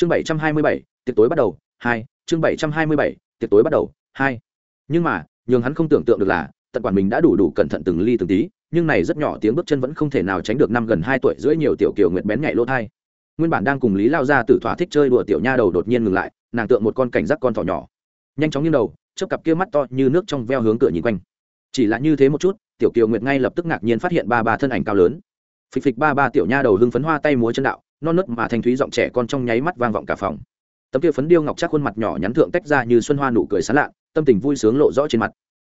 chương bảy trăm hai mươi bảy, tiệc tối bắt đầu, hai, chương bảy trăm hai mươi bảy, tiệc tối bắt đầu, hai. Nhưng mà, nhường hắn không tưởng tượng được là, tận quản mình đã đủ đủ cẩn thận từng ly từng tí, nhưng này rất nhỏ tiếng bước chân vẫn không thể nào tránh được năm gần hai tuổi rưỡi nhiều tiểu kiều nguyệt bén nhạy lỗ thai. Nguyên bản đang cùng lý lao ra tử thỏa thích chơi đùa tiểu nha đầu đột nhiên ngừng lại, nàng tượng một con cảnh giác con thỏ nhỏ. Nhanh chóng như đầu, chớp cặp kia mắt to như nước trong veo hướng cửa nhìn quanh. Chỉ là như thế một chút, tiểu kiều nguyệt ngay lập tức ngạc nhiên phát hiện ba ba thân ảnh cao lớn. Phịch phịch ba ba tiểu nha đầu hưng phấn hoa tay múa chân đạo non nớt mà thanh thúy giọng trẻ con trong nháy mắt vang vọng cả phòng. Tấm kia phấn điêu ngọc chắc khuôn mặt nhỏ nhắn thượng tách ra như xuân hoa nụ cười sán lạ tâm tình vui sướng lộ rõ trên mặt.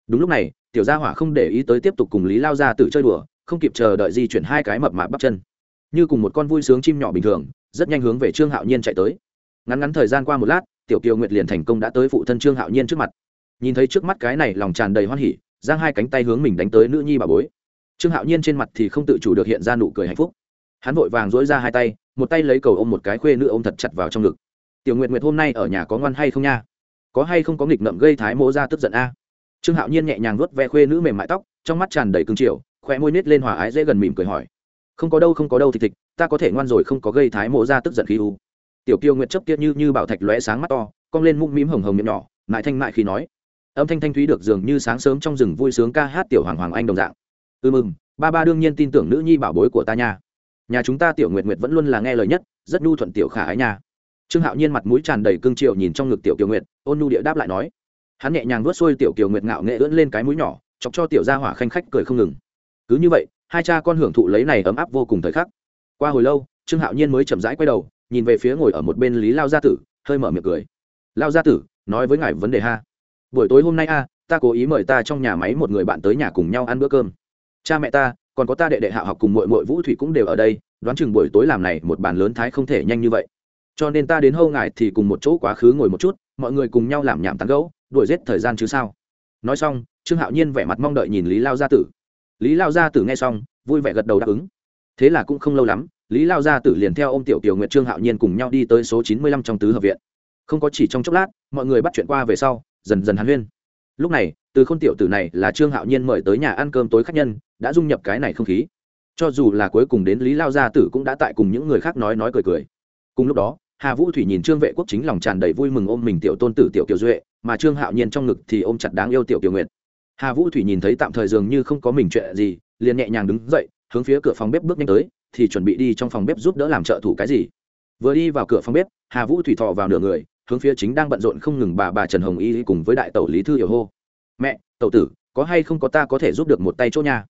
Đúng lúc này, tiểu gia hỏa không để ý tới tiếp tục cùng lý lao ra tự chơi đùa, không kịp chờ đợi di chuyển hai cái mập mạp bắp chân. Như cùng một con vui sướng chim nhỏ bình thường, rất nhanh hướng về trương hạo nhiên chạy tới. Ngắn ngắn thời gian qua một lát, tiểu kiều nguyệt liền thành công đã tới phụ thân trương hạo nhiên trước mặt. Nhìn thấy trước mắt cái này lòng tràn đầy hoan hỉ, giang hai cánh tay hướng mình đánh tới nữ nhi bà bối. Trương hạo nhiên trên mặt thì không tự chủ được hiện ra nụ cười hạnh phúc hắn vội vàng dỗi ra hai tay, một tay lấy cầu ôm một cái khuê nữ ôm thật chặt vào trong ngực. Tiểu nguyệt nguyệt, hôm nay ở nhà có ngoan hay không nha? Có hay không có nghịch ngợm gây thái mỗ ra tức giận a? Trương hạo nhiên nhẹ nhàng vuốt ve khuê nữ mềm mại tóc, trong mắt tràn đầy cương triều khỏe môi nít lên hòa ái dễ gần mỉm cười hỏi. Không có đâu, không có đâu thịt thịt ta có thể ngoan rồi không có gây thái mộ ra tức giận khí u. Tiểu kiều nguyệt chấp tiết như như bảo thạch lóe sáng mắt to, cong lên mũm mĩm hồng hồng miệng nhỏ, mại thanh mại khi nói. Âm thanh thanh thúy được dường như sáng sớm trong rừng vui sướng ca hát tiểu hoàng hoàng anh đồng dạng. Ư ừ mừng ba ba đương nhiên tin tưởng nữ nhi bảo bối của ta nha nhà chúng ta tiểu nguyệt nguyệt vẫn luôn là nghe lời nhất, rất nhu thuận tiểu khả ái nha. Trương hạo nhiên mặt mũi tràn đầy cương triệu nhìn trong ngực tiểu kiều nguyệt, ôn nhu địa đáp lại nói. Hắn nhẹ nhàng vớt xuôi tiểu kiều nguyệt ngạo nghệ ưỡn lên cái mũi nhỏ, chọc cho tiểu gia hỏa khanh khách cười không ngừng. Cứ như vậy, hai cha con hưởng thụ lấy này ấm áp vô cùng thời khắc. Qua hồi lâu, trương hạo nhiên mới chậm rãi quay đầu, nhìn về phía ngồi ở một bên lý lao gia tử, hơi mở miệng cười. Lao gia tử, nói với ngài vấn đề ha. Buổi tối hôm nay a, ta cố ý mời ta trong nhà máy một người bạn tới nhà cùng nhau ăn bữa cơm. Cha mẹ ta còn có ta đệ đệ hạ học cùng mội mội vũ thủy cũng đều ở đây, đoán chừng buổi tối làm này một bàn lớn thái không thể nhanh như vậy. Cho nên ta đến hâu ngài thì cùng một chỗ quá khứ ngồi một chút, mọi người cùng nhau làm nhảm tán gấu đuổi giết thời gian chứ sao? Nói xong, trương hạo nhiên vẻ mặt mong đợi nhìn lý lao gia tử. Lý lao gia tử nghe xong, vui vẻ gật đầu đáp ứng. Thế là cũng không lâu lắm, lý lao gia tử liền theo ô m tiểu tiểu nguyện trương hạo nhiên cùng nhau đi tới số chín mươi lăm trong tứ hợp viện. Không có chỉ trong chốc lát, mọi người bắt chuyện qua về sau, dần dần hàn huyên. Lúc này từ k h ô n tiểu tử này là trương hạo nhiên mời tới nhà ăn cơm tối khách nhân, đã dung nhập cái này không khí. Cho dù là cuối cùng đến lý lao gia tử cũng đã tại cùng những người khác nói nói cười cười. Cùng lúc đó, hà vũ thủy nhìn trương vệ quốc chính lòng tràn đầy vui mừng ôm mình tiểu tôn tử tiểu kiều duệ, mà trương hạo nhiên trong ngực thì ôm chặt đáng yêu tiểu kiều nguyệt. Hà vũ thủy nhìn thấy tạm thời dường như không có mình chuyện gì, liền nhẹ nhàng đứng dậy, hướng phía cửa phòng bếp bước nhanh tới, thì chuẩn bị đi trong phòng bếp giúp đỡ làm trợ thủ cái gì. Vừa đi vào cửa phòng bếp, hà vũ thủy thọ vào nửa người, hướng phía chính đang bận rộn không ngừng bà bà trần hồng y cùng với đại tẩu lý thư hiểu hô mẹ, tẩu tử, có hay không có ta có thể giúp được một tay chỗ nha?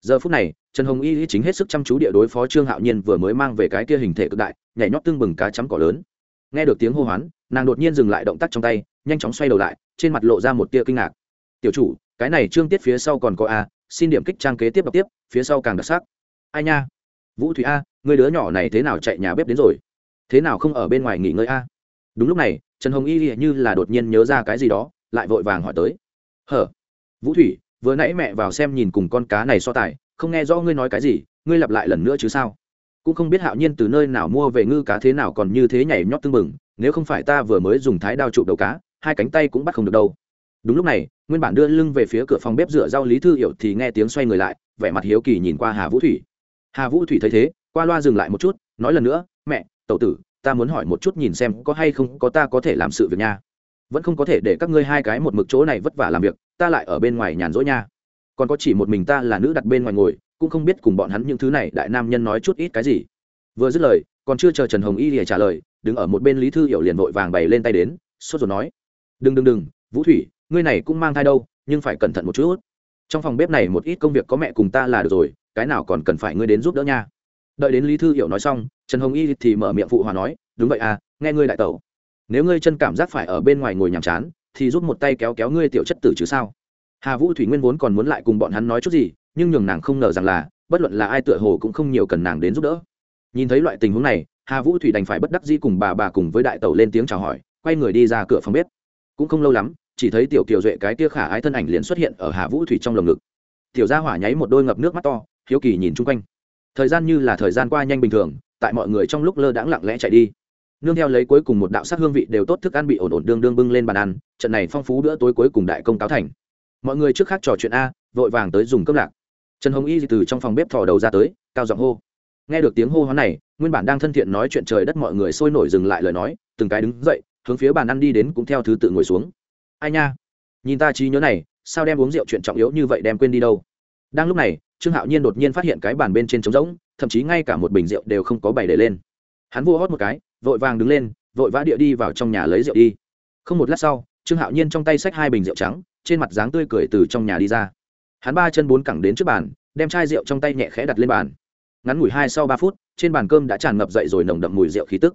Giờ phút này, trần hồng y chính hết sức chăm chú địa đối phó trương hạo nhiên vừa mới mang về cái kia hình thể cực đại, nhảy nhót tưng bừng cá chấm cỏ lớn. Nghe được tiếng hô hoán, nàng đột nhiên dừng lại động tác trong tay, nhanh chóng xoay đầu lại, trên mặt lộ ra một tia kinh ngạc. Tiểu chủ, cái này trương tiết phía sau còn có a, xin điểm kích trang kế tiếp đọc tiếp, phía sau càng đặc sắc. Ai nha? Vũ thủy a, người đứa nhỏ này thế nào chạy nhà bếp đến rồi? Thế nào không ở bên ngoài nghỉ ngơi a? Đúng lúc này, trần hồng y như là đột nhiên nhớ ra cái gì đó, lại vội vàng hỏi tới hở? Vũ thủy, vừa nãy mẹ vào xem nhìn cùng con cá này so tài, không nghe rõ ngươi nói cái gì, ngươi lặp lại lần nữa chứ sao? Cũng không biết hạo nhiên từ nơi nào mua về ngư cá thế nào còn như thế nhảy nhót tưng bừng, nếu không phải ta vừa mới dùng thái đao chụp đầu cá, hai cánh tay cũng bắt không được đâu. Đúng lúc này, nguyên bản đưa lưng về phía cửa phòng bếp rửa rau lý thư hiểu thì nghe tiếng xoay người lại, vẻ mặt hiếu kỳ nhìn qua hà vũ thủy. Hà vũ thủy thấy thế, qua loa dừng lại một chút, nói lần nữa, mẹ, tẩu tử, ta muốn hỏi một chút nhìn xem có hay không có ta có thể làm sự việc nha vẫn không có thể để các ngươi hai cái một mực chỗ này vất vả làm việc, ta lại ở bên ngoài nhàn rỗi nha. Còn có chỉ một mình ta là nữ đặt bên ngoài ngồi, cũng không biết cùng bọn hắn những thứ này đại nam nhân nói chút ít cái gì. Vừa dứt lời, còn chưa chờ trần hồng y để trả lời, đứng ở một bên lý thư hiểu liền vội vàng bày lên tay đến, sốt ruột nói, đừng đừng đừng, vũ thủy, ngươi này cũng mang thai đâu, nhưng phải cẩn thận một chút. Trong phòng bếp này một ít công việc có mẹ cùng ta là được rồi, cái nào còn cần phải ngươi đến giúp đỡ nha. Đợi đến lý thư hiểu nói xong, trần hồng y thì mở miệng phụ hòa nói, đúng vậy à nghe ngươi đại tẩu nếu ngươi chân cảm giác phải ở bên ngoài ngồi nhàm chán, thì giúp một tay kéo kéo ngươi tiểu chất tử chứ sao? Hà vũ thủy nguyên vốn còn muốn lại cùng bọn hắn nói chút gì, nhưng nhường nàng không ngờ rằng là, bất luận là ai tựa hồ cũng không nhiều cần nàng đến giúp đỡ. Nhìn thấy loại tình huống này, hà vũ thủy đành phải bất đắc dĩ cùng bà bà cùng với đại tẩu lên tiếng chào hỏi, quay người đi ra cửa phòng bếp. Cũng không lâu lắm, chỉ thấy tiểu kiều duệ cái tia khả ái thân ảnh liền xuất hiện ở hà vũ thủy trong lồng ngực. Tiểu gia hỏa nháy một đôi ngập nước mắt to, hiếu kỳ nhìn chung quanh. Thời gian như là thời gian qua nhanh bình thường, tại mọi người trong lúc lơ đãng lặng lẽ chạy đi nương theo lấy cuối cùng một đạo sắc hương vị đều tốt thức ăn bị ổn ổn đương đương bưng lên bàn ăn, trận này phong phú bữa tối cuối cùng đại công cáo thành. Mọi người trước khác trò chuyện a, vội vàng tới dùng cơm lạc. Trần hồng y từ trong phòng bếp thò đầu ra tới, cao giọng hô. Nghe được tiếng hô hoán này, nguyên bản đang thân thiện nói chuyện trời đất mọi người sôi nổi dừng lại lời nói, từng cái đứng dậy, hướng phía bàn ăn đi đến cũng theo thứ tự ngồi xuống. Ai nha? Nhìn ta trí nhớ này, sao đem uống rượu chuyện trọng yếu như vậy đem quên đi đâu? Đang lúc này, trương hạo nhiên đột nhiên phát hiện cái bàn bên trên trống rỗng, thậm chí ngay cả một bình rượu đều không có bày để lên. Hắn vua hót một cái vội vàng đứng lên, vội vã địa đi vào trong nhà lấy rượu đi. Không một lát sau, trương hạo nhiên trong tay xách hai bình rượu trắng, trên mặt dáng tươi cười từ trong nhà đi ra. Hắn ba chân bốn cẳng đến trước bàn, đem chai rượu trong tay nhẹ khẽ đặt lên bàn. Ngắn ngủi hai sau ba phút, trên bàn cơm đã tràn ngập dậy rồi nồng đậm mùi rượu khí tức.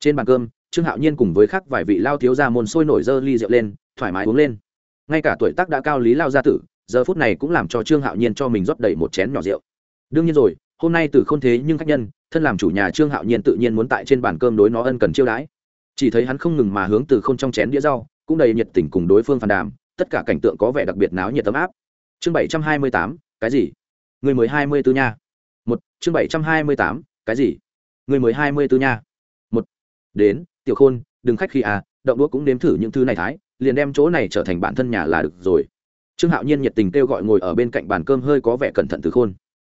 Trên bàn cơm, trương hạo nhiên cùng với khác vài vị lao thiếu gia môn sôi nổi dơ ly rượu lên, thoải mái uống lên. Ngay cả tuổi tác đã cao lý lao gia tử, giờ phút này cũng làm cho trương hạo nhiên cho mình rót đầy một chén nhỏ rượu. Đương nhiên rồi hôm nay từ không thế nhưng khách nhân, thân làm chủ nhà trương hạo nhiên tự nhiên muốn tại trên bàn cơm đối nó ân cần chiêu đãi. Chỉ thấy hắn không ngừng mà hướng từ không trong chén đĩa rau, cũng đầy nhiệt tình cùng đối phương phàn đàm, tất cả cảnh tượng có vẻ đặc biệt náo nhiệt tấm áp. Chương bảy trăm hai mươi tám, cái gì? Người mới hai mươi tư nha. Một, chương bảy trăm hai mươi tám, cái gì? Người mới hai mươi tư nha. Một, đến, tiểu khôn, đừng khách khi à động đũa cũng nếm thử những thứ này thái, liền đem chỗ này trở thành bản thân nhà là được rồi. Trương hạo nhiên nhiệt tình kêu gọi ngồi ở bên cạnh bàn cơm hơi có vẻ cẩn thận từ khôn.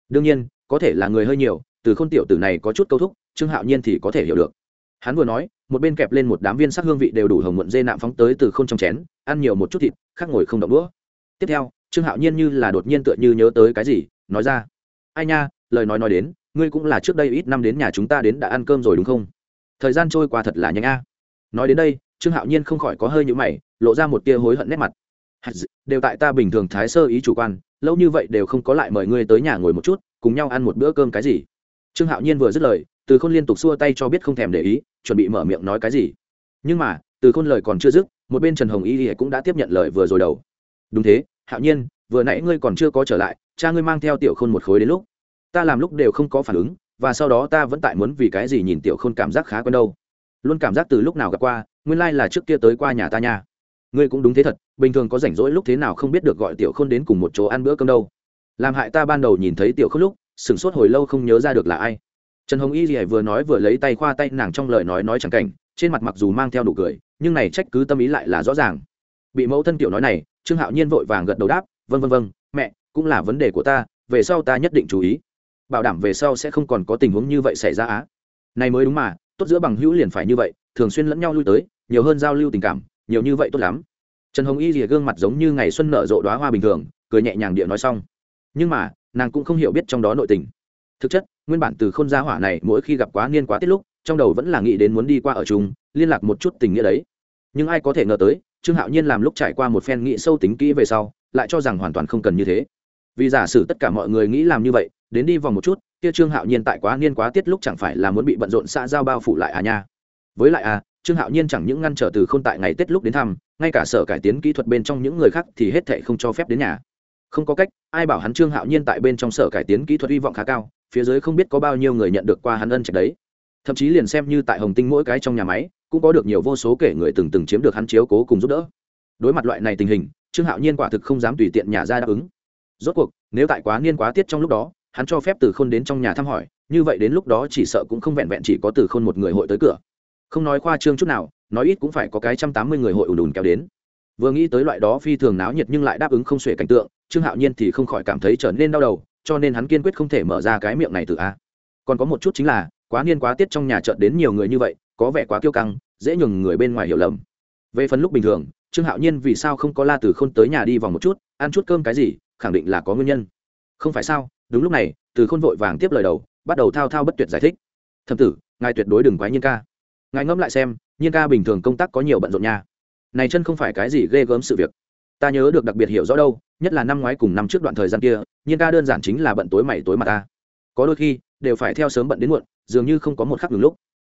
Đương nhiên có thể là người hơi nhiều, từ khôn tiểu tử này có chút câu thúc, trương hạo nhiên thì có thể hiểu được. Hắn vừa nói, một bên kẹp lên một đám viên sắc hương vị đều đủ hồng muộn dê nạm phóng tới từ k h ô n trong chén, ăn nhiều một chút thịt, khác ngồi không động đũa. Tiếp theo, trương hạo nhiên như là đột nhiên tựa như nhớ tới cái gì, nói ra, ai nha, lời nói nói đến, ngươi cũng là trước đây ít năm đến nhà chúng ta đến đã ăn cơm rồi đúng không? Thời gian trôi qua thật là nhanh a. Nói đến đây, trương hạo nhiên không khỏi có hơi nhữ mày, lộ ra một tia hối hận nét mặt. Đều tại ta bình thường thái sơ ý chủ quan lâu như vậy đều không có lại mời ngươi tới nhà ngồi một chút, cùng nhau ăn một bữa cơm cái gì? Trương hạo nhiên vừa dứt lời, từ khôn liên tục xua tay cho biết không thèm để ý, chuẩn bị mở miệng nói cái gì. Nhưng mà, từ khôn lời còn chưa dứt, một bên trần hồng y cũng đã tiếp nhận lời vừa rồi đầu. Đúng thế, hạo nhiên, vừa nãy ngươi còn chưa có trở lại, cha ngươi mang theo tiểu khôn một khối đến lúc. Ta làm lúc đều không có phản ứng, và sau đó ta vẫn tại muốn vì cái gì nhìn tiểu khôn cảm giác khá quen đâu. Luôn cảm giác từ lúc nào gặp qua, nguyên lai、like、là trước kia tới qua nhà ta nha ngươi cũng đúng thế thật, bình thường có rảnh rỗi lúc thế nào không biết được gọi tiểu khôn đến cùng một chỗ ăn bữa cơm đâu. Làm hại ta ban đầu nhìn thấy tiểu khôn lúc, sửng sốt hồi lâu không nhớ ra được là ai. Trần hồng y gì vừa nói vừa lấy tay khoa tay nàng trong lời nói nói chẳng cảnh, trên mặt mặc dù mang theo nụ cười, nhưng này trách cứ tâm ý lại là rõ ràng. Bị mẫu thân tiểu nói này, trương hạo nhiên vội vàng gật đầu đáp vân vân vân mẹ, cũng là vấn đề của ta, về sau ta nhất định chú ý. Bảo đảm về sau sẽ không còn có tình huống như vậy xảy ra á. Này mới đúng mà, tốt giữa bằng hữu liền phải như vậy, thường xuyên lẫn nhau lui tới, nhiều hơn giao lưu tình cảm nhiều như vậy tốt lắm. Trần hồng y rìa gương mặt giống như ngày xuân nở rộ đoá hoa bình thường cười nhẹ nhàng địa nói xong. Nhưng mà nàng cũng không hiểu biết trong đó nội tình. Thực chất nguyên bản từ khôn gia hỏa này mỗi khi gặp quá niên quá tiết lúc trong đầu vẫn là nghĩ đến muốn đi qua ở chúng, liên lạc một chút tình nghĩa đấy. Nhưng ai có thể ngờ tới trương hạo nhiên làm lúc trải qua một phen nghĩ sâu tính kỹ về sau lại cho rằng hoàn toàn không cần như thế. Vì giả sử tất cả mọi người nghĩ làm như vậy đến đi vòng một chút kia trương hạo nhiên tại quá niên quá tiết lúc chẳng phải là muốn bị bận rộn xã giao bao phủ lại à nha. Với lại à trương hạo nhiên chẳng những ngăn trở từ k h ô n tại ngày tết lúc đến thăm, ngay cả sở cải tiến kỹ thuật bên trong những người khác thì hết thệ không cho phép đến nhà. Không có cách, ai bảo hắn trương hạo nhiên tại bên trong sở cải tiến kỹ thuật hy vọng khá cao, phía dưới không biết có bao nhiêu người nhận được qua hắn ân trạch đấy. Thậm chí liền xem như tại hồng tinh mỗi cái trong nhà máy, cũng có được nhiều vô số kể người từng từng chiếm được hắn chiếu cố cùng giúp đỡ. Đối mặt loại này tình hình, trương hạo nhiên quả thực không dám tùy tiện nhà ra đáp ứng. Rốt cuộc, nếu tại quá niên quá tiết trong lúc đó, hắn cho phép từ khôn đến trong nhà thăm hỏi, như vậy đến lúc đó chỉ sợ cũng không vẹn vẹn chỉ có từ khôn một người hội tới cửa không nói khoa trương chút nào, nói ít cũng phải có cái trăm tám mươi người hội ùn ùn kéo đến. Vừa nghĩ tới loại đó phi thường náo nhiệt nhưng lại đáp ứng không xuể cảnh tượng, trương hạo nhiên thì không khỏi cảm thấy trở nên đau đầu, cho nên hắn kiên quyết không thể mở ra cái miệng này từ a. Còn có một chút chính là, quá niên quá tiết trong nhà chợt đến nhiều người như vậy, có vẻ quá kiêu căng, dễ nhường người bên ngoài hiểu lầm. Về phần lúc bình thường, trương hạo nhiên vì sao không có la từ khôn tới nhà đi vòng một chút, ăn chút cơm cái gì, khẳng định là có nguyên nhân. Không phải sao, đúng lúc này từ khôn vội vàng tiếp lời đầu, bắt đầu thao thao bất tuyệt giải thích. Thầm tử, ngài tuyệt đối đừng quái nhiên ca ngài ngẫm lại xem, nhiên ca bình thường công tác có nhiều bận rộn nha. Này chân không phải cái gì ghê gớm sự việc. Ta nhớ được đặc biệt hiểu rõ đâu, nhất là năm ngoái cùng năm trước đoạn thời gian kia, nhiên ca đơn giản chính là bận tối mày tối mặt ta. Có đôi khi, đều phải theo sớm bận đến muộn, dường như không có một khắc ngừng lúc.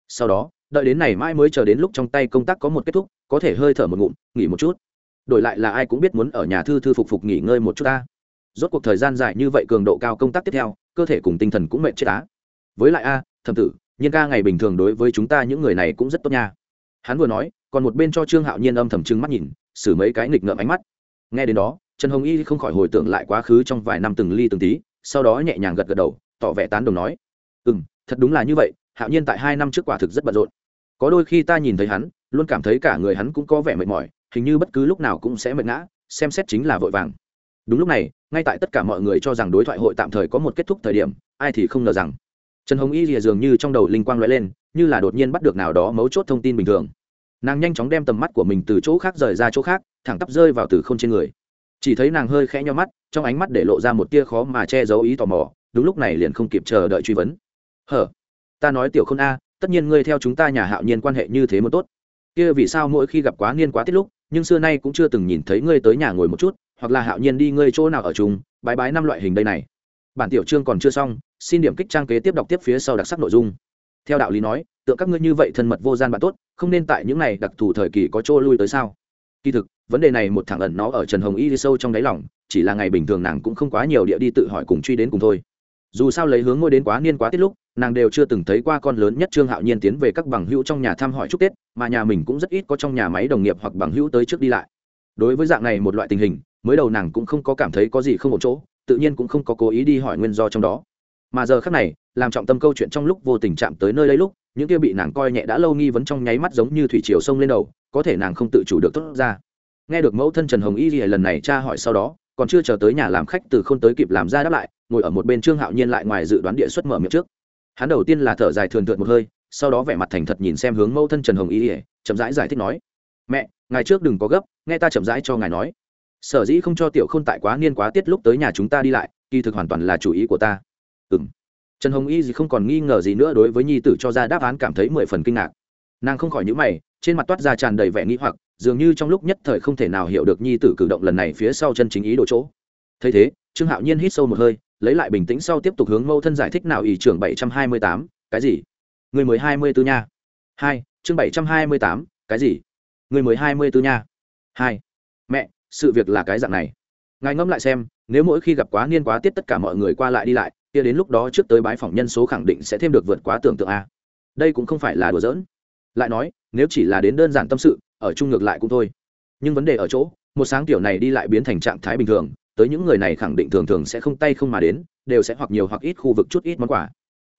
Sau đó, đợi đến này mãi mới chờ đến lúc trong tay công tác có một kết thúc, có thể hơi thở một ngụm, nghỉ một chút. Đổi lại là ai cũng biết muốn ở nhà thư thư phục phục nghỉ ngơi một chút ta. Rốt cuộc thời gian dài như vậy cường độ cao công tác tiếp theo, cơ thể cùng tinh thần cũng mệt chết á. Với lại a, thầm tử nhiên ca ngày bình thường đối với chúng ta những người này cũng rất tốt nha. Hắn vừa nói, còn một bên cho trương hạo nhiên âm thầm trưng mắt nhìn, xử mấy cái nghịch ngợm ánh mắt. Nghe đến đó, trần hồng y không khỏi hồi tưởng lại quá khứ trong vài năm từng ly từng tí, sau đó nhẹ nhàng gật gật đầu, tỏ vẻ tán đồng nói ừ m thật đúng là như vậy, hạo nhiên tại hai năm trước quả thực rất bận rộn. Có đôi khi ta nhìn thấy hắn, luôn cảm thấy cả người hắn cũng có vẻ mệt mỏi, hình như bất cứ lúc nào cũng sẽ mệt ngã, xem xét chính là vội vàng. Đúng lúc này, ngay tại tất cả mọi người cho rằng đối thoại hội tạm thời có một kết thúc thời điểm, ai thì không ngờ rằng trần hồng y rìa dường như trong đầu linh quang l ó e lên, như là đột nhiên bắt được nào đó mấu chốt thông tin bình thường. Nàng nhanh chóng đem tầm mắt của mình từ chỗ khác rời ra chỗ khác, thẳng tắp rơi vào từ k h ô n trên người. Chỉ thấy nàng hơi khẽ nho mắt, trong ánh mắt để lộ ra một tia khó mà che giấu ý tò mò, đúng lúc này liền không kịp chờ đợi truy vấn. Hở, ta nói tiểu k h ô n a, tất nhiên ngươi theo chúng ta nhà hạo nhiên quan hệ như thế mới tốt. Kia vì sao mỗi khi gặp quá niên quá tiết lúc, nhưng xưa nay cũng chưa từng nhìn thấy ngươi tới nhà ngồi một chút, hoặc là hạo nhiên đi ngươi chỗ nào ở chung, bái bái năm loại hình đây này bản tiểu chương còn chưa xong, xin điểm kích trang kế tiếp đọc tiếp phía sau đặc sắc nội dung. Theo đạo lý nói, tựa các ngươi như vậy thân mật vô gian bạn tốt, không nên tại những này đặc thù thời kỳ có chỗ lui tới sao? Kỳ thực, vấn đề này một thằng ẩn nó ở trần hồng y đi sâu trong đáy lòng, chỉ là ngày bình thường nàng cũng không quá nhiều địa đi tự hỏi cùng truy đến cùng thôi. Dù sao lấy hướng ngôi đến quá niên quá tiết lúc, nàng đều chưa từng thấy qua con lớn nhất trương hạo nhiên tiến về các bằng hữu trong nhà thăm hỏi chúc tết, mà nhà mình cũng rất ít có trong nhà máy đồng nghiệp hoặc bằng hữu tới trước đi lại. Đối với dạng này một loại tình hình, mới đầu nàng cũng không có cảm thấy có gì không ổn chỗ tự nhiên cũng không có cố ý đi hỏi nguyên do trong đó. Mà giờ khác này, làm trọng tâm câu chuyện trong lúc vô tình chạm tới nơi lấy lúc, những kia bị nàng coi nhẹ đã lâu nghi vấn trong nháy mắt giống như thủy triều sông lên đầu, có thể nàng không tự chủ được tốt ra. Nghe được mẫu thân trần hồng y gì lần này cha hỏi sau đó, còn chưa chờ tới nhà làm khách từ không tới kịp làm ra đáp lại, ngồi ở một bên trương hạo nhiên lại ngoài dự đoán địa xuất mở miệng trước. Hắn đầu tiên là thở dài thường thượt một hơi, sau đó vẻ mặt thành thật nhìn xem hướng mẫu thân trần hồng y ỉa chậm rãi giải thích nói, mẹ, ngài trước đừng có gấp, nghe ta chậm rãi cho ngài nói sở dĩ không cho tiểu k h ô n tại quá niên quá tiết lúc tới nhà chúng ta đi lại, kỳ thực hoàn toàn là chủ ý của ta. Ừ m trần hồng y gì không còn nghi ngờ gì nữa đối với nhi tử cho ra đáp án cảm thấy mười phần kinh ngạc. Nàng không khỏi nhữ mày, trên mặt toát ra tràn đầy vẻ nghĩ hoặc, dường như trong lúc nhất thời không thể nào hiểu được nhi tử cử động lần này phía sau chân chính ý đồ chỗ. Thấy thế, trương hạo nhiên hít sâu một hơi, lấy lại bình tĩnh sau tiếp tục hướng mâu thân giải thích nào ỷ trưởng bảy trăm hai mươi tám, cái gì? Người mới hai mươi bốn nha. Hai, chương bảy trăm hai mươi tám, cái gì? Người mới hai mươi bốn nha. Hai. Mẹ sự việc là cái dạng này. Ngài ngẫm lại xem, nếu mỗi khi gặp quá niên quá tiết tất cả mọi người qua lại đi lại, kia đến lúc đó trước tới bái phỏng nhân số khẳng định sẽ thêm được vượt quá tưởng tượng a. Đây cũng không phải là đùa giỡn. Lại nói, nếu chỉ là đến đơn giản tâm sự, ở chung ngược lại cũng thôi. Nhưng vấn đề ở chỗ, một sáng tiểu này đi lại biến thành trạng thái bình thường, tới những người này khẳng định thường thường sẽ không tay không mà đến, đều sẽ hoặc nhiều hoặc ít khu vực chút ít món quà.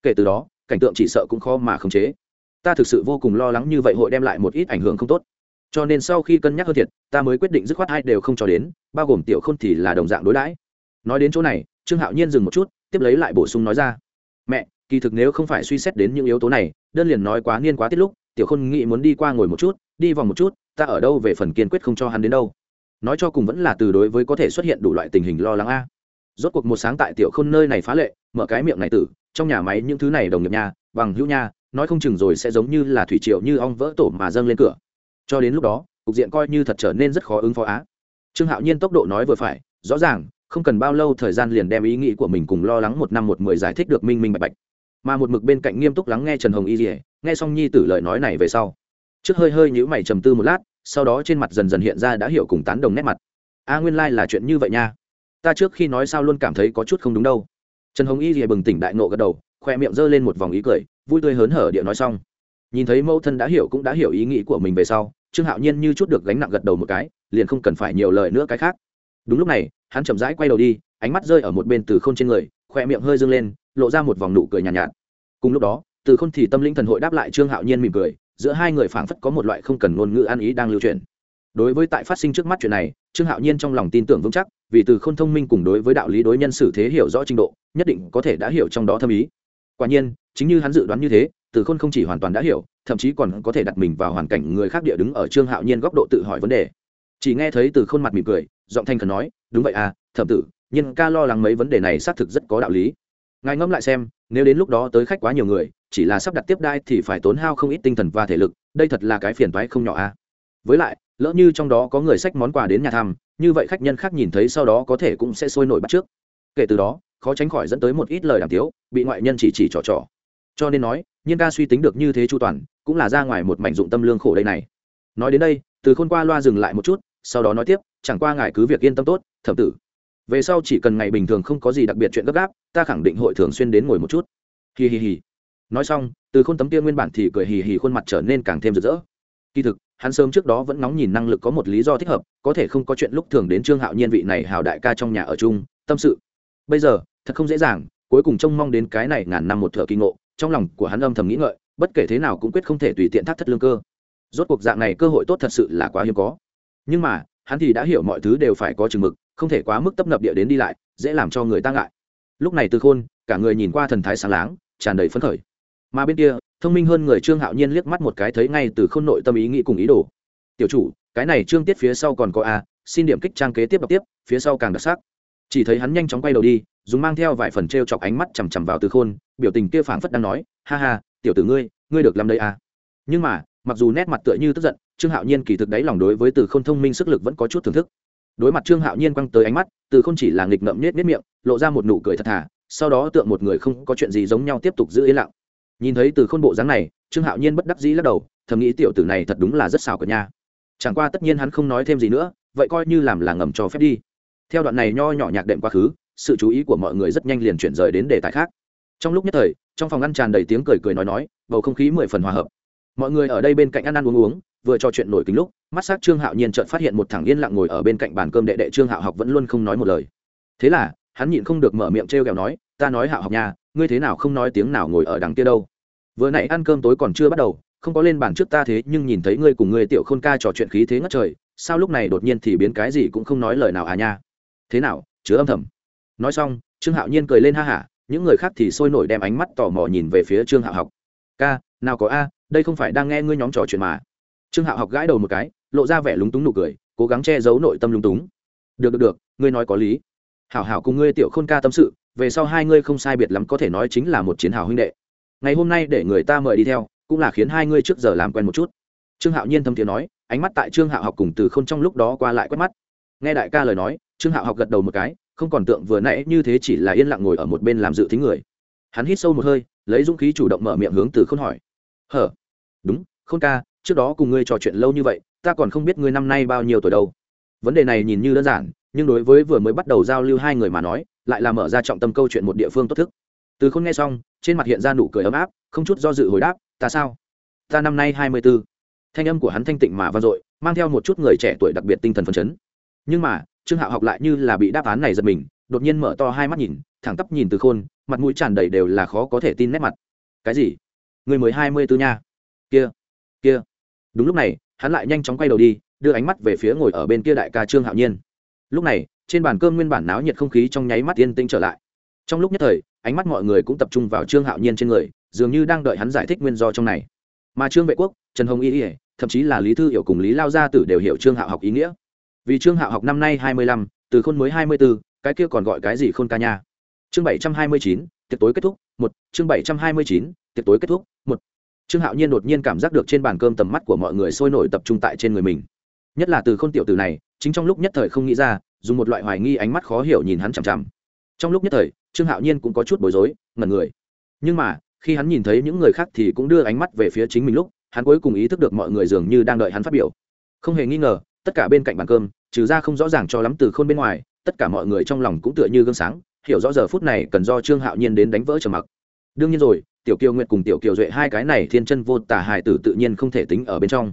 Kể từ đó, cảnh tượng chỉ sợ cũng khó mà khống chế. Ta thực sự vô cùng lo lắng như vậy hội đem lại một ít ảnh hưởng không tốt cho nên sau khi cân nhắc hơn thiệt, ta mới quyết định dứt khoát hai đều không cho đến, bao gồm tiểu không thì là đồng dạng đối đãi. Nói đến chỗ này, trương hạo nhiên dừng một chút, tiếp lấy lại bổ sung nói ra. Mẹ, kỳ thực nếu không phải suy xét đến những yếu tố này, đơn liền nói quá niên quá tiết lúc, tiểu khôn nghĩ muốn đi qua ngồi một chút, đi vòng một chút, ta ở đâu về phần kiên quyết không cho hắn đến đâu. Nói cho cùng vẫn là từ đối với có thể xuất hiện đủ loại tình hình lo lắng a. Rốt cuộc một sáng tại tiểu khôn nơi này phá lệ, mở cái miệng này tử, trong nhà máy những thứ này đồng nghiệp nhà, bằng hữu nha nói không chừng rồi sẽ giống như là thủy triệu như ong vỡ tổ mà dâng lên cửa cho đến lúc đó, cục diện coi như thật trở nên rất khó ứng phó á. Trương hạo nhiên tốc độ nói vừa phải, rõ ràng, không cần bao lâu thời gian liền đem ý nghĩ của mình cùng lo lắng một năm một mười giải thích được minh minh bạch bạch. Mà một mực bên cạnh nghiêm túc lắng nghe trần hồng y dỉa nghe xong nhi tử lời nói này về sau, trước hơi hơi nhữ mày trầm tư một lát, sau đó trên mặt dần dần hiện ra đã hiểu cùng tán đồng nét mặt. A nguyên lai、like、là chuyện như vậy nha. Ta trước khi nói sao luôn cảm thấy có chút không đúng đâu. Trần hồng y rìa bừng tỉnh đại nộ gật đầu, khoe miệng g ơ lên một vòng ý cười, vui tươi hớn hở địa nói xong nhìn thấy mẫu thân đã hiểu cũng đã hiểu ý nghĩ của mình về sau trương hạo nhiên như chút được gánh nặng gật đầu một cái liền không cần phải nhiều lời nữa cái khác. Đúng lúc này hắn chậm rãi quay đầu đi ánh mắt rơi ở một bên từ k h ô n trên người khoe miệng hơi dâng lên lộ ra một vòng nụ cười nhàn nhạt, nhạt. Cùng lúc đó từ k h ô n thì tâm linh thần hội đáp lại trương hạo nhiên mỉm cười giữa hai người phảng phất có một loại không cần ngôn ngữ ăn ý đang lưu truyền. Đối với tại phát sinh trước mắt chuyện này trương hạo nhiên trong lòng tin tưởng vững chắc vì từ không thông minh cùng đối với đạo lý đối nhân xử thế hiểu rõ trình độ nhất định có thể đã hiểu trong đó thâm ý. Quả nhiên chính như hắn dự đoán như thế từ khôn không chỉ hoàn toàn đã hiểu, thậm chí còn có thể đặt mình vào hoàn cảnh người khác địa đứng ở trương hạo nhiên góc độ tự hỏi vấn đề. Chỉ nghe thấy từ khôn mặt mỉm cười, giọng thanh khẩn nói, đúng vậy à thẩm tử nhân ca lo lắng mấy vấn đề này xác thực rất có đạo lý. Ngài ngẫm lại xem, nếu đến lúc đó tới khách quá nhiều người, chỉ là sắp đặt tiếp đai thì phải tốn hao không ít tinh thần và thể lực, đây thật là cái phiền toái không nhỏ a à. với lại, lỡ như trong đó có người xách món quà đến nhà thăm, như vậy khách nhân khác nhìn thấy sau đó có thể cũng sẽ sôi nổi bắt trước. Kể từ đó, khó tránh khỏi dẫn tới một ít lời đàm tiếu, bị ngoại nhân chỉ chỉ trò trò cho nên nói, nhiên ca suy tính được như thế chu toàn, cũng là ra ngoài một mảnh dụng tâm lương khổ đây này. Nói đến đây, từ khôn qua loa dừng lại một chút, sau đó nói tiếp, chẳng qua ngài cứ việc yên tâm tốt, thẩm tử. Về sau chỉ cần ngày bình thường không có gì đặc biệt chuyện gấp gáp, ta khẳng định hội thường xuyên đến ngồi một chút. Hì hì hì nói xong, từ khôn tấm kia nguyên bản thì cười hì hì khuôn mặt trở nên càng thêm rực rỡ. Kỳ thực, hắn sớm trước đó vẫn nóng nhìn năng lực có một lý do thích hợp, có thể không có chuyện lúc thường đến trương hạo nhiên vị này hào đại ca trong nhà ở chung, tâm sự. Bây giờ, thật không dễ dàng, cuối cùng trông mong đến cái này ngàn năm một thợ kỳ ngộ trong lòng của hắn âm thầm nghĩ ngợi, bất kể thế nào cũng quyết không thể tùy tiện thác thất lương cơ. Rốt cuộc dạng này cơ hội tốt thật sự là quá hiếm có. Nhưng mà, hắn thì đã hiểu mọi thứ đều phải có chừng mực, không thể quá mức tấp nập địa đến đi lại, dễ làm cho người ta ngại. Lúc này từ khôn, cả người nhìn qua thần thái sáng láng, tràn đầy phấn khởi. Mà bên kia, thông minh hơn người trương hạo nhiên liếc mắt một cái thấy ngay từ khôn nội tâm ý nghĩ cùng ý đồ. Tiểu chủ, cái này trương tiết phía sau còn có a, xin điểm kích trang kế tiếp đọc tiếp, phía sau càng đặc sắc chỉ thấy hắn nhanh chóng quay đầu đi, dùng mang theo vài phần t r e o chọc ánh mắt chằm chằm vào từ khôn, biểu tình kia phảng phất đang nói, ha ha, tiểu tử ngươi ngươi được làm đây à? Nhưng mà, mặc dù nét mặt tựa như tức giận, trương hạo nhiên kỳ thực đáy lòng đối với từ k h ô n thông minh sức lực vẫn có chút thưởng thức. Đối mặt trương hạo nhiên quăng tới ánh mắt, từ k h ô n chỉ là nghịch ngậm nết nết miệng, lộ ra một nụ cười thật thà, sau đó tượng một người không có chuyện gì giống nhau tiếp tục giữ yên lặng. Nhìn thấy từ khôn bộ dáng này, trương hạo nhiên bất đắc dĩ lắc đầu, thầm nghĩ tiểu tử này thật đúng là rất xào cờ nha. Chẳng qua tất nhiên hắn không nói thêm gì nữa, vậy coi như làm là ngầm cho phép đi theo đoạn này nho nhỏ nhạc đệm quá khứ, sự chú ý của mọi người rất nhanh liền chuyển rời đến đề tài khác. Trong lúc nhất thời, trong phòng ăn tràn đầy tiếng cười cười nói nói, bầu không khí mười phần hòa hợp. Mọi người ở đây bên cạnh ăn ăn uống uống, vừa trò chuyện nổi kính lúc, mắt s á c trương hạo nhiên chợt phát hiện một thằng yên lặng ngồi ở bên cạnh bàn cơm đệ đệ trương hạo học vẫn luôn không nói một lời. Thế là, hắn nhịn không được mở miệng t r e o kẹo nói, ta nói hạo học nhà ngươi thế nào không nói tiếng nào ngồi ở đằng kia đâu? Vừa nãy ăn cơm tối còn chưa bắt đầu, không có lên bàn trước ta thế, nhưng nhìn thấy ngươi cùng ngươi tiểu khôn ca trò chuyện khí thế ngất trời, sao lúc này đột nhiên thì biến cái gì cũng không nói lời nào à nha? Thế nào, chứa âm thầm. Nói xong, trương hạo nhiên cười lên ha hả, những người khác thì sôi nổi đem ánh mắt tò mò nhìn về phía trương hạo học. Ca, nào có a, đây không phải đang nghe ngươi nhóm trò chuyện mà. Trương hạo học gãi đầu một cái, lộ ra vẻ lúng túng nụ cười, cố gắng che giấu nội tâm lúng túng. Được được được, ngươi nói có lý. Hảo hảo cùng ngươi tiểu khôn ca tâm sự, về sau hai ngươi không sai biệt lắm có thể nói chính là một chiến hào huynh đệ. Ngày hôm nay để người ta mời đi theo, cũng là khiến hai ngươi trước giờ làm quen một chút. Trương hạo nhiên thâm tiếng nói, ánh mắt tại trương hạo học cùng từ k h ô n trong lúc đó qua lại quét mắt. Nghe đại ca lời nói trương hạo học gật đầu một cái, không còn tượng vừa nãy như thế chỉ là yên lặng ngồi ở một bên làm dự thính người. Hắn hít sâu một hơi, lấy dũng khí chủ động mở miệng hướng từ khôn hỏi. Hở? Đúng, khôn ca, trước đó cùng ngươi trò chuyện lâu như vậy, ta còn không biết ngươi năm nay bao nhiêu tuổi đâu. Vấn đề này nhìn như đơn giản, nhưng đối với vừa mới bắt đầu giao lưu hai người mà nói, lại là mở ra trọng tâm câu chuyện một địa phương tốt thức. Từ khôn nghe xong, trên mặt hiện ra nụ cười ấm áp, không chút do dự hồi đáp, ta sao? Ta năm nay hai mươi b ố thanh âm của hắn thanh tịnh mà vang dội, mang theo một chút người trẻ tuổi đặc biệt tinh thần phấn chấn. Nhưng mà trương hạo học lại như là bị đáp án này giật mình, đột nhiên mở to hai mắt nhìn, thẳng tắp nhìn từ khôn, mặt mũi tràn đầy đều là khó có thể tin nét mặt. Cái gì? Người mới hai mươi tư nha. Kia kia. Đúng lúc này, hắn lại nhanh chóng quay đầu đi, đưa ánh mắt về phía ngồi ở bên kia đại ca trương hạo nhiên. Lúc này, trên bàn cơm nguyên bản náo nhiệt không khí trong nháy mắt yên tĩnh trở lại. Trong lúc nhất thời, ánh mắt mọi người cũng tập trung vào trương hạo nhiên trên người, dường như đang đợi hắn giải thích nguyên do trong này. Mà trương vệ quốc, trần hồng y ỉa thậm chí là lý thư hiểu cùng lý lao gia tử đều hiểu trương hạo học ý nghĩa vì trương hạo học năm nay hai mươi lăm, từ khôn mới hai mươi b ố cái kia còn gọi cái gì khôn ca nha? Chương bảy trăm hai mươi chín, tiệc tối kết thúc, một, chương bảy trăm hai mươi chín, tiệc tối kết thúc, một. Trương hạo nhiên đột nhiên cảm giác được trên bàn cơm tầm mắt của mọi người sôi nổi tập trung tại trên người mình. Nhất là từ khôn tiểu từ này, chính trong lúc nhất thời không nghĩ ra, dùng một loại hoài nghi ánh mắt khó hiểu nhìn hắn chằm chằm. Trong lúc nhất thời, trương hạo nhiên cũng có chút bối rối, ngẩn người. Nhưng mà, khi hắn nhìn thấy những người khác thì cũng đưa ánh mắt về phía chính mình lúc, hắn cuối cùng ý thức được mọi người dường như đang đợi hắn phát biểu. Không hề nghi ngờ tất cả bên cạnh bàn cơm, trừ ra không rõ ràng cho lắm từ khôn bên ngoài, tất cả mọi người trong lòng cũng tựa như gương sáng, hiểu rõ giờ phút này cần do trương hạo nhiên đến đánh vỡ trầm mặc. Đương nhiên rồi, tiểu kiều nguyệt cùng tiểu kiều duệ hai cái này thiên chân vô tả hài tử tự nhiên không thể tính ở bên trong.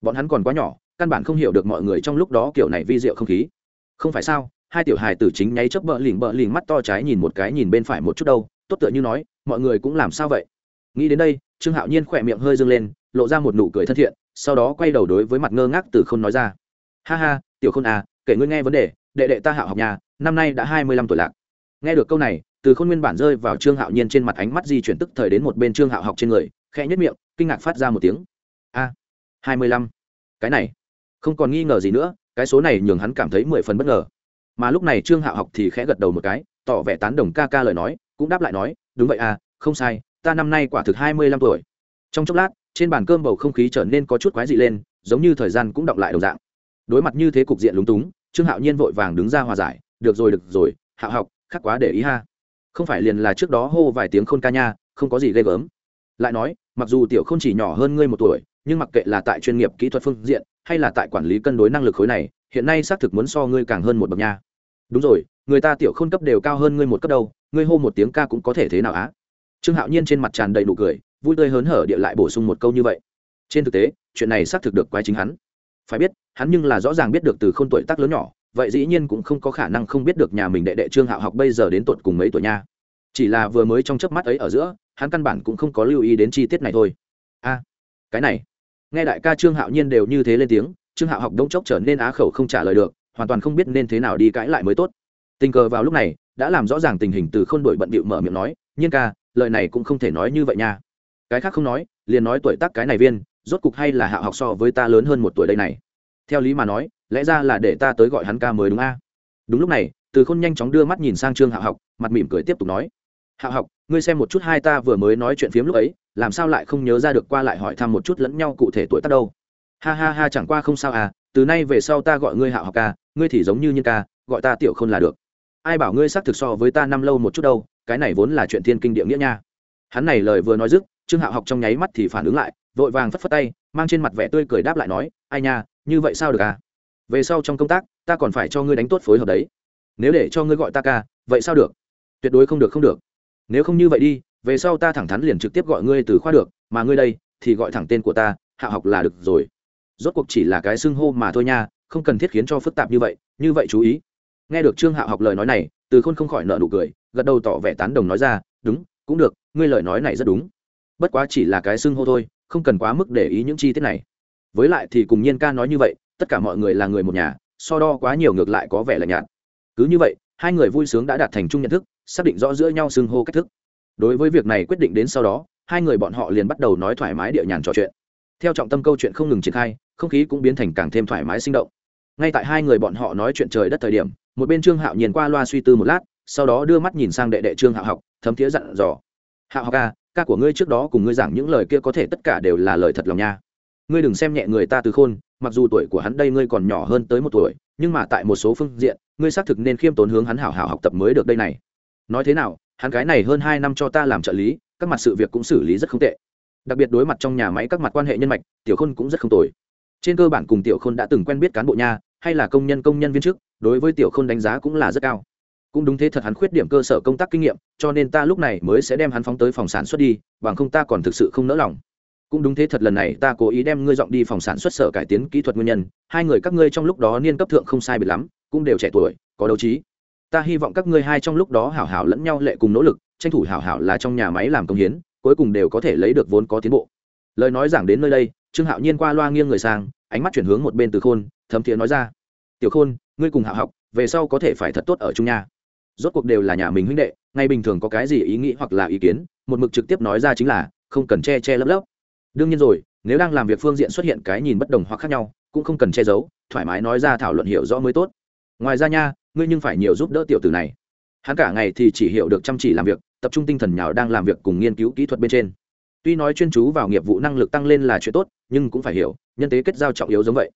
Bọn hắn còn quá nhỏ, căn bản không hiểu được mọi người trong lúc đó kiểu này vi diệu không khí. Không phải sao, hai tiểu hài tử chính nháy chớp bợ lỉnh bợ lỉnh mắt to trái nhìn một cái nhìn bên phải một chút đâu, tốt tựa như nói, mọi người cũng làm sao vậy? Nghĩ đến đây, trương hạo nhiên khỏe miệng hơi dâng lên, lộ ra một nụ cười thân thiện, sau đó quay đầu đối với mặt ngơ ngác từ không nói ra ha ha, tiểu khôn à kể ngươi nghe vấn đề, đệ đệ ta hạo học nhà, năm nay đã hai mươi lăm tuổi lạc. Nghe được câu này, từ khôn nguyên bản rơi vào trương hạo nhiên trên mặt ánh mắt di chuyển tức thời đến một bên trương hạo học trên người, khẽ nhất miệng, kinh ngạc phát ra một tiếng. A, hai mươi lăm. Cái này, không còn nghi ngờ gì nữa, cái số này nhường hắn cảm thấy mười phần bất ngờ. Mà lúc này trương hạo học thì khẽ gật đầu một cái, tỏ vẻ tán đồng ca ca lời nói, cũng đáp lại nói, đúng vậy à không sai, ta năm nay quả thực hai mươi lăm tuổi. Trong chốc lát, trên bàn cơm bầu không khí trở nên có chút quái dị lên, giống như thời gian cũng đọng lại đồng dạng đối mặt như thế cục diện lúng túng, trương hạo nhiên vội vàng đứng ra hòa giải, được rồi được rồi, hạo học, khắc quá để ý ha. Không phải liền là trước đó hô vài tiếng khôn ca nha, không có gì ghê gớm. Lại nói, mặc dù tiểu không chỉ nhỏ hơn ngươi một tuổi, nhưng mặc kệ là tại chuyên nghiệp kỹ thuật phương diện, hay là tại quản lý cân đối năng lực khối này, hiện nay xác thực muốn so ngươi càng hơn một bậc nha. Đúng rồi, người ta tiểu khôn cấp đều cao hơn ngươi một cấp đâu, ngươi hô một tiếng ca cũng có thể thế nào á? Trương hạo nhiên trên mặt tràn đầy nụ cười, vui tươi hớn hở địa lại bổ sung một câu như vậy. Trên thực tế, chuyện này xác thực được quái chính hắn. Phải biết hắn nhưng là rõ ràng biết được từ k h ô n tuổi tác lớn nhỏ, vậy dĩ nhiên cũng không có khả năng không biết được nhà mình đệ đệ trương hạo học bây giờ đến tột cùng mấy tuổi nha. Chỉ là vừa mới trong chớp mắt ấy ở giữa, hắn căn bản cũng không có lưu ý đến chi tiết này thôi. A, cái này. Nghe đại ca trương hạo nhiên đều như thế lên tiếng, trương hạo học đông chốc trở nên á khẩu không trả lời được, hoàn toàn không biết nên thế nào đi cãi lại mới tốt. Tình cờ vào lúc này, đã làm rõ ràng tình hình từ k h ô n đổi bận bịu mở miệng nói, nhiên ca, lời này cũng không thể nói như vậy nha. Cái khác không nói, liền nói tuổi tác cái này viên, rốt cục hay là hạo học so với ta lớn hơn một tuổi đây này theo lý mà nói, lẽ ra là để ta tới gọi hắn ca mới đúng a? Đúng lúc này, từ khôn nhanh chóng đưa mắt nhìn sang trương hạ học, mặt mỉm cười tiếp tục nói, hạ học, ngươi xem một chút hai ta vừa mới nói chuyện phiếm lúc ấy, làm sao lại không nhớ ra được qua lại hỏi thăm một chút lẫn nhau cụ thể tuổi tác đâu? Ha ha ha, chẳng qua không sao à từ nay về sau ta gọi ngươi hạ học ca, ngươi thì giống như nhân ca, gọi ta tiểu khôn là được. Ai bảo ngươi xác thực so với ta năm lâu một chút đâu, cái này vốn là chuyện thiên kinh địa nghĩa nha. Hắn này lời vừa nói dứt, trương hạo học trong nháy mắt thì phản ứng lại, vội vàng phất phất tay, mang trên mặt vẻ tươi cười đáp lại nói, ai nha như vậy sao được à? Về sau trong công tác, ta còn phải cho ngươi đánh tốt phối hợp đấy. Nếu để cho ngươi gọi ta ca, vậy sao được? Tuyệt đối không được không được. Nếu không như vậy đi, về sau ta thẳng thắn liền trực tiếp gọi ngươi từ khoa được, mà ngươi đây, thì gọi thẳng tên của ta, hạ học là được rồi. Rốt cuộc chỉ là cái xưng hô mà thôi nha, không cần thiết khiến cho phức tạp như vậy như vậy chú ý. Nghe được trương hạ học lời nói này, từ khôn không khỏi nợ nụ cười, gật đầu tỏ vẻ tán đồng nói ra, đúng, cũng được, ngươi lời nói này rất đúng. Bất quá chỉ là cái xưng hô thôi, không cần quá mức để ý những chi tiết này với lại thì cùng nhiên ca nói như vậy, tất cả mọi người là người một nhà, so đo quá nhiều ngược lại có vẻ là nhạt. Cứ như vậy, hai người vui sướng đã đạt thành chung nhận thức, xác định rõ giữa nhau xưng hô cách thức. Đối với việc này quyết định đến sau đó, hai người bọn họ liền bắt đầu nói thoải mái địa nhàn trò chuyện. Theo trọng tâm câu chuyện không ngừng triển khai, không khí cũng biến thành càng thêm thoải mái sinh động. Ngay tại hai người bọn họ nói chuyện trời đất thời điểm, một bên trương hạo nhìn qua loa suy tư một lát, sau đó đưa mắt nhìn sang đệ đệ trương hạo học, thấm thiế dặn dò. Hạo học ca ca của ngươi trước đó cùng ngươi giảng những lời kia có thể tất cả đều là lời thật lòng nha ngươi đừng xem nhẹ người ta từ khôn mặc dù tuổi của hắn đây ngươi còn nhỏ hơn tới một tuổi nhưng mà tại một số phương diện ngươi xác thực nên khiêm tốn hướng hắn hảo hảo học tập mới được đây này. Nói thế nào hắn cái này hơn hai năm cho ta làm trợ lý các mặt sự việc cũng xử lý rất không tệ. Đặc biệt đối mặt trong nhà máy các mặt quan hệ nhân mạch tiểu khôn cũng rất không tồi. Trên cơ bản cùng tiểu khôn đã từng quen biết cán bộ nhà, hay là công nhân công nhân viên chức đối với tiểu khôn đánh giá cũng là rất cao. Cũng đúng thế thật hắn khuyết điểm cơ sở công tác kinh nghiệm cho nên ta lúc này mới sẽ đem hắn phóng tới phòng sản xuất đi bằng không ta còn thực sự không nỡ lòng cũng đúng thế thật lần này ta cố ý đem ngươi dọn đi phòng sản xuất sở cải tiến kỹ thuật nguyên nhân, hai người các ngươi trong lúc đó niên cấp thượng không sai biệt lắm, cũng đều trẻ tuổi, có đấu trí. Ta hy vọng các ngươi hai trong lúc đó hảo hảo lẫn nhau lệ cùng nỗ lực, tranh thủ hảo hảo là trong nhà máy làm công hiến, cuối cùng đều có thể lấy được vốn có tiến bộ. Lời nói giảng đến nơi đây, trương hạo nhiên qua loa nghiêng người sang, ánh mắt chuyển hướng một bên từ khôn, thấm thiế nói ra, tiểu khôn, ngươi cùng hạo học, về sau có thể phải thật tốt ở chung nhà rốt cuộc đều là nhà mình huynh đệ ngay bình thường có cái gì ý nghĩ hoặc là ý kiến, một mực trực tiếp nói ra chính là, không cần che che lấp lấp đương nhiên rồi, nếu đang làm việc phương diện xuất hiện cái nhìn bất đồng hoặc khác nhau, cũng không cần che giấu, thoải mái nói ra thảo luận hiểu rõ mới tốt. Ngoài ra nha, ngươi nhưng phải nhiều giúp đỡ tiểu tử này. Hắn cả ngày thì chỉ hiểu được chăm chỉ làm việc, tập trung tinh thần nhào đang làm việc cùng nghiên cứu kỹ thuật bên trên. Tuy nói chuyên chú vào nghiệp vụ năng lực tăng lên là chuyện tốt, nhưng cũng phải hiểu, nhân tế kết giao trọng yếu giống vậy.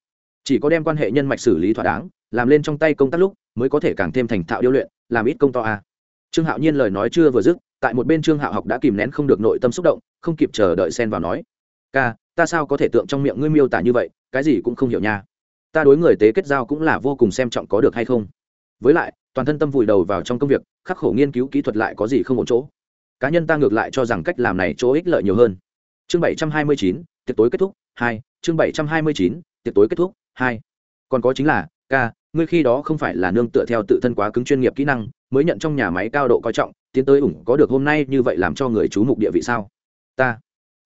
Chỉ có đem quan hệ nhân mạch xử lý thỏa đáng, làm lên trong tay công tác lúc, mới có thể càng thêm thành thạo điêu luyện, làm ít công to a. À. trương hạo nhiên lời nói chưa vừa dứt, tại một bên trương hạo học đã kìm nén không được nội tâm xúc động, không kịp chờ đợi xen vào nói ca, ta sao có thể tượng trong miệng ngươi miêu tả như vậy, cái gì cũng không hiểu nha. Ta đối người tế kết giao cũng là vô cùng xem trọng có được hay không. Với lại, toàn thân tâm vùi đầu vào trong công việc, khắc khổ nghiên cứu kỹ thuật lại có gì không ổn chỗ. Cá nhân ta ngược lại cho rằng cách làm này chỗ ích lợi nhiều hơn. Chương bảy trăm hai mươi chín, tiệc tối kết thúc, hai. Chương bảy trăm hai mươi chín, tiệc tối kết thúc, hai. Còn có chính là, ca, ngươi khi đó không phải là nương tựa theo tự thân quá cứng chuyên nghiệp kỹ năng, mới nhận trong nhà máy cao độ coi trọng, tiến tới ủng có được hôm nay như vậy làm cho người chú mục địa vị sao? Ta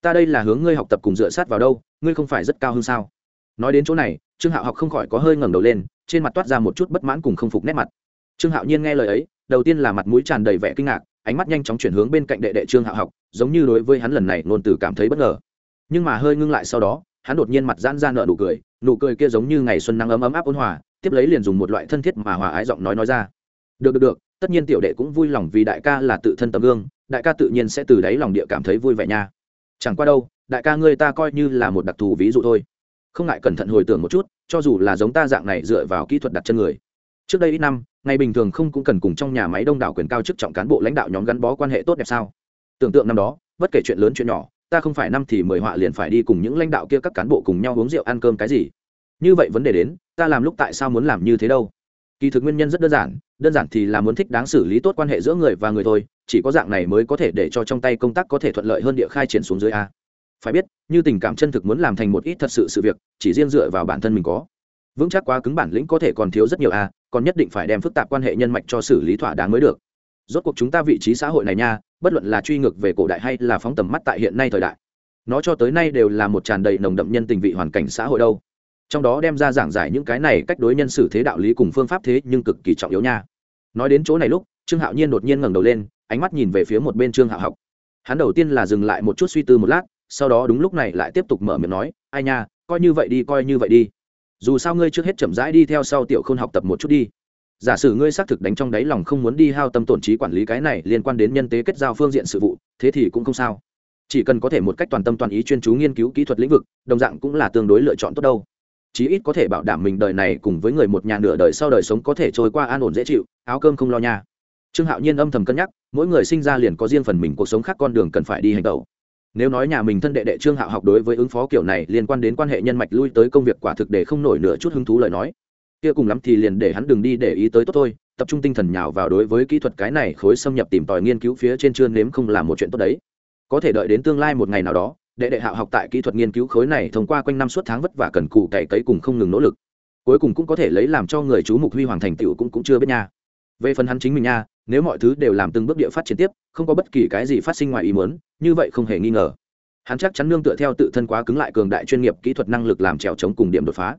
ta đây là hướng ngươi học tập cùng dựa sát vào đâu, ngươi không phải rất cao hơn sao? Nói đến chỗ này, trương hạo học không khỏi có hơi ngẩng đầu lên, trên mặt toát ra một chút bất mãn cùng không phục nét mặt. Trương hạo nhiên nghe lời ấy, đầu tiên là mặt mũi tràn đầy vẻ kinh ngạc, ánh mắt nhanh chóng chuyển hướng bên cạnh đệ đệ trương hạo học, giống như đối với hắn lần này ngôn từ cảm thấy bất ngờ. Nhưng mà hơi ngưng lại sau đó, hắn đột nhiên mặt giãn ra nợ nụ cười nụ cười kia giống như ngày xuân nắng ấm ấm áp ôn hòa, tiếp lấy liền dùng một loại thân thiết mà hòa ái giọng nói nói ra. Được được được, tất nhiên tiểu đệ cũng vui lòng vì đại ca là tự thân tấm gương, đại ca tự nhiên sẽ từ đáy lòng địa cảm thấy vui vẻ nha chẳng qua đâu, đại ca ngươi ta coi như là một đặc thù ví dụ thôi. Không ngại cẩn thận hồi tưởng một chút, cho dù là giống ta dạng này dựa vào kỹ thuật đặt chân người. Trước đây ít năm, ngày bình thường không cũng cần cùng trong nhà máy đông đảo quyền cao chức trọng cán bộ lãnh đạo nhóm gắn bó quan hệ tốt đẹp sao? Tưởng tượng năm đó, bất kể chuyện lớn chuyện nhỏ, ta không phải năm thì mười họa liền phải đi cùng những lãnh đạo kia các cán bộ cùng nhau uống rượu ăn cơm cái gì. Như vậy vấn đề đến, ta làm lúc tại sao muốn làm như thế đâu? Kỳ thực nguyên nhân rất đơn giản đơn giản thì là muốn thích đáng xử lý tốt quan hệ giữa người và người thôi, chỉ có dạng này mới có thể để cho trong tay công tác có thể thuận lợi hơn địa khai triển xuống dưới a. Phải biết, như tình cảm chân thực muốn làm thành một ít thật sự sự việc, chỉ riêng dựa vào bản thân mình có. Vững chắc quá cứng bản lĩnh có thể còn thiếu rất nhiều a, còn nhất định phải đem phức tạp quan hệ nhân mạch cho xử lý thỏa đáng mới được. Rốt cuộc chúng ta vị trí xã hội này nha, bất luận là truy ngược về cổ đại hay là phóng tầm mắt tại hiện nay thời đại, nó cho tới nay đều là một tràn đầy nồng đậm nhân tình vị hoàn cảnh xã hội đâu trong đó đem ra giảng giải những cái này cách đối nhân xử thế đạo lý cùng phương pháp thế nhưng cực kỳ trọng yếu nha. Nói đến chỗ này lúc, trương hạo nhiên đột nhiên ngẩng đầu lên, ánh mắt nhìn về phía một bên trương hạo học. Hắn đầu tiên là dừng lại một chút suy tư một lát, sau đó đúng lúc này lại tiếp tục mở miệng nói, ai nha, coi như vậy đi, coi như vậy đi. Dù sao ngươi trước hết chậm rãi đi theo sau tiểu khôn học tập một chút đi. Giả sử ngươi xác thực đánh trong đáy lòng không muốn đi hao tâm tổn trí quản lý cái này liên quan đến nhân tế kết giao phương diện sự vụ, thế thì cũng không sao. Chỉ cần có thể một cách toàn tâm toàn ý chuyên chú nghiên cứu kỹ thuật lĩnh vực, đồng dạng cũng là tương đối lựa chọn tốt đâu chí ít có thể bảo đảm mình đời này cùng với người một nhà nửa đời sau đời sống có thể trôi qua an ổn dễ chịu, áo cơm không lo nha. Trương hạo nhiên âm thầm cân nhắc, mỗi người sinh ra liền có riêng phần mình cuộc sống khác con đường cần phải đi hành tẩu. Nếu nói nhà mình thân đệ đệ trương hạo học đối với ứng phó kiểu này liên quan đến quan hệ nhân mạch lui tới công việc quả thực để không nổi nửa chút hứng thú lời nói. Kia cùng lắm thì liền để hắn đừng đi để ý tới tốt thôi, tập trung tinh thần nhào vào đối với kỹ thuật cái này khối xâm nhập tìm tòi nghiên cứu phía trên chưa nếm không làm một chuyện tốt đấy. Có thể đợi đến tương lai một ngày nào đó đệ đệ hạo học tại kỹ thuật nghiên cứu khối này thông qua quanh năm suốt tháng vất vả cần cù cày cấy cùng không ngừng nỗ lực. Cuối cùng cũng có thể lấy làm cho người chú mục huy hoàng thành tựu cũng cũng chưa biết nha. Về phần hắn chính mình nha, nếu mọi thứ đều làm từng bước địa phát triển tiếp, không có bất kỳ cái gì phát sinh ngoài ý muốn, như vậy không hề nghi ngờ. Hắn chắc chắn nương tựa theo tự thân quá cứng lại cường đại chuyên nghiệp kỹ thuật năng lực làm trèo chống cùng điểm đột phá.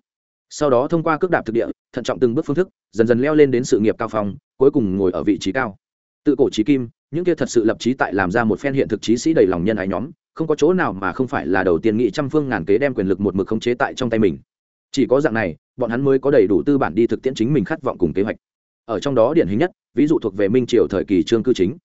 Sau đó thông qua cước đạp thực địa, thận trọng từng bước phương thức, dần dần leo lên đến sự nghiệp cao phong, cuối cùng ngồi ở vị trí cao. Tự cổ trí kim, những kia thật sự lập trí tại làm ra một phen hiện thực trí sĩ đầy lòng nhân ái nhóm không có chỗ nào mà không phải là đầu tiên nghị trăm phương ngàn kế đem quyền lực một mực khống chế tại trong tay mình. Chỉ có dạng này, bọn hắn mới có đầy đủ tư bản đi thực tiễn chính mình khát vọng cùng kế hoạch. Ở trong đó điển hình nhất, ví dụ thuộc về minh triều thời kỳ trương cư chính.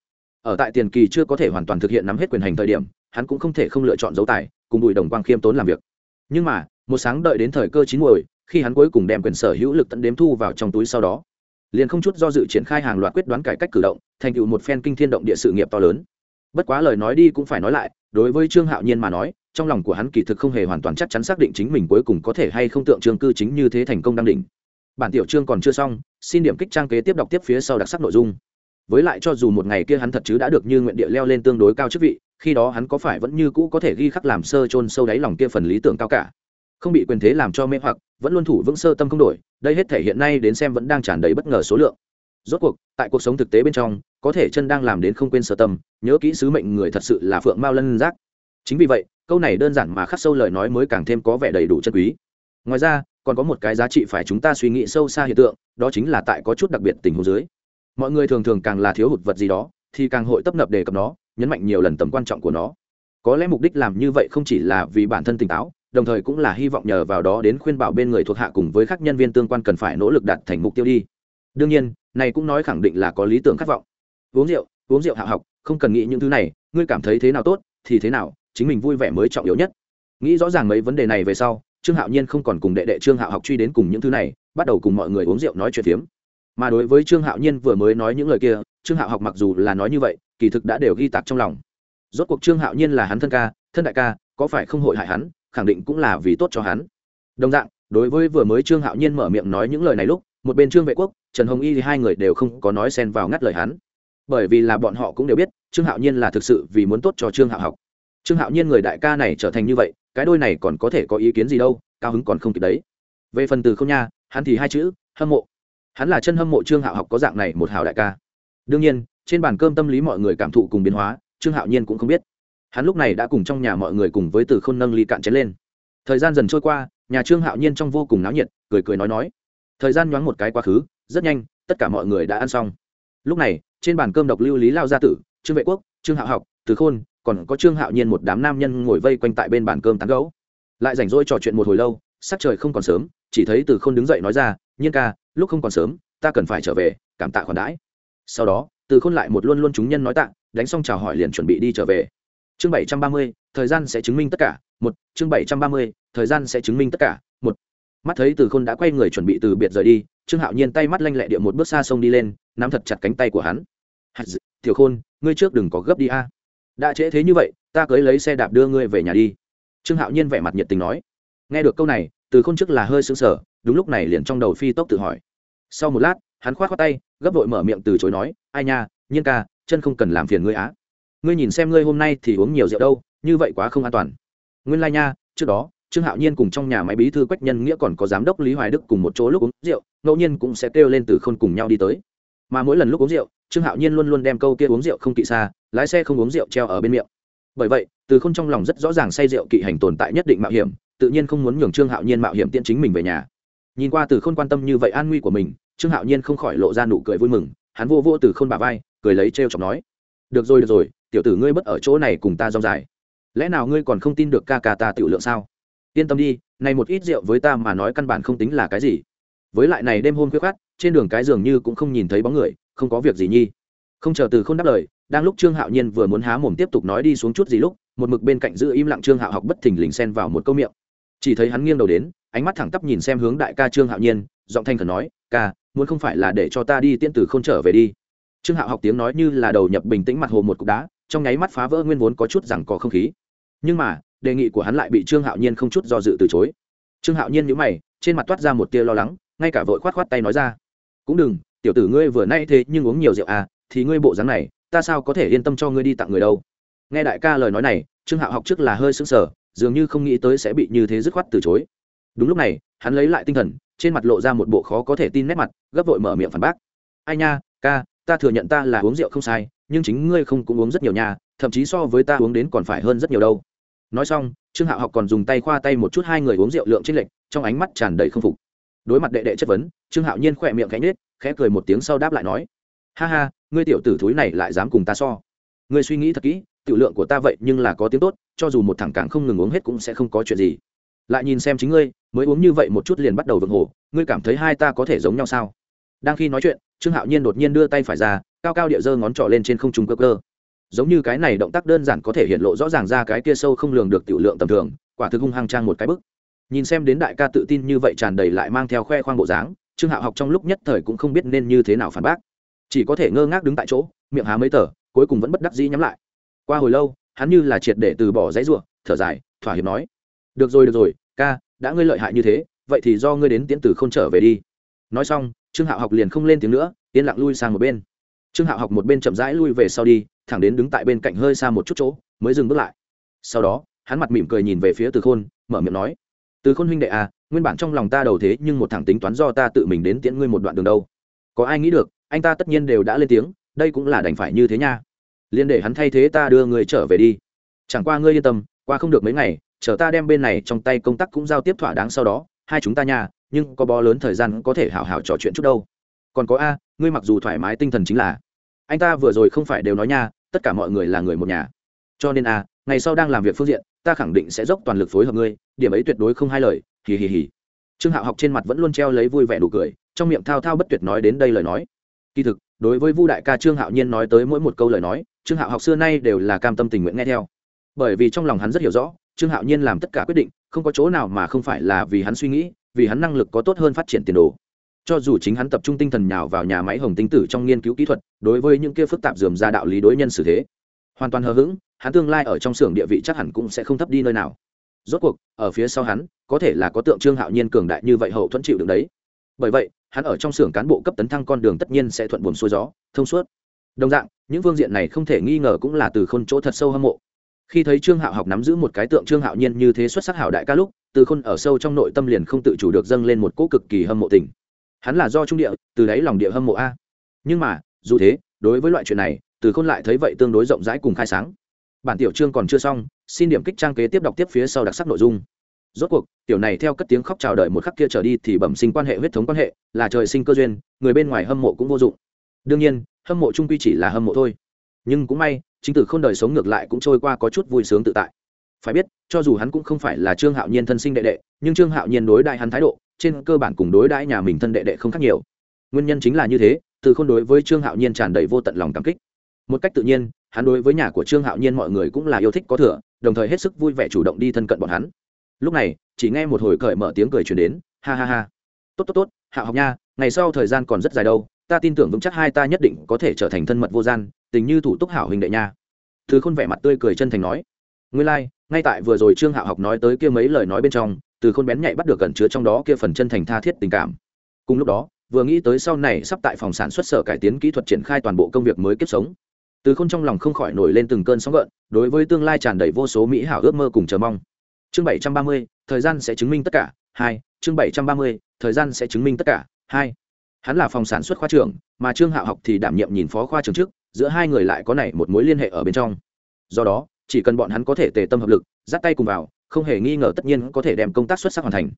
Ở tại tiền kỳ chưa có thể hoàn toàn thực hiện nắm hết quyền hành thời điểm, hắn cũng không thể không lựa chọn dấu tài, cùng bùi đồng quang khiêm tốn làm việc. Nhưng mà, một sáng đợi đến thời cơ chín muồi, khi hắn cuối cùng đem quyền sở hữu lực tận đếm thu vào trong túi sau đó, liền không chút do dự triển khai hàng loạt quyết đoán cải cách cử động, thành tựu một phen kinh thiên động địa sự nghiệp to lớn bất quá lời nói đi cũng phải nói lại, đối với trương hạo nhiên mà nói, trong lòng của hắn kỳ thực không hề hoàn toàn chắc chắn xác định chính mình cuối cùng có thể hay không tượng trương cư chính như thế thành công đăng đỉnh. Bản tiểu trương còn chưa xong, xin điểm kích trang kế tiếp đọc tiếp phía sau đặc sắc nội dung. Với lại cho dù một ngày kia hắn thật chứ đã được như nguyện địa leo lên tương đối cao chức vị, khi đó hắn có phải vẫn như cũ có thể ghi khắc làm sơ chôn sâu đáy lòng kia phần lý tưởng cao cả? Không bị quyền thế làm cho mê hoặc, vẫn luôn thủ vững sơ tâm không đổi, đây hết thể hiện nay đến xem vẫn đang tràn đầy bất ngờ số lượng. Rốt cuộc, tại cuộc sống thực tế bên trong có thể chân đang làm đến không quên sở tâm, nhớ kỹ sứ mệnh người thật sự là phượng mao lân giác. Chính vì vậy, câu này đơn giản mà khắc sâu lời nói mới càng thêm có vẻ đầy đủ chân quý. Ngoài ra, còn có một cái giá trị phải chúng ta suy nghĩ sâu xa hiện tượng, đó chính là tại có chút đặc biệt tình huống dưới. Mọi người thường thường càng là thiếu hụt vật gì đó, thì càng hội tấp nập đề cập nó, nhấn mạnh nhiều lần tầm quan trọng của nó. Có lẽ mục đích làm như vậy không chỉ là vì bản thân tỉnh táo, đồng thời cũng là hy vọng nhờ vào đó đến khuyên bảo bên người thuộc hạ cùng với các nhân viên tương quan cần phải nỗ lực đạt thành mục tiêu đi. Đương nhiên, này cũng nói khẳng định là có lý tưởng khát vọng uống rượu uống rượu hạ học, không cần nghĩ những thứ này, ngươi cảm thấy thế nào tốt, thì thế nào, chính mình vui vẻ mới trọng yếu nhất. Nghĩ rõ ràng mấy vấn đề này về sau, trương hạo nhiên không còn cùng đệ đệ trương hạo học truy đến cùng những thứ này, bắt đầu cùng mọi người uống rượu nói chuyện phiếm. Mà đối với trương hạo nhiên vừa mới nói những lời kia, trương hạo học mặc dù là nói như vậy, kỳ thực đã đều ghi tạc trong lòng. Rốt cuộc trương hạo nhiên là hắn thân ca, thân đại ca, có phải không hội hại hắn, khẳng định cũng là vì tốt cho hắn. Đồng dạng, đối với vừa mới trương hạo nhiên mở miệng nói những lời này lúc, một bên trương vệ quốc, trần hồng y thì hai người đều không có nói xen vào ngắt lời hắn bởi vì là bọn họ cũng đều biết, trương hạo nhiên là thực sự vì muốn tốt cho trương hạo học. Trương hạo nhiên người đại ca này trở thành như vậy, cái đôi này còn có thể có ý kiến gì đâu, cao hứng còn không kịp đấy. Về phần từ không nha, hắn thì hai chữ, hâm mộ. Hắn là chân hâm mộ trương hạo học có dạng này một hào đại ca. Đương nhiên, trên bàn cơm tâm lý mọi người cảm thụ cùng biến hóa, trương hạo nhiên cũng không biết. Hắn lúc này đã cùng trong nhà mọi người cùng với từ k h ô n nâng ly cạn chén lên. Thời gian dần trôi qua, nhà trương hạo nhiên trong vô cùng náo nhiệt, cười cười nói nói. Thời gian nhoáng một cái quá khứ, rất nhanh, tất cả mọi người đã ăn xong. Lúc này trên bàn cơm độc lưu lý lao gia tử, trương vệ quốc, trương hạo học, từ khôn, còn có trương hạo nhiên một đám nam nhân ngồi vây quanh tại bên bàn cơm tán gấu lại rảnh rỗi trò chuyện một hồi lâu, sắc trời không còn sớm, chỉ thấy từ khôn đứng dậy nói ra, nhiên ca, lúc không còn sớm, ta cần phải trở về, cảm tạ khoản đãi. Sau đó, từ khôn lại một luôn luôn chúng nhân nói tạ, đánh xong chào hỏi liền chuẩn bị đi trở về. Chương bảy trăm ba mươi, thời gian sẽ chứng minh tất cả, một, chương bảy trăm ba mươi, thời gian sẽ chứng minh tất cả, một. Mắt thấy từ khôn đã quay người chuẩn bị từ biệt rời đi, trương hạo nhiên tay mắt lanh lẹ địa một bước xa sông đi lên nắm thật chặt cánh tay của hắn. Tiểu khôn ngươi trước đừng có gấp đi a. Đã trễ thế như vậy ta cưới lấy xe đạp đưa ngươi về nhà đi. Trương hạo nhiên vẻ mặt nhiệt tình nói. Nghe được câu này từ khôn trước là hơi sững sờ đúng lúc này liền trong đầu phi tốc tự hỏi. Sau một lát hắn khoát khoát tay gấp vội mở miệng từ chối nói ai nha nhiên ca chân không cần làm phiền ngươi á. Ngươi nhìn xem ngươi hôm nay thì uống nhiều rượu đâu như vậy quá không an toàn. Nguyên lai nha, trước đó trương hạo nhiên cùng trong nhà máy bí thư quách nhân nghĩa còn có giám đốc lý hoài đức cùng một chỗ lúc uống rượu ngẫu nhiên cũng sẽ kêu lên từ Khôn cùng nhau đi tới mà mỗi lần lúc uống rượu, trương hạo nhiên luôn luôn đem câu kia uống rượu không kỵ xa, lái xe không uống rượu treo ở bên miệng. Bởi vậy, từ k h ô n trong lòng rất rõ ràng say rượu kỵ hành tồn tại nhất định mạo hiểm, tự nhiên không muốn nhường trương hạo nhiên mạo hiểm tiễn chính mình về nhà. Nhìn qua từ k h ô n quan tâm như vậy an nguy của mình, trương hạo nhiên không khỏi lộ ra nụ cười vui mừng, hắn vô vô từ k h ô n bà vai, cười lấy t r e o chọc nói, được rồi được rồi, tiểu tử ngươi bất ở chỗ này cùng ta rong dài. Lẽ nào ngươi còn không tin được ca ca ta tiểu lượng sao? Yên tâm đi này một ít rượu với ta mà nói căn bản không tính là cái gì. Với lại này đêm hôm khuya khát trên đường cái dường như cũng không nhìn thấy bóng người, không có việc gì nhi. Không chờ từ không đáp lời, đang lúc trương hạo nhiên vừa muốn há mồm tiếp tục nói đi xuống chút gì lúc, một mực bên cạnh giữ im lặng trương hạo học bất thình lình xen vào một câu miệng. Chỉ thấy hắn nghiêng đầu đến, ánh mắt thẳng tắp nhìn xem hướng đại ca trương hạo nhiên, giọng thanh khẩn nói, ca, muốn không phải là để cho ta đi tiên tử không trở về đi. Trương hạo học tiếng nói như là đầu nhập bình tĩnh mặt hồ một cục đá, trong nháy mắt phá vỡ nguyên vốn có chút rằng có không khí. Nhưng mà, đề nghị của hắn lại bị trương hạo nhiên không chút do dự từ chối. Trương hạo nhiên nhữ mày, trên mặt toát ra một tia lo lắng, ngay cả vội khoát khoát tay nói ra cũng đừng tiểu tử ngươi vừa nay thế nhưng uống nhiều rượu à thì ngươi bộ dáng này ta sao có thể yên tâm cho ngươi đi tặng người đâu. Nghe đại ca lời nói này trương hạo học trước là hơi sững sờ dường như không nghĩ tới sẽ bị như thế dứt khoát từ chối. Đúng lúc này hắn lấy lại tinh thần trên mặt lộ ra một bộ khó có thể tin nét mặt gấp vội mở miệng phản bác. Ai nha ca ta thừa nhận ta là uống rượu không sai nhưng chính ngươi không cũng uống rất nhiều nha thậm chí so với ta uống đến còn phải hơn rất nhiều đâu. Nói xong trương hạo học còn dùng tay khoa tay một chút hai người uống rượu lượng trên lệch, trong ánh mắt tràn đầy không phục đối mặt đệ đệ chất vấn, trương hạo nhiên khỏe miệng khẽ nhết khẽ cười một tiếng sau đáp lại nói, ha ha, ngươi tiểu tử thúi này lại dám cùng ta so. Ngươi suy nghĩ thật kỹ, tiểu lượng của ta vậy nhưng là có tiếng tốt, cho dù một thằng càng không ngừng uống hết cũng sẽ không có chuyện gì. Lại nhìn xem chính ngươi, mới uống như vậy một chút liền bắt đầu vượng hồ ngươi cảm thấy hai ta có thể giống nhau sao? Đang khi nói chuyện, trương hạo nhiên đột nhiên đưa tay phải ra, cao cao địa dơ ngón trỏ lên trên không trung cơ cơ. Giống như cái này động tác đơn giản có thể hiện lộ rõ ràng ra cái kia sâu không lường được tiểu lượng tầm thường, quả thực hung hăng trang một cái bức nhìn xem đến đại ca tự tin như vậy tràn đầy lại mang theo khoe khoang bộ dáng, trương hạo học trong lúc nhất thời cũng không biết nên như thế nào phản bác. Chỉ có thể ngơ ngác đứng tại chỗ, miệng há mấy tờ, cuối cùng vẫn bất đắc dĩ nhắm lại. Qua hồi lâu, hắn như là triệt để từ bỏ dãy ruộng thở dài, thỏa hiệp nói, được rồi được rồi, ca, đã ngươi lợi hại như thế, vậy thì do ngươi đến tiễn tử không trở về đi. Nói xong, trương hạo học liền không lên tiếng nữa, yên lặng lui sang một bên. Trương hạo học một bên chậm rãi lui về sau đi, thẳng đến đứng tại bên cạnh hơi xa một chút chỗ, mới dừng bước lại. Sau đó, hắn mặt mỉm cười nhìn về phía từ khôn, mở miệng nói từ khôn huynh đệ à nguyên bản trong lòng ta đầu thế nhưng một thằng tính toán do ta tự mình đến tiễn ngươi một đoạn đường đâu. Có ai nghĩ được, anh ta tất nhiên đều đã lên tiếng, đây cũng là đành phải như thế nha. Liên để hắn thay thế ta đưa người trở về đi. Chẳng qua ngươi yên tâm, qua không được mấy ngày, chờ ta đem bên này trong tay công tác cũng giao tiếp thỏa đáng sau đó, hai chúng ta nha, nhưng có bó lớn thời gian có thể hào hào trò chuyện chút đâu. Còn có a, ngươi mặc dù thoải mái tinh thần chính là. Anh ta vừa rồi không phải đều nói nha, tất cả mọi người là người một nhà. Cho nên a ngày sau đang làm việc phương diện, ta khẳng định sẽ dốc toàn lực phối hợp ngươi, điểm ấy tuyệt đối không hai lời, hì hì hì. Trương hạo học trên mặt vẫn luôn treo lấy vui vẻ đủ cười, trong miệng thao thao bất tuyệt nói đến đây lời nói. Kỳ thực, đối với vu đại ca trương hạo nhiên nói tới mỗi một câu lời nói, trương hạo học xưa nay đều là cam tâm tình nguyện nghe theo. Bởi vì trong lòng hắn rất hiểu rõ, trương hạo nhiên làm tất cả quyết định, không có chỗ nào mà không phải là vì hắn suy nghĩ, vì hắn năng lực có tốt hơn phát triển tiền đồ. Cho dù chính hắn tập trung tinh thần nhào vào nhà máy hồng tinh tử trong nghiên cứu kỹ thuật, đối với những kia phức tạp dườm ra đạo lý đối nhân xử thế, hoàn toàn hờ hững hắn tương lai ở trong xưởng địa vị chắc hẳn cũng sẽ không thấp đi nơi nào. Rốt cuộc, ở phía sau hắn, có thể là có tượng trương hạo nhiên cường đại như vậy hậu thuẫn chịu được đấy. Bởi vậy, hắn ở trong xưởng cán bộ cấp tấn thăng con đường tất nhiên sẽ thuận buồm xuôi gió, thông suốt. Đồng dạng, những phương diện này không thể nghi ngờ cũng là từ khôn chỗ thật sâu hâm mộ. Khi thấy trương hạo học nắm giữ một cái tượng trương hạo nhiên như thế xuất sắc hảo đại ca lúc, từ khôn ở sâu trong nội tâm liền không tự chủ được dâng lên một cỗ cực kỳ hâm mộ tình. Hắn là do trung địa, từ đáy lòng địa hâm mộ a. Nhưng mà, dù thế, đối với loại chuyện này, từ khôn lại thấy vậy tương đối rộng rãi cùng khai sáng bản tiểu chương còn chưa xong, xin điểm kích trang kế tiếp đọc tiếp phía sau đặc sắc nội dung. Rốt cuộc, tiểu này theo cất tiếng khóc chào đợi một khắc kia trở đi thì bẩm sinh quan hệ huyết thống quan hệ, là trời sinh cơ duyên, người bên ngoài hâm mộ cũng vô dụng. Đương nhiên, hâm mộ trung quy chỉ là hâm mộ thôi. Nhưng cũng may, chính tử không đời sống ngược lại cũng trôi qua có chút vui sướng tự tại. Phải biết, cho dù hắn cũng không phải là trương hạo nhiên thân sinh đệ đệ, nhưng trương hạo nhiên đối đại hắn thái độ, trên cơ bản cùng đối đãi nhà mình thân đệ đệ không khác nhiều. Nguyên nhân chính là như thế từ không đối với trương hạo nhiên tràn đầy vô tận lòng cảm kích. Một cách tự nhiên hắn đối với nhà của trương hạo nhiên mọi người cũng là yêu thích có thừa đồng thời hết sức vui vẻ chủ động đi thân cận bọn hắn. Lúc này chỉ nghe một hồi cởi mở tiếng cười truyền đến ha ha ha. Tốt tốt tốt hạ học nha ngày sau thời gian còn rất dài đâu ta tin tưởng vững chắc hai ta nhất định có thể trở thành thân mật vô gian tình như thủ túc hảo hình đệ nha. Thứ khôn vẻ mặt tươi cười chân thành nói. Nguyên lai、like, ngay tại vừa rồi trương Hạo học nói tới kia mấy lời nói bên trong từ khôn bén nhạy bắt được cẩn chứa trong đó kia phần chân thành tha thiết tình cảm. Cùng lúc đó vừa nghĩ tới sau này sắp tại phòng sản xuất sở cải tiến kỹ thuật triển khai toàn bộ công việc mới kiếp sống từ khôn trong lòng không khỏi nổi lên từng cơn sóng gợn, đối với tương lai tràn đầy vô số mỹ hảo ước mơ cùng chờ mong. Chương bảy trăm ba mươi, thời gian sẽ chứng minh tất cả. Hai, chương bảy trăm ba mươi, thời gian sẽ chứng minh tất cả. Hai, hắn là phòng sản xuất khoa trưởng, mà trương hạo học thì đảm nhiệm nhìn phó khoa trưởng trước, giữa hai người lại có này một mối liên hệ ở bên trong. Do đó, chỉ cần bọn hắn có thể tề tâm hợp lực, dắt tay cùng vào, không hề nghi ngờ tất nhiên có thể đem công tác xuất sắc hoàn thành.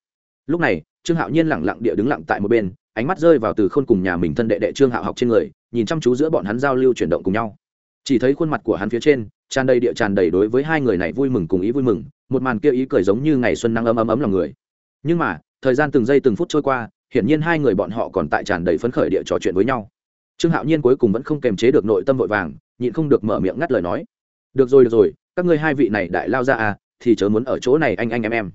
Lúc này, trương hạo nhiên lẳng lặng địa đứng lặng tại một bên, ánh mắt rơi vào từ khôn cùng nhà mình thân đệ đệ trương hạo học trên người, nhìn chăm chú giữa bọn hắn giao lưu chuyển động cùng nhau chỉ thấy khuôn mặt của hắn phía trên, tràn đầy địa tràn đầy đối với hai người này vui mừng cùng ý vui mừng, một màn kia ý cười giống như ngày xuân nắng ấm ấm ấm lòng người. Nhưng mà, thời gian từng giây từng phút trôi qua, hiển nhiên hai người bọn họ còn tại tràn đầy phấn khởi địa trò chuyện với nhau. Trương hạo nhiên cuối cùng vẫn không kềm chế được nội tâm vội vàng, nhịn không được mở miệng ngắt lời nói. Được rồi được rồi, các ngươi hai vị này đại lao ra à thì chớ muốn ở chỗ này anh anh em em.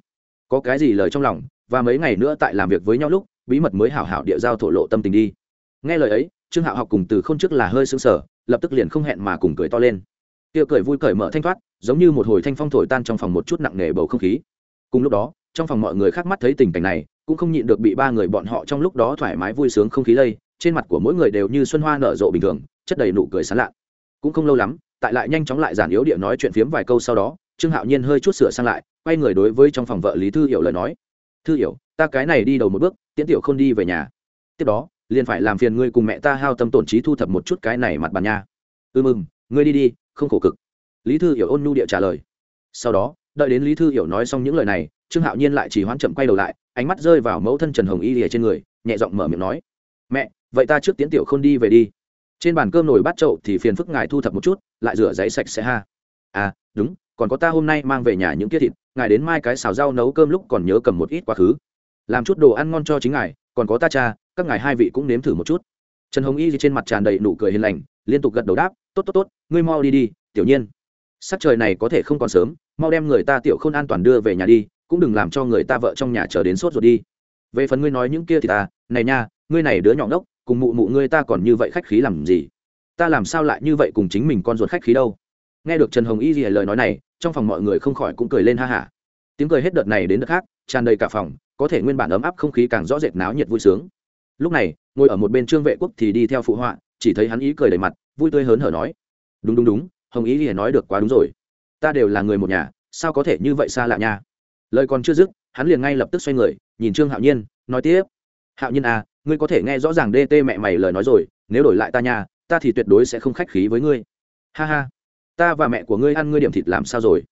Có cái gì lời trong lòng, và mấy ngày nữa tại làm việc với nhau lúc, bí mật mới hảo hảo địa giao thổ lộ tâm tình đi. Nghe lời ấy, trương hạo học cùng từ k h ô n trước là hơi sững sở lập tức liền không hẹn mà cùng cười to lên. Kia cười vui cởi mở thanh thoát, giống như một hồi thanh phong thổi tan trong phòng một chút nặng nề bầu không khí. Cùng lúc đó, trong phòng mọi người khác mắt thấy tình cảnh này, cũng không nhịn được bị ba người bọn họ trong lúc đó thoải mái vui sướng không khí lây, trên mặt của mỗi người đều như xuân hoa nở rộ bình thường, chất đầy nụ cười sán lạ. Cũng không lâu lắm, tại lại nhanh chóng lại giản yếu địa nói chuyện phiếm vài câu sau đó, trương hạo nhiên hơi chút sửa sang lại, quay người đối với trong phòng vợ lý thư hiểu lời nói. Thư hiểu, ta cái này đi đầu một bước, tiễn tiểu không đi về nhà. Tiếp đó liền phải làm phiền ngươi cùng mẹ ta hao tâm tổn trí thu thập một chút cái này mặt bàn nha. Ư ừ mừng, ngươi đi đi, không khổ cực. Lý thư hiểu ôn nhu địa trả lời. Sau đó, đợi đến lý thư hiểu nói xong những lời này, trương hạo nhiên lại chỉ hoãn chậm quay đầu lại, ánh mắt rơi vào mẫu thân trần hồng y lìa trên người, nhẹ giọng mở miệng nói. Mẹ, vậy ta trước tiến tiểu k h ô n đi về đi. Trên bàn cơm nồi bát trậu thì phiền phức ngài thu thập một chút, lại rửa giấy sạch sẽ ha. À đúng, còn có ta hôm nay mang về nhà những tiết thịt, ngài đến mai cái xào rau nấu cơm lúc còn nhớ cầm một ít quá khứ. Làm chút đồ ăn ngon cho chính ngài, còn có ta cha các ngài hai vị cũng nếm thử một chút. Trần hồng y trên mặt tràn đầy nụ cười hiền lành, liên tục gật đầu đáp, tốt tốt tốt, ngươi mau đi đi, tiểu nhiên. Sắc trời này có thể không còn sớm, mau đem người ta tiểu không an toàn đưa về nhà đi, cũng đừng làm cho người ta vợ trong nhà chờ đến sốt ruột đi. Về phần ngươi nói những kia thì ta, này nha, ngươi này đứa nhỏ ngốc, cùng mụ mụ ngươi ta còn như vậy khách khí làm gì? Ta làm sao lại như vậy cùng chính mình con ruột khách khí đâu? Nghe được trần hồng y gì lời nói này, trong phòng mọi người không khỏi cũng cười lên ha hả. Tiếng cười hết đợt này đến đợt khác, tràn đầy cả phòng, có thể nguyên bản ấm áp không khí càng rõ rệt náo nhiệt vui sướng lúc này, ngồi ở một bên trương vệ quốc thì đi theo phụ họa, chỉ thấy hắn ý cười đầy mặt, vui tươi hớn hở nói. Đúng đúng đúng, hồng ý thì nói được quá đúng rồi. Ta đều là người một nhà, sao có thể như vậy xa lạ nha? Lời còn chưa dứt, hắn liền ngay lập tức xoay người, nhìn trương hạo nhiên, nói tiếp. Hạo nhiên à ngươi có thể nghe rõ ràng đê mẹ mày lời nói rồi, nếu đổi lại ta nhà ta thì tuyệt đối sẽ không khách khí với ngươi. Ha ha, ta và mẹ của ngươi ăn ngươi điểm thịt làm sao rồi?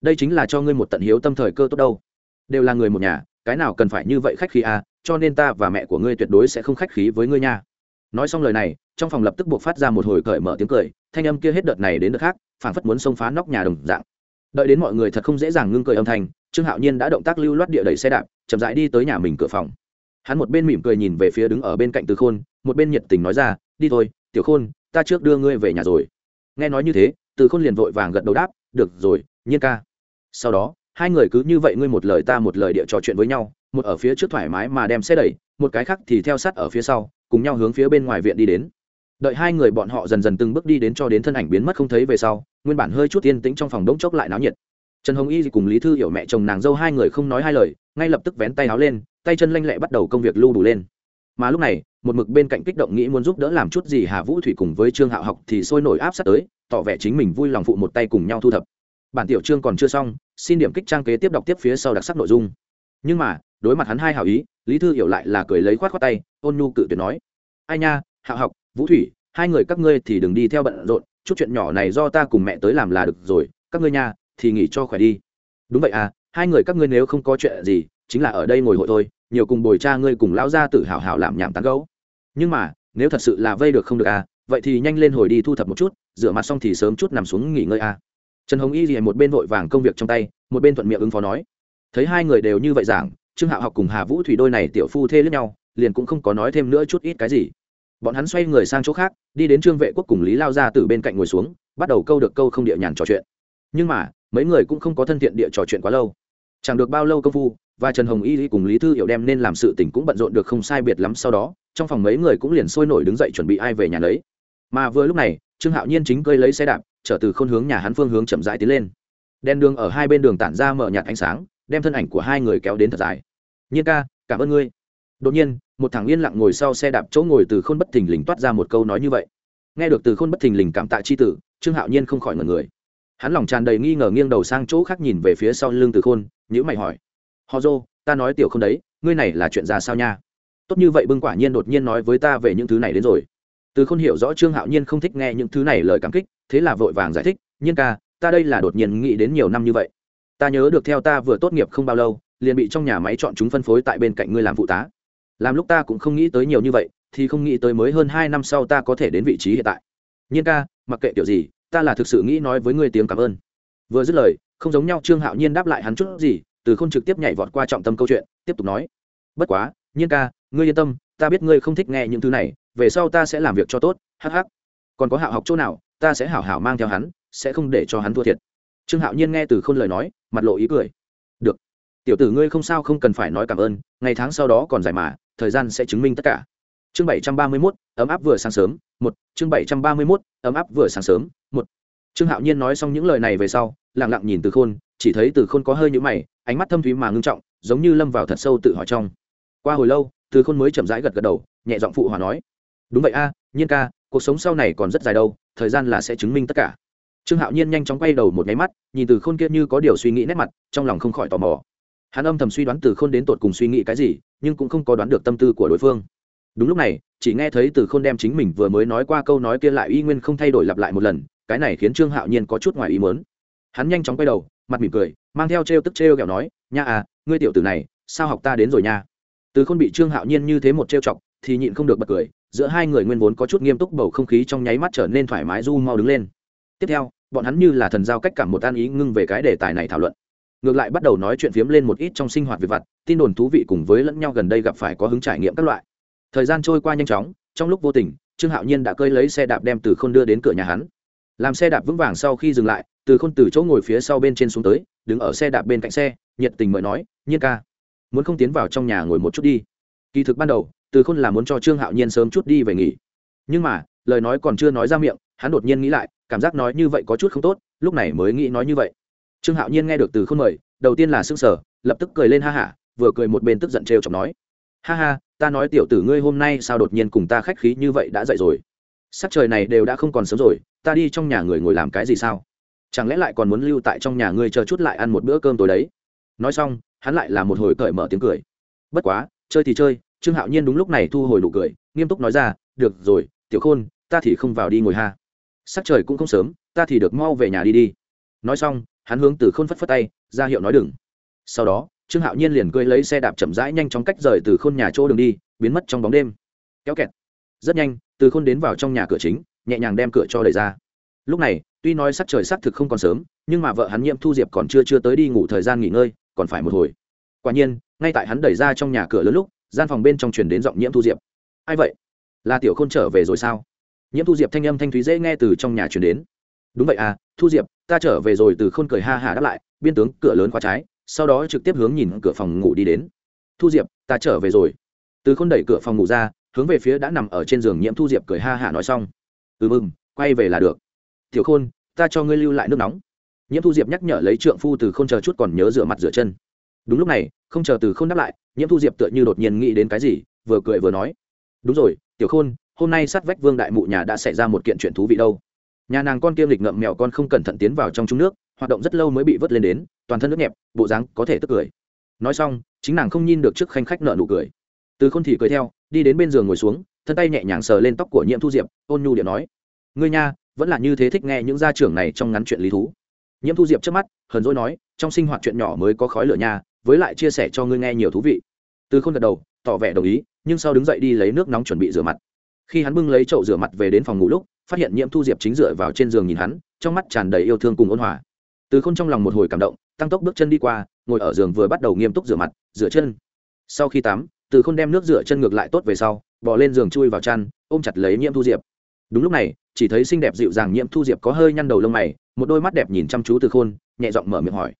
Đây chính là cho ngươi một tận hiếu tâm thời cơ tốt đâu. Đều là người một nhà cái nào cần phải như vậy khách khí à cho nên ta và mẹ của ngươi tuyệt đối sẽ không khách khí với ngươi nha. Nói xong lời này, trong phòng lập tức buộc phát ra một hồi cởi mở tiếng cười, thanh âm kia hết đợt này đến đợt khác, phảng phất muốn xông phá nóc nhà đồng dạng. Đợi đến mọi người thật không dễ dàng ngưng cười âm thanh, trương hạo nhiên đã động tác lưu loát địa đẩy xe đạp, chậm rãi đi tới nhà mình cửa phòng. Hắn một bên mỉm cười nhìn về phía đứng ở bên cạnh từ khôn, một bên nhiệt tình nói ra, đi thôi, tiểu khôn, ta trước đưa ngươi về nhà rồi. Nghe nói như thế, từ khôn liền vội vàng gật đầu đáp, được rồi, nhiên ca. Sau đó hai người cứ như vậy ngươi một lời ta một lời địa trò chuyện với nhau, một ở phía trước thoải mái mà đem xe đẩy, một cái khác thì theo sát ở phía sau, cùng nhau hướng phía bên ngoài viện đi đến. Đợi hai người bọn họ dần dần từng bước đi đến cho đến thân ảnh biến mất không thấy về sau, nguyên bản hơi chút yên tĩnh trong phòng đống chốc lại náo nhiệt. Trần hồng y cùng lý thư hiểu mẹ chồng nàng dâu hai người không nói hai lời, ngay lập tức vén tay áo lên, tay chân lanh lẹ bắt đầu công việc lưu đủ lên. Mà lúc này, một mực bên cạnh kích động nghĩ muốn giúp đỡ làm chút gì hà vũ thủy cùng với trương hạo học thì sôi nổi áp sát tới, tỏ vẻ chính mình vui lòng phụ một tay cùng nhau thu thập. Bản tiểu trương còn chưa xong xin điểm kích trang kế tiếp đọc tiếp phía sau đặc sắc nội dung. Nhưng mà, đối mặt hắn hai hảo ý, lý thư hiểu lại là cười lấy khoát khoát tay, ôn nhu cự tuyệt nói, ai nha hạo học, vũ thủy, hai người các ngươi thì đừng đi theo bận rộn, chút chuyện nhỏ này do ta cùng mẹ tới làm là được rồi, các ngươi nha, thì nghỉ cho khỏe đi. Đúng vậy à hai người các ngươi nếu không có chuyện gì, chính là ở đây ngồi hội thôi, nhiều cùng bồi cha ngươi cùng lão gia tự hào hào làm nhảm tán gấu nhưng mà, nếu thật sự là vây được không được à vậy thì nhanh lên hồi đi thu thập một chút, rửa mặt xong thì sớm chút nằm xuống nghỉ ngơi à trần hồng y thì một bên vội vàng công việc trong tay, một bên thuận miệng ứng phó nói. Thấy hai người đều như vậy giảng, trương hạo học cùng hà vũ thủy đôi này tiểu phu thê lẫn nhau, liền cũng không có nói thêm nữa chút ít cái gì. Bọn hắn xoay người sang chỗ khác, đi đến trương vệ quốc cùng lý lao ra từ bên cạnh ngồi xuống, bắt đầu câu được câu không địa nhàn trò chuyện. Nhưng mà, mấy người cũng không có thân thiện địa trò chuyện quá lâu. Chẳng được bao lâu công phu, và trần hồng y cùng lý thư hiểu đem nên làm sự tình cũng bận rộn được không sai biệt lắm sau đó, trong phòng mấy người cũng liền sôi nổi đứng dậy chuẩn bị ai về nhà lấy. Mà vừa lúc này, trương hạo nhiên chính cơi lấy xe đạp trở từ khôn hướng nhà hắn phương hướng chậm rãi tiến lên. Đèn đường ở hai bên đường tản ra mở nhạt ánh sáng, đem thân ảnh của hai người kéo đến thật dài. Nhiên ca, cảm ơn ngươi. Đột nhiên, một thằng yên lặng ngồi sau xe đạp chỗ ngồi từ khôn bất thình lình toát ra một câu nói như vậy. Nghe được từ khôn bất thình lình cảm tạ chi tử, trương hạo nhiên không khỏi ngần người. Hắn lòng tràn đầy nghi ngờ nghiêng đầu sang chỗ khác nhìn về phía sau lưng từ khôn nhữ mày hỏi. Họ dô, ta nói tiểu không đấy, ngươi này là chuyện ra sao nha? Tốt như vậy bưng quả nhiên đột nhiên nói với ta về những thứ này đến rồi. Từ khôn hiểu rõ trương hạo nhiên không thích nghe những thứ này lời cảm kích thế là vội vàng giải thích, nhiên ca, ta đây là đột nhiên nghĩ đến nhiều năm như vậy. Ta nhớ được theo ta vừa tốt nghiệp không bao lâu, liền bị trong nhà máy chọn chúng phân phối tại bên cạnh ngươi làm phụ tá. Làm lúc ta cũng không nghĩ tới nhiều như vậy, thì không nghĩ tới mới hơn hai năm sau ta có thể đến vị trí hiện tại. Nhiên ca, mặc kệ kiểu gì, ta là thực sự nghĩ nói với ngươi tiếng cảm ơn. Vừa dứt lời, không giống nhau trương hạo nhiên đáp lại hắn chút gì, từ không trực tiếp nhảy vọt qua trọng tâm câu chuyện, tiếp tục nói, bất quá, nhiên ca, ngươi yên tâm, ta biết ngươi không thích nghe những thứ này, về sau ta sẽ làm việc cho tốt hh còn có hạo học chỗ nào ta sẽ hảo hảo mang theo hắn, sẽ không để cho hắn thua thiệt. Trương hạo nhiên nghe từ khôn lời nói, mặt lộ ý cười. Được. Tiểu tử ngươi không sao không cần phải nói cảm ơn, ngày tháng sau đó còn dài mà, thời gian sẽ chứng minh tất cả. Chương bảy trăm ba mươi mốt, ấm áp vừa sáng sớm, một. Chương bảy trăm ba mươi mốt, ấm áp vừa sáng sớm, một. Trương hạo nhiên nói xong những lời này về sau lẳng lặng nhìn từ khôn, chỉ thấy từ khôn có hơi nhũ mày, ánh mắt thâm thúy mà ngưng trọng, giống như lâm vào thật sâu tự hỏi trong. Qua hồi lâu, từ khôn mới chậm rãi gật gật đầu, nhẹ giọng phụ hòa nói. Đúng vậy a, nhiên ca, cuộc sống sau này còn rất dài đâu thời gian là sẽ chứng minh tất cả. Trương hạo nhiên nhanh chóng quay đầu một nháy mắt, nhìn từ khôn kia như có điều suy nghĩ nét mặt, trong lòng không khỏi tò mò. Hắn âm thầm suy đoán từ khôn đến tột cùng suy nghĩ cái gì, nhưng cũng không có đoán được tâm tư của đối phương. Đúng lúc này, chỉ nghe thấy từ khôn đem chính mình vừa mới nói qua câu nói kia lại y nguyên không thay đổi lặp lại một lần, cái này khiến trương hạo nhiên có chút ngoài ý mớn hắn nhanh chóng quay đầu, mặt mỉm cười, mang theo t r e o tức t r e o kẹo nói, nha à ngươi tiểu tử này, sao học ta đến rồi nha? Từ khôn bị trương hạo nhiên như thế một t r e o chọc, thì nhịn không được bật cười giữa hai người nguyên vốn có chút nghiêm túc bầu không khí trong nháy mắt trở nên thoải mái, du mau đứng lên. Tiếp theo, bọn hắn như là thần giao cách cảm một an ý ngưng về cái đề tài này thảo luận. Ngược lại bắt đầu nói chuyện phiếm lên một ít trong sinh hoạt việc vặt, tin đồn thú vị cùng với lẫn nhau gần đây gặp phải có hứng trải nghiệm các loại. Thời gian trôi qua nhanh chóng, trong lúc vô tình, trương hạo nhiên đã cơi lấy xe đạp đem từ k h ô n đưa đến cửa nhà hắn. Làm xe đạp vững vàng sau khi dừng lại, từ k h ô n từ chỗ ngồi phía sau bên trên xuống tới, đứng ở xe đạp bên cạnh xe, nhiệt tình mời nói, nhiên ca, muốn không tiến vào trong nhà ngồi một chút đi. Kỳ thực ban đầu từ khôn là muốn cho trương hạo nhiên sớm chút đi về nghỉ. Nhưng mà, lời nói còn chưa nói ra miệng, hắn đột nhiên nghĩ lại, cảm giác nói như vậy có chút không tốt, lúc này mới nghĩ nói như vậy. Trương hạo nhiên nghe được từ khôn mời, đầu tiên là s ư n g sở lập tức cười lên ha hả, vừa cười một bên tức giận trêu chọc nói. Ha ha, ta nói tiểu tử ngươi hôm nay sao đột nhiên cùng ta khách khí như vậy đã dậy rồi? Sắc trời này đều đã không còn sớm rồi, ta đi trong nhà người ngồi làm cái gì sao? Chẳng lẽ lại còn muốn lưu tại trong nhà ngươi chờ chút lại ăn một bữa cơm tối đấy? Nói xong, hắn lại là một hồi cởi mở tiếng cười. Bất quá, chơi thì chơi trương hạo nhiên đúng lúc này thu hồi nụ cười, nghiêm túc nói ra, được rồi, tiểu khôn, ta thì không vào đi ngồi ha. Sắc trời cũng không sớm, ta thì được mau về nhà đi đi. Nói xong, hắn hướng từ khôn phất phất tay, ra hiệu nói đừng. Sau đó, trương hạo nhiên liền cưỡi lấy xe đạp chậm rãi nhanh chóng cách rời từ khôn nhà chỗ đường đi, biến mất trong bóng đêm. Kéo kẹt. Rất nhanh, từ khôn đến vào trong nhà cửa chính, nhẹ nhàng đem cửa cho đẩy ra. Lúc này, tuy nói sắc trời sắc thực không còn sớm, nhưng mà vợ hắn nhiễm thu diệp còn chưa chưa tới đi ngủ thời gian nghỉ ngơi, còn phải một hồi. Quả nhiên, ngay tại hắn đẩy ra trong nhà cửa lớn lúc gian phòng bên trong truyền đến giọng nhiễm thu diệp ai vậy là tiểu khôn trở về rồi sao nhiễm thu diệp thanh âm thanh thúy dễ nghe từ trong nhà truyền đến đúng vậy à thu diệp ta trở về rồi từ khôn cười ha hà đáp lại biên tướng cửa lớn khóa trái sau đó trực tiếp hướng nhìn cửa phòng ngủ đi đến thu diệp ta trở về rồi từ khôn đẩy cửa phòng ngủ ra hướng về phía đã nằm ở trên giường nhiễm thu diệp cười ha hả nói xong ừ mừng, quay về là được tiểu khôn ta cho ngươi lưu lại nước nóng nhiễm thu diệp nhắc nhở lấy trượng phu từ k h ô n chờ chút còn nhớ rửa mặt rửa chân đúng lúc này, không chờ từ k h ô n đáp lại, nhiễm thu diệp tựa như đột nhiên nghĩ đến cái gì, vừa cười vừa nói, đúng rồi, tiểu khôn, hôm nay sát vách vương đại mụ nhà đã xảy ra một kiện chuyện thú vị đâu. Nhà nàng con kiêm lịch ngậm mèo con không cẩn thận tiến vào trong trung nước, hoạt động rất lâu mới bị vớt lên đến, toàn thân nước nhẹp, bộ dáng có thể tức cười. Nói xong, chính nàng không nhìn được trước khanh khách nợ nụ cười. Từ khôn thì cười theo, đi đến bên giường ngồi xuống, thân tay nhẹ nhàng sờ lên tóc của nhiễm thu diệp, ôn nhu điện nói, ngươi nha, vẫn là như thế thích nghe những gia trưởng này trong ngắn chuyện lý thú. Nhiễm thu diệp trước mắt, hờn dỗi nói, trong sinh hoạt chuyện nhỏ mới có khói lửa nha với lại chia sẻ cho ngươi nghe nhiều thú vị. Từ khôn gật đầu, tỏ vẻ đồng ý, nhưng sau đứng dậy đi lấy nước nóng chuẩn bị rửa mặt. Khi hắn bưng lấy chậu rửa mặt về đến phòng ngủ lúc, phát hiện nhiễm thu diệp chính dựa vào trên giường nhìn hắn, trong mắt tràn đầy yêu thương cùng ôn hòa. Từ khôn trong lòng một hồi cảm động, tăng tốc bước chân đi qua, ngồi ở giường vừa bắt đầu nghiêm túc rửa mặt, rửa chân. Sau khi tắm, từ khôn đem nước rửa chân ngược lại tốt về sau bỏ lên giường chui vào chăn, ôm chặt lấy nhiễm thu diệp. Đúng lúc này, chỉ thấy xinh đẹp dịu dàng nhiễm thu diệp có hơi nhăn đầu lông mày, một đôi mắt đẹp nhìn chăm chú từ khôn, nhẹ giọng mở miệng hỏi.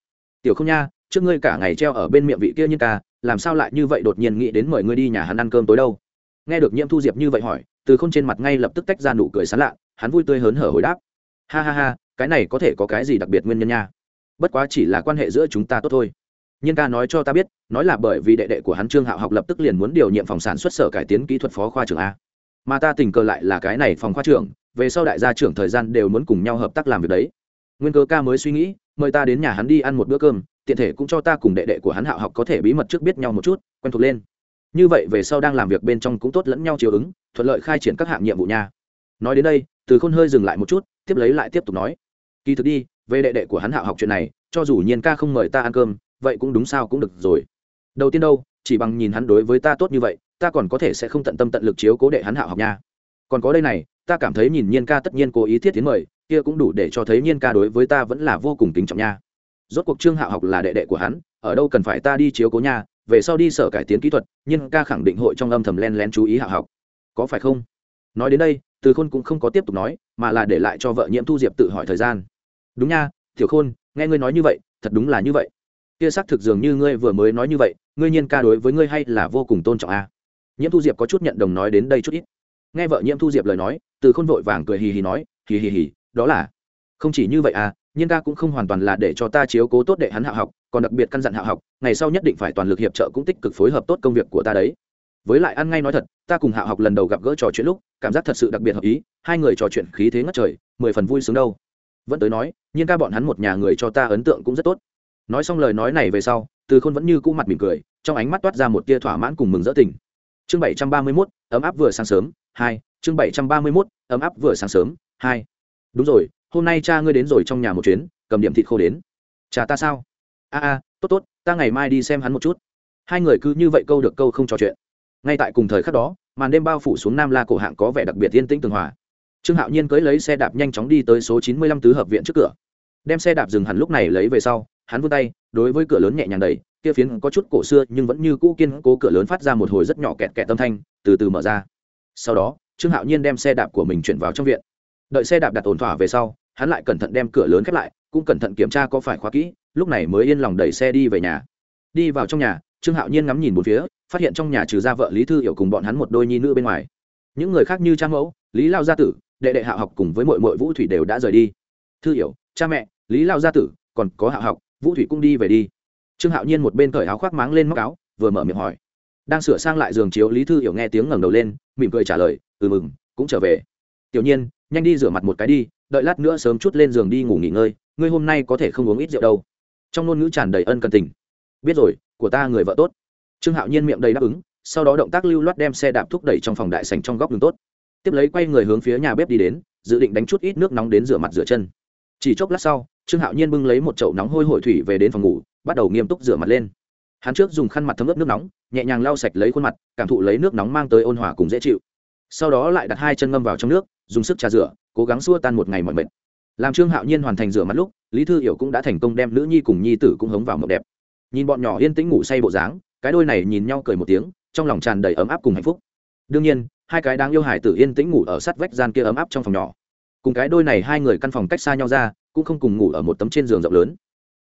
Tiểu không nha trước ngươi cả ngày treo ở bên miệng vị kia nhân ca, làm sao lại như vậy đột nhiên nghĩ đến mời ngươi đi nhà hắn ăn cơm tối đâu? Nghe được nhiễm thu diệp như vậy hỏi, từ khôn trên mặt ngay lập tức tách ra nụ cười sán lạ, hắn vui tươi hớn hở hồi đáp. Ha ha ha, cái này có thể có cái gì đặc biệt nguyên nhân nha? Bất quá chỉ là quan hệ giữa chúng ta tốt thôi. Nhân ca nói cho ta biết, nói là bởi vì đệ đệ của hắn trương hạo học lập tức liền muốn điều nhiệm phòng sản xuất sở cải tiến kỹ thuật phó khoa trưởng a. Mà ta tình cờ lại là cái này phòng khoa trưởng, về sau đại gia trưởng thời gian đều muốn cùng nhau hợp tác làm việc đấy. Nguyên cơ ca mới suy nghĩ, mời ta đến nhà hắn đi ăn một bữa cơm tiện thể cũng cho ta cùng đệ đệ của hắn hạo học có thể bí mật trước biết nhau một chút, quen thuộc lên. Như vậy về sau đang làm việc bên trong cũng tốt lẫn nhau chiều ứng, thuận lợi khai triển các hạng nhiệm vụ nha. Nói đến đây, từ khôn hơi dừng lại một chút, tiếp lấy lại tiếp tục nói. Kỳ thực đi, về đệ đệ của hắn hạo học chuyện này, cho dù nhiên ca không mời ta ăn cơm, vậy cũng đúng sao cũng được rồi. Đầu tiên đâu, chỉ bằng nhìn hắn đối với ta tốt như vậy, ta còn có thể sẽ không tận tâm tận lực chiếu cố đệ hắn hạo học nha. Còn có đây này, ta cảm thấy nhìn nhiên ca tất nhiên cố ý thiết tiến mời, kia cũng đủ để cho thấy nhiên ca đối với ta vẫn là vô cùng kính trọng nha rốt cuộc trương hạo học là đệ đệ của hắn, ở đâu cần phải ta đi chiếu cố nha, về sau đi sở cải tiến kỹ thuật nhiên ca khẳng định hội trong âm thầm len lén chú ý hạo học. Có phải không? Nói đến đây, từ khôn cũng không có tiếp tục nói, mà là để lại cho vợ nhiễm thu diệp tự hỏi thời gian. Đúng nha, tiểu khôn, nghe ngươi nói như vậy, thật đúng là như vậy. Kia xác thực dường như ngươi vừa mới nói như vậy, ngươi nhiên ca đối với ngươi hay là vô cùng tôn trọng a? Nhiễm thu diệp có chút nhận đồng nói đến đây chút ít. Nghe vợ nhiễm thu diệp lời nói, từ khôn vội vàng cười hì hì nói, hì hì hì, đó là, không chỉ như vậy à nhiên ca cũng không hoàn toàn là để cho ta chiếu cố tốt đệ hắn hạ học, còn đặc biệt căn dặn hạ học, ngày sau nhất định phải toàn lực hiệp trợ cũng tích cực phối hợp tốt công việc của ta đấy. Với lại ăn ngay nói thật, ta cùng hạ học lần đầu gặp gỡ trò chuyện lúc, cảm giác thật sự đặc biệt hợp ý, hai người trò chuyện khí thế ngất trời, mười phần vui sướng đâu. Vẫn tới nói, nhiên ca bọn hắn một nhà người cho ta ấn tượng cũng rất tốt. Nói xong lời nói này về sau, từ khôn vẫn như cũ mặt mỉm cười, trong ánh mắt toát ra một tia thỏa mãn cùng mừng rỡ tình. Chương bảy trăm ba mươi mốt, ấm áp vừa sáng sớm, hai, chương bảy trăm ba mươi mốt, ấm áp vừa sáng sớm, hai. Đúng rồi hôm nay cha ngươi đến rồi trong nhà một chuyến, cầm điểm thịt khô đến. Cha ta sao? A a, tốt tốt, ta ngày mai đi xem hắn một chút. Hai người cứ như vậy câu được câu không trò chuyện. Ngay tại cùng thời khắc đó, màn đêm bao phủ xuống nam la cổ hạng có vẻ đặc biệt yên tĩnh tường hòa. Trương hạo nhiên cưới lấy xe đạp nhanh chóng đi tới số chín mươi lăm tứ hợp viện trước cửa. Đem xe đạp dừng hẳn lúc này lấy về sau, hắn vươn tay, đối với cửa lớn nhẹ nhàng đầy. kia phiến có chút cổ xưa nhưng vẫn như cũ kiên cố cửa lớn phát ra một hồi rất nhỏ kẹt kẹt tâm thanh, từ từ mở ra. Sau đó, trương hạo nhiên đem xe đạp của mình chuyển vào trong viện đợi xe đạp đặt ổn thỏa về sau, hắn lại cẩn thận đem cửa lớn khép lại, cũng cẩn thận kiểm tra có phải khóa kỹ, lúc này mới yên lòng đẩy xe đi về nhà. Đi vào trong nhà, trương hạo nhiên ngắm nhìn một phía, phát hiện trong nhà trừ ra vợ lý thư hiểu cùng bọn hắn một đôi nhi nữ bên ngoài. Những người khác như trang mẫu, lý lao gia tử, đệ đệ hạ học cùng với mội mội vũ thủy đều đã rời đi. Thư hiểu, cha mẹ, lý lao gia tử, còn có hạ học, vũ thủy cũng đi về đi. Trương hạo nhiên một bên cởi áo khoác máng lên móc áo, vừa mở miệng hỏi. Đang sửa sang lại giường chiếu, lý thư hiểu nghe tiếng ngẩng đầu lên, mỉm cười trả lời ừ mừng, cũng trở về. Tiểu nhiên nhanh đi rửa mặt một cái đi, đợi lát nữa sớm chút lên giường đi ngủ nghỉ ngơi, ngươi hôm nay có thể không uống ít rượu đâu. Trong ngôn ngữ tràn đầy ân cần tình. Biết rồi, của ta người vợ tốt. Trương hạo nhiên miệng đầy đáp ứng, sau đó động tác lưu loát đem xe đạp thúc đẩy trong phòng đại sành trong góc đường tốt. Tiếp lấy quay người hướng phía nhà bếp đi đến, dự định đánh chút ít nước nóng đến rửa mặt rửa chân. Chỉ chốc lát sau, trương hạo nhiên bưng lấy một chậu nóng hôi hổi thủy về đến phòng ngủ, bắt đầu nghiêm túc rửa mặt lên. Hắn trước dùng khăn mặt thấm ướp nước nóng, nhẹ nhàng lau sạch lấy khuôn mặt, cảm thụ lấy nước nóng mang tới ôn hòa cùng dễ chịu sau đó lại đặt hai chân ngâm vào trong nước, dùng sức trà rửa, cố gắng xua tan một ngày mọi mệt. Làm trương hạo nhiên hoàn thành rửa mặt lúc, lý thư hiểu cũng đã thành công đem nữ nhi cùng nhi tử cũng hống vào mộng đẹp. Nhìn bọn nhỏ yên tĩnh ngủ say bộ dáng, cái đôi này nhìn nhau cười một tiếng, trong lòng tràn đầy ấm áp cùng hạnh phúc. Đương nhiên, hai cái đáng yêu hải tử yên tĩnh ngủ ở sát vách gian kia ấm áp trong phòng nhỏ. Cùng cái đôi này hai người căn phòng cách xa nhau ra, cũng không cùng ngủ ở một tấm trên giường rộng lớn.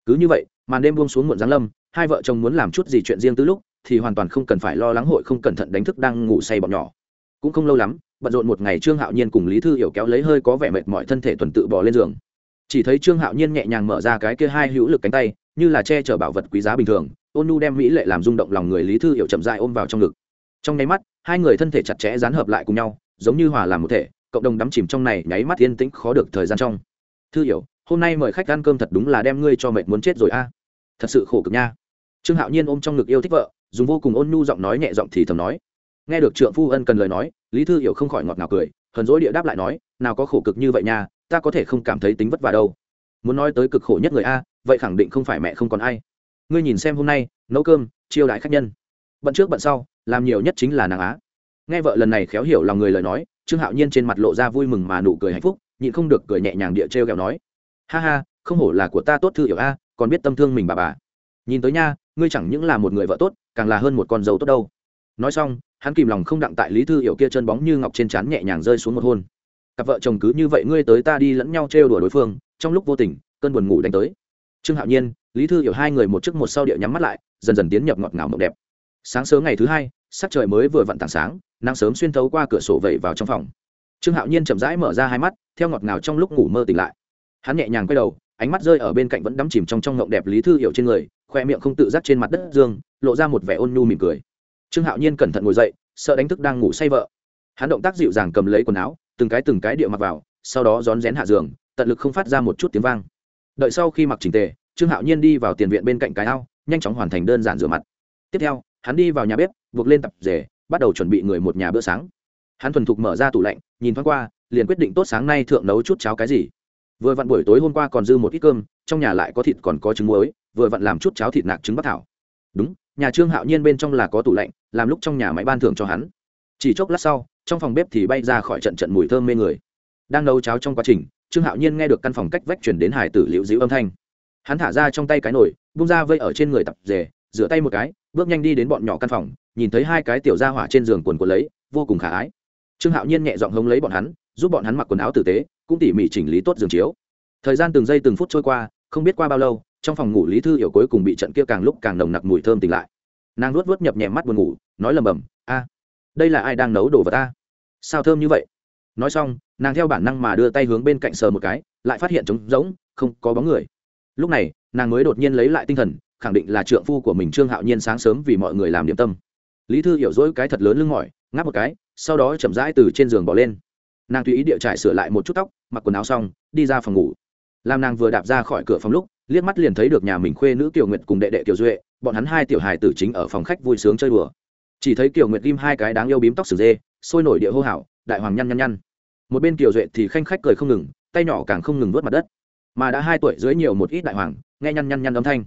Cứ như vậy, màn đêm buông xuống muộn giáng lâm, hai vợ chồng muốn làm chút gì chuyện riêng từ lúc, thì hoàn toàn không cần phải lo lắng hội không cẩn thận đánh thức đang ngủ say bọn nhỏ cũng không lâu lắm, bận rộn một ngày trương hạo nhiên cùng lý thư hiểu kéo lấy hơi có vẻ mệt mỏi thân thể tuần tự bỏ lên giường. Chỉ thấy trương hạo nhiên nhẹ nhàng mở ra cái kia hai hữu lực cánh tay, như là che chở bảo vật quý giá bình thường, ôn nu đem mỹ lệ làm rung động lòng người lý thư hiểu chậm dại ôm vào trong ngực. Trong nháy mắt, hai người thân thể chặt chẽ dán hợp lại cùng nhau, giống như hòa làm một thể, cộng đồng đắm chìm trong này nháy mắt yên tĩnh khó được thời gian trong. Thư hiểu, hôm nay mời khách ăn cơm thật đúng là đem ngươi cho mệt muốn chết rồi a. Thật sự khổ cực nha. Trương hạo nhiên ôm trong ngực yêu thích vợ, dùng vô cùng ôn nhu giọng nói nhẹ giọng thì thầm nói nghe được trượng phu ân cần lời nói, lý thư hiểu không khỏi ngọt ngào cười, hờn dỗi địa đáp lại nói, nào có khổ cực như vậy nha, ta có thể không cảm thấy tính vất vả đâu. Muốn nói tới cực khổ nhất người a, vậy khẳng định không phải mẹ không còn ai. Ngươi nhìn xem hôm nay, nấu cơm, chiêu đãi khách nhân. Bận trước bận sau, làm nhiều nhất chính là nàng á. Nghe vợ lần này khéo hiểu lòng người lời nói, trương hạo nhiên trên mặt lộ ra vui mừng mà nụ cười hạnh phúc, nhịn không được cười nhẹ nhàng địa trêu ghẹo nói, ha ha, không hổ là của ta tốt thư hiểu a, còn biết tâm thương mình bà bà. Nhìn tới nha, ngươi chẳng những là một người vợ tốt, càng là hơn một con dâu tốt đâu. Nói xong hắn kìm lòng không đặng tại lý thư hiểu kia chân bóng như ngọc trên trán nhẹ nhàng rơi xuống một hôn. Cặp vợ chồng cứ như vậy ngươi tới ta đi lẫn nhau trêu đùa đối phương, trong lúc vô tình, cơn buồn ngủ đánh tới. Trương hạo nhiên, lý thư hiểu hai người một trước một sau địa nhắm mắt lại, dần dần tiến nhập ngọt ngào mộng đẹp. Sáng sớm ngày thứ hai, sắc trời mới vừa vặn tảng sáng, nắng sớm xuyên thấu qua cửa sổ vẩy vào trong phòng. Trương hạo nhiên chậm rãi mở ra hai mắt, theo ngọt ngào trong lúc ngủ mơ tỉnh lại. Hắn nhẹ nhàng quay đầu, ánh mắt rơi ở bên cạnh vẫn đắm chìm trong trong ngộng đẹp lý thư hiểu trên người, khoe miệng không tự giác trên mặt đất dương, lộ ra một vẻ ôn nhu mỉm cười trương hạo nhiên cẩn thận ngồi dậy, sợ đánh thức đang ngủ say vợ. Hắn động tác dịu dàng cầm lấy quần áo, từng cái từng cái địa mặc vào, sau đó rón rén hạ giường, tận lực không phát ra một chút tiếng vang. Đợi sau khi mặc chỉnh tề, trương hạo nhiên đi vào tiền viện bên cạnh cái ao, nhanh chóng hoàn thành đơn giản rửa mặt. Tiếp theo, hắn đi vào nhà bếp, buộc lên tập rể, bắt đầu chuẩn bị người một nhà bữa sáng. Hắn thuần thục mở ra tủ lạnh, nhìn thoáng qua, liền quyết định tốt sáng nay thượng nấu chút cháo cái gì. Vừa vặn buổi tối hôm qua còn dư một ít cơm, trong nhà lại có thịt còn có trứng muối, vừa vặn làm chút cháo thịt nạc trứng bắc thảo. Đúng nhà trương hạo nhiên bên trong là có tủ lạnh, làm lúc trong nhà máy ban thưởng cho hắn. Chỉ chốc lát sau, trong phòng bếp thì bay ra khỏi trận trận mùi thơm mê người. Đang nấu cháo trong quá trình, trương hạo nhiên nghe được căn phòng cách vách chuyển đến hải tử liễu dĩu âm thanh. Hắn thả ra trong tay cái nồi bung ra vây ở trên người tập rể, rửa tay một cái, bước nhanh đi đến bọn nhỏ căn phòng, nhìn thấy hai cái tiểu ra hỏa trên giường quần quần lấy, vô cùng khả ái. Trương hạo nhiên nhẹ giọng hống lấy bọn hắn, giúp bọn hắn mặc quần áo tử tế, cũng tỉ mỉ chỉnh lý tốt giường chiếu. Thời gian từng giây từng phút trôi qua, không biết qua bao lâu trong phòng ngủ lý thư hiểu cuối cùng bị trận kia càng lúc càng nồng nặc mùi thơm tỉnh lại. Nàng luốt vớt nhập nhẹ mắt buồn ngủ, nói lầm bầm, a, đây là ai đang nấu đồ vật ta? Sao thơm như vậy? Nói xong, nàng theo bản năng mà đưa tay hướng bên cạnh sờ một cái, lại phát hiện trống rỗng, không có bóng người. Lúc này, nàng mới đột nhiên lấy lại tinh thần, khẳng định là trượng phu của mình trương hạo nhiên sáng sớm vì mọi người làm điểm tâm. Lý thư hiểu dỗi cái thật lớn lưng mỏi, ngáp một cái, sau đó chậm rãi từ trên giường bỏ lên. Nàng tùy ý địa trải sửa lại một chút tóc, mặc quần áo xong, đi ra phòng ngủ. Làm nàng vừa đạp ra khỏi cửa phòng lúc liếc mắt liền thấy được nhà mình khuê nữ kiều nguyệt cùng đệ đệ kiều duệ, bọn hắn hai tiểu hài tử chính ở phòng khách vui sướng chơi đùa. Chỉ thấy kiều nguyệt ghim hai cái đáng yêu bím tóc sừng dê, sôi nổi địa hô hào, đại hoàng nhăn nhăn nhăn. Một bên kiều duệ thì khanh khách cười không ngừng, tay nhỏ càng không ngừng vớt mặt đất. Mà đã hai tuổi dưới nhiều một ít đại hoàng, nghe nhăn nhăn nhăn âm thanh.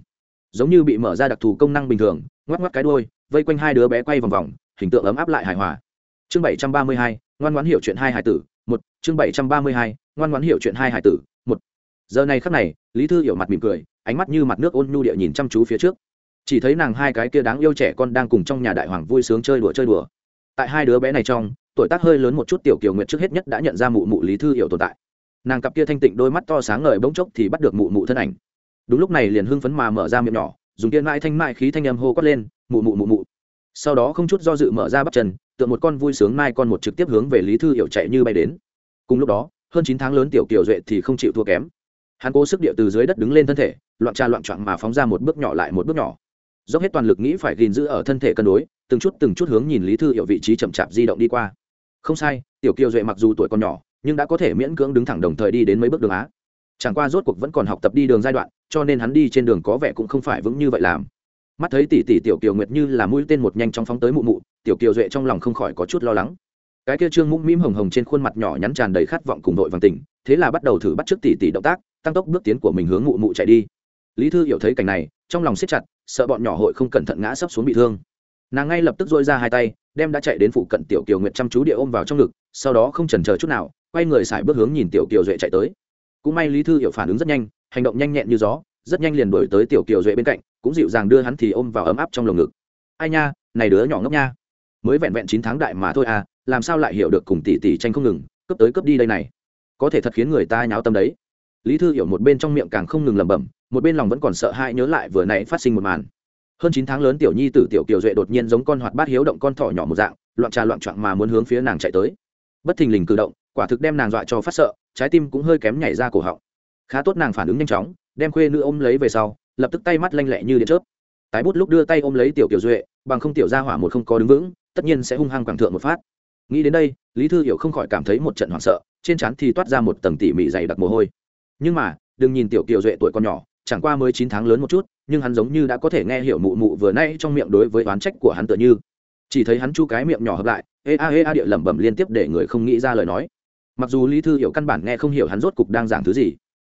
Giống như bị mở ra đặc thù công năng bình thường, ngoắc ngoắc cái đôi vây quanh hai đứa bé quay vòng vòng, hình tượng ấm áp lại hài hòa. Chương bảy trăm ba mươi hai, ngoan ngoãn hiểu chuyện hai hải tử, một, chương bảy trăm ba mươi hai, ngoan ngoãn hiểu chuyện hai hải tử giờ này khắc này, lý thư hiểu mặt mỉm cười, ánh mắt như mặt nước ôn nhu địa nhìn chăm chú phía trước. Chỉ thấy nàng hai cái kia đáng yêu trẻ con đang cùng trong nhà đại hoàng vui sướng chơi đùa chơi đùa. Tại hai đứa bé này trong, tuổi tác hơi lớn một chút tiểu kiều nguyệt trước hết nhất đã nhận ra mụ mụ lý thư hiểu tồn tại. Nàng cặp kia thanh tịnh đôi mắt to sáng ngời bỗng chốc thì bắt được mụ mụ thân ảnh. Đúng lúc này liền hưng phấn mà mở ra miệng nhỏ, dùng tiên mãi thanh mại khí thanh âm hô quát lên, mụ mụ mụ mụ. Sau đó không chút do dự mở ra bắt chân tượng một con vui sướng mai con một trực tiếp hướng về lý thư hiểu chạy như bay đến. Cùng lúc đó, hơn chín tháng lớn tiểu kiều duệ thì không chịu thua kém hắn cố sức địa từ dưới đất đứng lên thân thể, loạn trà loạn trọn mà phóng ra một bước nhỏ lại một bước nhỏ. Dốc hết toàn lực nghĩ phải gìn giữ ở thân thể cân đối, từng chút từng chút hướng nhìn lý thư hiểu vị trí chậm chạp di động đi qua. Không sai, tiểu kiều duệ mặc dù tuổi còn nhỏ, nhưng đã có thể miễn cưỡng đứng thẳng đồng thời đi đến mấy bước đường á. Chẳng qua rốt cuộc vẫn còn học tập đi đường giai đoạn, cho nên hắn đi trên đường có vẻ cũng không phải vững như vậy làm. Mắt thấy tỷ tỷ tiểu kiều nguyệt như là mũi tên một nhanh trong phóng tới mụ mụ, tiểu kiều duệ trong lòng không khỏi có chút lo lắng. Cái kia trương mũm mĩm hồng hồng trên khuôn mặt nhỏ nhắn tràn đầy khát vọng cùng đội vàng tỉnh thế là bắt đầu thử bắt trước tỷ tỷ động tác, tăng tốc bước tiến của mình hướng mụ mụ chạy đi. Lý thư hiểu thấy cảnh này, trong lòng siết chặt, sợ bọn nhỏ hội không cẩn thận ngã sấp xuống bị thương. Nàng ngay lập tức dôi ra hai tay, đem đã chạy đến phụ cận tiểu kiều nguyệt chăm chú địa ôm vào trong ngực, sau đó không chần chờ chút nào, quay người xài bước hướng nhìn tiểu kiều duệ chạy tới. Cũng may lý thư hiểu phản ứng rất nhanh, hành động nhanh nhẹn như gió, rất nhanh liền đổi tới tiểu kiều duệ bên cạnh, cũng dịu dàng đưa hắn thì ôm vào ấm áp trong lồng ngực. Ai nha, này đứa nhỏ ngốc nha. Mới vẹn vẹn chín tháng đại mà thôi à làm sao lại hiểu được cùng tỷ tỷ tranh không ngừng, cướp tới cướp đi đây này có thể thật khiến người ta nháo tâm đấy. Lý thư hiểu một bên trong miệng càng không ngừng lẩm bẩm, một bên lòng vẫn còn sợ hãi nhớ lại vừa nãy phát sinh một màn. Hơn chín tháng lớn tiểu nhi tử tiểu kiều duệ đột nhiên giống con hoạt bát hiếu động con thỏ nhỏ một dạng, loạn trà loạn trọn mà muốn hướng phía nàng chạy tới. Bất thình lình cử động, quả thực đem nàng dọa cho phát sợ, trái tim cũng hơi kém nhảy ra cổ họng. Khá tốt nàng phản ứng nhanh chóng, đem khuê nữ ôm lấy về sau, lập tức tay mắt lanh lẹ như điện chớp. Tái bút lúc đưa tay ôm lấy tiểu kiều duệ, bằng không tiểu ra hỏa một không có đứng vững, tất nhiên sẽ hung hăng quảng thượng một phát. Nghĩ đến đây, lý thư hiểu không khỏi cảm thấy một trận hoảng sợ trên trán thì toát ra một tầng tỉ mỉ dày đặc mồ hôi. Nhưng mà, đừng nhìn tiểu kiều duệ tuổi còn nhỏ, chẳng qua mới chín tháng lớn một chút, nhưng hắn giống như đã có thể nghe hiểu mụ mụ vừa nay trong miệng đối với oán trách của hắn tựa như. Chỉ thấy hắn chu cái miệng nhỏ hợp lại, ê, a ê, a, địa lẩm bẩm liên tiếp để người không nghĩ ra lời nói. Mặc dù lý thư hiểu căn bản nghe không hiểu hắn rốt cục đang giảng thứ gì,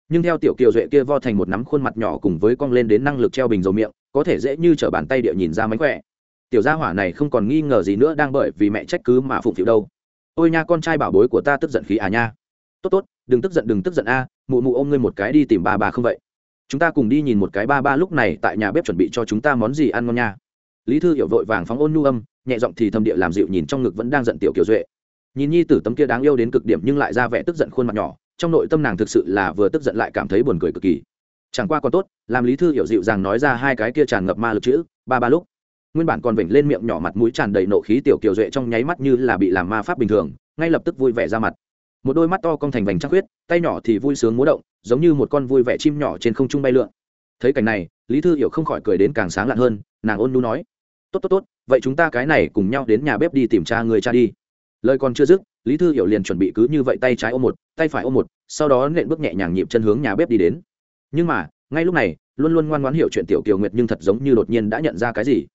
nhưng theo tiểu kiều duệ kia vo thành một nắm khuôn mặt nhỏ cùng với cong lên đến năng lực treo bình dầu miệng, có thể dễ như t bàn tay địa nhìn ra mánh khỏe. Tiểu gia hỏa này không còn nghi ngờ gì nữa đang bởi vì mẹ trách cứ mà phụng phịu đâu ôi nha, con trai bảo bối của ta tức giận khí à nha. Tốt tốt, đừng tức giận, đừng tức giận a, mụ mụ ôm ngươi một cái đi tìm ba bà không vậy? Chúng ta cùng đi nhìn một cái ba ba lúc này tại nhà bếp chuẩn bị cho chúng ta món gì ăn ngon nha. Lý thư hiểu vội vàng phóng ôn nhu âm, nhẹ giọng thì thầm địa làm dịu nhìn trong ngực vẫn đang giận tiểu kiều duệ. Nhìn nhi tử tấm kia đáng yêu đến cực điểm nhưng lại ra vẻ tức giận khuôn mặt nhỏ, trong nội tâm nàng thực sự là vừa tức giận lại cảm thấy buồn cười cực kỳ. Chẳng qua còn tốt, làm lý thư hiểu dịu dàng nói ra hai cái kia tràn ngập ma lực chữ, ba ba lúc nguyên bản còn vểnh lên miệng nhỏ mặt mũi tràn đầy nộ khí tiểu kiều duệ trong nháy mắt như là bị làm ma pháp bình thường, ngay lập tức vui vẻ ra mặt. Một đôi mắt to cong thành vành trăng huyết tay nhỏ thì vui sướng múa động, giống như một con vui vẻ chim nhỏ trên không trung bay lượn. Thấy cảnh này, lý thư hiểu không khỏi cười đến càng sáng lạn hơn, nàng ôn nu nói, tốt tốt tốt, vậy chúng ta cái này cùng nhau đến nhà bếp đi tìm cha người cha đi. Lời còn chưa dứt, lý thư hiểu liền chuẩn bị cứ như vậy tay trái ôm một, tay phải ôm một, sau đó nện bước nhẹ nhàng nhịp chân hướng nhà bếp đi đến. Nhưng mà, ngay lúc này, luôn luôn ngoan ngoãn hiểu chuyện tiểu kiều nguyệt nhưng thật giống như đột nhiên đã nhận ra cái gì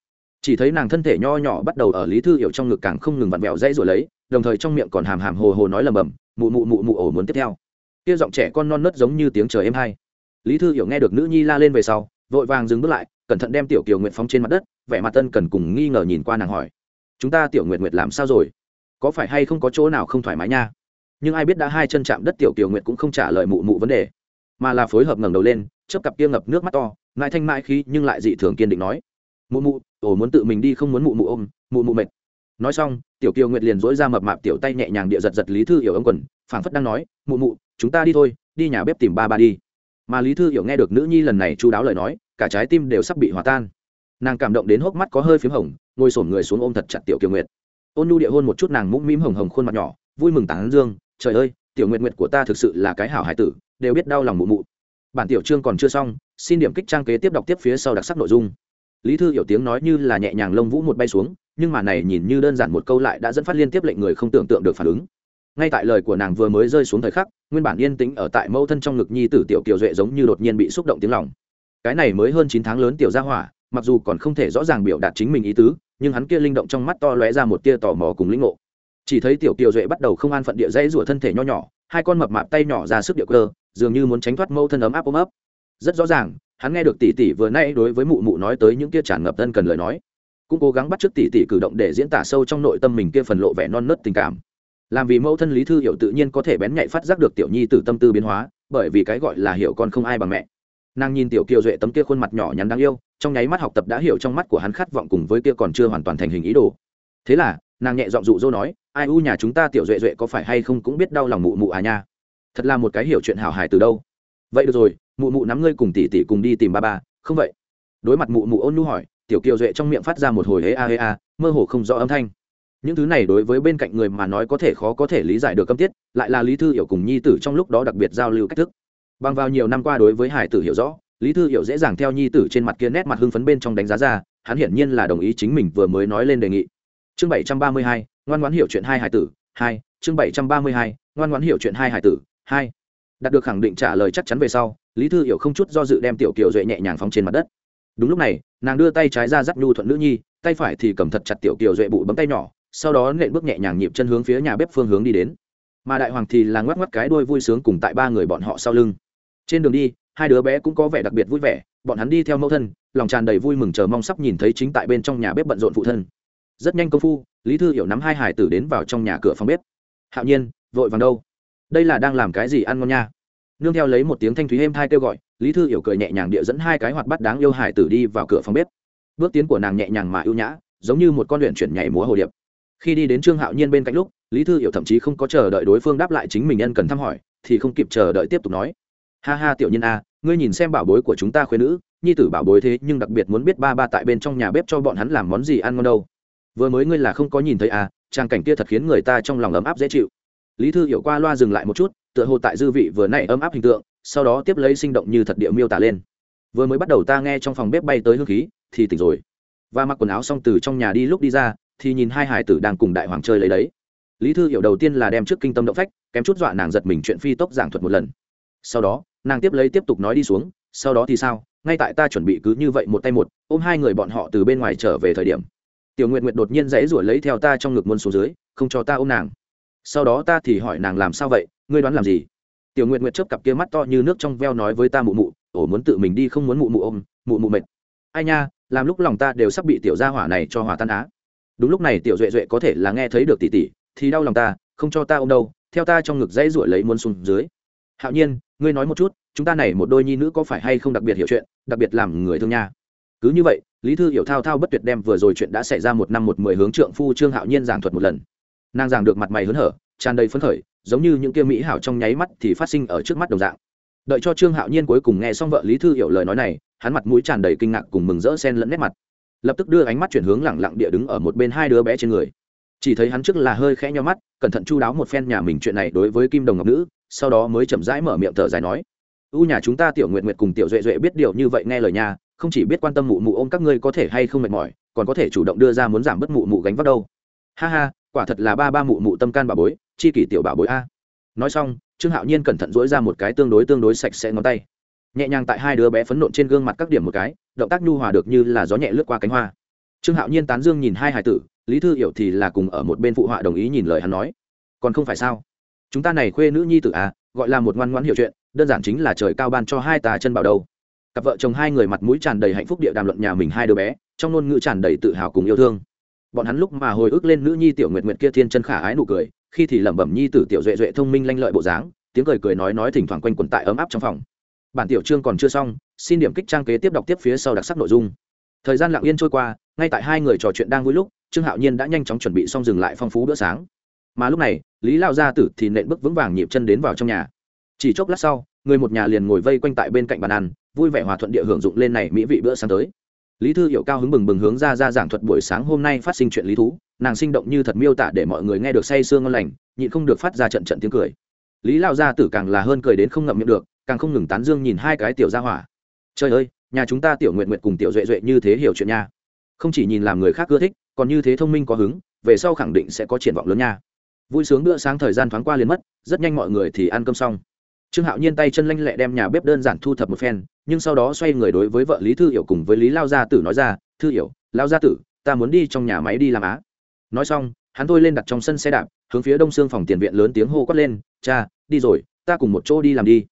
chỉ thấy nàng thân thể nho nhỏ bắt đầu ở lý thư hiểu trong ngực càng không ngừng vặn vẹo dãy rồi lấy, đồng thời trong miệng còn hàm hàm hồ hồ nói lầm bầm, mụ mụ mụ mụ ổ muốn tiếp theo. Kia giọng trẻ con non nớt giống như tiếng trời êm hay. Lý thư hiểu nghe được nữ nhi la lên về sau, vội vàng dừng bước lại, cẩn thận đem tiểu kiều nguyệt phóng trên mặt đất, vẻ mặt tân cần cùng nghi ngờ nhìn qua nàng hỏi, chúng ta tiểu nguyệt nguyệt làm sao rồi? Có phải hay không có chỗ nào không thoải mái nha? Nhưng ai biết đã hai chân chạm đất tiểu kiều nguyệt cũng không trả lời mụ mụ vấn đề, mà là phối hợp ngẩng đầu lên, chớp cặp kia ngập nước mắt to, ngại thanh mãi khí nhưng lại dị thường kiên định nói mụ mụ, ổ muốn tự mình đi không muốn mụ mụ ôm, mụ mụ mệt. Nói xong, tiểu kiều nguyệt liền dỗi ra mập mạp tiểu tay nhẹ nhàng địa giật giật lý thư hiểu ống quần, phảng phất đang nói, mụ mụ, chúng ta đi thôi, đi nhà bếp tìm ba ba đi. Mà lý thư hiểu nghe được nữ nhi lần này chú đáo lời nói, cả trái tim đều sắp bị hòa tan. Nàng cảm động đến hốc mắt có hơi p h í m hồng, ngồi sổm người xuống ôm thật chặt tiểu kiều nguyệt. Ôn nhu địa hôn một chút nàng mũm mĩm hồng hồng khuôn mặt nhỏ, vui mừng tán dương, trời ơi, tiểu nguyệt nguyệt của ta thực sự là cái hảo hải tử, đều biết đau lòng mụ mụ. Bản tiểu chương còn chưa xong, xin điểm kích trang kế tiếp đọc tiếp phía sau đặc sắc nội dung lý thư hiểu tiếng nói như là nhẹ nhàng lông vũ một bay xuống, nhưng mà này nhìn như đơn giản một câu lại đã dẫn phát liên tiếp lệnh người không tưởng tượng được phản ứng. Ngay tại lời của nàng vừa mới rơi xuống thời khắc, nguyên bản yên tĩnh ở tại mâu thân trong ngực nhi tử tiểu kiều duệ giống như đột nhiên bị xúc động tiếng lòng. Cái này mới hơn chín tháng lớn tiểu gia hỏa, mặc dù còn không thể rõ ràng biểu đạt chính mình ý tứ, nhưng hắn kia linh động trong mắt to lóe ra một tia tò mò cùng lĩnh ngộ. Chỉ thấy tiểu kiều duệ bắt đầu không an phận địa dãy rủa thân thể nho nhỏ, hai con mập mạp tay nhỏ ra sức địa cơ, dường như muốn tránh thoát mâu thân ấm áp ôm ấp. Rất rõ ràng hắn nghe được tỷ tỷ vừa nay đối với mụ mụ nói tới những kia tràn ngập thân cần lời nói, cũng cố gắng bắt chước tỷ tỷ cử động để diễn tả sâu trong nội tâm mình kia phần lộ vẻ non nớt tình cảm. Làm vì mẫu thân lý thư hiểu tự nhiên có thể bén nhạy phát giác được tiểu nhi từ tâm tư biến hóa, bởi vì cái gọi là hiểu con không ai bằng mẹ. Nàng nhìn tiểu kiều duệ tấm kia khuôn mặt nhỏ nhắn đáng yêu, trong nháy mắt học tập đã hiểu trong mắt của hắn khát vọng cùng với kia còn chưa hoàn toàn thành hình ý đồ. Thế là, nàng nhẹ giọng dụ dỗ nói, ai u nhà chúng ta tiểu duệ duệ có phải hay không cũng biết đau lòng mụ mụ à nha. Thật là một cái hiểu chuyện hào hài từ đâu. Vậy được rồi mụ mụ nắm ngươi cùng tỷ tỷ cùng đi tìm ba ba, không vậy? Đối mặt mụ mụ ôn nhu hỏi, tiểu kiều duệ trong miệng phát ra một hồi hế a hế a, mơ hồ không rõ âm thanh. Những thứ này đối với bên cạnh người mà nói có thể khó có thể lý giải được câm tiết, lại là lý thư hiểu cùng nhi tử trong lúc đó đặc biệt giao lưu cách thức. Bằng vào nhiều năm qua đối với hải tử hiểu rõ, lý thư hiểu dễ dàng theo nhi tử trên mặt kia nét mặt hưng phấn bên trong đánh giá ra, hắn hiển nhiên là đồng ý chính mình vừa mới nói lên đề nghị. Chương bảy trăm ba mươi hai, ngoan ngoãn hiểu chuyện hai hải tử, hai, chương bảy trăm ba mươi hai, ngoan ngoãn hiểu chuyện hai hải tử, hai đạt được khẳng định trả lời chắc chắn về sau, lý thư hiểu không chút do dự đem tiểu kiều duệ nhẹ nhàng phóng trên mặt đất. Đúng lúc này, nàng đưa tay trái ra dắt nhu thuận nữ nhi, tay phải thì cầm thật chặt tiểu kiều duệ bụi bấm tay nhỏ, sau đó nện bước nhẹ nhàng nhịp chân hướng phía nhà bếp phương hướng đi đến. Mà đại hoàng thì là ngoắc ngoắc cái đuôi vui sướng cùng tại ba người bọn họ sau lưng. Trên đường đi, hai đứa bé cũng có vẻ đặc biệt vui vẻ, bọn hắn đi theo mẫu thân, lòng tràn đầy vui mừng chờ mong sắp nhìn thấy chính tại bên trong nhà bếp bận rộn phụ thân. Rất nhanh công phu, lý thư hiểu nắm hai hải tử đến vào trong nhà cửa phòng bếp. Hạo nhiên, vội vàng đâu? Đây là đang làm cái gì ăn ngon nha? Nương theo lấy một tiếng thanh thúy êm thai kêu gọi, lý thư hiểu cười nhẹ nhàng địa dẫn hai cái hoạt bắt đáng yêu hải tử đi vào cửa phòng bếp. Bước tiến của nàng nhẹ nhàng mà ưu nhã, giống như một con luyện chuyển nhảy múa hồ điệp. Khi đi đến trương hạo nhiên bên cạnh lúc, lý thư hiểu thậm chí không có chờ đợi đối phương đáp lại chính mình nhân cần thăm hỏi, thì không kịp chờ đợi tiếp tục nói. Ha ha tiểu nhân a, ngươi nhìn xem bảo bối của chúng ta khuyên nữ, nhi tử bảo bối thế nhưng đặc biệt muốn biết ba ba tại bên trong nhà bếp cho bọn hắn làm món gì ăn ngon đâu. Vừa mới ngươi là không có nhìn thấy à trang cảnh kia thật khiến người ta trong lòng ấm áp dễ chịu lý thư hiểu qua loa dừng lại một chút, tựa hồ tại dư vị vừa nãy ấm áp hình tượng, sau đó tiếp lấy sinh động như thật địa miêu tả lên. Vừa mới bắt đầu ta nghe trong phòng bếp bay tới hương khí, thì tỉnh rồi. Và mặc quần áo xong từ trong nhà đi lúc đi ra, thì nhìn hai hải tử đang cùng đại hoàng chơi lấy đấy. Lý thư hiểu đầu tiên là đem trước kinh tâm động phách, kém chút dọa nàng giật mình chuyện phi tốc giảng thuật một lần. Sau đó, nàng tiếp lấy tiếp tục nói đi xuống, sau đó thì sao, ngay tại ta chuẩn bị cứ như vậy một tay một, ôm hai người bọn họ từ bên ngoài trở về thời điểm. Tiểu nguyện nguyện đột nhiên dãy ruổi lấy theo ta trong ngực muôn xuống dưới, không cho ta ôm nàng sau đó ta thì hỏi nàng làm sao vậy, ngươi đoán làm gì? Tiểu nguyện Nguyệt chớp cặp kia mắt to như nước trong veo nói với ta mụ mụ, ổ muốn tự mình đi không muốn mụ mụ ôm, mụ mụ mệt. Ai nha, làm lúc lòng ta đều sắp bị tiểu gia hỏa này cho hỏa tan á. Đúng lúc này tiểu duệ duệ có thể là nghe thấy được tỉ tỉ, thì đau lòng ta, không cho ta ôm đâu, theo ta trong ngực dãy ruổi lấy muốn xuống dưới. Hạo nhiên, ngươi nói một chút, chúng ta này một đôi nhi nữ có phải hay không đặc biệt hiểu chuyện, đặc biệt làm người thương nha? Cứ như vậy, lý thư hiểu thao thao bất tuyệt đem vừa rồi chuyện đã xảy ra một năm một mười hướng trượng phu trương hạo nhiên giảng thuật một lần nàng giảng được mặt mày hớn hở, tràn đầy phấn khởi, giống như những kia mỹ hảo trong nháy mắt thì phát sinh ở trước mắt đồng dạng. Đợi cho trương hạo nhiên cuối cùng nghe xong vợ lý thư hiểu lời nói này, hắn mặt mũi tràn đầy kinh ngạc cùng mừng rỡ sen lẫn nét mặt. Lập tức đưa ánh mắt chuyển hướng lẳng lặng địa đứng ở một bên hai đứa bé trên người. Chỉ thấy hắn trước là hơi khẽ nho mắt, cẩn thận chu đáo một phen nhà mình chuyện này đối với kim đồng ngọc nữ, sau đó mới chậm rãi mở miệng thở dài nói, u nhà chúng ta tiểu nguyện nguyện cùng tiểu duệ duệ biết điều như vậy nghe lời nhà không chỉ biết quan tâm mụ mụ ôm các ngươi có thể hay không mệt mỏi, còn có thể chủ động đưa ra muốn giảm bớt mụ mụ gánh vác đâu. Ha ha quả thật là ba ba mụ mụ tâm can bà bối, chi kỷ tiểu bà bối a. Nói xong, trương hạo nhiên cẩn thận dỗi ra một cái tương đối tương đối sạch sẽ ngón tay. Nhẹ nhàng tại hai đứa bé phấn nộn trên gương mặt các điểm một cái, động tác nhu hòa được như là gió nhẹ lướt qua cánh hoa. Trương hạo nhiên tán dương nhìn hai hải tử, lý thư hiểu thì là cùng ở một bên phụ họa đồng ý nhìn lời hắn nói. Còn không phải sao? Chúng ta này khuê nữ nhi tử à gọi là một ngoan ngoãn hiểu chuyện, đơn giản chính là trời cao ban cho hai tà chân bảo đầu cặp vợ chồng hai người mặt mũi tràn đầy hạnh phúc địa đàm luận nhà mình hai đứa bé, trong ngôn ngữ tràn đầy tự hào cùng yêu thương bọn hắn lúc mà hồi ức lên nữ nhi tiểu nguyệt nguyệt kia thiên chân khả ái nụ cười, khi thì lẩm bẩm nhi tử tiểu duệ duệ thông minh lanh lợi bộ dáng, tiếng cười cười nói nói thỉnh thoảng quanh quần tại ấm áp trong phòng. Bản tiểu chương còn chưa xong, xin điểm kích trang kế tiếp đọc tiếp phía sau đặc sắc nội dung. Thời gian lặng yên trôi qua, ngay tại hai người trò chuyện đang vui lúc, trương hạo nhiên đã nhanh chóng chuẩn bị xong dừng lại phong phú bữa sáng. Mà lúc này, lý lao gia tử thì nện bước vững vàng nhịp chân đến vào trong nhà. Chỉ chốc lát sau, người một nhà liền ngồi vây quanh tại bên cạnh bàn ăn, vui vẻ hòa thuận địa hưởng dụng lên này mỹ vị bữa sáng tới lý thư hiểu cao hứng bừng bừng hướng ra ra giảng thuật buổi sáng hôm nay phát sinh chuyện lý thú. Nàng sinh động như thật miêu tả để mọi người nghe được say sương ngon lành, nhịn không được phát ra trận trận tiếng cười. Lý lao gia tử càng là hơn cười đến không ngậm miệng được, càng không ngừng tán dương nhìn hai cái tiểu gia hỏa. Trời ơi, nhà chúng ta tiểu nguyện nguyện cùng tiểu duệ duệ như thế hiểu chuyện nha. Không chỉ nhìn làm người khác ưa thích, còn như thế thông minh có hứng, về sau khẳng định sẽ có triển vọng lớn nha. Vui sướng bữa sáng thời gian thoáng qua liền mất, rất nhanh mọi người thì ăn cơm xong. Trương hạo nhiên tay chân lanh lẹ đem nhà bếp đơn giản thu thập một phen nhưng sau đó xoay người đối với vợ lý thư hiểu cùng với lý lao gia tử nói ra, thư hiểu, lao gia tử, ta muốn đi trong nhà máy đi làm á. Nói xong, hắn thôi lên đặt trong sân xe đạp, hướng phía đông xương phòng tiền viện lớn tiếng hô quát lên, cha, đi rồi, ta cùng một chỗ đi làm đi.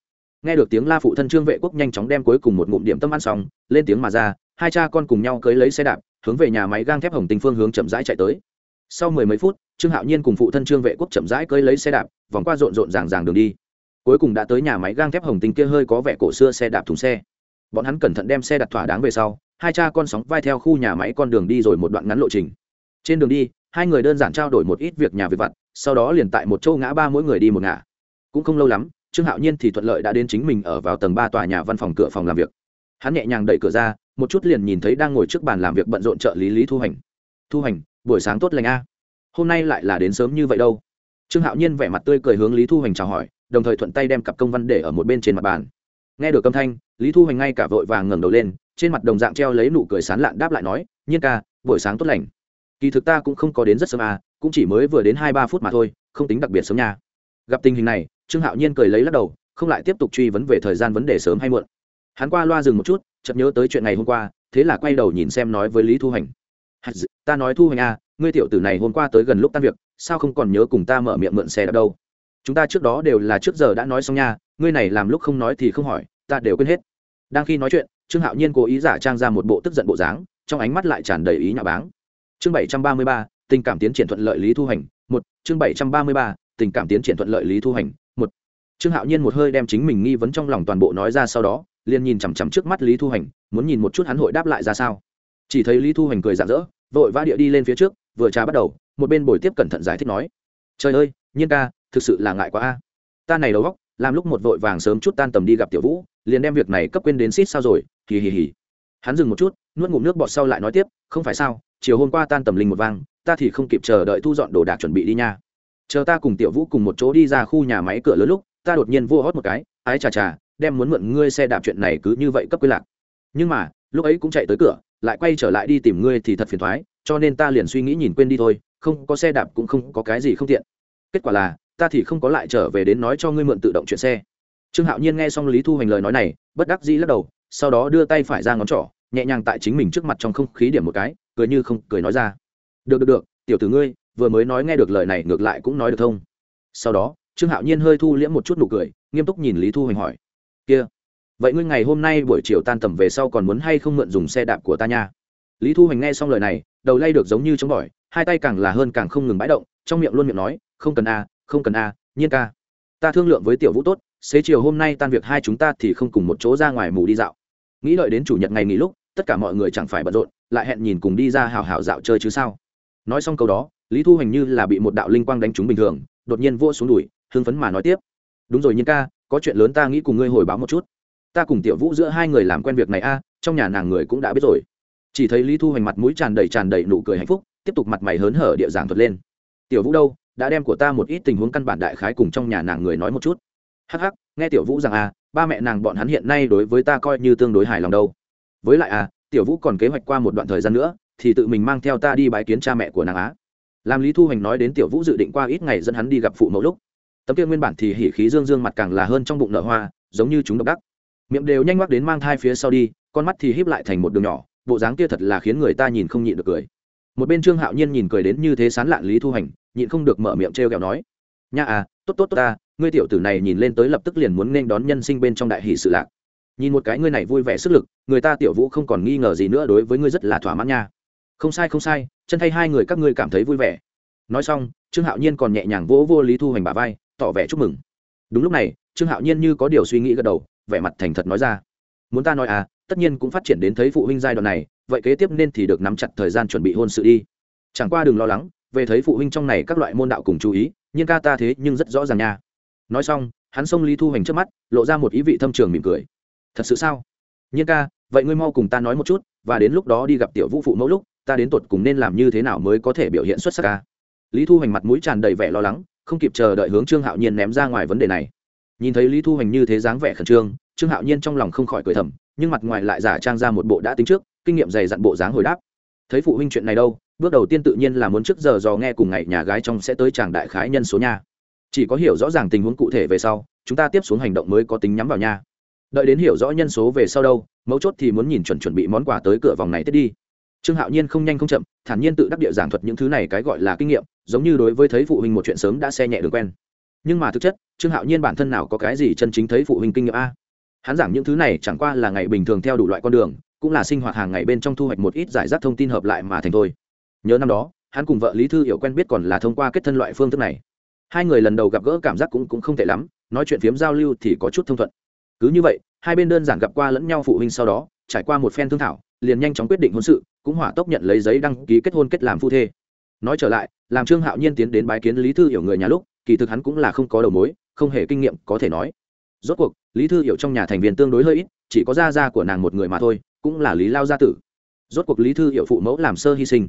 Nghe được tiếng la phụ thân trương vệ quốc nhanh chóng đem cuối cùng một ngụm điểm tâm ăn xong, lên tiếng mà ra, hai cha con cùng nhau cưới lấy xe đạp, hướng về nhà máy gang thép hồng tình phương hướng chậm rãi chạy tới. Sau mười mấy phút, trương hạo nhiên cùng phụ thân trương vệ quốc chậm rãi cưới lấy xe đạp, vòng qua rộn rộn ràng ràng đường đi cuối cùng đã tới nhà máy gang thép hồng tinh kia hơi có vẻ cổ xưa xe đạp thùng xe. Bọn hắn cẩn thận đem xe đặt thỏa đáng về sau, hai cha con sóng vai theo khu nhà máy con đường đi rồi một đoạn ngắn lộ trình. Trên đường đi, hai người đơn giản trao đổi một ít việc nhà việc vặt, sau đó liền tại một châu ngã ba mỗi người đi một ngã cũng không lâu lắm, trương hạo nhiên thì thuận lợi đã đến chính mình ở vào tầng ba tòa nhà văn phòng cửa phòng làm việc. Hắn nhẹ nhàng đẩy cửa ra, một chút liền nhìn thấy đang ngồi trước bàn làm việc bận rộn trợ lý lý thu hành. Thu hành, buổi sáng tốt lành a. Hôm nay lại là đến sớm như vậy đâu. Trương hạo nhiên vẻ mặt tươi cười hướng lý thu hành chào hỏi đồng thời thuận tay đem cặp công văn để ở một bên trên mặt bàn. Nghe được âm thanh, lý thu hành ngay cả vội vàng ngẩng đầu lên, trên mặt đồng dạng treo lấy nụ cười sán lạn đáp lại nói, nhiên ca, buổi sáng tốt lành. Kỳ thực ta cũng không có đến rất sớm à cũng chỉ mới vừa đến hai ba phút mà thôi, không tính đặc biệt sớm nha. Gặp tình hình này, trương hạo nhiên cười lấy lắc đầu, không lại tiếp tục truy vấn về thời gian vấn đề sớm hay muộn. Hắn qua loa dừng một chút, chợt nhớ tới chuyện ngày hôm qua, thế là quay đầu nhìn xem nói với lý thu hành ta nói thu hành à ngươi tiểu tử này hôm qua tới gần lúc tan việc, sao không còn nhớ cùng ta mở miệng mượn xe đạp đâu? Chúng ta trước đó đều là trước giờ đã nói xong nha, ngươi này làm lúc không nói thì không hỏi, ta đều quên hết. Đang khi nói chuyện, trương hạo nhiên cố ý giả trang ra một bộ tức giận bộ dáng, trong ánh mắt lại tràn đầy ý nhà báng. Chương bảy trăm ba mươi ba, tình cảm tiến triển thuận lợi lý thu hành, một. Chương bảy trăm ba mươi ba, tình cảm tiến triển thuận lợi lý thu hành, một. Trương hạo nhiên một hơi đem chính mình nghi vấn trong lòng toàn bộ nói ra sau đó, liền nhìn chằm chằm trước mắt lý thu hành, muốn nhìn một chút hắn hội đáp lại ra sao. Chỉ thấy lý thu hành cười rạng rỡ, vội vã địa đi lên phía trước, vừa trà bắt đầu, một bên bồi tiếp cẩn thận giải thích nói, trời ơi, nhiên ca thực sự là ngại quá a. Ta này đầu góc làm lúc một vội vàng sớm chút tan tầm đi gặp tiểu vũ, liền đem việc này cấp quên đến xít sao rồi, hì hì hì. Hắn dừng một chút, nuốt ngụm nước bọt sau lại nói tiếp, không phải sao, chiều hôm qua tan tầm linh một vang, ta thì không kịp chờ đợi thu dọn đồ đạc chuẩn bị đi nha. Chờ ta cùng tiểu vũ cùng một chỗ đi ra khu nhà máy cửa lớn lúc, ta đột nhiên vô hót một cái, ái chà chà, đem muốn mượn ngươi xe đạp chuyện này cứ như vậy cấp quy lạc. Nhưng mà, lúc ấy cũng chạy tới cửa, lại quay trở lại đi tìm ngươi thì thật phiền thoái, cho nên ta liền suy nghĩ nhìn quên đi thôi, không có xe đạp cũng không có cái gì không tiện. Kết quả là ta thì không có lại trở về đến nói cho ngươi mượn tự động chuyển xe. Trương hạo nhiên nghe xong lý thu hoành lời nói này, bất đắc dĩ lắc đầu, sau đó đưa tay phải ra ngón trỏ, nhẹ nhàng tại chính mình trước mặt trong không khí điểm một cái, cười như không cười nói ra. Được được được, tiểu tử ngươi, vừa mới nói nghe được lời này ngược lại cũng nói được thông. Sau đó, trương hạo nhiên hơi thu liễm một chút nụ cười, nghiêm túc nhìn lý thu hoành hỏi. Kia, vậy ngươi ngày hôm nay buổi chiều tan tầm về sau còn muốn hay không mượn dùng xe đạp của ta nha? Lý thu hoành nghe xong lời này, đầu lay được giống như chống bỏi, hai tay càng là hơn càng không ngừng bãi động, trong miệng luôn miệng nói, không cần a không cần a, nhiên ca. Ta thương lượng với tiểu vũ tốt, xế chiều hôm nay tan việc hai chúng ta thì không cùng một chỗ ra ngoài mù đi dạo. Nghĩ lợi đến chủ nhật ngày nghỉ lúc, tất cả mọi người chẳng phải bận rộn, lại hẹn nhìn cùng đi ra hào hào dạo chơi chứ sao. Nói xong câu đó, lý thu hành như là bị một đạo linh quang đánh trúng bình thường, đột nhiên vua xuống đùi, hưng phấn mà nói tiếp. Đúng rồi nhiên ca, có chuyện lớn ta nghĩ cùng ngươi hồi báo một chút. Ta cùng tiểu vũ giữa hai người làm quen việc này a, trong nhà nàng người cũng đã biết rồi. Chỉ thấy lý thu hành mặt mũi tràn đầy tràn đầy nụ cười hạnh phúc, tiếp tục mặt mày hớn hở địa giảng thuật lên. Tiểu vũ đâu? Đã đem của ta một ít tình huống căn bản đại khái cùng trong nhà nàng người nói một chút. Hắc hắc, nghe tiểu vũ rằng a ba mẹ nàng bọn hắn hiện nay đối với ta coi như tương đối hài lòng đâu. Với lại a tiểu vũ còn kế hoạch qua một đoạn thời gian nữa, thì tự mình mang theo ta đi bái kiến cha mẹ của nàng á. Làm lý thu hoành nói đến tiểu vũ dự định qua ít ngày dẫn hắn đi gặp phụ mẫu lúc, tấm kia nguyên bản thì hỉ khí dương dương mặt càng là hơn trong bụng nở hoa, giống như chúng độc đắc. Miệng đều nhanh ngoắc đến mang thai phía sau đi, con mắt thì híp lại thành một đường nhỏ, bộ dáng kia thật là khiến người ta nhìn không nhịn được cười một bên trương hạo nhiên nhìn cười đến như thế sán lạn lý thu hành, nhịn không được mở miệng t r e o kẹo nói, nha à tốt tốt tốt ta, ngươi tiểu tử này nhìn lên tới lập tức liền muốn nên đón nhân sinh bên trong đại hỷ sự lạc. Nhìn một cái ngươi này vui vẻ sức lực, người ta tiểu vũ không còn nghi ngờ gì nữa đối với ngươi rất là thỏa mãn nha. Không sai không sai, chân thay hai người các ngươi cảm thấy vui vẻ. Nói xong, trương hạo nhiên còn nhẹ nhàng vỗ vô lý thu hành bà vai, tỏ vẻ chúc mừng. Đúng lúc này, trương hạo nhiên như có điều suy nghĩ gật đầu, vẻ mặt thành thật nói ra, muốn ta nói à tất nhiên cũng phát triển đến thấy phụ huynh giai đoạn này vậy kế tiếp nên thì được nắm chặt thời gian chuẩn bị hôn sự đi. Chẳng qua đừng lo lắng, về thấy phụ huynh trong này các loại môn đạo cùng chú ý, nhưng ca ta thế nhưng rất rõ ràng nha. Nói xong, hắn xông lý thu hoành trước mắt, lộ ra một ý vị thâm trường mỉm cười. Thật sự sao? Nhiên ca, vậy ngươi mau cùng ta nói một chút, và đến lúc đó đi gặp tiểu vũ phụ mẫu lúc, ta đến tột cùng nên làm như thế nào mới có thể biểu hiện xuất sắc ca? Lý thu hoành mặt mũi tràn đầy vẻ lo lắng, không kịp chờ đợi hướng trương hạo nhiên ném ra ngoài vấn đề này. Nhìn thấy lý thu hoành như thế dáng vẻ khẩn trương trương hạo nhiên trong lòng không khỏi cười thầm, nhưng mặt ngoài lại giả trang ra một bộ đã tính trước kinh nghiệm dày dặn bộ dáng hồi đáp. Thấy phụ huynh chuyện này đâu, bước đầu tiên tự nhiên là muốn trước giờ dò nghe cùng ngày nhà gái trong sẽ tới chàng đại khái nhân số nhà chỉ có hiểu rõ ràng tình huống cụ thể về sau, chúng ta tiếp xuống hành động mới có tính nhắm vào nhà đợi đến hiểu rõ nhân số về sau đâu, mấu chốt thì muốn nhìn chuẩn chuẩn bị món quà tới cửa vòng này tết đi. Trương hạo nhiên không nhanh không chậm, thản nhiên tự đắc địa giảng thuật những thứ này cái gọi là kinh nghiệm, giống như đối với thấy phụ huynh một chuyện sớm đã xe nhẹ đường quen. Nhưng mà thực chất, trương hạo nhiên bản thân nào có cái gì chân chính thấy phụ huynh kinh nghiệm a? Hắn giảng những thứ này chẳng qua là ngày bình thường theo đủ loại con đường cũng là sinh hoạt hàng ngày bên trong thu hoạch một ít giải rác thông tin hợp lại mà thành thôi. Nhớ năm đó, hắn cùng vợ lý thư hiểu quen biết còn là thông qua kết thân loại phương thức này. Hai người lần đầu gặp gỡ cảm giác cũng cũng không tệ lắm, nói chuyện phiếm giao lưu thì có chút thông thuận. Cứ như vậy, hai bên đơn giản gặp qua lẫn nhau phụ huynh sau đó, trải qua một phen thương thảo, liền nhanh chóng quyết định hôn sự, cũng hỏa tốc nhận lấy giấy đăng ký kết hôn kết làm phu thê. Nói trở lại, làm trương hạo nhiên tiến đến bái kiến lý thư hiểu người nhà lúc, kỳ thực hắn cũng là không có đầu mối, không hề kinh nghiệm có thể nói. Rốt cuộc, lý thư hiểu trong nhà thành viên tương đối hơi ít, chỉ có gia gia của nàng một người mà thôi cũng là lý lao gia tử. Rốt cuộc lý thư hiểu phụ mẫu làm sơ hy sinh.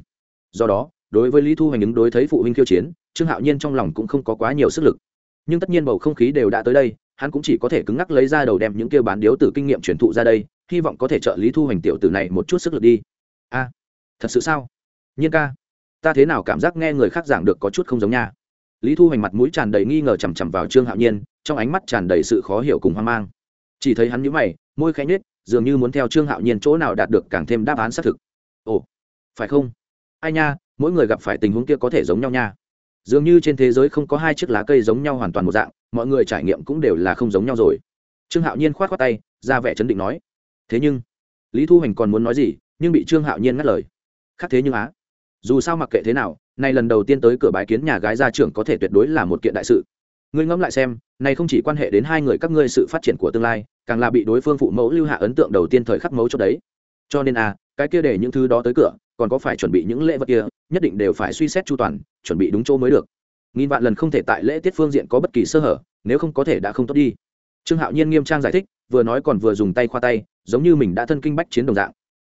Do đó, đối với lý thu hoành ứng đối thấy phụ huynh khiêu chiến, trương hạo nhiên trong lòng cũng không có quá nhiều sức lực. Nhưng tất nhiên bầu không khí đều đã tới đây, hắn cũng chỉ có thể cứng ngắc lấy ra đầu đem những kêu bán điếu từ kinh nghiệm truyền thụ ra đây, hy vọng có thể trợ lý thu hoành tiểu tử này một chút sức lực đi. A, thật sự sao? Nhiên ca, ta thế nào cảm giác nghe người khác giảng được có chút không giống nha? Lý thu hoành mặt mũi tràn đầy nghi ngờ chằm chằm vào trương hạo nhiên, trong ánh mắt tràn đầy sự khó hiểu cùng hoang mang. Chỉ thấy hắn nhíu mày, môi khẽ nhếch dường như muốn theo trương hạo nhiên chỗ nào đạt được càng thêm đáp án xác thực. Ồ, phải không? Ai nha, mỗi người gặp phải tình huống kia có thể giống nhau nha. Dường như trên thế giới không có hai chiếc lá cây giống nhau hoàn toàn một dạng, mọi người trải nghiệm cũng đều là không giống nhau rồi. Trương hạo nhiên k h o á t khoác tay, ra vẻ chấn định nói. Thế nhưng, lý thu hoành còn muốn nói gì, nhưng bị trương hạo nhiên ngắt lời. Khác thế nhưng á. Dù sao mặc kệ thế nào, nay lần đầu tiên tới cửa bái kiến nhà gái gia trưởng có thể tuyệt đối là một kiện đại sự ngươi ngẫm lại xem, này không chỉ quan hệ đến hai người các ngươi sự phát triển của tương lai, càng là bị đối phương phụ mẫu lưu hạ ấn tượng đầu tiên thời khắc mấu cho đấy. Cho nên à cái kia để những thứ đó tới cửa, còn có phải chuẩn bị những lễ vật kia, nhất định đều phải suy xét chu toàn, chuẩn bị đúng chỗ mới được. Nghìn vạn lần không thể tại lễ tiết phương diện có bất kỳ sơ hở, nếu không có thể đã không tốt đi. Trương hạo nhiên nghiêm trang giải thích, vừa nói còn vừa dùng tay khoa tay, giống như mình đã thân kinh bách chiến đồng dạng.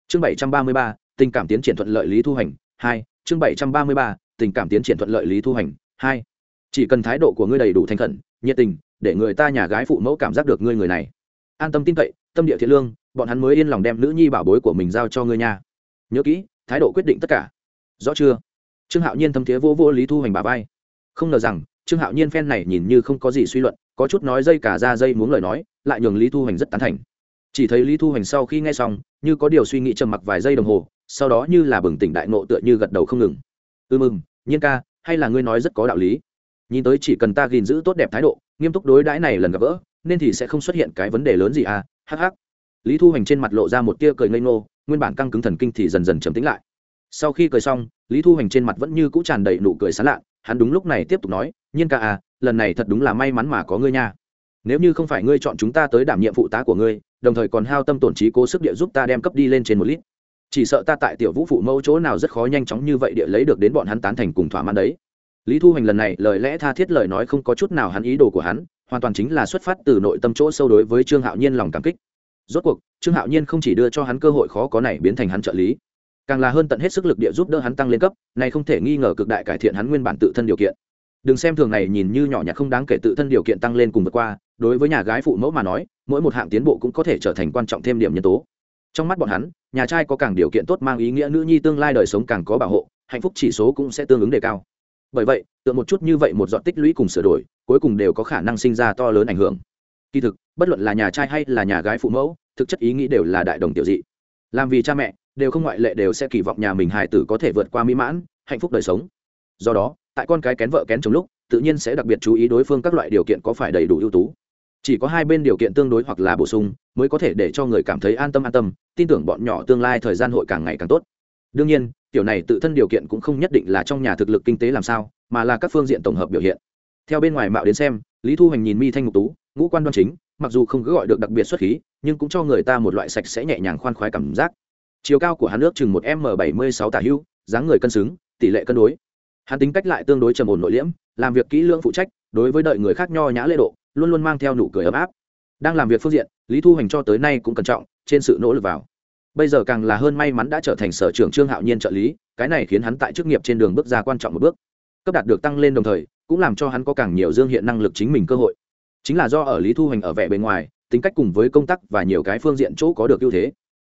Chương bảy trăm ba mươi ba, tình cảm tiến triển thuận lợi lý thu hành hai, chương bảy trăm ba mươi ba, tình cảm tiến triển thuận lợi lý thu hành hai chỉ cần thái độ của ngươi đầy đủ thành khẩn, nhiệt tình, để người ta nhà gái phụ mẫu cảm giác được ngươi người này. An tâm tin cậy, tâm địa thiện lương, bọn hắn mới yên lòng đem nữ nhi bảo bối của mình giao cho ngươi nha. Nhớ kỹ, thái độ quyết định tất cả. Rõ chưa? Trương hạo nhiên thâm thiế vô vô lý thu hoành bà vai. Không ngờ rằng, trương hạo nhiên phen này nhìn như không có gì suy luận, có chút nói dây cả ra dây muốn lời nói, lại nhường lý thu hoành rất tán thành. Chỉ thấy lý thu hoành sau khi nghe xong, như có điều suy nghĩ trầm mặc vài giây đồng hồ, sau đó như là bừng tỉnh đại nộ tựa như gật đầu không ngừng. Ư ừ mừng nhiên ca, hay là ngươi nói rất có đạo lý? Nhìn tới chỉ cần ta gìn giữ tốt đẹp thái độ, nghiêm túc đối đãi này lần gặp gỡ, nên thì sẽ không xuất hiện cái vấn đề lớn gì à hắc hắc. Lý thu hoành trên mặt lộ ra một tia cười ngây ngô, nguyên bản căng cứng thần kinh thì dần dần trầm tĩnh lại. Sau khi cười xong, lý thu hoành trên mặt vẫn như cũ tràn đầy nụ cười sán lạ, hắn đúng lúc này tiếp tục nói, nhiên ca à lần này thật đúng là may mắn mà có ngươi nha. Nếu như không phải ngươi chọn chúng ta tới đảm nhiệm phụ tá của ngươi, đồng thời còn hao tâm tổn trí cố sức địa giúp ta đem cấp đi lên trên một lít. Chỉ sợ ta tại tiểu vũ phụ mẫu chỗ nào rất khó nhanh chóng như vậy địa lấy được đến bọn hắn tán thành cùng thỏa mãn đấy lý thu hoành lần này lời lẽ tha thiết lời nói không có chút nào hắn ý đồ của hắn, hoàn toàn chính là xuất phát từ nội tâm chỗ sâu đối với trương hạo nhiên lòng cảm kích. Rốt cuộc, trương hạo nhiên không chỉ đưa cho hắn cơ hội khó có này biến thành hắn trợ lý, càng là hơn tận hết sức lực địa giúp đỡ hắn tăng lên cấp, này không thể nghi ngờ cực đại cải thiện hắn nguyên bản tự thân điều kiện. Đừng xem thường này nhìn như nhỏ nhặt không đáng kể tự thân điều kiện tăng lên cùng vượt qua, đối với nhà gái phụ mẫu mà nói, mỗi một hạng tiến bộ cũng có thể trở thành quan trọng thêm điểm nhân tố. Trong mắt bọn hắn, nhà trai có càng điều kiện tốt mang ý nghĩa nữ nhi tương lai đời sống càng có bảo hộ, hạnh phúc chỉ số cũng sẽ tương ứng đề cao bởi vậy tựa một chút như vậy một dọn tích lũy cùng sửa đổi, cuối cùng đều có khả năng sinh ra to lớn ảnh hưởng. Kỳ thực, bất luận là nhà trai hay là nhà gái phụ mẫu, thực chất ý nghĩ đều là đại đồng tiểu dị. Làm vì cha mẹ, đều không ngoại lệ đều sẽ kỳ vọng nhà mình hài tử có thể vượt qua mỹ mãn, hạnh phúc đời sống. Do đó, tại con cái kén vợ kén chồng lúc, tự nhiên sẽ đặc biệt chú ý đối phương các loại điều kiện có phải đầy đủ ưu tú. Chỉ có hai bên điều kiện tương đối hoặc là bổ sung, mới có thể để cho người cảm thấy an tâm an tâm, tin tưởng bọn nhỏ tương lai thời gian hội càng ngày càng tốt đương nhiên, tiểu này tự thân điều kiện cũng không nhất định là trong nhà thực lực kinh tế làm sao, mà là các phương diện tổng hợp biểu hiện. Theo bên ngoài mạo đến xem, lý thu hoành nhìn mi thanh ngục tú, ngũ quan đoan chính, mặc dù không cứ gọi được đặc biệt xuất khí, nhưng cũng cho người ta một loại sạch sẽ nhẹ nhàng khoan khoái cảm giác. Chiều cao của hắn ước chừng một m bảy mươi sáu tả hưu, dáng người cân xứng, tỷ lệ cân đối. Hắn tính cách lại tương đối trầm ổn nội liễm, làm việc kỹ lưỡng phụ trách, đối với đợi người khác nho nhã lễ độ, luôn luôn mang theo nụ cười ấm áp. Đang làm việc phương diện, lý thu hoành cho tới nay cũng cẩn trọng, trên sự nỗ lực vào bây giờ càng là hơn may mắn đã trở thành sở trưởng trương hạo nhiên trợ lý, cái này khiến hắn tại chức nghiệp trên đường bước ra quan trọng một bước. Cấp đạt được tăng lên đồng thời, cũng làm cho hắn có càng nhiều dương hiện năng lực chính mình cơ hội. Chính là do ở lý thu hoành ở vẻ bề ngoài, tính cách cùng với công tác và nhiều cái phương diện chỗ có được ưu thế.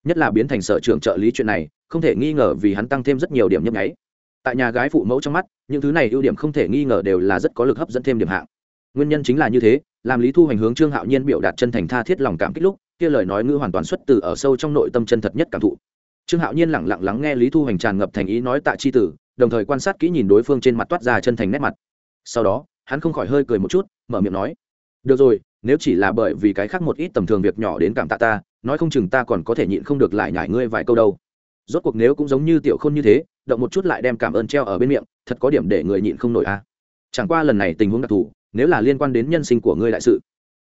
Nhất là biến thành sở trưởng trợ lý chuyện này, không thể nghi ngờ vì hắn tăng thêm rất nhiều điểm nhấp nháy. Tại nhà gái phụ mẫu trong mắt, những thứ này ưu điểm không thể nghi ngờ đều là rất có lực hấp dẫn thêm điểm hạng. Nguyên nhân chính là như thế, làm lý thu hoành hướng trương hạo nhiên biểu đạt chân thành tha thiết lòng cảm kích lúc kia lời nói ngữ hoàn toàn xuất từ ở sâu trong nội tâm chân thật nhất cảm thụ. Trương hạo nhiên lẳng lặng lắng nghe lý thu hoành tràn ngập thành ý nói tạ chi tử, đồng thời quan sát kỹ nhìn đối phương trên mặt toát ra chân thành nét mặt. Sau đó, hắn không khỏi hơi cười một chút, mở miệng nói, được rồi, nếu chỉ là bởi vì cái khác một ít tầm thường việc nhỏ đến cảm tạ ta, nói không chừng ta còn có thể nhịn không được lại nhải ngươi vài câu đâu. Rốt cuộc nếu cũng giống như tiểu khôn như thế, động một chút lại đem cảm ơn treo ở bên miệng, thật có điểm để người nhịn không nổi a. À. chẳng qua lần này tình huống đặc thù, nếu là liên quan đến nhân sinh của ngươi đại sự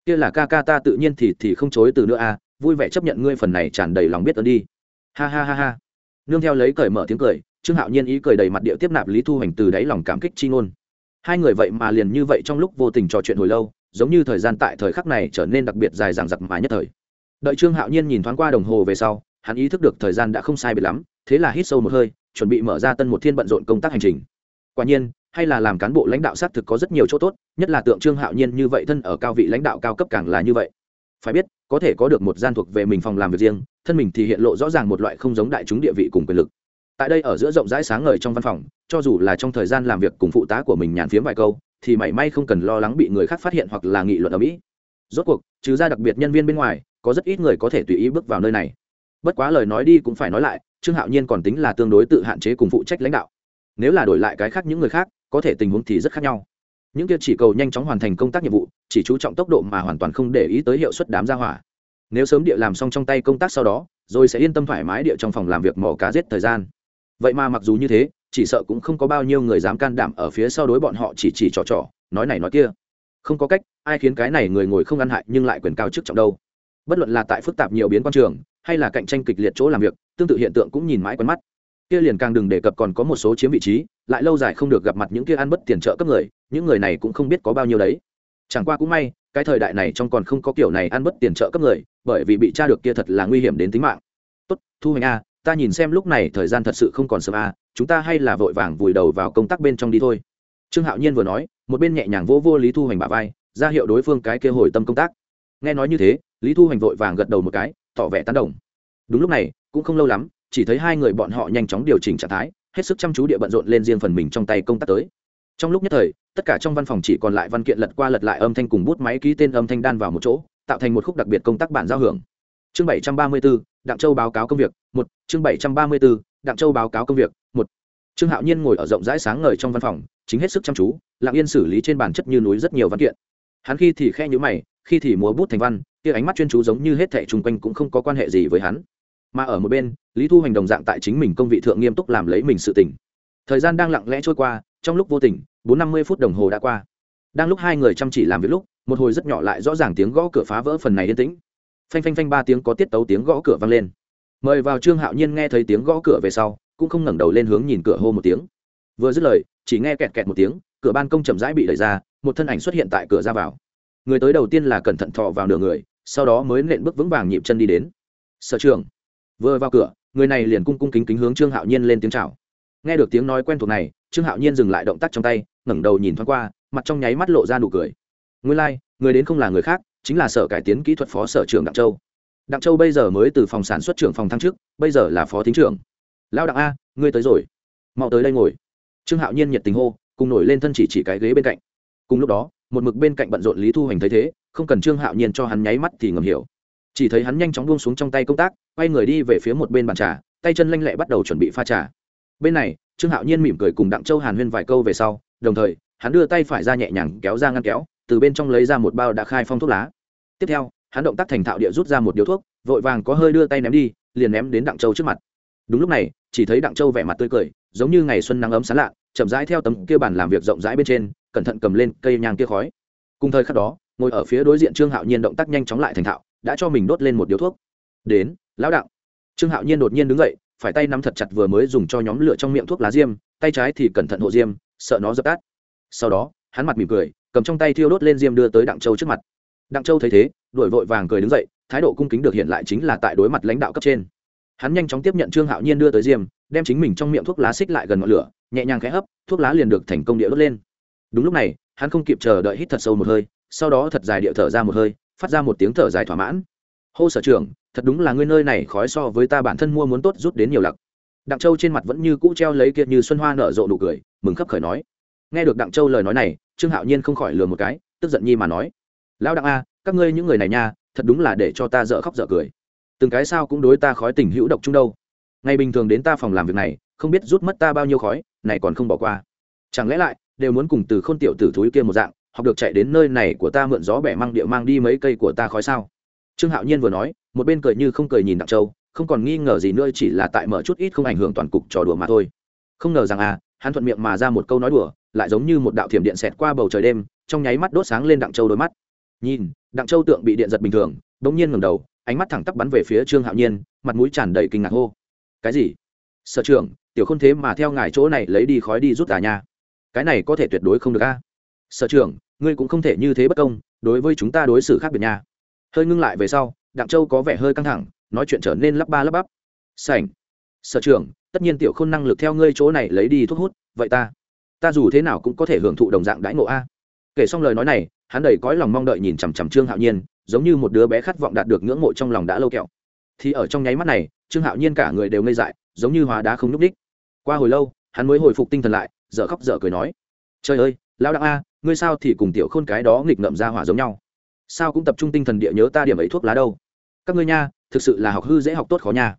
kia là ca ca ta tự nhiên thì thì không chối từ nữa a à, vui vẻ chấp nhận ngươi phần này tràn đầy lòng biết ơn đi. Ha ha ha ha. Nương theo lấy cởi mở tiếng cười trương hạo nhiên ý cười đầy mặt địa tiếp nạp lý thu hoành từ đáy lòng cảm kích chi ngôn. Hai người vậy mà liền như vậy trong lúc vô tình trò chuyện hồi lâu giống như thời gian tại thời khắc này trở nên đặc biệt dài dằng dặc mà nhất thời. Đợi trương hạo nhiên nhìn thoáng qua đồng hồ về sau hắn ý thức được thời gian đã không sai biệt lắm thế là hít sâu một hơi chuẩn bị mở ra tân một thiên bận rộn công tác hành trình. Quả nhiên hay là làm cán bộ lãnh đạo xác thực có rất nhiều chỗ tốt, nhất là tượng trương hạo nhiên như vậy, thân ở cao vị lãnh đạo cao cấp càng là như vậy. Phải biết, có thể có được một gian thuộc về mình phòng làm việc riêng, thân mình thì hiện lộ rõ ràng một loại không giống đại chúng địa vị cùng quyền lực. Tại đây ở giữa rộng rãi sáng ngời trong văn phòng, cho dù là trong thời gian làm việc cùng phụ tá của mình nhàn phiếm vài câu, thì mảy may không cần lo lắng bị người khác phát hiện hoặc là nghị luận ở mỹ. Rốt cuộc, trừ ra đặc biệt nhân viên bên ngoài, có rất ít người có thể tùy ý bước vào nơi này. Bất quá lời nói đi cũng phải nói lại, trương hạo nhiên còn tính là tương đối tự hạn chế cùng phụ trách lãnh đạo. Nếu là đổi lại cái khác những người khác có thể tình huống thì rất khác nhau. Những kia chỉ cầu nhanh chóng hoàn thành công tác nhiệm vụ, chỉ chú trọng tốc độ mà hoàn toàn không để ý tới hiệu suất đám gia hỏa. Nếu sớm địa làm xong trong tay công tác sau đó, rồi sẽ yên tâm thoải mái địa trong phòng làm việc mỏ cá giết thời gian. Vậy mà mặc dù như thế, chỉ sợ cũng không có bao nhiêu người dám can đảm ở phía sau đối bọn họ chỉ chỉ trò trò, nói này nói kia. Không có cách, ai khiến cái này người ngồi không ăn hại nhưng lại quyền cao chức trọng đâu. Bất luận là tại phức tạp nhiều biến quan trường, hay là cạnh tranh kịch liệt chỗ làm việc, tương tự hiện tượng cũng nhìn mãi quen mắt kia liền càng đừng đề cập còn có một số chiếm vị trí, lại lâu dài không được gặp mặt những kia ăn bất tiền trợ cấp người, những người này cũng không biết có bao nhiêu đấy. Chẳng qua cũng may, cái thời đại này trong còn không có kiểu này ăn bất tiền trợ cấp người, bởi vì bị tra được kia thật là nguy hiểm đến tính mạng. Tốt, thu hoành a, ta nhìn xem lúc này thời gian thật sự không còn sớm a, chúng ta hay là vội vàng vùi đầu vào công tác bên trong đi thôi. Trương hạo nhiên vừa nói, một bên nhẹ nhàng vô vô lý thu hoành bà vai, ra hiệu đối phương cái kia hồi tâm công tác. Nghe nói như thế, lý thu hoành vội vàng gật đầu một cái, tỏ vẻ tán đồng. Đúng lúc này, cũng không lâu lắm chỉ thấy hai người bọn họ nhanh chóng điều chỉnh trạng thái, hết sức chăm chú địa bận rộn lên riêng phần mình trong tay công tác tới. Trong lúc nhất thời, tất cả trong văn phòng chỉ còn lại văn kiện lật qua lật lại âm thanh cùng bút máy ký tên âm thanh đan vào một chỗ, tạo thành một khúc đặc biệt công tác bản giao hưởng. Chương bảy trăm ba mươi bốn đặng châu báo cáo công việc, một. Chương bảy trăm ba mươi bốn đặng châu báo cáo công việc, một. Trương hạo nhiên ngồi ở rộng rãi sáng ngời trong văn phòng, chính hết sức chăm chú, lặng yên xử lý trên bản chất như núi rất nhiều văn kiện. Hắn khi thì khe nhữ mày, khi thì múa bút thành văn, kia ánh mắt chuyên chú giống như hết thẻ chung quanh cũng không có quan hệ gì với hắn mà ở một bên, lý thu hành đồng dạng tại chính mình công vị thượng nghiêm túc làm lấy mình sự tỉnh thời gian đang lặng lẽ trôi qua, trong lúc vô tình, bốn năm mươi phút đồng hồ đã qua. Đang lúc hai người chăm chỉ làm việc lúc, một hồi rất nhỏ lại rõ ràng tiếng gõ cửa phá vỡ phần này yên tĩnh. Phanh phanh phanh ba tiếng có tiết tấu tiếng gõ cửa vang lên. Mời vào trương hạo nhiên nghe thấy tiếng gõ cửa về sau, cũng không ngẩng đầu lên hướng nhìn cửa hô một tiếng. Vừa dứt lời, chỉ nghe kẹt kẹt một tiếng, cửa ban công chậm rãi bị đẩy ra, một thân ảnh xuất hiện tại cửa ra vào. Người tới đầu tiên là cẩn thận thọ vào nửa người, sau đó mới nện bước vững vàng nhịp chân đi đến. Sở trường vừa vào cửa người này liền cung cung kính kính hướng trương hạo nhiên lên tiếng chào. Nghe được tiếng nói quen thuộc này trương hạo nhiên dừng lại động tác trong tay ngẩng đầu nhìn thoáng qua mặt trong nháy mắt lộ ra nụ cười. Nguyên lai、like, người đến không là người khác chính là sở cải tiến kỹ thuật phó sở trưởng đặng châu. Đặng châu bây giờ mới từ phòng sản xuất trưởng phòng thăng chức bây giờ là phó thính trưởng. Lao đặng a ngươi tới rồi. Mau tới đây ngồi. Trương hạo nhiên nhiệt tình hô cùng nổi lên thân chỉ chỉ cái ghế bên cạnh. Cùng lúc đó một mực bên cạnh bận rộn lý thu hoành thấy thế không cần trương hạo nhiên cho hắn nháy mắt thì ngầm hiểu chỉ thấy hắn nhanh chóng buông xuống trong tay công tác, quay người đi về phía một bên bàn trà, tay chân lanh lẹ bắt đầu chuẩn bị pha trà. Bên này, trương hạo nhiên mỉm cười cùng đặng châu hàn huyên vài câu về sau, đồng thời, hắn đưa tay phải ra nhẹ nhàng kéo ra ngăn kéo, từ bên trong lấy ra một bao đã khai phong thuốc lá. Tiếp theo, hắn động tác thành thạo địa rút ra một điếu thuốc, vội vàng có hơi đưa tay ném đi, liền ném đến đặng châu trước mặt. Đúng lúc này, chỉ thấy đặng châu vẻ mặt tươi cười, giống như ngày xuân nắng ấm sán lạ, chậm rãi theo tấm kia bàn làm việc rộng rãi bên trên, cẩn thận cầm lên cây nhang kia khói. Cùng thời khắc đó, ngồi ở phía đối diện trương hạo nhiên động tác nhanh chóng lại thành thạo đã cho mình đốt lên một điếu thuốc. Đến, lão đạo. Trương hạo nhiên đột nhiên đứng dậy, phải tay nắm thật chặt vừa mới dùng cho nhóm lửa trong miệng thuốc lá diêm, tay trái thì cẩn thận hộ diêm, sợ nó dập tắt. Sau đó, hắn mặt mỉm cười, cầm trong tay thiêu đốt lên diêm đưa tới đặng châu trước mặt. Đặng châu thấy thế đổi vội vàng cười đứng dậy, thái độ cung kính được hiện lại chính là tại đối mặt lãnh đạo cấp trên. Hắn nhanh chóng tiếp nhận trương hạo nhiên đưa tới diêm, đem chính mình trong miệng thuốc lá xích lại gần ngọn lửa, nhẹ nhàng khẽ hấp, thuốc lá liền được thành công địa đốt lên. Đúng lúc này, hắn không kịp chờ đợi hít thật sâu một hơi, sau đó thật dài địa thở ra một hơi phát ra một tiếng thở dài thỏa mãn. Hô sở trưởng, thật đúng là ngươi nơi này khói so với ta bản thân mua muốn tốt rút đến nhiều lặc. Đặng châu trên mặt vẫn như cũ treo lấy kiệt như xuân hoa nở rộ nụ cười, mừng khấp khởi nói. Nghe được đặng châu lời nói này, trương hạo nhiên không khỏi lừa một cái, tức giận nhi mà nói. Lão đặng a, các ngươi những người này nha, thật đúng là để cho ta dở khóc dở cười. Từng cái sao cũng đối ta khói tình hữu độc chung đâu. Ngày bình thường đến ta phòng làm việc này, không biết rút mất ta bao nhiêu khói, này còn không bỏ qua. Chẳng lẽ lại, đều muốn cùng từ k h ô n tiểu tử thúi kia một dạng học được chạy đến nơi này của ta mượn gió bẻ mang địa mang đi mấy cây của ta khói sao? Trương hạo nhiên vừa nói, một bên cười như không cười nhìn đặng châu, không còn nghi ngờ gì nữa, chỉ là tại mở chút ít không ảnh hưởng toàn cục trò đùa mà thôi. Không ngờ rằng à hắn thuận miệng mà ra một câu nói đùa, lại giống như một đạo thiểm điện xẹt qua bầu trời đêm, trong nháy mắt đốt sáng lên đặng châu đôi mắt. Nhìn, đặng châu tượng bị điện giật bình thường đ ỗ n g nhiên ngẩng đầu, ánh mắt thẳng tắp bắn về phía trương hạo nhiên, mặt mũi tràn đầy kinh ngạc hô. Cái gì? Sở trưởng, tiểu không thế mà theo ngài chỗ này lấy đi khói đi rút tà nha. Cái này có thể tuyệt đối không được a sở trưởng, ngươi cũng không thể như thế bất công, đối với chúng ta đối xử khác biệt nha. Hơi ngưng lại về sau, đặng châu có vẻ hơi căng thẳng, nói chuyện trở nên lắp ba lắp bắp. Sảnh, sở trưởng, tất nhiên tiểu khôn năng lực theo ngươi chỗ này lấy đi thuốc hút, vậy ta ta dù thế nào cũng có thể hưởng thụ đồng dạng đãi ngộ a. Kể xong lời nói này, hắn đầy cõi lòng mong đợi nhìn chằm chằm trương hạo nhiên, giống như một đứa bé khát vọng đạt được ngưỡng mộ trong lòng đã lâu kẹo. Thì ở trong nháy mắt này, trương hạo nhiên cả người đều ngây dại, giống như hóa đá không nhúc ních qua hồi lâu, hắn mới hồi phục tinh thần lại, dở khóc dở cười nói, trời ơi lao đặng a ngươi sao thì cùng tiểu khôn cái đó nghịch ngợm ra hỏa giống nhau? Sao cũng tập trung tinh thần địa nhớ ta điểm ấy thuốc lá đâu? Các ngươi nha, thực sự là học hư dễ học tốt khó nha.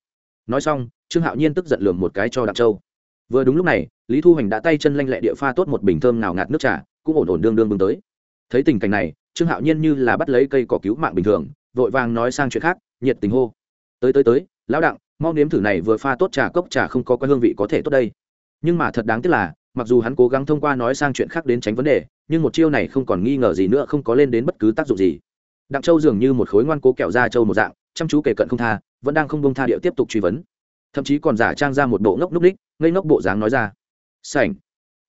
Nói xong, trương hạo nhiên tức giận lườm một cái cho đặng châu. Vừa đúng lúc này, lý thu hoành đã tay chân lanh lẹ địa pha tốt một bình thơm nào ngạt nước trà, cũng ổn ổn đương đương bưng tới. Thấy tình cảnh này, trương hạo nhiên như là bắt lấy cây cỏ cứu mạng bình thường, vội vàng nói sang chuyện khác, nhiệt tình hô. Tới tới tới, lão đặng, mau nếm thử này vừa pha tốt trà cốc trà không có cái hương vị có thể tốt đây. Nhưng mà thật đáng tiếc là mặc dù hắn cố gắng thông qua nói sang chuyện khác đến tránh vấn đề, nhưng một chiêu này không còn nghi ngờ gì nữa, không có lên đến bất cứ tác dụng gì. Đặng châu dường như một khối ngoan cố kẹo ra châu một dạng, chăm chú kể cận không tha, vẫn đang không bông tha điệu tiếp tục truy vấn. Thậm chí còn giả trang ra một bộ ngốc núc ních ngây ngốc bộ dáng nói ra. Sảnh,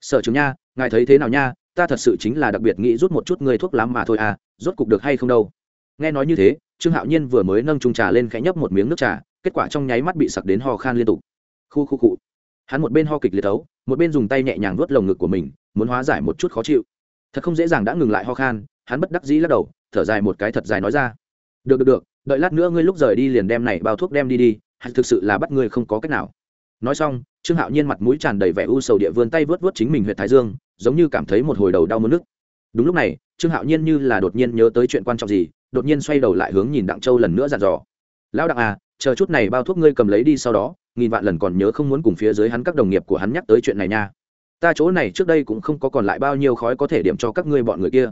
sở trường nha, ngài thấy thế nào nha? Ta thật sự chính là đặc biệt nghĩ rút một chút người thuốc lắm mà thôi à rốt cục được hay không đâu? Nghe nói như thế, trương hạo nhiên vừa mới nâng trung trà lên khẽ nhấp một miếng nước trà, kết quả trong nháy mắt bị sặc đến ho khan liên tục. Khu khu cụ hắn một bên ho kịch liệt tấu một bên dùng tay nhẹ nhàng vuốt lồng ngực của mình, muốn hóa giải một chút khó chịu. Thật không dễ dàng đã ngừng lại ho khan, hắn bất đắc dĩ lắc đầu, thở dài một cái thật dài nói ra. Được được được, đợi lát nữa ngươi lúc rời đi liền đem này bao thuốc đem đi đi hay thực sự là bắt ngươi không có cách nào. Nói xong, trương hạo nhiên mặt mũi tràn đầy vẻ u sầu địa vươn tay vớt vớt chính mình huyện thái dương, giống như cảm thấy một hồi đầu đau mất nước đúng lúc này, trương hạo nhiên như là đột nhiên nhớ tới chuyện quan trọng gì, đột nhiên xoay đầu lại hướng nhìn đặng châu lần nữa dặn dò. Lão đặng à chờ chút này bao thuốc ngươi cầm lấy đi sau đó nghìn vạn lần còn nhớ không muốn cùng phía dưới hắn các đồng nghiệp của hắn nhắc tới chuyện này nha. Ta chỗ này trước đây cũng không có còn lại bao nhiêu khói có thể điểm cho các ngươi bọn người kia.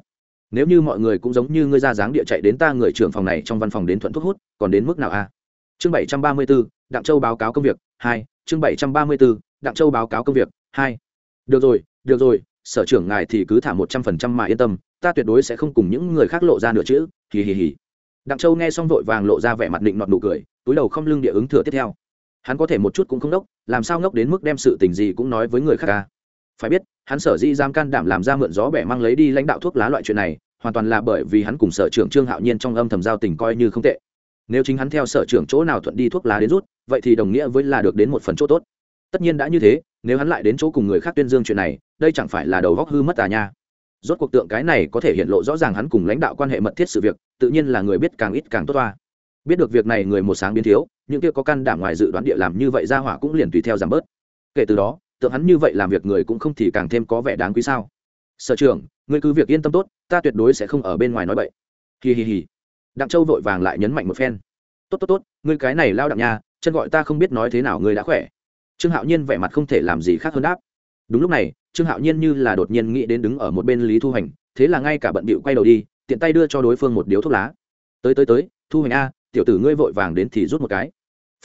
Nếu như mọi người cũng giống như ngươi ra dáng địa chạy đến ta người trưởng phòng này trong văn phòng đến thuận thuốc hút còn đến mức nào a à? chương bảy trăm ba mươi 734, đặng châu báo cáo công việc hai chương bảy trăm ba mươi 734, đặng châu báo cáo công việc hai. Được rồi được rồi sở trưởng ngài thì cứ thả một trăm phần trăm mà yên tâm ta tuyệt đối sẽ không cùng những người khác lộ ra nửa chữ hì hì hì. Đặng châu nghe xong vội vàng lộ ra vẻ mặt định nọt nụ cười túi đầu không lưng địa ứng thừa tiếp theo. Hắn có thể một chút cũng không đốc, làm sao ngốc đến mức đem sự tình gì cũng nói với người khác ca phải biết, hắn sở dĩ giam can đảm làm ra mượn gió bẻ mang lấy đi lãnh đạo thuốc lá loại chuyện này, hoàn toàn là bởi vì hắn cùng sở trưởng trương hạo nhiên trong âm thầm giao tình coi như không tệ. Nếu chính hắn theo sở trưởng chỗ nào thuận đi thuốc lá đến rút, vậy thì đồng nghĩa với là được đến một phần chỗ tốt. Tất nhiên đã như thế, nếu hắn lại đến chỗ cùng người khác tuyên dương chuyện này, đây chẳng phải là đầu góc hư mất à nha. Rốt cuộc tượng cái này có thể hiện lộ rõ ràng hắn cùng lãnh đạo quan hệ mật thiết sự việc, tự nhiên là người biết càng ít càng tốt toa biết được việc này người một sáng biến thiếu, những kia có căn đảm ngoài dự đoán địa làm như vậy ra hỏa cũng liền tùy theo giảm bớt. Kể từ đó, tượng hắn như vậy làm việc người cũng không thì càng thêm có vẻ đáng quý sao? Sở trưởng, ngươi cứ việc yên tâm tốt, ta tuyệt đối sẽ không ở bên ngoài nói bậy. Hì hì hì đặng châu vội vàng lại nhấn mạnh một phen. Tốt tốt tốt, ngươi cái này lao đặng nha, chân gọi ta không biết nói thế nào ngươi đã khỏe. Trương hạo nhiên vẻ mặt không thể làm gì khác hơn đáp. Đúng lúc này, trương hạo nhiên như là đột nhiên nghĩ đến đứng ở một bên lý thu hành thế là ngay cả bận bịu quay đầu đi, tiện tay đưa cho đối phương một điếu thuốc lá. Tới tới tới, thu hành a tiểu tử ngươi vội vàng đến thì rút một cái.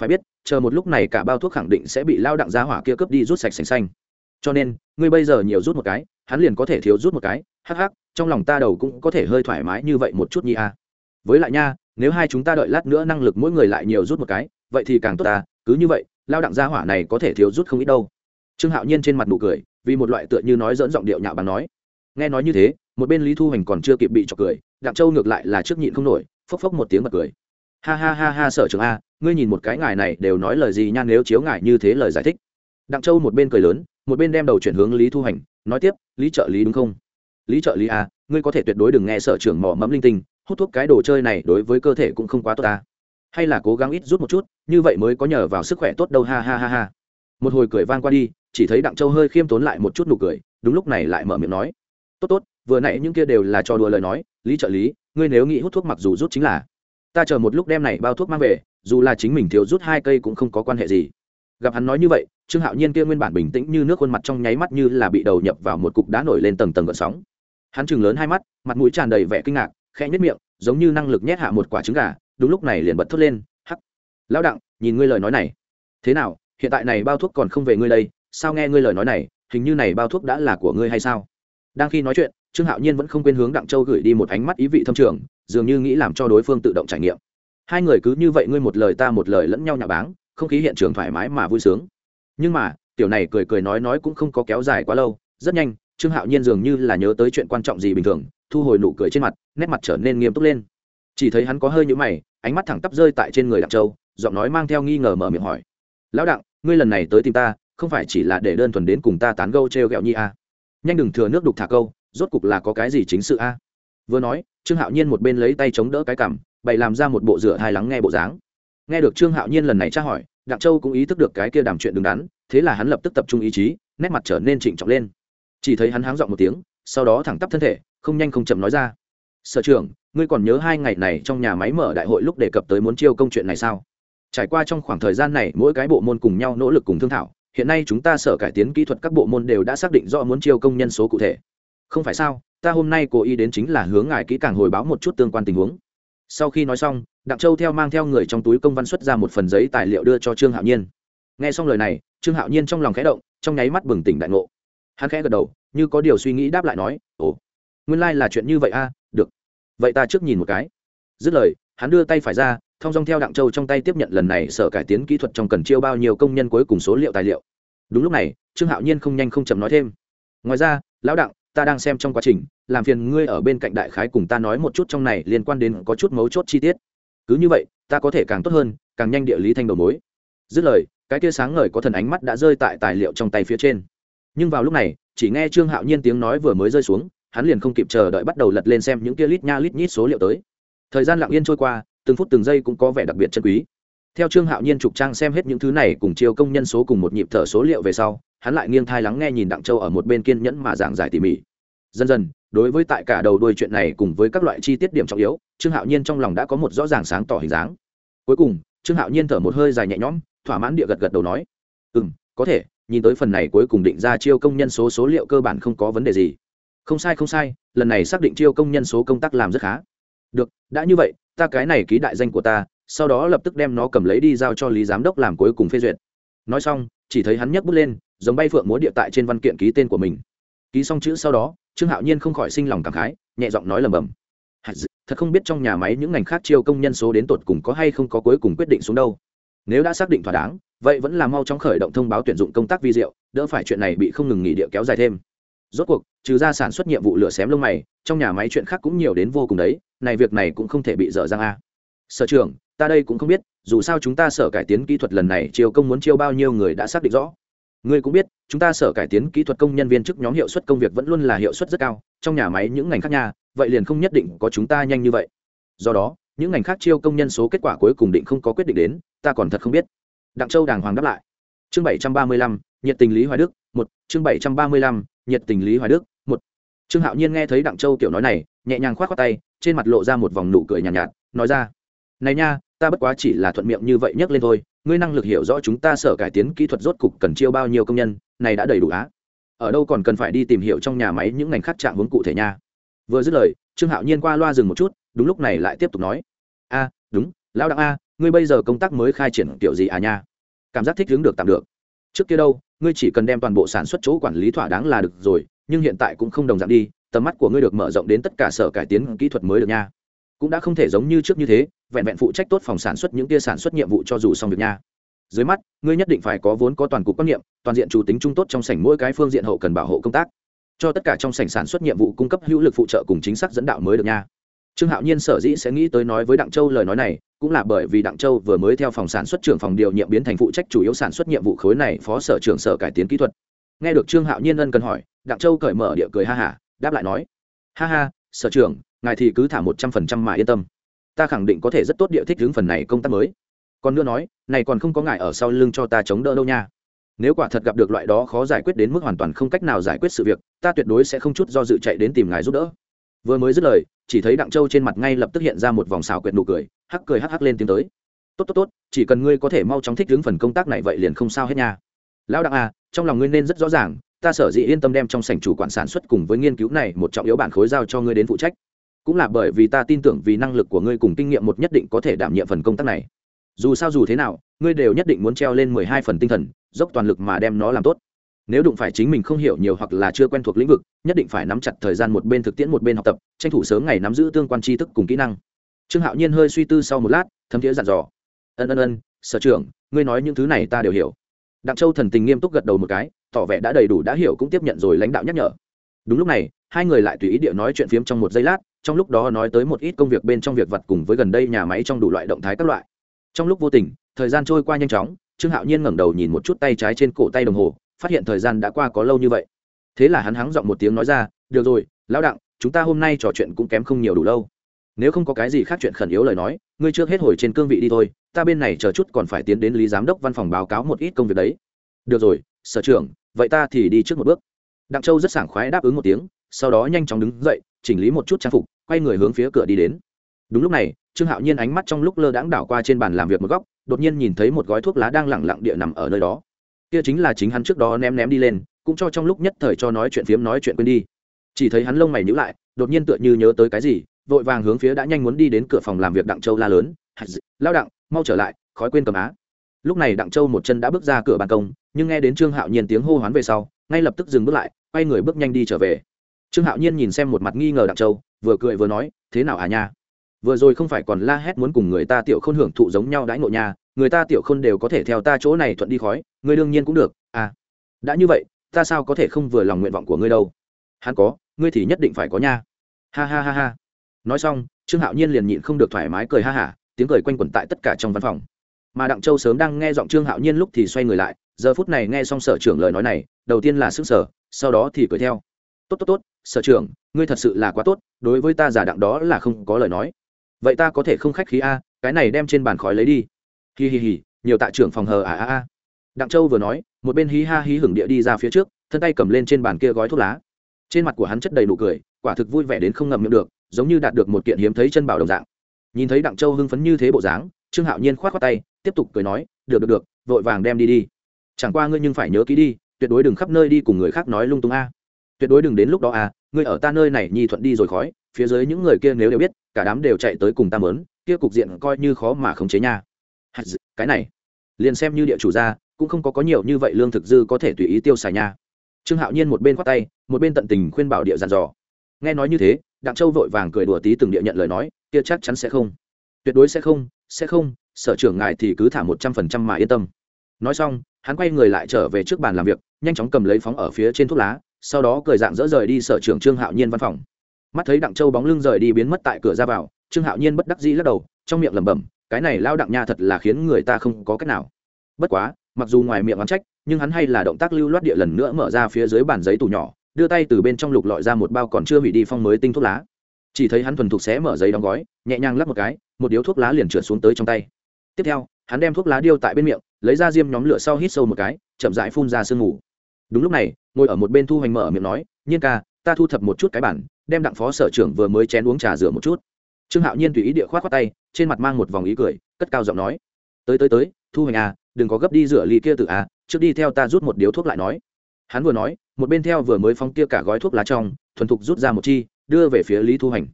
Phải biết, chờ một lúc này cả bao thuốc khẳng định sẽ bị lao đặng giá hỏa kia cướp đi rút sạch sành xanh. Cho nên, ngươi bây giờ nhiều rút một cái, hắn liền có thể thiếu rút một cái. Hắc hắc, trong lòng ta đầu cũng có thể hơi thoải mái như vậy một chút nhi a à. với lại nha, nếu hai chúng ta đợi lát nữa năng lực mỗi người lại nhiều rút một cái, vậy thì càng tốt ta, cứ như vậy, lao đặng gia hỏa này có thể thiếu rút không ít đâu. Trương hạo nhiên trên mặt nụ cười, vì một loại tựa như nói dẫn giọng điệu nhạo bằng nói. Nghe nói như thế, một bên lý thu hành còn chưa kịp bị trọc cười, đặng châu ngược lại là trước nhịn không nổi, phốc phốc một tiếng bật cười ha ha ha ha, sở trường a, ngươi nhìn một cái ngài này đều nói lời gì nha, nếu chiếu ngài như thế lời giải thích. Đặng châu một bên cười lớn, một bên đem đầu chuyển hướng lý thu hành, nói tiếp, lý trợ lý đúng không? Lý trợ lý a, ngươi có thể tuyệt đối đừng nghe sở trường mỏ mẫm linh tinh, hút thuốc cái đồ chơi này đối với cơ thể cũng không quá tốt ta. Hay là cố gắng ít rút một chút, như vậy mới có nhờ vào sức khỏe tốt đâu, ha ha ha ha. Một hồi cười vang qua đi, chỉ thấy đặng châu hơi khiêm tốn lại một chút nụ cười, đúng lúc này lại mở miệng nói, tốt tốt, vừa nãy những kia đều là cho đùa lời nói, lý trợ lý, ngươi nếu nghĩ hút thuốc mặc dù rút chính là ta chờ một lúc đem này bao thuốc mang về, dù là chính mình thiếu rút hai cây cũng không có quan hệ gì. Gặp hắn nói như vậy, trương hạo nhiên kia nguyên bản bình tĩnh như nước khuôn mặt trong nháy mắt như là bị đầu nhập vào một cục đá nổi lên tầng tầng gợn sóng. Hắn chừng lớn hai mắt, mặt mũi tràn đầy vẻ kinh ngạc, khẽ nhất miệng, giống như năng lực nhét hạ một quả trứng gà, đúng lúc này liền bật thốt lên, hắc, lão đặng, nhìn ngươi lời nói này. Thế nào, hiện tại này bao thuốc còn không về ngươi đây, sao nghe ngươi lời nói này, hình như này bao thuốc đã là của ngươi hay sao? Đang khi nói chuyện, trương hạo nhiên vẫn không quên hướng đặng châu gửi đi một ánh mắt ý vị thâm trường dường như nghĩ làm cho đối phương tự động trải nghiệm hai người cứ như vậy ngươi một lời ta một lời lẫn nhau nhà báng, không khí hiện trường thoải mái mà vui sướng nhưng mà, tiểu này cười cười nói nói cũng không có kéo dài quá lâu, rất nhanh, trương hạo nhiên dường như là nhớ tới chuyện quan trọng gì bình thường, thu hồi nụ cười trên mặt, nét mặt trở nên nghiêm túc lên chỉ thấy hắn có hơi nhũ mày, ánh mắt thẳng tắp rơi tại trên người đặng châu, giọng nói mang theo nghi ngờ mở miệng hỏi lão đặng, ngươi lần này tới tìm ta, không phải chỉ là để đơn thuần đến cùng ta tán gâu t r e o g ẹ o nhi à. nhanh đừng thừa nước đục thả câu, rốt cục là có cái gì chính sự a à vừa nói, trương hạo nhiên một bên lấy tay chống đỡ cái cằm, bày làm ra một bộ rửa hai lắng nghe bộ dáng. Nghe được trương hạo nhiên lần này tra hỏi, đặng châu cũng ý thức được cái kia đàm chuyện đứng đắn, thế là hắn lập tức tập trung ý chí, nét mặt trở nên trịnh trọng lên. Chỉ thấy hắn háng dọn một tiếng, sau đó thẳng tắp thân thể, không nhanh không chậm nói ra. Sở trưởng, ngươi còn nhớ hai ngày này trong nhà máy mở đại hội lúc đề cập tới muốn chiêu công chuyện này sao? Trải qua trong khoảng thời gian này, mỗi cái bộ môn cùng nhau nỗ lực cùng thương thảo, hiện nay chúng ta sở cải tiến kỹ thuật các bộ môn đều đã xác định rõ muốn chiêu công nhân số cụ thể không phải sao, ta hôm nay cố ý đến chính là hướng ngài kỹ càng hồi báo một chút tương quan tình huống. Sau khi nói xong, đặng châu theo mang theo người trong túi công văn xuất ra một phần giấy tài liệu đưa cho trương hạo nhiên. Nghe xong lời này, trương hạo nhiên trong lòng khẽ động, trong nháy mắt bừng tỉnh đại ngộ. Hắn khẽ gật đầu, như có điều suy nghĩ đáp lại nói, ồ, nguyên lai、like、là chuyện như vậy a, được. Vậy ta trước nhìn một cái. Dứt lời, hắn đưa tay phải ra thong dong theo đặng châu trong tay tiếp nhận lần này sở cải tiến kỹ thuật trong cần chiêu bao nhiêu công nhân cuối cùng số liệu tài liệu. Đúng lúc này, trương hạo nhiên không nhanh không chậm nói thêm. Ngoài ra, lão đặng ta đang xem trong quá trình, làm phiền ngươi ở bên cạnh đại khái cùng ta nói một chút trong này liên quan đến có chút mấu chốt chi tiết. Cứ như vậy, ta có thể càng tốt hơn, càng nhanh địa lý thanh đầu mối. Dứt lời, cái tia sáng ngời có thần ánh mắt đã rơi tại tài liệu trong tay phía trên. Nhưng vào lúc này, chỉ nghe trương hạo nhiên tiếng nói vừa mới rơi xuống, hắn liền không kịp chờ đợi bắt đầu lật lên xem những kia lít nha lít nhít số liệu tới. Thời gian lặng yên trôi qua, từng phút từng giây cũng có vẻ đặc biệt chân quý theo trương hạo nhiên trục trang xem hết những thứ này cùng chiêu công nhân số cùng một nhịp thở số liệu về sau, hắn lại nghiêng thai lắng nghe nhìn đặng châu ở một bên kiên nhẫn mà giảng giải tỉ mỉ. Dần dần, đối với tại cả đầu đuôi chuyện này cùng với các loại chi tiết điểm trọng yếu, trương hạo nhiên trong lòng đã có một rõ ràng sáng tỏ hình dáng. Cuối cùng, trương hạo nhiên thở một hơi dài nhẹ nhõm, thỏa mãn địa gật gật đầu nói ừ m có thể, nhìn tới phần này cuối cùng định ra chiêu công nhân số số liệu cơ bản không có vấn đề gì. Không sai không sai, lần này xác định chiêu công nhân số công tác làm rất khá. Được, đã như vậy, ta cái này ký đại danh của ta sau đó lập tức đem nó cầm lấy đi giao cho lý giám đốc làm cuối cùng phê duyệt. Nói xong, chỉ thấy hắn nhấc bút lên, giống bay phượng múa địa tại trên văn kiện ký tên của mình. Ký xong chữ sau đó, trương hạo nhiên không khỏi sinh lòng cảm khái, nhẹ giọng nói lầm bầm thật không biết trong nhà máy những ngành khác chiêu công nhân số đến tột cùng có hay không có cuối cùng quyết định xuống đâu. Nếu đã xác định thỏa đáng, vậy vẫn là mau chóng khởi động thông báo tuyển dụng công tác vi diệu, đỡ phải chuyện này bị không ngừng nghỉ địa kéo dài thêm. Rốt cuộc, trừ ra sản xuất nhiệm vụ lửa xém lông mày, trong nhà máy chuyện khác cũng nhiều đến vô cùng đấy, này việc này cũng không thể bị dở dang a. Sở trưởng ta đây cũng không biết dù sao chúng ta sở cải tiến kỹ thuật lần này chiều công muốn chiêu bao nhiêu người đã xác định rõ. Ngươi cũng biết chúng ta sở cải tiến kỹ thuật công nhân viên chức nhóm hiệu suất công việc vẫn luôn là hiệu suất rất cao trong nhà máy những ngành khác nhà vậy liền không nhất định có chúng ta nhanh như vậy. Do đó những ngành khác chiêu công nhân số kết quả cuối cùng định không có quyết định đến ta còn thật không biết. Đặng châu đàng hoàng đáp lại. Chương bảy trăm ba mươi lăm nhiệt tình lý hoài đức một. Chương bảy trăm ba mươi lăm nhiệt tình lý hoài đức một. Trương hạo nhiên nghe thấy đặng châu kiểu nói này nhẹ nhàng k h o á t khoác tay trên mặt lộ ra một vòng nụ cười nhàn nhạt, nhạt nói ra. Này nha ta bất quá chỉ là thuận miệng như vậy nhắc lên thôi, ngươi năng lực hiểu rõ chúng ta sở cải tiến kỹ thuật rốt cục cần chiêu bao nhiêu công nhân, này đã đầy đủ á. Ở đâu còn cần phải đi tìm hiểu trong nhà máy những ngành khác trạng hướng cụ thể nha. Vừa dứt lời, trương hạo nhiên qua loa dừng một chút, đúng lúc này lại tiếp tục nói. A, đúng, lão đặng a, ngươi bây giờ công tác mới khai triển kiểu gì à nha? Cảm giác thích hướng được tạm được. Trước kia đâu, ngươi chỉ cần đem toàn bộ sản xuất chỗ quản lý thỏa đáng là được rồi, nhưng hiện tại cũng không đồng dạng đi, tầm mắt của ngươi được mở rộng đến tất cả sở cải tiến kỹ thuật mới được nha cũng đã không thể giống như trước như thế, vẹn vẹn phụ trách tốt phòng sản xuất những tia sản xuất nhiệm vụ cho dù xong việc nha. Dưới mắt, ngươi nhất định phải có vốn có toàn cục quan niệm, toàn diện chủ tính trung tốt trong sảnh mỗi cái phương diện hậu cần bảo hộ công tác. Cho tất cả trong sảnh sản xuất nhiệm vụ cung cấp hữu lực phụ trợ cùng chính xác dẫn đạo mới được nha. Trương hạo nhiên sở dĩ sẽ nghĩ tới nói với đặng châu lời nói này, cũng là bởi vì đặng châu vừa mới theo phòng sản xuất trưởng phòng điều nhiệm biến thành phụ trách chủ yếu sản xuất nhiệm vụ khối này phó sở trưởng sở cải tiến kỹ thuật. Nghe được trương hạo nhiên ân cần hỏi, đặng châu cởi mở địa cười ha hả, đáp lại nói, ha ha, sở trưởng ngài thì cứ thả một trăm phần trăm mà yên tâm. Ta khẳng định có thể rất tốt địa thích hướng phần này công tác mới. Còn nữa nói, này còn không có ngài ở sau lưng cho ta chống đỡ đâu nha. Nếu quả thật gặp được loại đó khó giải quyết đến mức hoàn toàn không cách nào giải quyết sự việc, ta tuyệt đối sẽ không chút do dự chạy đến tìm ngài giúp đỡ. Vừa mới dứt lời, chỉ thấy đặng châu trên mặt ngay lập tức hiện ra một vòng xào quyệt nụ cười, hắc cười hắc hắc lên tiến tới. Tốt tốt tốt, chỉ cần ngươi có thể mau chóng thích ứng phần công tác này vậy liền không sao hết nha. Lão đặng à trong lòng ngươi nên rất rõ ràng, ta sở dĩ yên tâm đem trong sảnh chủ quản sản xuất cùng với nghiên cứu này một trọng yếu bản khối giao cho ngươi đến phụ trách cũng là bởi vì ta tin tưởng vì năng lực của ngươi cùng kinh nghiệm một nhất định có thể đảm nhiệm phần công tác này. Dù sao dù thế nào, ngươi đều nhất định muốn treo lên mười hai phần tinh thần, dốc toàn lực mà đem nó làm tốt. Nếu đụng phải chính mình không hiểu nhiều hoặc là chưa quen thuộc lĩnh vực, nhất định phải nắm chặt thời gian một bên thực tiễn một bên học tập, tranh thủ sớm ngày nắm giữ tương quan tri thức cùng kỹ năng. Trương hạo nhiên hơi suy tư sau một lát, thấm thiế dặn dò. Ân ân ân, sở trưởng, ngươi nói những thứ này ta đều hiểu. Đặng châu thần tình nghiêm túc gật đầu một cái, tỏ vẻ đã đầy đủ đã hiểu cũng tiếp nhận rồi lãnh đạo nhắc nhở. Đúng lúc này, hai người lại tùy ý địa nói chuyện phiếm trong một giây lát trong lúc đó nói tới một ít công việc bên trong việc vật cùng với gần đây nhà máy trong đủ loại động thái các loại. Trong lúc vô tình, thời gian trôi qua nhanh chóng, trương hạo nhiên ngẩng đầu nhìn một chút tay trái trên cổ tay đồng hồ, phát hiện thời gian đã qua có lâu như vậy. Thế là hắn hắng giọng một tiếng nói ra, được rồi, lão đặng, chúng ta hôm nay trò chuyện cũng kém không nhiều đủ lâu. Nếu không có cái gì khác chuyện khẩn yếu lời nói, ngươi trước hết hồi trên cương vị đi thôi, ta bên này chờ chút còn phải tiến đến lý giám đốc văn phòng báo cáo một ít công việc đấy. Được rồi, sở trưởng, vậy ta thì đi trước một bước. Đặng châu rất sảng khoái đáp ứng một tiếng, sau đó nhanh chóng đứng dậy chỉnh lý một chút trang phục, quay người hướng phía cửa đi đến. Đúng lúc này, trương hạo nhiên ánh mắt trong lúc lơ đãng đảo qua trên bàn làm việc một góc, đột nhiên nhìn thấy một gói thuốc lá đang lẳng lặng địa nằm ở nơi đó. Kia chính là chính hắn trước đó ném ném đi lên, cũng cho trong lúc nhất thời cho nói chuyện phiếm nói chuyện quên đi. Chỉ thấy hắn lông mày nhữ lại, đột nhiên tựa như nhớ tới cái gì, vội vàng hướng phía đã nhanh muốn đi đến cửa phòng làm việc đặng châu la lớn lao đặng, mau trở lại, khói quên cầm á. Lúc này đặng châu một chân đã bước ra cửa ban công, nhưng nghe đến trương hạo nhiên tiếng hô hoán về sau, ngay lập tức dừng bước lại, quay người bước nhanh đi trở về trương hạo nhiên nhìn xem một mặt nghi ngờ đặng châu, vừa cười vừa nói, thế nào à nha? Vừa rồi không phải còn la hét muốn cùng người ta tiểu khôn hưởng thụ giống nhau đãi ngộ nha, người ta tiểu khôn đều có thể theo ta chỗ này thuận đi khói ngươi đương nhiên cũng được à. Đã như vậy, ta sao có thể không vừa lòng nguyện vọng của ngươi đâu? Hắn có, ngươi thì nhất định phải có nha. Ha ha ha ha. Nói xong, trương hạo nhiên liền nhịn không được thoải mái cười ha hả, tiếng cười quanh quẩn tại tất cả trong văn phòng. Mà đặng châu sớm đang nghe giọng trương hạo nhiên lúc thì xoay người lại, giờ phút này nghe xong sở trưởng lời nói này, đầu tiên là sức sở sau đó thì cười theo tốt tốt tốt, sở trưởng, ngươi thật sự là quá tốt, đối với ta giả đặng đó là không có lời nói. Vậy ta có thể không khách khí a, cái này đem trên bàn khói lấy đi. Hi hi hi, nhiều tạ trưởng phòng hờ à à à đặng châu vừa nói, một bên hí ha hí hưởng địa đi ra phía trước, thân tay cầm lên trên bàn kia gói thuốc lá. Trên mặt của hắn chất đầy nụ cười, quả thực vui vẻ đến không ngậm miệng được, giống như đạt được một kiện hiếm thấy chân bảo đồng dạng. Nhìn thấy đặng châu hưng phấn như thế bộ dáng, trương hạo nhiên k h o á t khoác tay, tiếp tục cười nói, được được được, vội vàng đem đi đi. Chẳng qua ngươi nhưng phải nhớ kỹ đi, tuyệt đối đừng khắp nơi đi cùng người khác nói lung tung a tuyệt đối đừng đến lúc đó à ngươi ở ta nơi này nhi thuận đi rồi khói, phía dưới những người kia nếu đều biết, cả đám đều chạy tới cùng ta mớn, kia cục diện coi như khó mà khống chế nha. Cái này, liền xem như địa chủ gia, cũng không có có nhiều như vậy lương thực dư có thể tùy ý tiêu xài nha. Trương hạo nhiên một bên khoát tay, một bên tận tình khuyên bảo địa dàn dò. Nghe nói như thế, đặng châu vội vàng cười đùa tí từng địa nhận lời nói, kia chắc chắn sẽ không. Tuyệt đối sẽ không sẽ không, sở trưởng ngài thì cứ thả một trăm phần trăm mà yên tâm. Nói xong, hắn quay người lại trở về trước bàn làm việc, nhanh chóng cầm lấy phóng ở phía trên thuốc lá sau đó cười dạng dỡ rời đi sở trưởng trương hạo nhiên văn phòng. Mắt thấy đặng châu bóng lưng rời đi biến mất tại cửa ra vào, trương hạo nhiên bất đắc dĩ lắc đầu, trong miệng lẩm bẩm, cái này lao đặng nha thật là khiến người ta không có cách nào. Bất quá, mặc dù ngoài miệng oán trách, nhưng hắn hay là động tác lưu loát địa lần nữa mở ra phía dưới bàn giấy tủ nhỏ, đưa tay từ bên trong lục lọi ra một bao còn chưa hủy đi phong mới tinh thuốc lá. Chỉ thấy hắn thuần thục xé mở giấy đóng gói, nhẹ nhàng lắp một cái, một điếu thuốc lá liền trượt xuống tới trong tay. Tiếp theo, hắn đem thuốc lá điêu tại bên miệng, lấy ra diêm nhóm lửa sau hít sâu một cái, chậm dại phun ra sương ngủ đúng lúc này, ngồi ở một bên thu hoành mở miệng nói, nhiên ca, ta thu thập một chút cái bản, đem đặng phó sở trưởng vừa mới chén uống trà rửa một chút. Trương hạo nhiên tùy ý địa khoát khoát tay, trên mặt mang một vòng ý cười, cất cao giọng nói, tới tới tới, thu hoành à đừng có gấp đi rửa ly kia tự à trước đi theo ta rút một điếu thuốc lại nói. Hắn vừa nói, một bên theo vừa mới phóng kia cả gói thuốc lá trong, thuần thục rút ra một chi, đưa về phía lý thu hành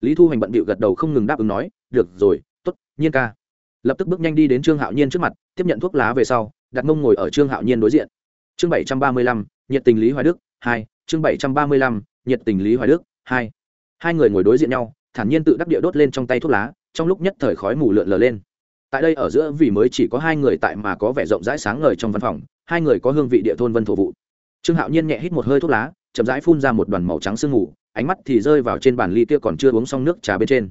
lý thu hành bận bịu gật đầu không ngừng đáp ứng nói, được rồi t ố t nhiên ca. Lập tức bước nhanh đi đến trương hạo nhiên trước mặt, tiếp nhận thuốc lá về sau, đặt mông ngồi ở trương hạo nhiên đối diện chương bảy trăm ba mươi lăm, nhiệt tình lý hoài đức, hai, chương bảy trăm ba mươi lăm, nhiệt tình lý hoài đức, hai. Hai người ngồi đối diện nhau, thản nhiên tự đắc địa đốt lên trong tay thuốc lá, trong lúc nhất thời khói mù lượn lờ lên. Tại đây ở giữa vì mới chỉ có hai người tại mà có vẻ rộng rãi sáng ngời trong văn phòng, hai người có hương vị địa thôn vân thổ vụ. Trương hạo nhiên nhẹ hít một hơi thuốc lá, chậm rãi phun ra một đoàn màu trắng sương mù, ánh mắt thì rơi vào trên bàn ly kia còn chưa uống xong nước trà bên trên.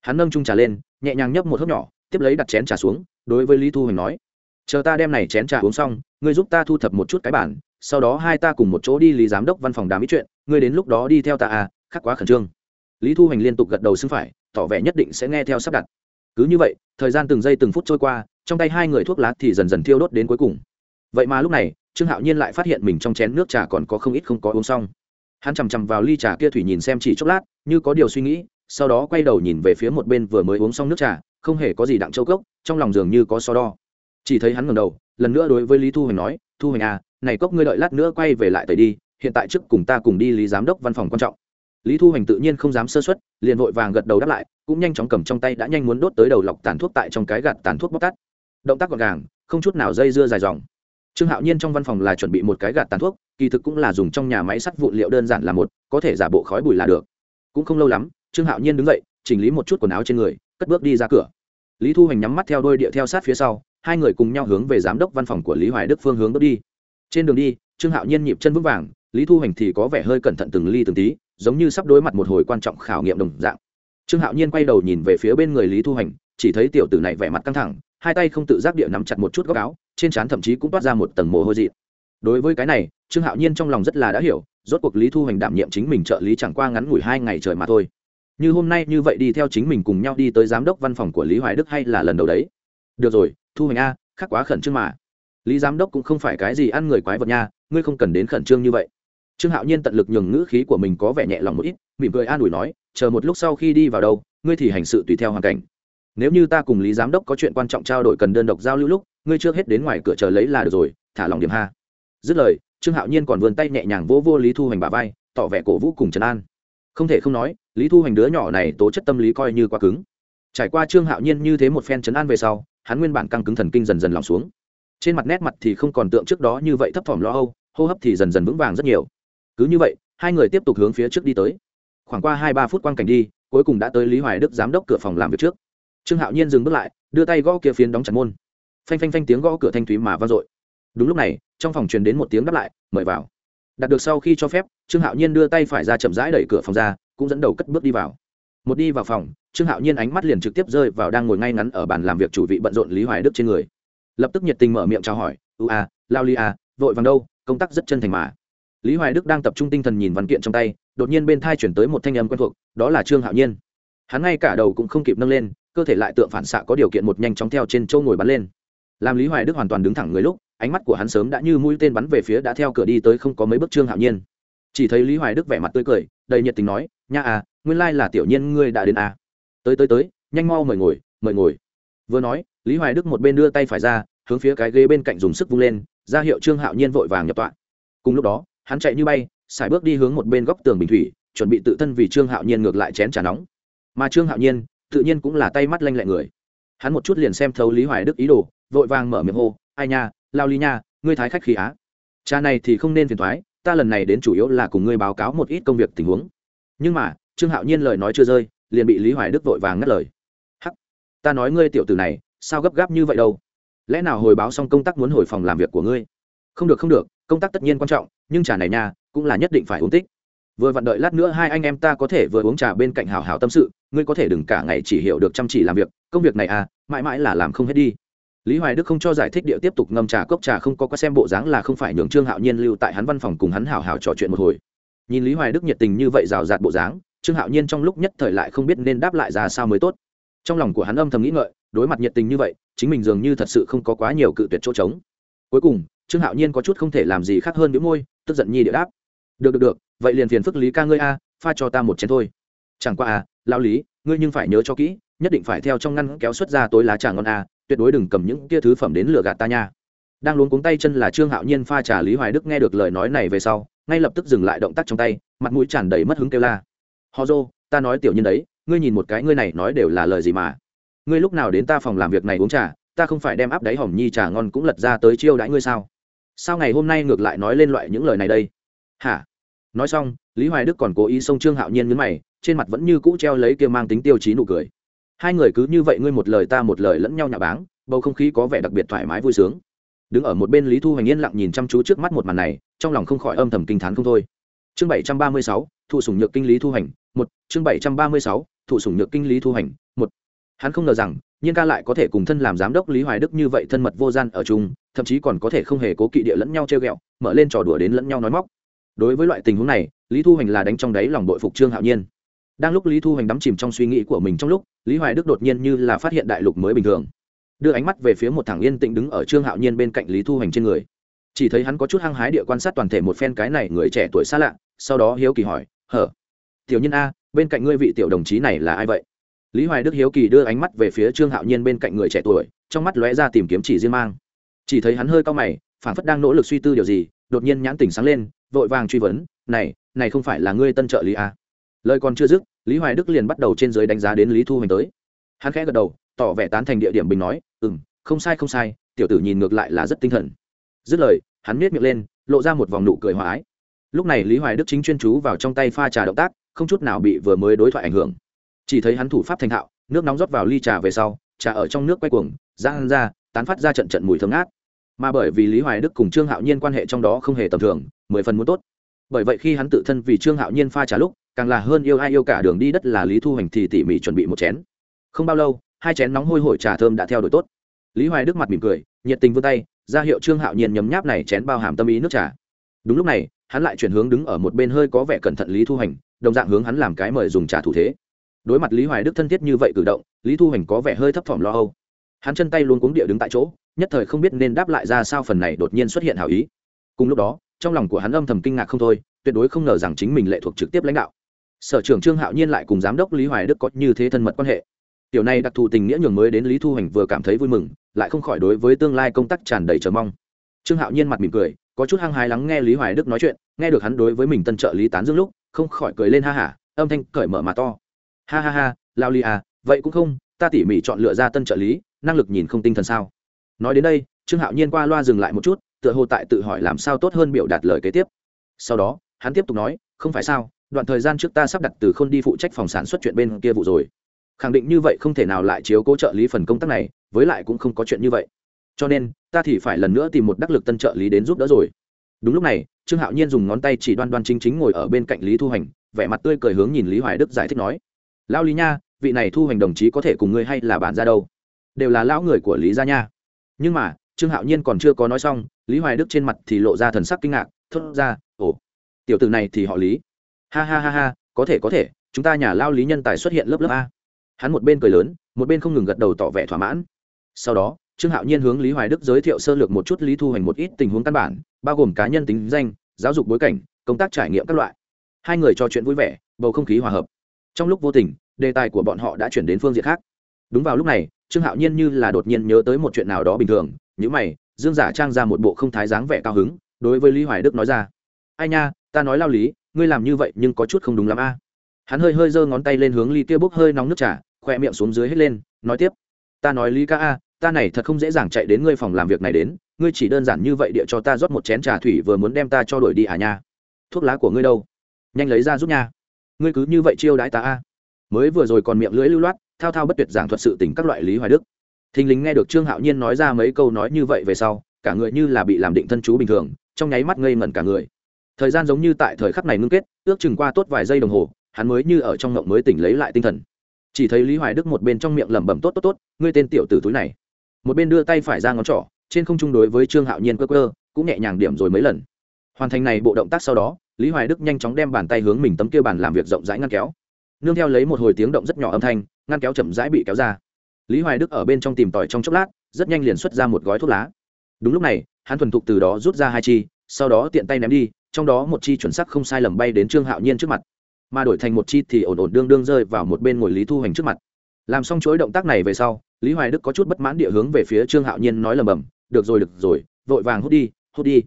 Hắn nâng trung trà lên, nhẹ nhàng nhấp một hớp nhỏ, tiếp lấy đặt chén trà xuống, đối với lý thu hoành nói chờ ta đem này chén trà uống xong, ngươi giúp ta thu thập một chút cái bản, sau đó hai ta cùng một chỗ đi lý giám đốc văn phòng đàm ý chuyện, ngươi đến lúc đó đi theo ta à khắc quá khẩn trương. Lý thu Hành liên tục gật đầu xưng phải, tỏ vẻ nhất định sẽ nghe theo sắp đặt. Cứ như vậy, thời gian từng giây từng phút trôi qua, trong tay hai người thuốc lá thì dần dần thiêu đốt đến cuối cùng. Vậy mà lúc này, trương hạo nhiên lại phát hiện mình trong chén nước trà còn có không ít không có uống xong. Hắn chằm chằm vào ly trà kia thủy nhìn xem chỉ chốc lát, như có điều suy nghĩ, sau đó quay đầu nhìn về phía một bên vừa mới uống xong nước trà, không hề có gì đặng châu cốc, trong lòng dường như có so đo chỉ thấy hắn ngầm đầu, lần nữa đối với lý thu hoành nói, thu hoành à này cốc ngươi đợi lát nữa quay về lại tẩy đi, hiện tại trước cùng ta cùng đi lý giám đốc văn phòng quan trọng. Lý thu hoành tự nhiên không dám sơ xuất liền vội vàng gật đầu đáp lại, cũng nhanh chóng cầm trong tay đã nhanh muốn đốt tới đầu lọc tàn thuốc tại trong cái gạt tàn thuốc bóc tắt. Động tác gọn gàng, không chút nào dây dưa dài dòng. Trương hạo nhiên trong văn phòng là chuẩn bị một cái gạt tàn thuốc, kỳ thực cũng là dùng trong nhà máy sắt vụn liệu đơn giản là một, có thể giả bộ khói bụi là được. Cũng không lâu lắm, trương hạo nhiên đứng dậy, chỉnh lý một chút quần áo trên người, cất bước đi ra cửa. Lý thu hoành nhắm mắt theo đôi địa theo sát phía sau hai người cùng nhau hướng về giám đốc văn phòng của lý hoài đức phương hướng bước đi. Trên đường đi, trương hạo nhiên nhịp chân vững vàng, lý thu Hành thì có vẻ hơi cẩn thận từng ly từng tí, giống như sắp đối mặt một hồi quan trọng khảo nghiệm đồng dạng. Trương hạo nhiên quay đầu nhìn về phía bên người lý thu Hành, chỉ thấy tiểu tử này vẻ mặt căng thẳng, hai tay không tự giác địa nắm chặt một chút góc áo, trên trán thậm chí cũng toát ra một tầng mồ hôi dị. Đối với cái này, trương hạo nhiên trong lòng rất là đã hiểu, rốt cuộc lý thu Hành đảm nhiệm chính mình trợ lý chẳng qua ngắn ngủi hai ngày trời mà thôi. Như hôm nay như vậy đi theo chính mình cùng nhau đi tới giám đốc văn phòng của lý hoài đức hay là lần đầu đấy? Được rồi thu hành a, khác quá khẩn trương mà. Lý giám đốc cũng không phải cái gì ăn người quái vật nha, ngươi không cần đến khẩn trương như vậy. Trương hạo nhiên tận lực nhường ngữ khí của mình có vẻ nhẹ lòng một ít, mỉm cười an ủi nói, chờ một lúc sau khi đi vào đâu, ngươi thì hành sự tùy theo hoàn cảnh. Nếu như ta cùng lý giám đốc có chuyện quan trọng trao đổi cần đơn độc giao lưu lúc, ngươi trước hết đến ngoài cửa chờ lấy là được rồi, thả lòng điểm ha. Dứt lời, trương hạo nhiên còn vươn tay nhẹ nhàng vỗ vô lý thu Hành bà vai, tỏ vẻ cổ vũ cùng trấn an. Không thể không nói, lý thu Hành đứa nhỏ này tố chất tâm lý coi như quá cứng. Trải qua trương hạo nhiên như thế một phen trấn an về sau hắn nguyên bản căng cứng thần kinh dần dần lòng xuống. Trên mặt nét mặt thì không còn tượng trước đó như vậy thấp thỏm lo âu, hô hấp thì dần dần vững vàng rất nhiều. Cứ như vậy, hai người tiếp tục hướng phía trước đi tới. Khoảng qua hai ba phút quan cảnh đi, cuối cùng đã tới lý hoài đức giám đốc cửa phòng làm việc trước. Trương hạo nhiên dừng bước lại, đưa tay gõ kia phiến đóng chặt môn. Phanh phanh phanh tiếng gõ cửa thanh thúy mà vang dội. Đúng lúc này, trong phòng truyền đến một tiếng đáp lại, mời vào. Đạt được sau khi cho phép, trương hạo nhiên đưa tay phải ra chậm rãi đẩy cửa phòng ra, cũng dẫn đầu cất bước đi vào một đi vào phòng, trương hạo nhiên ánh mắt liền trực tiếp rơi vào đang ngồi ngay ngắn ở bàn làm việc chủ vị bận rộn lý hoài đức trên người. Lập tức nhiệt tình mở miệng chào hỏi ưu a, lao li a, vội vàng đâu, công tác rất chân thành mà. Lý hoài đức đang tập trung tinh thần nhìn văn kiện trong tay, đột nhiên bên thai chuyển tới một thanh âm quen thuộc, đó là trương hạo nhiên. Hắn ngay cả đầu cũng không kịp nâng lên, cơ thể lại tượng phản xạ có điều kiện một nhanh chóng theo trên châu ngồi bắn lên. Làm lý hoài đức hoàn toàn đứng thẳng người lúc, ánh mắt của hắn sớm đã như mũi tên bắn về phía đã theo cửa đi tới không có mấy bước trương hạo nhiên. Chỉ thấy lý hoài đức vẻ mặt tươi cười, đầy nhiệt tình nói nha à nguyên lai là tiểu nhiên ngươi đã đến à. tới tới tới, nhanh mau mời ngồi mời ngồi. Vừa nói, lý hoài đức một bên đưa tay phải ra, hướng phía cái ghế bên cạnh dùng sức vung lên, ra hiệu trương hạo nhiên vội vàng nhập tọa. Cùng lúc đó, hắn chạy như bay, xài bước đi hướng một bên góc tường bình thủy, chuẩn bị tự thân vì trương hạo nhiên ngược lại chén trà nóng. Mà trương hạo nhiên, tự nhiên cũng là tay mắt lanh lẹ người. Hắn một chút liền xem thấu lý hoài đức ý đồ, vội vàng mở miệng hô, ai nha, lao lý nha, ngươi thái khách khí á. Cha này thì không nên phiền thoái, ta lần này đến chủ yếu là cùng ngươi báo cáo một ít công việc tình huống nhưng mà, trương hạo nhiên lời nói chưa rơi, liền bị lý hoài đức vội vàng ngắt lời. Hắc, ta nói ngươi tiểu tử này, sao gấp gáp như vậy đâu? Lẽ nào hồi báo xong công tác muốn hồi phòng làm việc của ngươi? Không được không được, công tác tất nhiên quan trọng, nhưng trà này nha, cũng là nhất định phải uống tích. Vừa vặn đợi lát nữa hai anh em ta có thể vừa uống trà bên cạnh hào hào tâm sự, ngươi có thể đừng cả ngày chỉ hiểu được chăm chỉ làm việc, công việc này à mãi mãi là làm không hết đi. Lý hoài đức không cho giải thích địa tiếp tục ngâm trà cốc trà không có qua xem bộ dáng là không phải nhường trương hạo nhiên lưu tại hắn văn phòng cùng hắn hào hào trò chuyện một hồi nhìn lý hoài đức nhiệt tình như vậy rào rạt bộ dáng, trương hạo nhiên trong lúc nhất thời lại không biết nên đáp lại ra sao mới tốt. Trong lòng của hắn âm thầm nghĩ ngợi, đối mặt nhiệt tình như vậy, chính mình dường như thật sự không có quá nhiều cự tuyệt chỗ trống. Cuối cùng, trương hạo nhiên có chút không thể làm gì khác hơn những môi, tức giận nhi địa đáp. Được được được, vậy liền phiền phức lý ca ngươi a, pha cho ta một chén thôi. Chẳng qua à lao lý, ngươi nhưng phải nhớ cho kỹ, nhất định phải theo trong ngăn kéo xuất ra tối lá trà ngon a, tuyệt đối đừng cầm những kia thứ phẩm đến lừa gạt ta nha. Đang luống cuống tay chân là trương hạo nhiên pha trà lý hoài đức nghe được lời nói này về sau ngay lập tức dừng lại động tác trong tay, mặt mũi tràn đầy mất hứng kêu la. Họ dô, ta nói tiểu nhân đấy, ngươi nhìn một cái ngươi này nói đều là lời gì mà? Ngươi lúc nào đến ta phòng làm việc này uống trà, ta không phải đem áp đáy hỏng nhi trà ngon cũng lật ra tới chiêu đãi ngươi sao? Sao ngày hôm nay ngược lại nói lên loại những lời này đây? Hả? Nói xong, lý hoài đức còn cố ý xông trương hạo nhiên nhấn mày, trên mặt vẫn như cũ treo lấy kia mang tính tiêu chí nụ cười. Hai người cứ như vậy ngươi một lời ta một lời lẫn nhau nhà báng, bầu không khí có vẻ đặc biệt thoải mái vui sướng. Đứng ở một bên lý thu hoành yên lặng nhìn chăm chú trước mắt một màn này trong lòng không khỏi âm thầm kinh t h á n không thôi. Chương bảy trăm ba mươi sáu, thụ sủng nhược kinh lý thu hành, một. Chương bảy trăm ba mươi sáu, thụ sủng nhược kinh lý thu hành, một. Hắn không ngờ rằng, nhiên ca lại có thể cùng thân làm giám đốc lý hoài đức như vậy thân mật vô gian ở chung, thậm chí còn có thể không hề cố kỵ địa lẫn nhau treo g ẹ o mở lên trò đùa đến lẫn nhau nói móc. Đối với loại tình huống này, lý thu hành là đánh trong đáy lòng đội phục trương hạo nhiên. Đang lúc lý thu hành đắm chìm trong suy nghĩ của mình trong lúc, lý hoài đức đột nhiên như là phát hiện đại lục mới bình thường. Đưa ánh mắt về phía một thằng yên tĩnh đứng ở trương hạo nhiên bên cạnh lý thu hành trên người chỉ thấy hắn có chút hăng hái địa quan sát toàn thể một phen cái này người trẻ tuổi xa lạ, sau đó hiếu kỳ hỏi, hở, tiểu nhân a, bên cạnh ngươi vị tiểu đồng chí này là ai vậy? Lý hoài đức hiếu kỳ đưa ánh mắt về phía trương hạo nhiên bên cạnh người trẻ tuổi, trong mắt lóe ra tìm kiếm chỉ riêng mang. Chỉ thấy hắn hơi cao mày phản phất đang nỗ lực suy tư điều gì, đột nhiên nhãn tỉnh sáng lên, vội vàng truy vấn, này này không phải là ngươi tân trợ lý a? Lời còn chưa dứt, lý hoài đức liền bắt đầu trên giới đánh giá đến lý thu hoành tới. Hắn khẽ gật đầu, tỏ vẻ tán thành địa điểm bình nói ừ m không sai không sai, tiểu tử nhìn ngược lại là rất tinh thần dứt lời, hắn miết miệng lên, lộ ra một vòng nụ cười hòa ái. Lúc này lý hoài đức chính chuyên chú vào trong tay pha trà động tác, không chút nào bị vừa mới đối thoại ảnh hưởng. Chỉ thấy hắn thủ pháp thành thạo, nước nóng rót vào ly trà về sau, trà ở trong nước quay cuồng giang ra, tán phát ra trận trận mùi thơm ngát. Mà bởi vì lý hoài đức cùng trương hạo nhiên quan hệ trong đó không hề tầm thường, mười phần muốn tốt. Bởi vậy khi hắn tự thân vì trương hạo nhiên pha trà lúc, càng là hơn yêu ai yêu cả đường đi đất là lý thu hành thì tỉ mỉ chuẩn bị một chén. Không bao lâu, hai chén nóng hôi hổi trà thơm đã theo đuổi tốt. Lý hoài đức mặt mỉm cười, nhiệt tình vươn tay ra hiệu trương hạo nhiên nhấm nháp này chén bao hàm tâm ý nước trà. Đúng lúc này, hắn lại chuyển hướng đứng ở một bên hơi có vẻ cẩn thận lý thu hành, đồng dạng hướng hắn làm cái mời dùng trà thủ thế. Đối mặt lý hoài đức thân thiết như vậy cử động, lý thu hành có vẻ hơi thấp thỏm lo âu. Hắn chân tay luôn cuống địa đứng tại chỗ, nhất thời không biết nên đáp lại ra sao phần này đột nhiên xuất hiện hảo ý. Cùng lúc đó, trong lòng của hắn âm thầm kinh ngạc không thôi, tuyệt đối không ngờ rằng chính mình lệ thuộc trực tiếp lãnh đạo. Sở trưởng trương hạo nhiên lại cùng giám đốc lý hoài đức có như thế thân mật quan hệ tiểu này đặc thù tình nghĩa nhường mới đến lý thu Hành vừa cảm thấy vui mừng, lại không khỏi đối với tương lai công tác tràn đầy chờ mong. Trương hạo nhiên mặt mỉm cười, có chút hăng hái lắng nghe lý hoài đức nói chuyện, nghe được hắn đối với mình tân trợ lý tán dương lúc, không khỏi cười lên ha hả, âm thanh cởi mở mà to. Ha ha ha, lao ly à vậy cũng không, ta tỉ mỉ chọn lựa ra tân trợ lý, năng lực nhìn không tinh thần sao. Nói đến đây, trương hạo nhiên qua loa dừng lại một chút, tựa hồ tại tự hỏi làm sao tốt hơn biểu đạt lời kế tiếp. Sau đó, hắn tiếp tục nói, không phải sao, đoạn thời gian trước ta sắp đặt từ k h ô n đi phụ trách phòng sản xuất chuyện bên kia vụ rồi khẳng định như vậy không thể nào lại chiếu cố trợ lý phần công tác này, với lại cũng không có chuyện như vậy. Cho nên, ta thì phải lần nữa tìm một đắc lực tân trợ lý đến giúp đỡ rồi. Đúng lúc này, trương hạo nhiên dùng ngón tay chỉ đoan đoan chính chính ngồi ở bên cạnh lý thu hành, vẻ mặt tươi cười hướng nhìn lý hoài đức giải thích nói, lão lý nha, vị này thu hành đồng chí có thể cùng ngươi hay là bạn ra đâu? Đều là lão người của lý gia nha. Nhưng mà, trương hạo nhiên còn chưa có nói xong, lý hoài đức trên mặt thì lộ ra thần sắc kinh ngạc, thốt ra, ồ, tiểu tử này thì họ lý. Ha ha ha ha, có thể có thể, chúng ta nhà lao lý nhân tài xuất hiện lớp lớp a hắn một bên cười lớn, một bên không ngừng gật đầu tỏ vẻ thỏa mãn. Sau đó, trương hạo nhiên hướng lý hoài đức giới thiệu sơ lược một chút lý thu hoành một ít tình huống căn bản, bao gồm cá nhân tính danh, giáo dục bối cảnh, công tác trải nghiệm các loại. Hai người trò chuyện vui vẻ, bầu không khí hòa hợp. Trong lúc vô tình, đề tài của bọn họ đã chuyển đến phương diện khác. Đúng vào lúc này, trương hạo nhiên như là đột nhiên nhớ tới một chuyện nào đó bình thường những mày, dương giả trang ra một bộ không thái dáng vẻ cao hứng, đối với lý hoài đức nói ra, ai nha, ta nói lao lý, ngươi làm như vậy nhưng có chút không đúng lắm a hắn hơi hơi giơ ngón tay lên hướng ly kia bốc hơi nóng nước trà, khoe miệng xuống dưới hết lên, nói tiếp, ta nói lý ca a, ta này thật không dễ dàng chạy đến ngươi phòng làm việc này đến, ngươi chỉ đơn giản như vậy địa cho ta rót một chén trà thủy vừa muốn đem ta cho đổi đi à nha. Thuốc lá của ngươi đâu? Nhanh lấy ra giúp nha. Ngươi cứ như vậy chiêu đãi ta a. Mới vừa rồi còn miệng lưỡi lưu loát, thao thao bất tuyệt giảng thuật sự tình các loại lý hoài đức. Thình lình nghe được trương hạo nhiên nói ra mấy câu nói như vậy về sau, cả người như là bị làm định thân chú bình thường, trong nháy mắt ngây ngẩn cả người. Thời gian giống như tại thời khắc này ngưng kết, ước chừng qua tốt vài giây đồng hồ hắn mới như ở trong ngộng mới tỉnh lấy lại tinh thần. Chỉ thấy lý hoài đức một bên trong miệng lẩm bẩm tốt tốt tốt, ngươi tên tiểu tử túi này. Một bên đưa tay phải ra ngón trỏ, trên không trung đối với trương hạo nhiên cơ cơ cũng nhẹ nhàng điểm rồi mấy lần. Hoàn thành này bộ động tác sau đó, lý hoài đức nhanh chóng đem bàn tay hướng mình tấm kia bàn làm việc rộng rãi ngăn kéo. Nương theo lấy một hồi tiếng động rất nhỏ âm thanh, ngăn kéo chậm rãi bị kéo ra. Lý hoài đức ở bên trong tìm tòi trong chốc lát, rất nhanh liền xuất ra một gói thuốc lá. Đúng lúc này, hắn thuần thục từ đó rút ra hai chi, sau đó tiện tay ném đi, trong đó một chi chuẩn sắc không sai lầm bay đến trương hạo nhiên trước mặt mà đổi thành một chi thì ổn ổn đương đương rơi vào một bên ngồi lý thu hoành trước mặt. Làm xong chuỗi động tác này về sau, lý hoài đức có chút bất mãn địa hướng về phía trương hạo nhiên nói lầm bầm, được rồi được rồi, vội vàng hút đi hút đi.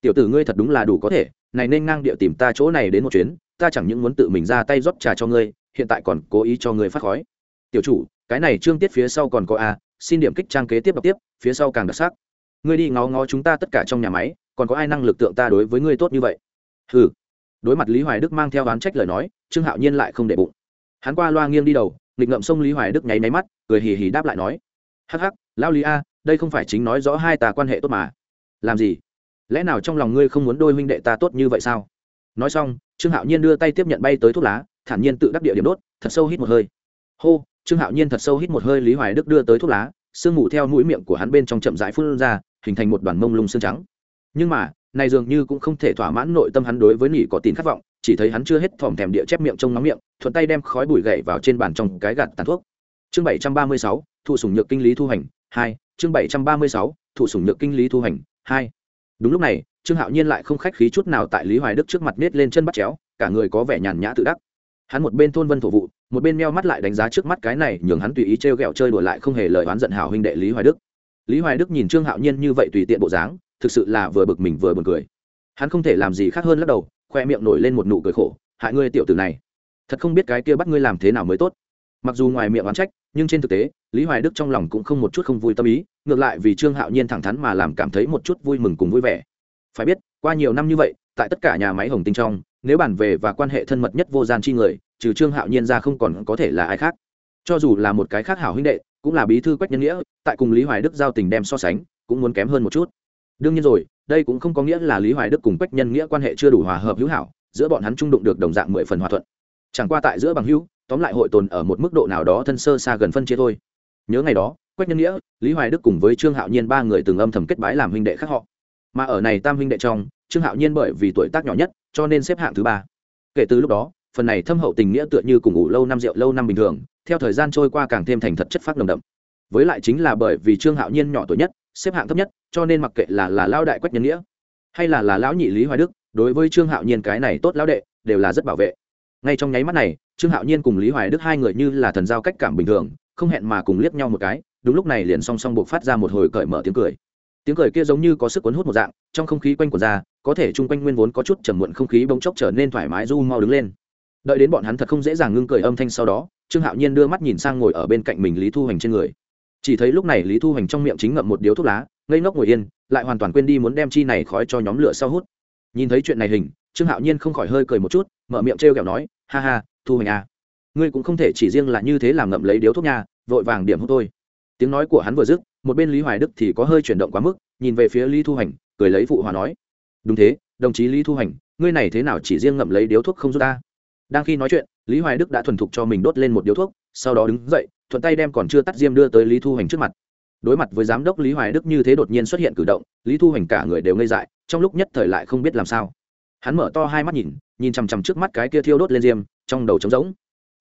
Tiểu tử ngươi thật đúng là đủ có thể, này nên ngang địa tìm ta chỗ này đến một chuyến, ta chẳng những muốn tự mình ra tay rót trà cho ngươi, hiện tại còn cố ý cho ngươi phát khói. Tiểu chủ, cái này trương tiết phía sau còn có a, xin điểm kích trang kế tiếp đọc tiếp, phía sau càng đặc sắc. Ngươi đi ngó ngó chúng ta tất cả trong nhà máy, còn có ai năng lực tượng ta đối với ngươi tốt như vậy? Ừ đối mặt lý hoài đức mang theo oán trách lời nói, trương hạo nhiên lại không để bụng. Hắn qua loa nghiêng đi đầu, nghịch ngậm sông lý hoài đức nháy máy mắt, cười hì hì đáp lại nói, hắc hắc lao lý a, đây không phải chính nói rõ hai ta quan hệ tốt mà. Làm gì? Lẽ nào trong lòng ngươi không muốn đôi huynh đệ ta tốt như vậy sao? Nói xong, trương hạo nhiên đưa tay tiếp nhận bay tới thuốc lá, thản nhiên tự đắc địa điểm đốt, thật sâu hít một hơi. Hô, trương hạo nhiên thật sâu hít một hơi, lý hoài đức đưa tới thuốc lá, sương mù theo mũi miệng của hắn bên trong chậm rãi phun ra, hình thành một đoàn mông lung xương trắng. Nhưng mà này dường như cũng không thể thỏa mãn nội tâm hắn đối với nỉ có tin khát vọng, chỉ thấy hắn chưa hết thòm thèm địa chép miệng trong nóng miệng, thuận tay đem khói bụi gậy vào trên bàn trong cái gạt tàn thuốc. Chương bảy trăm ba mươi sáu, thụ sủng nhược kinh lý thu hành, hai, chương bảy trăm ba mươi sáu, thụ sủng nhược kinh lý thu hành, hai. Đúng lúc này, trương hạo nhiên lại không khách khí chút nào tại lý hoài đức trước mặt nết lên chân bắt chéo, cả người có vẻ nhàn nhã tự đắc. Hắn một bên thôn vân thổ vụ, một bên meo mắt lại đánh giá trước mắt cái này nhường hắn tùy ý t r e o g ẹ o chơi đùa lại không hề lời oán giận hào huynh đệ lý hoài đức. Lý hoài đức nhìn trương hạo nhiên như vậy tùy tiện bộ dáng thực sự là vừa bực mình vừa buồn cười. Hắn không thể làm gì khác hơn lắc đầu, khoe miệng nổi lên một nụ cười khổ, hại ngươi tiểu tử này. Thật không biết cái kia bắt ngươi làm thế nào mới tốt. Mặc dù ngoài miệng oán trách, nhưng trên thực tế, lý hoài đức trong lòng cũng không một chút không vui tâm ý, ngược lại vì trương hạo nhiên thẳng thắn mà làm cảm thấy một chút vui mừng cùng vui vẻ. Phải biết, qua nhiều năm như vậy, tại tất cả nhà máy hồng tinh trong, nếu bàn về và quan hệ thân mật nhất vô gian chi người, trừ trương hạo nhiên ra không còn có thể là ai khác. Cho dù là một cái khác hảo huynh đệ, cũng là bí thư quách nhân nghĩa, tại cùng lý hoài đức giao tình đem so sánh, cũng muốn kém hơn một chút đương nhiên rồi, đây cũng không có nghĩa là lý hoài đức cùng quách nhân nghĩa quan hệ chưa đủ hòa hợp hữu hảo, giữa bọn hắn trung đụng được đồng dạng mười phần hòa thuận. Chẳng qua tại giữa bằng hữu, tóm lại hội tồn ở một mức độ nào đó thân sơ xa gần phân chia thôi. Nhớ ngày đó, quách nhân nghĩa, lý hoài đức cùng với trương hạo nhiên ba người từng âm thầm kết bái làm huynh đệ khác họ. Mà ở này tam huynh đệ trong, trương hạo nhiên bởi vì tuổi tác nhỏ nhất, cho nên xếp hạng thứ ba. Kể từ lúc đó, phần này thâm hậu tình nghĩa tựa như cùng ngủ lâu năm rượu lâu năm bình thường, theo thời gian trôi qua càng thêm thành thật chất phát nồng đậm. Với lại chính là bởi vì trương hạo nhiên nhỏ tuổi nhất xếp hạng thấp nhất, cho nên mặc kệ là là lao đại quách nhân nghĩa, hay là là lão nhị lý hoài đức, đối với trương hạo nhiên cái này tốt lão đệ, đều là rất bảo vệ. Ngay trong nháy mắt này, trương hạo nhiên cùng lý hoài đức hai người như là thần giao cách cảm bình thường, không hẹn mà cùng liếc nhau một cái, đúng lúc này liền song song buộc phát ra một hồi cởi mở tiếng cười. Tiếng cười kia giống như có sức cuốn hút một dạng, trong không khí quanh của ra, có thể chung quanh nguyên vốn có chút trầm muộn không khí bỗng chốc trở nên thoải mái du mau đứng lên. Đợi đến bọn hắn thật không dễ dàng ngưng cười âm thanh sau đó, trương hạo nhiên đưa mắt nhìn sang ngồi ở bên cạnh mình lý thu hoành trên người chỉ thấy lúc này lý thu hoành trong miệng chính ngậm một điếu thuốc lá ngây ngốc ngồi yên lại hoàn toàn quên đi muốn đem chi này khói cho nhóm lửa sau hút. Nhìn thấy chuyện này hình trương hạo nhiên không khỏi hơi cười một chút mở miệng trêu ghẹo nói ha ha thu hoành à ngươi cũng không thể chỉ riêng là như thế làm ngậm lấy điếu thuốc nhà, vội vàng điểm hút tôi tiếng nói của hắn vừa dứt một bên lý hoài đức thì có hơi chuyển động quá mức nhìn về phía lý thu hoành cười lấy phụ hòa nói đúng thế đồng chí lý thu hoành ngươi này thế nào chỉ riêng ngậm lấy điếu thuốc không giúp ta? Đang khi nói chuyện lý hoài đức đã thuần thục cho mình đốt lên một điếu thuốc sau đó đứng dậy thuận tay đem còn chưa tắt diêm đưa tới lý thu Hành trước mặt. Đối mặt với giám đốc lý hoài đức như thế đột nhiên xuất hiện cử động, lý thu Hành cả người đều ngây dại, trong lúc nhất thời lại không biết làm sao. Hắn mở to hai mắt nhìn nhìn chằm chằm trước mắt cái kia thiêu đốt lên diêm, trong đầu trống rỗng.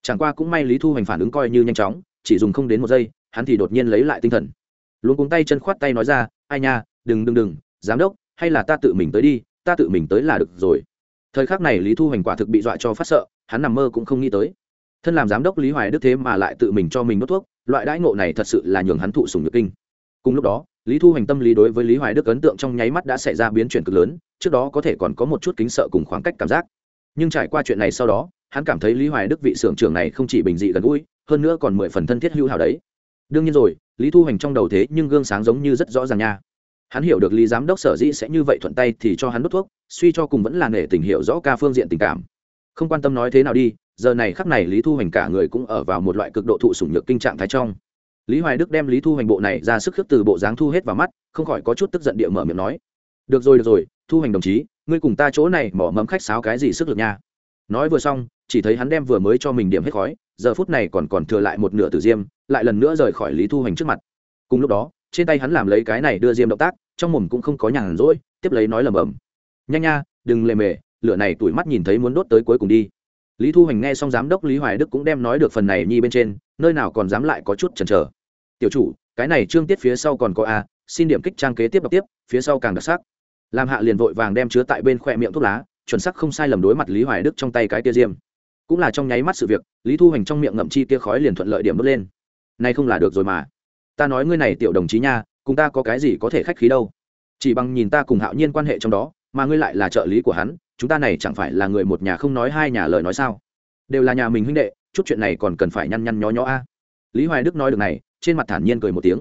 Chẳng qua cũng may lý thu Hành phản ứng coi như nhanh chóng, chỉ dùng không đến một giây, hắn thì đột nhiên lấy lại tinh thần. Luôn cuống tay chân khoát tay nói ra, ai nha, đừng đừng đừng, giám đốc, hay là ta tự mình tới đi, ta tự mình tới là được rồi. Thời khắc này lý thu Hành quả thực bị dọa cho phát sợ, hắn nằm mơ cũng không nghĩ tới thân làm giám đốc lý hoài đức thế mà lại tự mình cho mình đốt thuốc, loại đãi ngộ này thật sự là nhường hắn thụ sùng nhược kinh. Cùng lúc đó, lý thu hoành tâm lý đối với lý hoài đức ấn tượng trong nháy mắt đã xảy ra biến chuyển cực lớn, trước đó có thể còn có một chút kính sợ cùng khoảng cách cảm giác. Nhưng trải qua chuyện này sau đó, hắn cảm thấy lý hoài đức vị xưởng trưởng này không chỉ bình dị gần gũi, hơn nữa còn mười phần thân thiết hữu hảo đấy. Đương nhiên rồi, lý thu hoành trong đầu thế nhưng gương sáng giống như rất rõ ràng nha. Hắn hiểu được lý giám đốc sở dĩ sẽ như vậy thuận tay thì cho hắn đốt thuốc, suy cho cùng vẫn là nể tình hiểu rõ ca phương diện tình cảm. Không quan tâm nói thế nào đi giờ này khắc này lý thu hoành cả người cũng ở vào một loại cực độ thụ sủng nhược kinh trạng thái trong. Lý hoài đức đem lý thu hoành bộ này ra sức khước từ bộ dáng thu hết vào mắt, không khỏi có chút tức giận địa mở miệng nói, được rồi được rồi, thu hoành đồng chí, ngươi cùng ta chỗ này mỏ mẫm khách sáo cái gì sức lực nha? Nói vừa xong, chỉ thấy hắn đem vừa mới cho mình điểm hết khói, giờ phút này còn còn thừa lại một nửa tử diêm, lại lần nữa rời khỏi lý thu hoành trước mặt. Cùng lúc đó, trên tay hắn làm lấy cái này đưa diêm động tác, trong mồm cũng không có nhàn rỗi, tiếp lấy nói lầm bầm nhanh nha, đừng lề mề, lửa này tuổi mắt nhìn thấy muốn đốt tới cuối cùng đi lý thu hoành nghe xong giám đốc lý hoài đức cũng đem nói được phần này nhi bên trên, nơi nào còn dám lại có chút chần chờ. Tiểu chủ, cái này trương tiết phía sau còn có a, xin điểm kích trang kế tiếp đọc tiếp, phía sau càng đặc sắc. Làm hạ liền vội vàng đem chứa tại bên khoe miệng thuốc lá, chuẩn sắc không sai lầm đối mặt lý hoài đức trong tay cái tia diêm. Cũng là trong nháy mắt sự việc, lý thu hoành trong miệng ngậm chi tia khói liền thuận lợi điểm đốt lên. Nay không là được rồi mà. Ta nói ngươi này tiểu đồng chí nha, cùng ta có cái gì có thể khách khí đâu. Chỉ bằng nhìn ta cùng hạo nhiên quan hệ trong đó mà ngươi lại là trợ lý của hắn, chúng ta này chẳng phải là người một nhà không nói hai nhà lời nói sao? Đều là nhà mình huynh đệ, chút chuyện này còn cần phải nhăn nhăn nhó nhó a. Lý hoài đức nói được này, trên mặt thản nhiên cười một tiếng.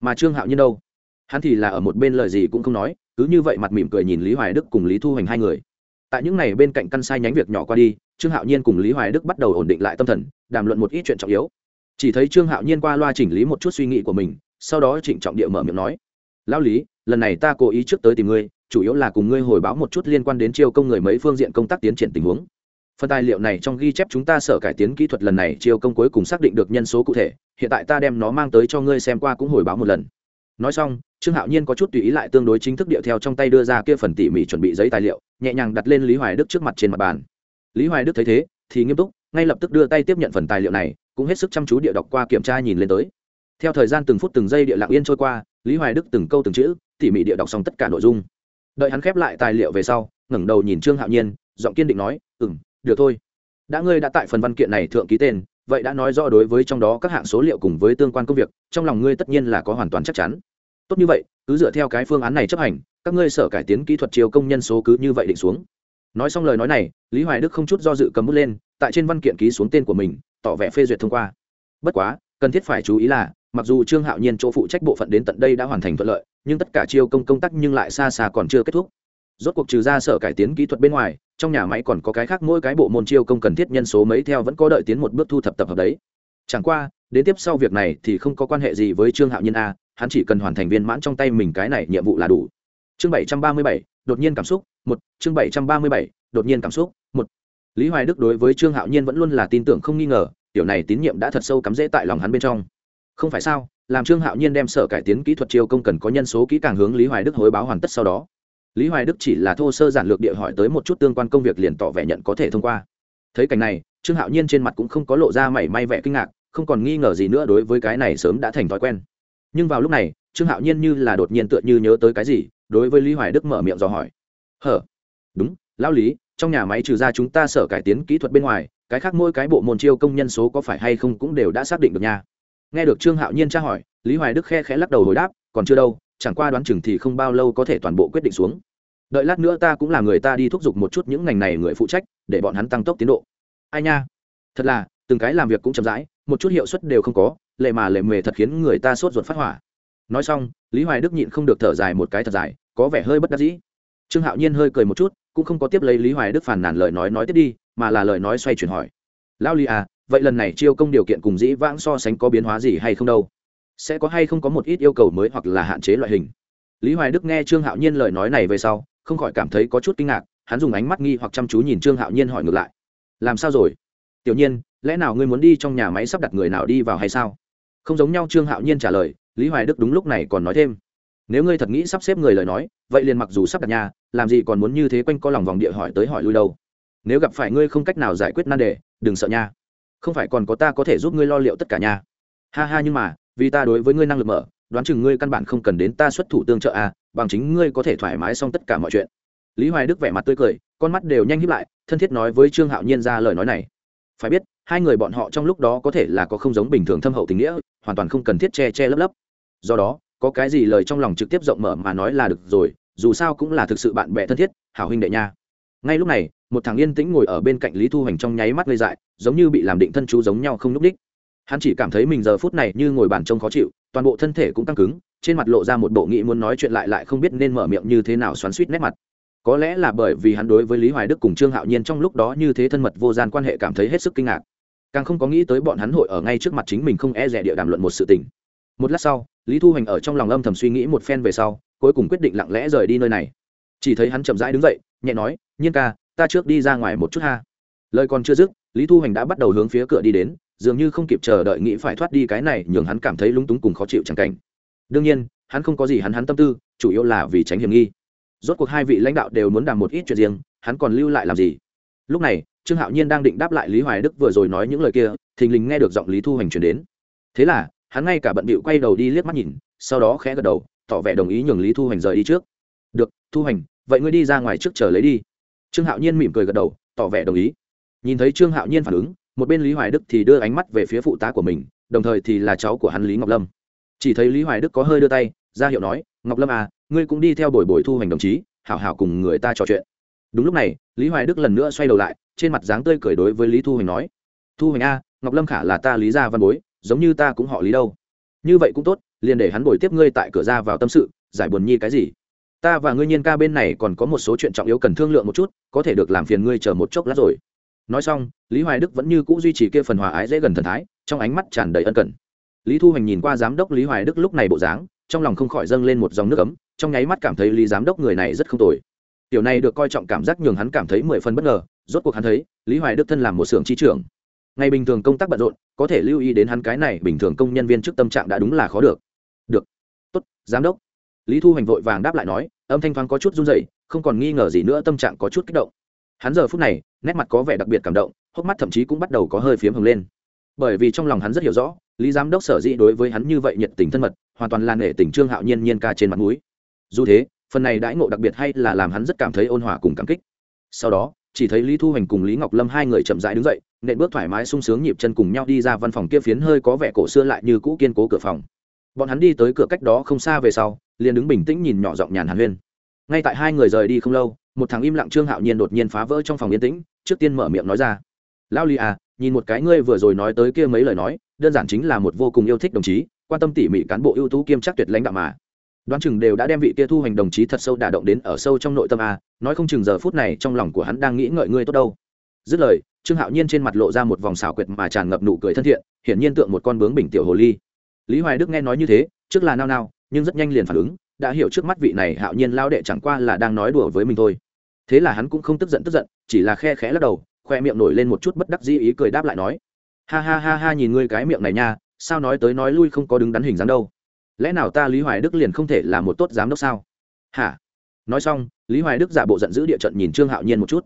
Mà trương hạo nhiên đâu? Hắn thì là ở một bên lời gì cũng không nói, cứ như vậy mặt mỉm cười nhìn lý hoài đức cùng lý thu hoành hai người. Tại những ngày bên cạnh căn sai nhánh việc nhỏ qua đi, trương hạo nhiên cùng lý hoài đức bắt đầu ổn định lại tâm thần, đàm luận một ít chuyện trọng yếu. Chỉ thấy trương hạo nhiên qua loa chỉnh lý một chút suy nghĩ của mình, sau đó trịnh trọng địa mở miệng nói lao lý, lần này ta cố ý trước tới tìm ngươi chủ yếu là cùng ngươi hồi báo một chút liên quan đến chiêu công người mấy phương diện công tác tiến triển tình huống. Phần tài liệu này trong ghi chép chúng ta sở cải tiến kỹ thuật lần này chiêu công cuối cùng xác định được nhân số cụ thể, hiện tại ta đem nó mang tới cho ngươi xem qua cũng hồi báo một lần. Nói xong, trương hạo nhiên có chút tùy ý lại tương đối chính thức điệu theo trong tay đưa ra kia phần tỉ mỉ chuẩn bị giấy tài liệu, nhẹ nhàng đặt lên lý hoài đức trước mặt trên mặt bàn. Lý hoài đức thấy thế, thì nghiêm túc, ngay lập tức đưa tay tiếp nhận phần tài liệu này, cũng hết sức chăm chú địa đọc qua kiểm tra nhìn lên tới. Theo thời gian từng phút từng giây địa lặng yên trôi qua, lý hoài đức từng câu từng chữ, tỉ mỉ địa đọc xong tất cả nội dung đợi hắn khép lại tài liệu về sau, ngẩng đầu nhìn trương hạo nhiên, giọng kiên định nói ừ m được thôi. Đã ngươi đã tại phần văn kiện này thượng ký tên, vậy đã nói rõ đối với trong đó các hạng số liệu cùng với tương quan công việc, trong lòng ngươi tất nhiên là có hoàn toàn chắc chắn. Tốt như vậy, cứ dựa theo cái phương án này chấp hành, các ngươi sở cải tiến kỹ thuật chiều công nhân số cứ như vậy định xuống. Nói xong lời nói này, lý hoài đức không chút do dự cầm bút lên, tại trên văn kiện ký xuống tên của mình, tỏ vẻ phê duyệt thông qua. Bất quá, cần thiết phải chú ý là mặc dù trương hạo nhiên chỗ phụ trách bộ phận đến tận đây đã hoàn thành thuận lợi, nhưng tất cả chiêu công công tác nhưng lại xa xa còn chưa kết thúc. Rốt cuộc trừ ra sở cải tiến kỹ thuật bên ngoài, trong nhà máy còn có cái khác mỗi cái bộ môn chiêu công cần thiết nhân số mấy theo vẫn có đợi tiến một bước thu thập tập hợp đấy. Chẳng qua, đến tiếp sau việc này thì không có quan hệ gì với trương hạo nhiên a, hắn chỉ cần hoàn thành viên mãn trong tay mình cái này nhiệm vụ là đủ. Chương bảy trăm ba mươi bảy, đột nhiên cảm xúc, một, chương bảy trăm ba mươi bảy, đột nhiên cảm xúc, một. Lý hoài đức đối với trương hạo nhiên vẫn luôn là tin tưởng không nghi ngờ, tiểu này tín nhiệm đã thật sâu cắm rễ tại lòng hắn bên trong không phải sao, làm trương hạo nhiên đem sở cải tiến kỹ thuật chiêu công cần có nhân số kỹ càng hướng lý hoài đức hối báo hoàn tất sau đó. Lý hoài đức chỉ là thô sơ giản lược địa hỏi tới một chút tương quan công việc liền tỏ vẻ nhận có thể thông qua. Thấy cảnh này, trương hạo nhiên trên mặt cũng không có lộ ra mảy may vẻ kinh ngạc, không còn nghi ngờ gì nữa đối với cái này sớm đã thành thói quen. Nhưng vào lúc này, trương hạo nhiên như là đột nhiên tựa như nhớ tới cái gì, đối với lý hoài đức mở miệng dò hỏi. Hở? Đúng, lão lý, trong nhà máy trừ ra chúng ta sở cải tiến kỹ thuật bên ngoài, cái khác mỗi cái bộ môn chiêu công nhân số có phải hay không cũng đều đã xác định được nha nghe được trương hạo nhiên tra hỏi, lý hoài đức khe khẽ lắc đầu hồi đáp, còn chưa đâu, chẳng qua đoán chừng thì không bao lâu có thể toàn bộ quyết định xuống. Đợi lát nữa ta cũng là người ta đi thúc giục một chút những ngành này người phụ trách, để bọn hắn tăng tốc tiến độ. Ai nha? Thật là, từng cái làm việc cũng chậm rãi, một chút hiệu suất đều không có, lệ mà lệ mề thật khiến người ta sốt ruột phát hỏa. Nói xong, lý hoài đức nhịn không được thở dài một cái thật dài, có vẻ hơi bất đắc dĩ. Trương hạo nhiên hơi cười một chút, cũng không có tiếp lấy lý hoài đức phàn nàn lời nói nói tiếp đi, mà là lời nói xoay chuyển hỏi. Lao lý à vậy lần này chiêu công điều kiện cùng dĩ vãng so sánh có biến hóa gì hay không đâu? Sẽ có hay không có một ít yêu cầu mới hoặc là hạn chế loại hình? Lý hoài đức nghe trương hạo nhiên lời nói này về sau, không khỏi cảm thấy có chút kinh ngạc, hắn dùng ánh mắt nghi hoặc chăm chú nhìn trương hạo nhiên hỏi ngược lại. Làm sao rồi? Tiểu nhiên, lẽ nào ngươi muốn đi trong nhà máy sắp đặt người nào đi vào hay sao? Không giống nhau, trương hạo nhiên trả lời, lý hoài đức đúng lúc này còn nói thêm. Nếu ngươi thật nghĩ sắp xếp người lời nói, vậy liền mặc dù sắp đặt nhà, làm gì còn muốn như thế quanh co lòng vòng địa hỏi tới hỏi lui đâu. Nếu gặp phải ngươi không cách nào giải quyết nan đề, đừng sợ nha không phải còn có ta có thể giúp ngươi lo liệu tất cả nhà ha ha nhưng mà, vì ta đối với ngươi năng lực mở, đoán chừng ngươi căn bản không cần đến ta xuất thủ tương trợ à bằng chính ngươi có thể thoải mái xong tất cả mọi chuyện. Lý hoài đức vẻ mặt tươi cười, con mắt đều nhanh hiếp lại, thân thiết nói với trương hạo nhiên ra lời nói này. Phải biết, hai người bọn họ trong lúc đó có thể là có không giống bình thường thâm hậu tình nghĩa, hoàn toàn không cần thiết che che lấp lấp. Do đó, có cái gì lời trong lòng trực tiếp rộng mở mà nói là được rồi, dù sao cũng là thực sự bạn bè thân thiết, hảo huynh đệ nha ngay lúc này, một thằng yên tĩnh ngồi ở bên cạnh lý thu hoành trong nháy mắt gây dại, giống như bị làm định thân chú giống nhau không núp đích hắn chỉ cảm thấy mình giờ phút này như ngồi bàn trông khó chịu, toàn bộ thân thể cũng căng cứng, trên mặt lộ ra một bộ nghĩ muốn nói chuyện lại lại không biết nên mở miệng như thế nào xoắn suýt nét mặt. Có lẽ là bởi vì hắn đối với lý hoài đức cùng trương hạo nhiên trong lúc đó như thế thân mật vô gian quan hệ cảm thấy hết sức kinh ngạc. Càng không có nghĩ tới bọn hắn hội ở ngay trước mặt chính mình không e rẻ địa đàm luận một sự tình. Một lát sau, lý thu hoành ở trong lòng âm thầm suy nghĩ một phen về sau, cuối cùng quyết định lặng lẽ rời đi nơi này chỉ thấy hắn chậm rãi đứng dậy, nhẹ nói, nhiên ca, ta trước đi ra ngoài một chút ha. Lời còn chưa dứt, lý thu hoành đã bắt đầu hướng phía cửa đi đến, dường như không kịp chờ đợi nghĩ phải thoát đi cái này, nhường hắn cảm thấy lúng túng cùng khó chịu chẳng cảnh. Đương nhiên, hắn không có gì hắn hắn tâm tư, chủ yếu là vì tránh hiểm nghi. Rốt cuộc hai vị lãnh đạo đều muốn đàm một ít chuyện riêng, hắn còn lưu lại làm gì? Lúc này, trương hạo nhiên đang định đáp lại lý hoài đức vừa rồi nói những lời kia, thình lình nghe được giọng lý thu hoành chuyển đến. Thế là, hắn ngay cả bận bịu quay đầu đi liếc mắt nhìn, sau đó khẽ gật đầu, tỏ vẻ đồng ý nhường lý thu hoành rời đi trước thu Hành, vậy ngươi đi ra ngoài trước chờ lấy đi. Trương hạo nhiên mỉm cười gật đầu tỏ vẻ đồng ý. Nhìn thấy trương hạo nhiên phản ứng một bên lý hoài đức thì đưa ánh mắt về phía phụ tá của mình đồng thời thì là cháu của hắn lý ngọc lâm. Chỉ thấy lý hoài đức có hơi đưa tay ra hiệu nói ngọc lâm à ngươi cũng đi theo bồi bồi thu Hành đồng chí hảo hảo cùng người ta trò chuyện. Đúng lúc này lý hoài đức lần nữa xoay đầu lại trên mặt dáng tươi cười đối với lý thu Hành nói thu Hành a ngọc lâm khả là ta lý gia văn bối giống như ta cũng họ lý đâu. Như vậy cũng tốt liền để hắn bồi tiếp ngươi tại cửa ra vào tâm sự giải buồn nhi cái gì? Ta và ngươi nhiên ca bên này còn có một số chuyện trọng yếu cần thương lượng một chút, có thể được làm phiền ngươi chờ một chốc lát rồi. Nói xong, lý hoài đức vẫn như c ũ duy trì kia phần hòa ái dễ gần thần thái, trong ánh mắt tràn đầy ân cần. Lý thu hoành nhìn qua giám đốc lý hoài đức lúc này bộ dáng, trong lòng không khỏi dâng lên một dòng nước ấm, trong nháy mắt cảm thấy lý giám đốc người này rất không tồi. Tiểu này được coi trọng cảm giác nhường hắn cảm thấy mười phần bất ngờ, rốt cuộc hắn thấy, lý hoài đức thân làm một xưởng chi trưởng. Ngày bình thường công tác bận rộn, có thể lưu ý đến hắn cái này bình thường công nhân viên trước tâm trạng đã đúng là khó được. Được. Tốt, giám đốc lý thu hoành vội vàng đáp lại nói, âm thanh thoáng có chút run dậy không còn nghi ngờ gì nữa, tâm trạng có chút kích động. Hắn giờ phút này, nét mặt có vẻ đặc biệt cảm động, hốc mắt thậm chí cũng bắt đầu có hơi phiếm hồng lên. Bởi vì trong lòng hắn rất hiểu rõ, lý giám đốc sở dĩ đối với hắn như vậy nhiệt tình thân mật, hoàn toàn là nể tình trương hạo nhiên nhiên ca trên mặt núi dù thế, phần này đãi ngộ đặc biệt hay là làm hắn rất cảm thấy ôn hòa cùng cảm kích. Sau đó, chỉ thấy lý thu hoành cùng lý ngọc lâm hai người chậm rãi đứng dậy, nện bước thoải mái sung sướng nhịp chân cùng nhau đi ra văn phòng kia phiến hơi có vẻ cổ xưa lại như cũ kiên cố cửa phòng bọn hắn đi tới cửa cách đó không xa về sau, liền đứng bình tĩnh nhìn nhỏ giọng nhàn hàn huyên. Ngay tại hai người rời đi không lâu, một thằng im lặng trương hạo nhiên đột nhiên phá vỡ trong phòng yên tĩnh, trước tiên mở miệng nói ra. Lao li à nhìn một cái ngươi vừa rồi nói tới kia mấy lời nói, đơn giản chính là một vô cùng yêu thích đồng chí, quan tâm tỉ mỉ cán bộ ưu tú kiêm chắc tuyệt lãnh đạo mà. Đoán chừng đều đã đem vị kia thu hành đồng chí thật sâu đả động đến ở sâu trong nội tâm a nói không chừng giờ phút này trong lòng của hắn đang nghĩ ngợi ngươi tốt đâu. Dứt lời, trương hạo nhiên trên mặt lộ ra một vòng xảo quyệt mà tràn ngập nụ cười thân thiện, hiển nhiên tượng một con bướng bình tiểu hồ ly lý hoài đức nghe nói như thế, trước là nao nao, nhưng rất nhanh liền phản ứng, đã hiểu trước mắt vị này hạo nhiên lao đệ chẳng qua là đang nói đùa với mình thôi. Thế là hắn cũng không tức giận tức giận, chỉ là khe khẽ lắc đầu, khoe miệng nổi lên một chút bất đắc dĩ ý cười đáp lại nói, ha ha ha ha, nhìn ngươi cái miệng này nha, sao nói tới nói lui không có đứng đắn hình dáng đâu? Lẽ nào ta lý hoài đức liền không thể là một tốt giám đốc sao? Hả? Nói xong, lý hoài đức giả bộ giận dữ địa trận nhìn trương hạo nhiên một chút.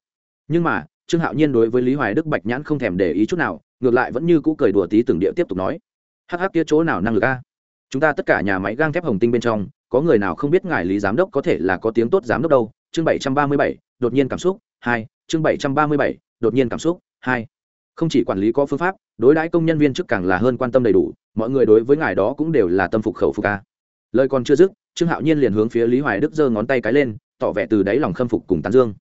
Nhưng mà, trương hạo nhiên đối với lý hoài đức bạch nhãn không thèm để ý chút nào, ngược lại vẫn như cũ cười đùa tí từng địa tiếp tục nói hắc hắc kia chỗ nào năng lực a? Chúng ta tất cả nhà máy gang thép hồng tinh bên trong, có người nào không biết ngài lý giám đốc có thể là có tiếng tốt giám đốc đâu? Chương bảy trăm ba mươi bảy, đột nhiên cảm xúc, hai. Chương bảy trăm ba mươi bảy, đột nhiên cảm xúc, hai. Không chỉ quản lý có phương pháp, đối đãi công nhân viên chức càng là hơn quan tâm đầy đủ, mọi người đối với ngài đó cũng đều là tâm phục khẩu phục ca lời còn chưa dứt, trương hạo nhiên liền hướng phía lý hoài đức giơ ngón tay cái lên, tỏ vẻ từ đáy lòng khâm phục cùng tán dương.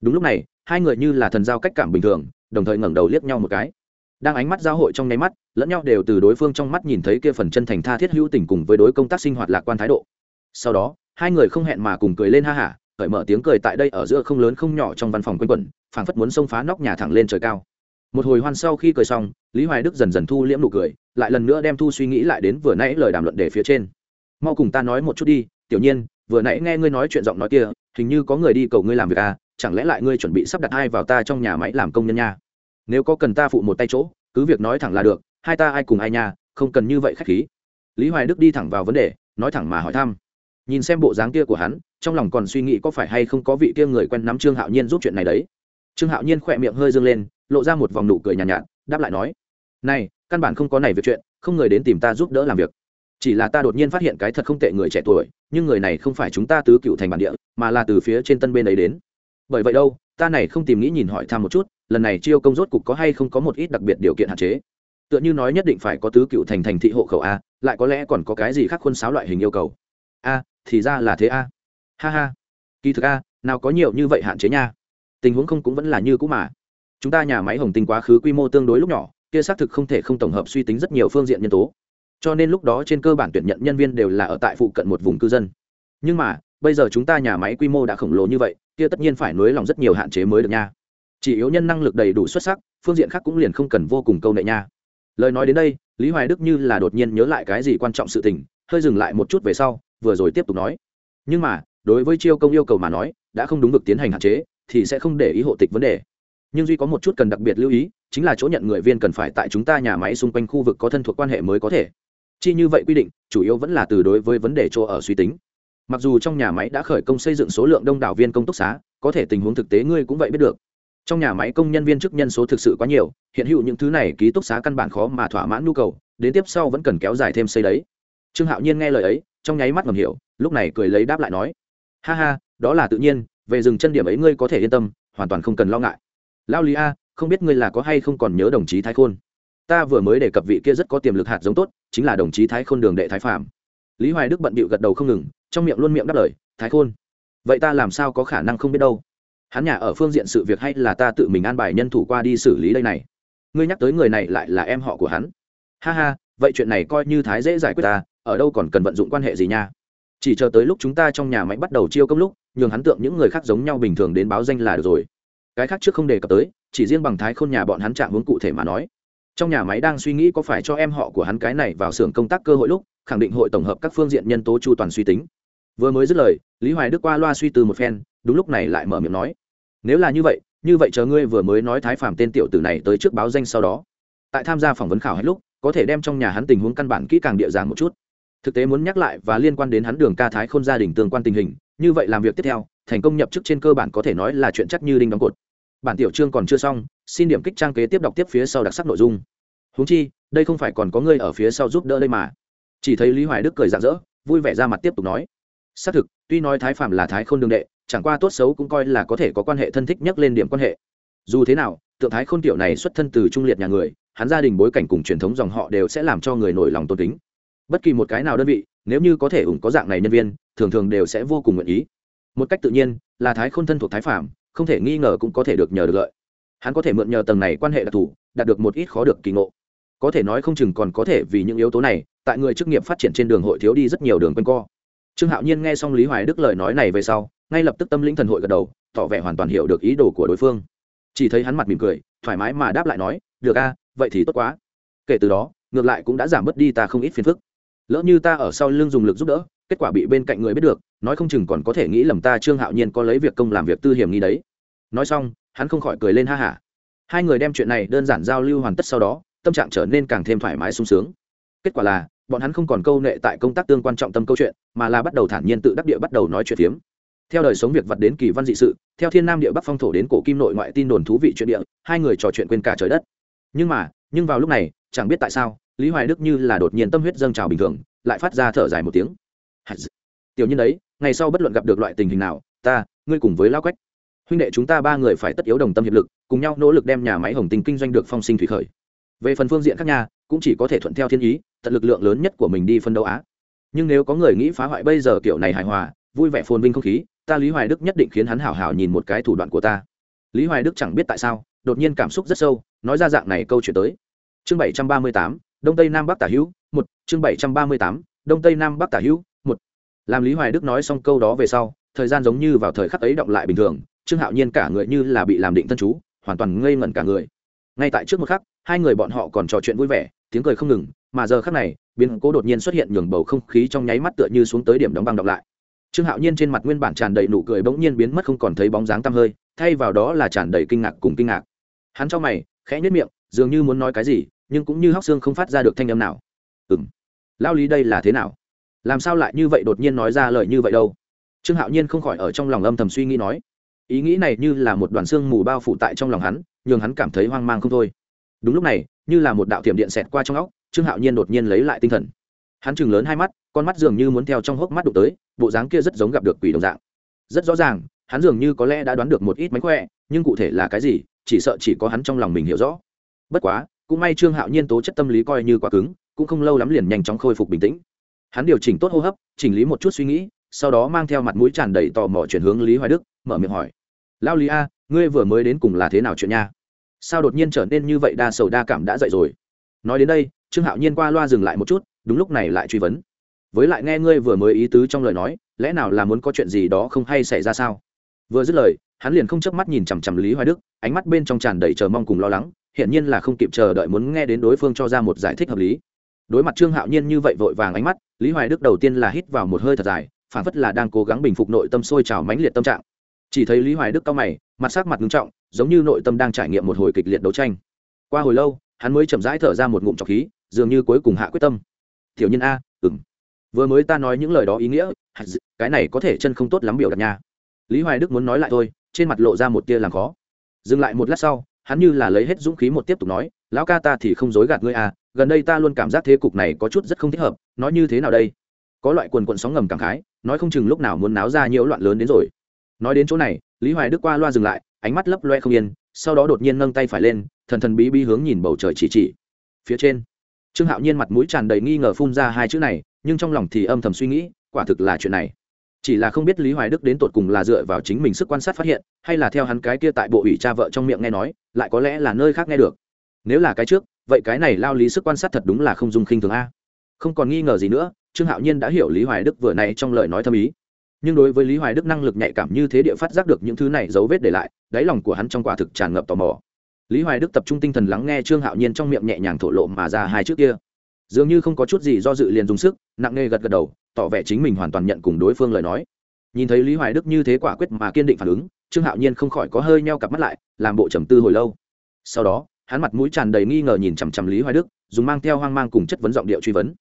Đúng lúc này, hai người như là thần giao cách cảm bình thường, đồng thời ngẩng đầu liếc nhau một cái đang ánh mắt giao hội trong nháy mắt, lẫn nhau đều từ đối phương trong mắt nhìn thấy kia phần chân thành tha thiết hữu tình cùng với đối công tác sinh hoạt lạc quan thái độ. Sau đó, hai người không hẹn mà cùng cười lên ha hả khởi mở tiếng cười tại đây ở giữa không lớn không nhỏ trong văn phòng quanh quẩn, phảng phất muốn xông phá nóc nhà thẳng lên trời cao. Một hồi hoan sau khi cười xong, lý hoài đức dần dần thu liễm nụ cười, lại lần nữa đem thu suy nghĩ lại đến vừa nãy lời đàm luận để phía trên. Mau cùng ta nói một chút đi, tiểu nhiên, vừa nãy nghe ngươi nói chuyện giọng nói kia, hình như có người đi cầu ngươi làm việc à chẳng lẽ lại ngươi chuẩn bị sắp đặt ai vào ta trong nhà máy làm công nhân nha? Nếu có cần ta phụ một tay chỗ cứ việc nói thẳng là được hai ta ai cùng ai nha không cần như vậy khách khí. Lý hoài đức đi thẳng vào vấn đề nói thẳng mà hỏi thăm. Nhìn xem bộ dáng kia của hắn trong lòng còn suy nghĩ có phải hay không có vị kia người quen nắm trương hạo nhiên giúp chuyện này đấy. Trương hạo nhiên khỏe miệng hơi dâng lên lộ ra một vòng nụ cười nhàn nhạt, nhạt đáp lại nói này căn bản không có này việc chuyện không người đến tìm ta giúp đỡ làm việc. Chỉ là ta đột nhiên phát hiện cái thật không tệ người trẻ tuổi nhưng người này không phải chúng ta tứ cựu thành bản địa mà là từ phía trên tân bên ấy đến. Bởi vậy đâu ta này không tìm nghĩ nhìn hỏi thăm một chút lần này chiêu công rốt cục có hay không có một ít đặc biệt điều kiện hạn chế. Tựa như nói nhất định phải có tứ cựu thành thành thị hộ khẩu a, lại có lẽ còn có cái gì khác khuôn sáo loại hình yêu cầu. A, thì ra là thế a. Ha ha. Kỳ thực a, nào có nhiều như vậy hạn chế nha. Tình huống không cũng vẫn là như cũ mà. Chúng ta nhà máy hồng tinh quá khứ quy mô tương đối lúc nhỏ, kia xác thực không thể không tổng hợp suy tính rất nhiều phương diện nhân tố. Cho nên lúc đó trên cơ bản tuyển nhận nhân viên đều là ở tại phụ cận một vùng cư dân. Nhưng mà, bây giờ chúng ta nhà máy quy mô đã khổng lồ như vậy, kia tất nhiên phải nới lòng rất nhiều hạn chế mới được nha chỉ yếu nhân năng lực đầy đủ xuất sắc, phương diện khác cũng liền không cần vô cùng câu nệ nha. Lời nói đến đây, lý hoài đức như là đột nhiên nhớ lại cái gì quan trọng sự tình, hơi dừng lại một chút về sau, vừa rồi tiếp tục nói. Nhưng mà, đối với chiêu công yêu cầu mà nói, đã không đúng vực tiến hành hạn chế, thì sẽ không để ý hộ tịch vấn đề. Nhưng duy có một chút cần đặc biệt lưu ý, chính là chỗ nhận người viên cần phải tại chúng ta nhà máy xung quanh khu vực có thân thuộc quan hệ mới có thể. Chi như vậy quy định, chủ yếu vẫn là từ đối với vấn đề chỗ ở suy tính. Mặc dù trong nhà máy đã khởi công xây dựng số lượng đông đảo viên công túc xá, có thể tình huống thực tế ngươi cũng vậy biết được trong nhà máy công nhân viên chức nhân số thực sự quá nhiều, hiện hữu những thứ này ký túc xá căn bản khó mà thỏa mãn nhu cầu, đến tiếp sau vẫn cần kéo dài thêm xây đấy. Trương hạo nhiên nghe lời ấy, trong nháy mắt ngầm hiểu, lúc này cười lấy đáp lại nói, ha ha, đó là tự nhiên, về dừng chân điểm ấy ngươi có thể yên tâm, hoàn toàn không cần lo ngại. Lao lý a, không biết ngươi là có hay không còn nhớ đồng chí thái khôn? Ta vừa mới đề cập vị kia rất có tiềm lực hạt giống tốt, chính là đồng chí thái khôn đường đệ thái phạm. Lý hoài đức bận bịu gật đầu không ngừng, trong miệng luôn miệng đáp lời, thái khôn, vậy ta làm sao có khả năng không biết đâu? Hắn nhà ở phương diện sự việc hay là ta tự mình an bài nhân thủ qua đi xử lý đây này? Ngươi nhắc tới người này lại là em họ của hắn. Ha ha, vậy chuyện này coi như thái dễ giải quyết ta, ở đâu còn cần vận dụng quan hệ gì nha? Chỉ chờ tới lúc chúng ta trong nhà máy bắt đầu chiêu công lúc, nhường hắn tượng những người khác giống nhau bình thường đến báo danh là được rồi. Cái khác trước không đề cập tới, chỉ riêng bằng thái khôn nhà bọn hắn chạm hướng cụ thể mà nói. Trong nhà máy đang suy nghĩ có phải cho em họ của hắn cái này vào xưởng công tác cơ hội lúc, khẳng định hội tổng hợp các phương diện nhân tố chu toàn suy tính. Vừa mới dứt lời, lý hoài đức qua loa suy từ một phen đúng lúc này lại mở miệng nói, nếu là như vậy như vậy chờ ngươi vừa mới nói thái phàm tên tiểu tử này tới trước báo danh sau đó. Tại tham gia phỏng vấn khảo hết lúc, có thể đem trong nhà hắn tình huống căn bản kỹ càng địa giảng một chút. Thực tế muốn nhắc lại và liên quan đến hắn đường ca thái khôn gia đình tương quan tình hình, như vậy làm việc tiếp theo, thành công nhập chức trên cơ bản có thể nói là chuyện chắc như đinh đóng cột. Bản tiểu chương còn chưa xong, xin điểm kích trang kế tiếp đọc tiếp phía sau đặc sắc nội dung. Huống chi, đây không phải còn có ngươi ở phía sau giúp đỡ đây mà. Chỉ thấy lý hoài đức cười rạng rỡ, vui vẻ ra mặt tiếp tục nói, xác thực, tuy nói thái phạm là thái khôn đương đệ chẳng qua tốt xấu cũng coi là có thể có quan hệ thân thích nhất lên điểm quan hệ. Dù thế nào, tượng thái khôn tiểu này xuất thân từ trung liệt nhà người, hắn gia đình bối cảnh cùng truyền thống dòng họ đều sẽ làm cho người nổi lòng tôn kính. Bất kỳ một cái nào đơn vị, nếu như có thể ủng có dạng này nhân viên, thường thường đều sẽ vô cùng nguyện ý. Một cách tự nhiên, là thái khôn thân thuộc thái phạm không thể nghi ngờ cũng có thể được nhờ được lợi. Hắn có thể mượn nhờ tầng này quan hệ đặc thù, đạt được một ít khó được kỳ ngộ. Có thể nói không chừng còn có thể vì những yếu tố này, tại người chức nghiệp phát triển trên đường hội thiếu đi rất nhiều đường quanh co. Trương hạo nhiên nghe xong lý hoài đức lời nói này về sau ngay lập tức tâm linh thần hội gật đầu, tỏ vẻ hoàn toàn hiểu được ý đồ của đối phương. Chỉ thấy hắn mặt mỉm cười, thoải mái mà đáp lại nói, được a, vậy thì tốt quá. Kể từ đó, ngược lại cũng đã giảm bớt đi ta không ít phiền phức. Lỡ như ta ở sau lưng dùng lực giúp đỡ, kết quả bị bên cạnh người biết được, nói không chừng còn có thể nghĩ lầm ta trương hạo nhiên có lấy việc công làm việc tư hiểm nghi đấy. Nói xong, hắn không khỏi cười lên ha hả. Hai người đem chuyện này đơn giản giao lưu hoàn tất sau đó, tâm trạng trở nên càng thêm thoải mái sung sướng. Kết quả là, bọn hắn không còn câu nệ tại công tác tương quan trọng tâm câu chuyện, mà là bắt đầu thản nhiên tự đắc địa bắt đầu nói chuyện phiếm theo đời sống việc vật đến kỳ văn dị sự, theo thiên nam địa bắc phong thổ đến cổ kim nội ngoại tin đồn thú vị chuyện địa, hai người trò chuyện quên cả trời đất. Nhưng mà, nhưng vào lúc này, chẳng biết tại sao, lý hoài đức như là đột nhiên tâm huyết dâng trào bình thường, lại phát ra thở dài một tiếng. Tiểu nhân đấy, ngày sau bất luận gặp được loại tình hình nào, ta, ngươi cùng với lao quách. Huynh đệ chúng ta ba người phải tất yếu đồng tâm hiệp lực, cùng nhau nỗ lực đem nhà máy hồng tình kinh doanh được phong sinh thủy khởi. Về phần phương diện các nhà cũng chỉ có thể thuận theo thiên ý, tận lực lượng lớn nhất của mình đi phân đấu á. Nhưng nếu có người nghĩ phá hoại bây giờ kiểu này hài hòa, vui vẻ phồn vinh không khí ta lý hoài đức nhất định khiến hắn hảo hảo nhìn một cái thủ đoạn của ta. Lý hoài đức chẳng biết tại sao, đột nhiên cảm xúc rất sâu, nói ra dạng này câu chuyện tới. Chương bảy trăm ba mươi tám, đông tây nam bắc tả hữu, một. Chương bảy trăm ba mươi tám, đông tây nam bắc tả hữu, một. Làm lý hoài đức nói xong câu đó về sau, thời gian giống như vào thời khắc ấy động lại bình thường, trương hạo nhiên cả người như là bị làm định thân chú, hoàn toàn ngây ngẩn cả người. Ngay tại trước một khắc, hai người bọn họ còn trò chuyện vui vẻ, tiếng cười không ngừng, mà giờ khắc này, biến cố đột nhiên xuất hiện nhường bầu không khí trong nháy mắt tựa như xuống tới điểm đóng băng đọc lại trương hạo nhiên trên mặt nguyên bản tràn đầy nụ cười bỗng nhiên biến mất không còn thấy bóng dáng tăm hơi, thay vào đó là tràn đầy kinh ngạc cùng kinh ngạc. Hắn cho mày, khẽ nhất miệng, dường như muốn nói cái gì, nhưng cũng như hóc xương không phát ra được thanh âm nào. Ừ m lao lý đây là thế nào? Làm sao lại như vậy đột nhiên nói ra lời như vậy đâu? Trương hạo nhiên không khỏi ở trong lòng âm thầm suy nghĩ nói. Ý nghĩ này như là một đoàn xương mù bao phủ tại trong lòng hắn, nhường hắn cảm thấy hoang mang không thôi. Đúng lúc này, như là một đạo tiệm điện xẹt qua trong óc, trương hạo nhiên đột nhiên lấy lại tinh thần. Hắn chừng lớn hai mắt, con mắt dường như muốn theo trong hốc mắt đụng tới bộ dáng kia rất giống gặp được quỷ đồng dạng. Rất rõ ràng, hắn dường như có lẽ đã đoán được một ít mánh khỏe, nhưng cụ thể là cái gì, chỉ sợ chỉ có hắn trong lòng mình hiểu rõ. Bất quá, cũng may trương hạo nhiên tố chất tâm lý coi như quá cứng, cũng không lâu lắm liền nhanh chóng khôi phục bình tĩnh. Hắn điều chỉnh tốt hô hấp, chỉnh lý một chút suy nghĩ, sau đó mang theo mặt mũi tràn đầy tò mò chuyển hướng lý hoài đức, mở miệng hỏi. Lao lý a, ngươi vừa mới đến cùng là thế nào chuyện nha? Sao đột nhiên trở nên như vậy đa sầu đa cảm đã dậy rồi? Nói đến đây, trương hạo nhiên qua loa dừng lại một chút, đúng lúc này lại truy vấn với lại nghe ngươi vừa mới ý tứ trong lời nói, lẽ nào là muốn có chuyện gì đó không hay xảy ra sao? Vừa dứt lời, hắn liền không chớp mắt nhìn chằm chằm lý hoài đức, ánh mắt bên trong tràn đầy chờ mong cùng lo lắng, hiển nhiên là không kịp chờ đợi muốn nghe đến đối phương cho ra một giải thích hợp lý. Đối mặt trương hạo nhiên như vậy vội vàng ánh mắt, lý hoài đức đầu tiên là hít vào một hơi thật dài phản phất là đang cố gắng bình phục nội tâm sôi trào mãnh liệt tâm trạng. Chỉ thấy lý hoài đức cao mày, mặt sắc mặt ngưng trọng, giống như nội tâm đang trải nghiệm một hồi kịch liệt đấu tranh. Qua hồi lâu, hắn mới chậm rãi thở ra một ngụm trọc khí, dường như cuối cùng hạ quyết tâm. Thiểu nhân a ừng vừa mới ta nói những lời đó ý nghĩa cái này có thể chân không tốt lắm biểu đạt nha. Lý hoài đức muốn nói lại thôi, trên mặt lộ ra một tia làm khó. Dừng lại một lát sau, hắn như là lấy hết dũng khí một tiếp tục nói, lão ca ta thì không dối gạt ngươi à gần đây ta luôn cảm giác thế cục này có chút rất không thích hợp, nói như thế nào đây? Có loại quần quận sóng ngầm cảm khái, nói không chừng lúc nào muốn náo ra nhiễu loạn lớn đến rồi. Nói đến chỗ này, lý hoài đức qua loa dừng lại, ánh mắt lấp loe không yên, sau đó đột nhiên nâng tay phải lên, thần thần bí bí hướng nhìn bầu trời chỉ chỉ. Phía trên trương hạo nhiên mặt mũi tràn đầy nghi ngờ phun ra hai chữ này, nhưng trong lòng thì âm thầm suy nghĩ, quả thực là chuyện này. Chỉ là không biết lý hoài đức đến tột cùng là dựa vào chính mình sức quan sát phát hiện, hay là theo hắn cái kia tại bộ ủy cha vợ trong miệng nghe nói, lại có lẽ là nơi khác nghe được. Nếu là cái trước, vậy cái này lao lý sức quan sát thật đúng là không dùng khinh thường a. Không còn nghi ngờ gì nữa, trương hạo nhiên đã hiểu lý hoài đức vừa này trong lời nói thâm ý. Nhưng đối với lý hoài đức năng lực nhạy cảm như thế địa phát giác được những thứ này dấu vết để lại, đáy lòng của hắn trong quả thực tràn ngập tò mò lý hoài đức tập trung tinh thần lắng nghe trương hạo nhiên trong miệng nhẹ nhàng thổ lộ mà ra hai trước kia. Dường như không có chút gì do dự liền dùng sức, nặng nề gật gật đầu, tỏ vẻ chính mình hoàn toàn nhận cùng đối phương lời nói. Nhìn thấy lý hoài đức như thế quả quyết mà kiên định phản ứng, trương hạo nhiên không khỏi có hơi meo cặp mắt lại, làm bộ trầm tư hồi lâu. Sau đó, hắn mặt mũi tràn đầy nghi ngờ nhìn chằm chằm lý hoài đức, dùng mang theo hoang mang cùng chất vấn giọng điệu truy vấn.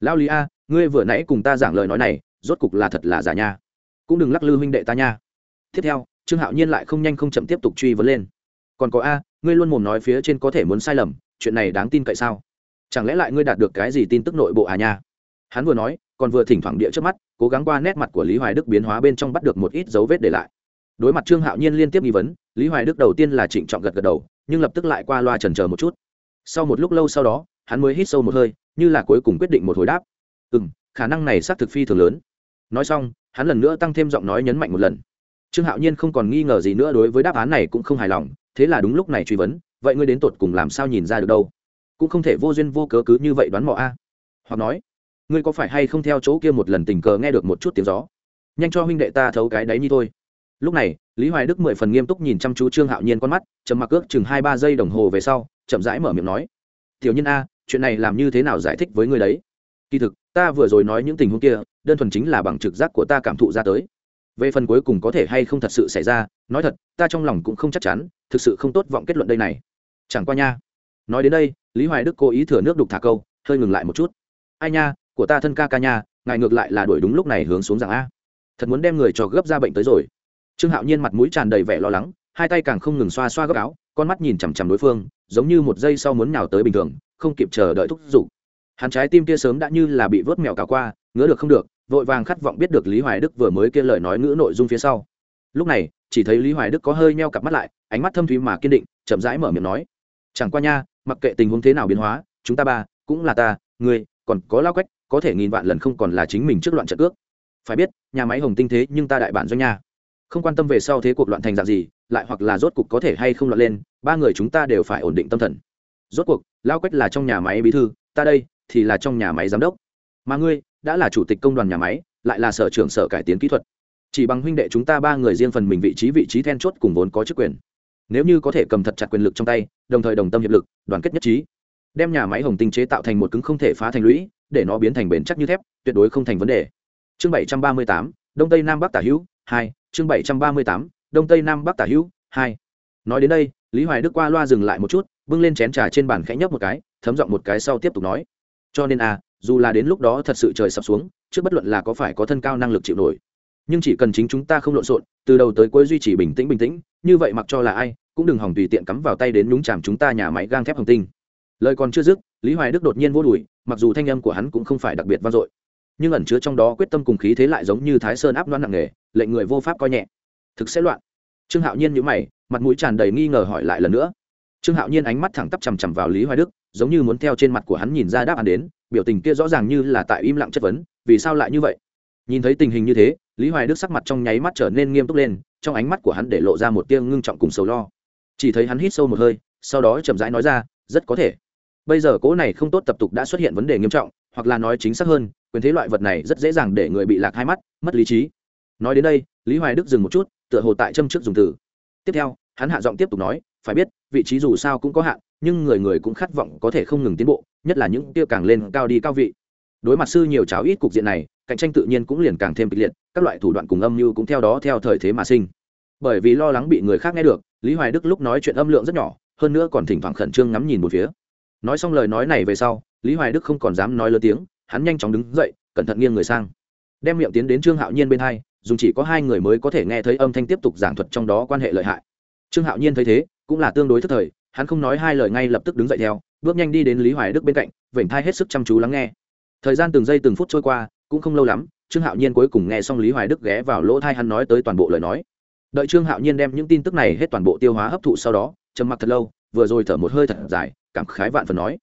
Lao lý a, ngươi vừa nãy cùng ta giảng lời nói này, rốt cục là thật là giả nha. Cũng đừng lắc lư huynh đệ ta nha. Tiếp theo, trương hạo nhiên lại không nhanh không chậm tiếp tục truy vấn lên còn có a, ngươi luôn mồm nói phía trên có thể muốn sai lầm, chuyện này đáng tin cậy sao? Chẳng lẽ lại ngươi đạt được cái gì tin tức nội bộ à nha? Hắn vừa nói, còn vừa thỉnh thoảng địa trước mắt, cố gắng qua nét mặt của lý hoài đức biến hóa bên trong bắt được một ít dấu vết để lại. Đối mặt trương hạo nhiên liên tiếp nghi vấn, lý hoài đức đầu tiên là trịnh trọng gật gật đầu, nhưng lập tức lại qua loa trần chờ một chút. Sau một lúc lâu sau đó, hắn mới hít sâu một hơi, như là cuối cùng quyết định một hồi đáp. Ừ m khả năng này xác thực phi thường lớn. Nói xong, hắn lần nữa tăng thêm giọng nói nhấn mạnh một lần. Trương hạo nhiên không còn nghi ngờ gì nữa đối với đáp án này cũng không hài lòng thế là đúng lúc này truy vấn, vậy ngươi đến tột cùng làm sao nhìn ra được đâu? Cũng không thể vô duyên vô cớ cứ như vậy đoán mò a. Hoặc nói, ngươi có phải hay không theo chỗ kia một lần tình cờ nghe được một chút tiếng gió? Nhanh cho huynh đệ ta thấu cái đấy như thôi. Lúc này, lý hoài đức mười phần nghiêm túc nhìn chăm chú trương hạo nhiên con mắt chầm mặc ước chừng hai ba giây đồng hồ về sau, chậm rãi mở miệng nói, tiểu nhân a, chuyện này làm như thế nào giải thích với ngươi đấy? Kỳ thực, ta vừa rồi nói những tình huống kia, đơn thuần chính là bằng trực giác của ta cảm thụ ra tới về phần cuối cùng có thể hay không thật sự xảy ra, nói thật, ta trong lòng cũng không chắc chắn, thực sự không tốt vọng kết luận đây này. Chẳng qua nha. Nói đến đây, lý hoài đức cố ý thừa nước đục thả câu, hơi ngừng lại một chút. Ai nha, của ta thân ca ca nha, ngài ngược lại là đuổi đúng lúc này hướng xuống rằng a. Thật muốn đem người cho gấp ra bệnh tới rồi. Trương hạo nhiên mặt mũi tràn đầy vẻ lo lắng, hai tay càng không ngừng xoa xoa gấp áo, con mắt nhìn chằm chằm đối phương, giống như một giây sau muốn nhào tới bình thường, không kịp chờ đợi thúc giục. Hắn trái tim kia sớm đã như là bị vớt mèo cả qua, ngứa được không được vội vàng khát vọng biết được lý hoài đức vừa mới kia lời nói ngữ nội dung phía sau. Lúc này, chỉ thấy lý hoài đức có hơi meo cặp mắt lại, ánh mắt thâm thúy mà kiên định, chậm rãi mở miệng nói, chẳng qua nha, mặc kệ tình huống thế nào biến hóa, chúng ta ba, cũng là ta, ngươi, còn có lao quách, có thể nghìn vạn lần không còn là chính mình trước loạn trận cước. Phải biết, nhà máy hồng tinh thế nhưng ta đại bản doanh nha. Không quan tâm về sau thế cuộc loạn thành dạng gì, lại hoặc là rốt cuộc có thể hay không loạn lên, ba người chúng ta đều phải ổn định tâm thần. Rốt cuộc, lao quách là trong nhà máy bí thư, ta đây thì là trong nhà máy giám đốc. Mà ngươi đã là chủ tịch công đoàn nhà máy, lại là sở trưởng sở cải tiến kỹ thuật. Chỉ bằng huynh đệ chúng ta ba người riêng phần mình vị trí vị trí then chốt cùng vốn có chức quyền. Nếu như có thể cầm thật chặt quyền lực trong tay, đồng thời đồng tâm hiệp lực, đoàn kết nhất trí, đem nhà máy hồng tinh chế tạo thành một cứng không thể phá thành lũy, để nó biến thành bền chắc như thép, tuyệt đối không thành vấn đề. Chương bảy trăm ba mươi tám, đông tây nam bắc tả hữu hai, chương bảy trăm ba mươi tám, đông tây nam bắc tả hữu hai. Nói đến đây, lý hoài đức qua loa dừng lại một chút, bưng lên chén trà trên bàn khẽ nhấp một cái, thấm giọng một cái sau tiếp tục nói. Cho nên à dù là đến lúc đó thật sự trời sập xuống, trước bất luận là có phải có thân cao năng lực chịu nổi. Nhưng chỉ cần chính chúng ta không lộn xộn, từ đầu tới cuối duy trì bình tĩnh bình tĩnh, như vậy mặc cho là ai, cũng đừng hỏng tùy tiện cắm vào tay đến nhúng chàm chúng ta nhà máy gang thép hồng tinh. Lời còn chưa dứt, lý hoài đức đột nhiên vô đùi, mặc dù thanh âm của hắn cũng không phải đặc biệt vang dội, nhưng ẩn chứa trong đó quyết tâm cùng khí thế lại giống như thái sơn áp loan nặng nề, lệnh người vô pháp coi nhẹ. Thực sẽ loạn. Trương hạo nhiên nhữ mày, mặt mũi tràn đầy nghi ngờ hỏi lại lần nữa. Trương hạo nhiên ánh mắt thẳng tắp chằm chằm vào lý hoài đức, giống như muốn theo trên mặt của hắn nhìn ra đáp án đến biểu tình kia rõ ràng như là tại im lặng chất vấn, vì sao lại như vậy? Nhìn thấy tình hình như thế, lý hoài đức sắc mặt trong nháy mắt trở nên nghiêm túc lên, trong ánh mắt của hắn để lộ ra một tia ngưng trọng cùng sầu lo. Chỉ thấy hắn hít sâu một hơi, sau đó chậm rãi nói ra, rất có thể. Bây giờ cố này không tốt tập tục đã xuất hiện vấn đề nghiêm trọng, hoặc là nói chính xác hơn, quyền thế loại vật này rất dễ dàng để người bị lạc hai mắt, mất lý trí. Nói đến đây, lý hoài đức dừng một chút, tựa hồ tại châm trước dùng từ. Tiếp theo, hắn hạ giọng tiếp tục nói, phải biết, vị trí dù sao cũng có hạn nhưng người người cũng khát vọng có thể không ngừng tiến bộ, nhất là những tiêu càng lên cao đi cao vị. Đối mặt sư nhiều cháo ít cục diện này, cạnh tranh tự nhiên cũng liền càng thêm kịch liệt, các loại thủ đoạn cùng âm mưu cũng theo đó theo thời thế mà sinh. Bởi vì lo lắng bị người khác nghe được, lý hoài đức lúc nói chuyện âm lượng rất nhỏ, hơn nữa còn thỉnh thoảng khẩn trương ngắm nhìn một phía. Nói xong lời nói này về sau, lý hoài đức không còn dám nói lớn tiếng, hắn nhanh chóng đứng dậy, cẩn thận nghiêng người sang. Đem miệng tiến đến trương hạo nhiên bên hai dùng chỉ có hai người mới có thể nghe thấy âm thanh tiếp tục giảng thuật trong đó quan hệ lợi hại. Trương hạo nhiên thấy thế, cũng là tương đối thất thời hắn không nói hai lời ngay lập tức đứng dậy theo, bước nhanh đi đến lý hoài đức bên cạnh, vểnh thai hết sức chăm chú lắng nghe. Thời gian từng giây từng phút trôi qua, cũng không lâu lắm, trương hạo nhiên cuối cùng nghe xong lý hoài đức ghé vào lỗ thai hắn nói tới toàn bộ lời nói. Đợi trương hạo nhiên đem những tin tức này hết toàn bộ tiêu hóa hấp thụ sau đó, trầm mặc thật lâu, vừa rồi thở một hơi thật dài, cảm khái vạn phần nói.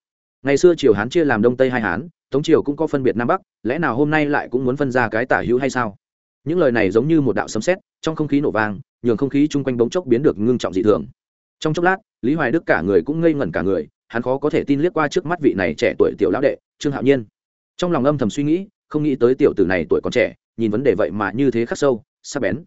Ngày xưa triều hán chia làm đông tây hai hán, tống triều cũng có phân biệt nam bắc, lẽ nào hôm nay lại cũng muốn phân ra cái tả hữu hay sao? Những lời này giống như một đạo sấm sét, trong không khí nổ vang, nhường không khí chung quanh bỗng chốc biến được ngưng trọng dị thường trong chốc lát, lý hoài đức cả người cũng ngây ngẩn cả người, hắn khó có thể tin liếc qua trước mắt vị này trẻ tuổi tiểu lão đệ, trương hạo nhiên. Trong lòng âm thầm suy nghĩ, không nghĩ tới tiểu tử này tuổi còn trẻ, nhìn vấn đề vậy mà như thế khắc sâu, sắc bén.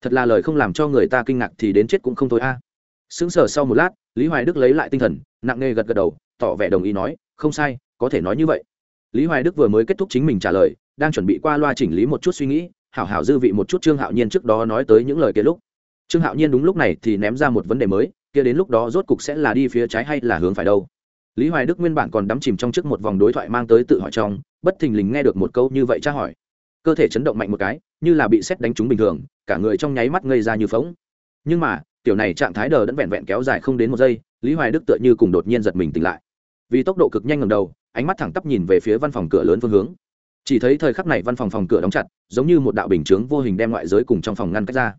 Thật là lời không làm cho người ta kinh ngạc thì đến chết cũng không thôi a. À. sững sờ sau một lát, lý hoài đức lấy lại tinh thần, nặng nề gật gật đầu, tỏ vẻ đồng ý nói, không sai, có thể nói như vậy. Lý hoài đức vừa mới kết thúc chính mình trả lời, đang chuẩn bị qua loa chỉnh lý một chút suy nghĩ, hảo hảo dư vị một chút trương hạo nhiên trước đó nói tới những lời kia lúc. Trương hạo nhiên đúng lúc này thì ném ra một vấn đề mới kia đến lúc đó rốt cục sẽ là đi phía trái hay là hướng phải đâu? Lý hoài đức nguyên bản còn đắm chìm trong trước một vòng đối thoại mang tới tự hỏi trong, bất thình lình nghe được một câu như vậy tra hỏi. Cơ thể chấn động mạnh một cái, như là bị xét đánh trúng bình thường, cả người trong nháy mắt ngây ra như phóng nhưng mà tiểu này trạng thái đờ đẫn vẹn vẹn kéo dài không đến một giây, lý hoài đức tựa như cùng đột nhiên giật mình tỉnh lại. Vì tốc độ cực nhanh ngầm đầu, ánh mắt thẳng tắp nhìn về phía văn phòng cửa lớn phương hướng. Chỉ thấy thời khắc này văn phòng phòng cửa đóng chặt, giống như một đạo bình chướng vô hình đem ngoại giới cùng trong phòng ngăn cách ra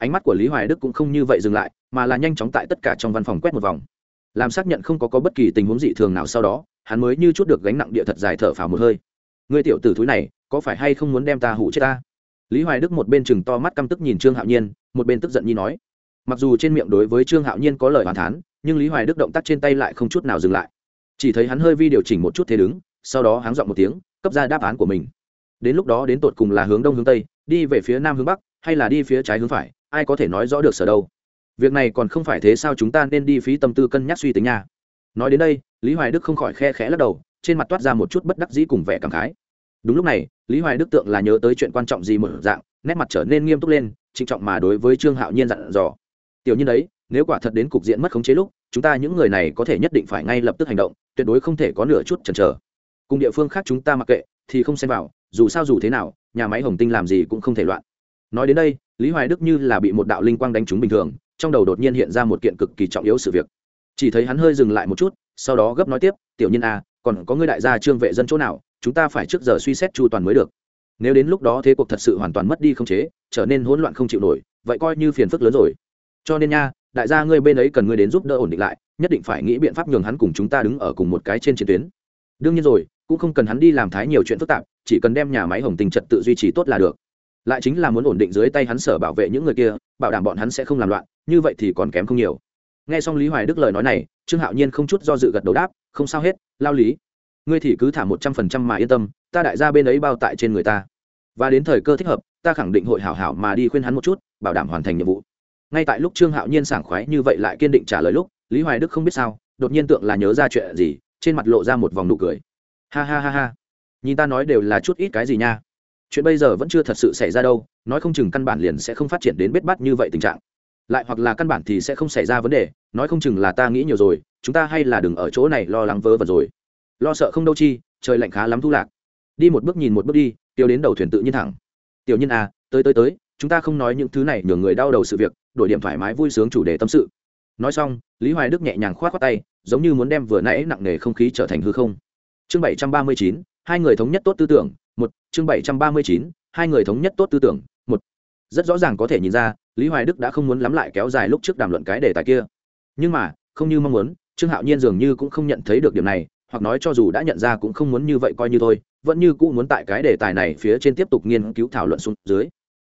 ánh mắt của lý hoài đức cũng không như vậy dừng lại mà là nhanh chóng tại tất cả trong văn phòng quét một vòng. Làm xác nhận không có, có bất kỳ tình huống dị thường nào sau đó hắn mới như chút được gánh nặng địa thật dài thở phào một hơi. Người tiểu tử thúi này có phải hay không muốn đem ta hủ chết ta? Lý hoài đức một bên chừng to mắt căm tức nhìn trương hạo nhiên một bên tức giận nhi nói. Mặc dù trên miệng đối với trương hạo nhiên có lời hoàn thán nhưng lý hoài đức động tác trên tay lại không chút nào dừng lại. Chỉ thấy hắn hơi vi điều chỉnh một chút thế đứng sau đó hắn dọn một tiếng cấp ra đáp án của mình. Đến lúc đó đến tột cùng là hướng đông hướng tây đi về phía nam hướng bắc hay là đi phía trái hướng phải ai có thể nói rõ được sở đâu. Việc này còn không phải thế sao chúng ta nên đi phí tâm tư cân nhắc suy tính nha. Nói đến đây, lý hoài đức không khỏi khe khẽ lắc đầu, trên mặt toát ra một chút bất đắc dĩ cùng vẻ cảm khái. Đúng lúc này, lý hoài đức tượng là nhớ tới chuyện quan trọng gì một dạng, nét mặt trở nên nghiêm túc lên, trịnh trọng mà đối với trương hạo nhiên dặn dò. Tiểu nhiên đấy, nếu quả thật đến cục diện mất khống chế lúc, chúng ta những người này có thể nhất định phải ngay lập tức hành động, tuyệt đối không thể có nửa chút chần chờ. Cùng địa phương khác chúng ta mặc kệ, thì không xem vào, dù sao dù thế nào, nhà máy hồng tinh làm gì cũng không thể loạn nói đến đây, lý hoài đức như là bị một đạo linh quang đánh trúng bình thường, trong đầu đột nhiên hiện ra một kiện cực kỳ trọng yếu sự việc. Chỉ thấy hắn hơi dừng lại một chút, sau đó gấp nói tiếp, tiểu nhân a còn có người đại gia trương vệ dân chỗ nào, chúng ta phải trước giờ suy xét chu toàn mới được. Nếu đến lúc đó thế cuộc thật sự hoàn toàn mất đi không chế, trở nên hỗn loạn không chịu nổi, vậy coi như phiền phức lớn rồi. Cho nên nha, đại gia ngươi bên ấy cần ngươi đến giúp đỡ ổn định lại, nhất định phải nghĩ biện pháp nhường hắn cùng chúng ta đứng ở cùng một cái trên chiến tuyến. Đương nhiên rồi, cũng không cần hắn đi làm thái nhiều chuyện phức tạp, chỉ cần đem nhà máy hồng tình trật tự duy trì tốt là được lại chính là muốn ổn định dưới tay hắn sở bảo vệ những người kia, bảo đảm bọn hắn sẽ không làm loạn, như vậy thì còn kém không nhiều. Nghe xong lý hoài đức lời nói này, trương hạo nhiên không chút do dự gật đầu đáp, không sao hết, lao lý. Ngươi thì cứ thả một trăm phần trăm mà yên tâm, ta đại gia bên ấy bao tại trên người ta. Và đến thời cơ thích hợp, ta khẳng định hội hảo hảo mà đi khuyên hắn một chút, bảo đảm hoàn thành nhiệm vụ. Ngay tại lúc trương hạo nhiên sảng khoái như vậy lại kiên định trả lời lúc, lý hoài đức không biết sao, đột nhiên tượng là nhớ ra chuyện gì, trên mặt lộ ra một vòng nụ cười. Ha ha ha ha, nhìn ta nói đều là chút ít cái gì nha chuyện bây giờ vẫn chưa thật sự xảy ra đâu, nói không chừng căn bản liền sẽ không phát triển đến bết bắt như vậy tình trạng. Lại hoặc là căn bản thì sẽ không xảy ra vấn đề, nói không chừng là ta nghĩ nhiều rồi, chúng ta hay là đừng ở chỗ này lo lắng vớ vẩn rồi. Lo sợ không đâu chi, trời lạnh khá lắm thu lạc. Đi một bước nhìn một bước đi tiêu đến đầu thuyền tự nhiên thẳng. Tiểu nhân à tới tới tới, chúng ta không nói những thứ này nhường người đau đầu sự việc, đổi điểm thoải mái vui sướng chủ đề tâm sự. Nói xong, lý hoài đức nhẹ nhàng k h o á t khoác tay, giống như muốn đem vừa nãy nặng nề không khí trở thành hư không. Chương bảy trăm ba mươi chín, hai người thống nhất tốt tư tưởng một, chương bảy trăm ba mươi chín, hai người thống nhất tốt tư tưởng. Một, rất rõ ràng có thể nhìn ra, lý hoài đức đã không muốn lắm lại kéo dài lúc trước đàm luận cái đề tài kia. Nhưng mà, không như mong muốn, trương hạo nhiên dường như cũng không nhận thấy được điểm này, hoặc nói cho dù đã nhận ra cũng không muốn như vậy coi như thôi, vẫn như cũ muốn tại cái đề tài này phía trên tiếp tục nghiên cứu thảo luận xuống dưới.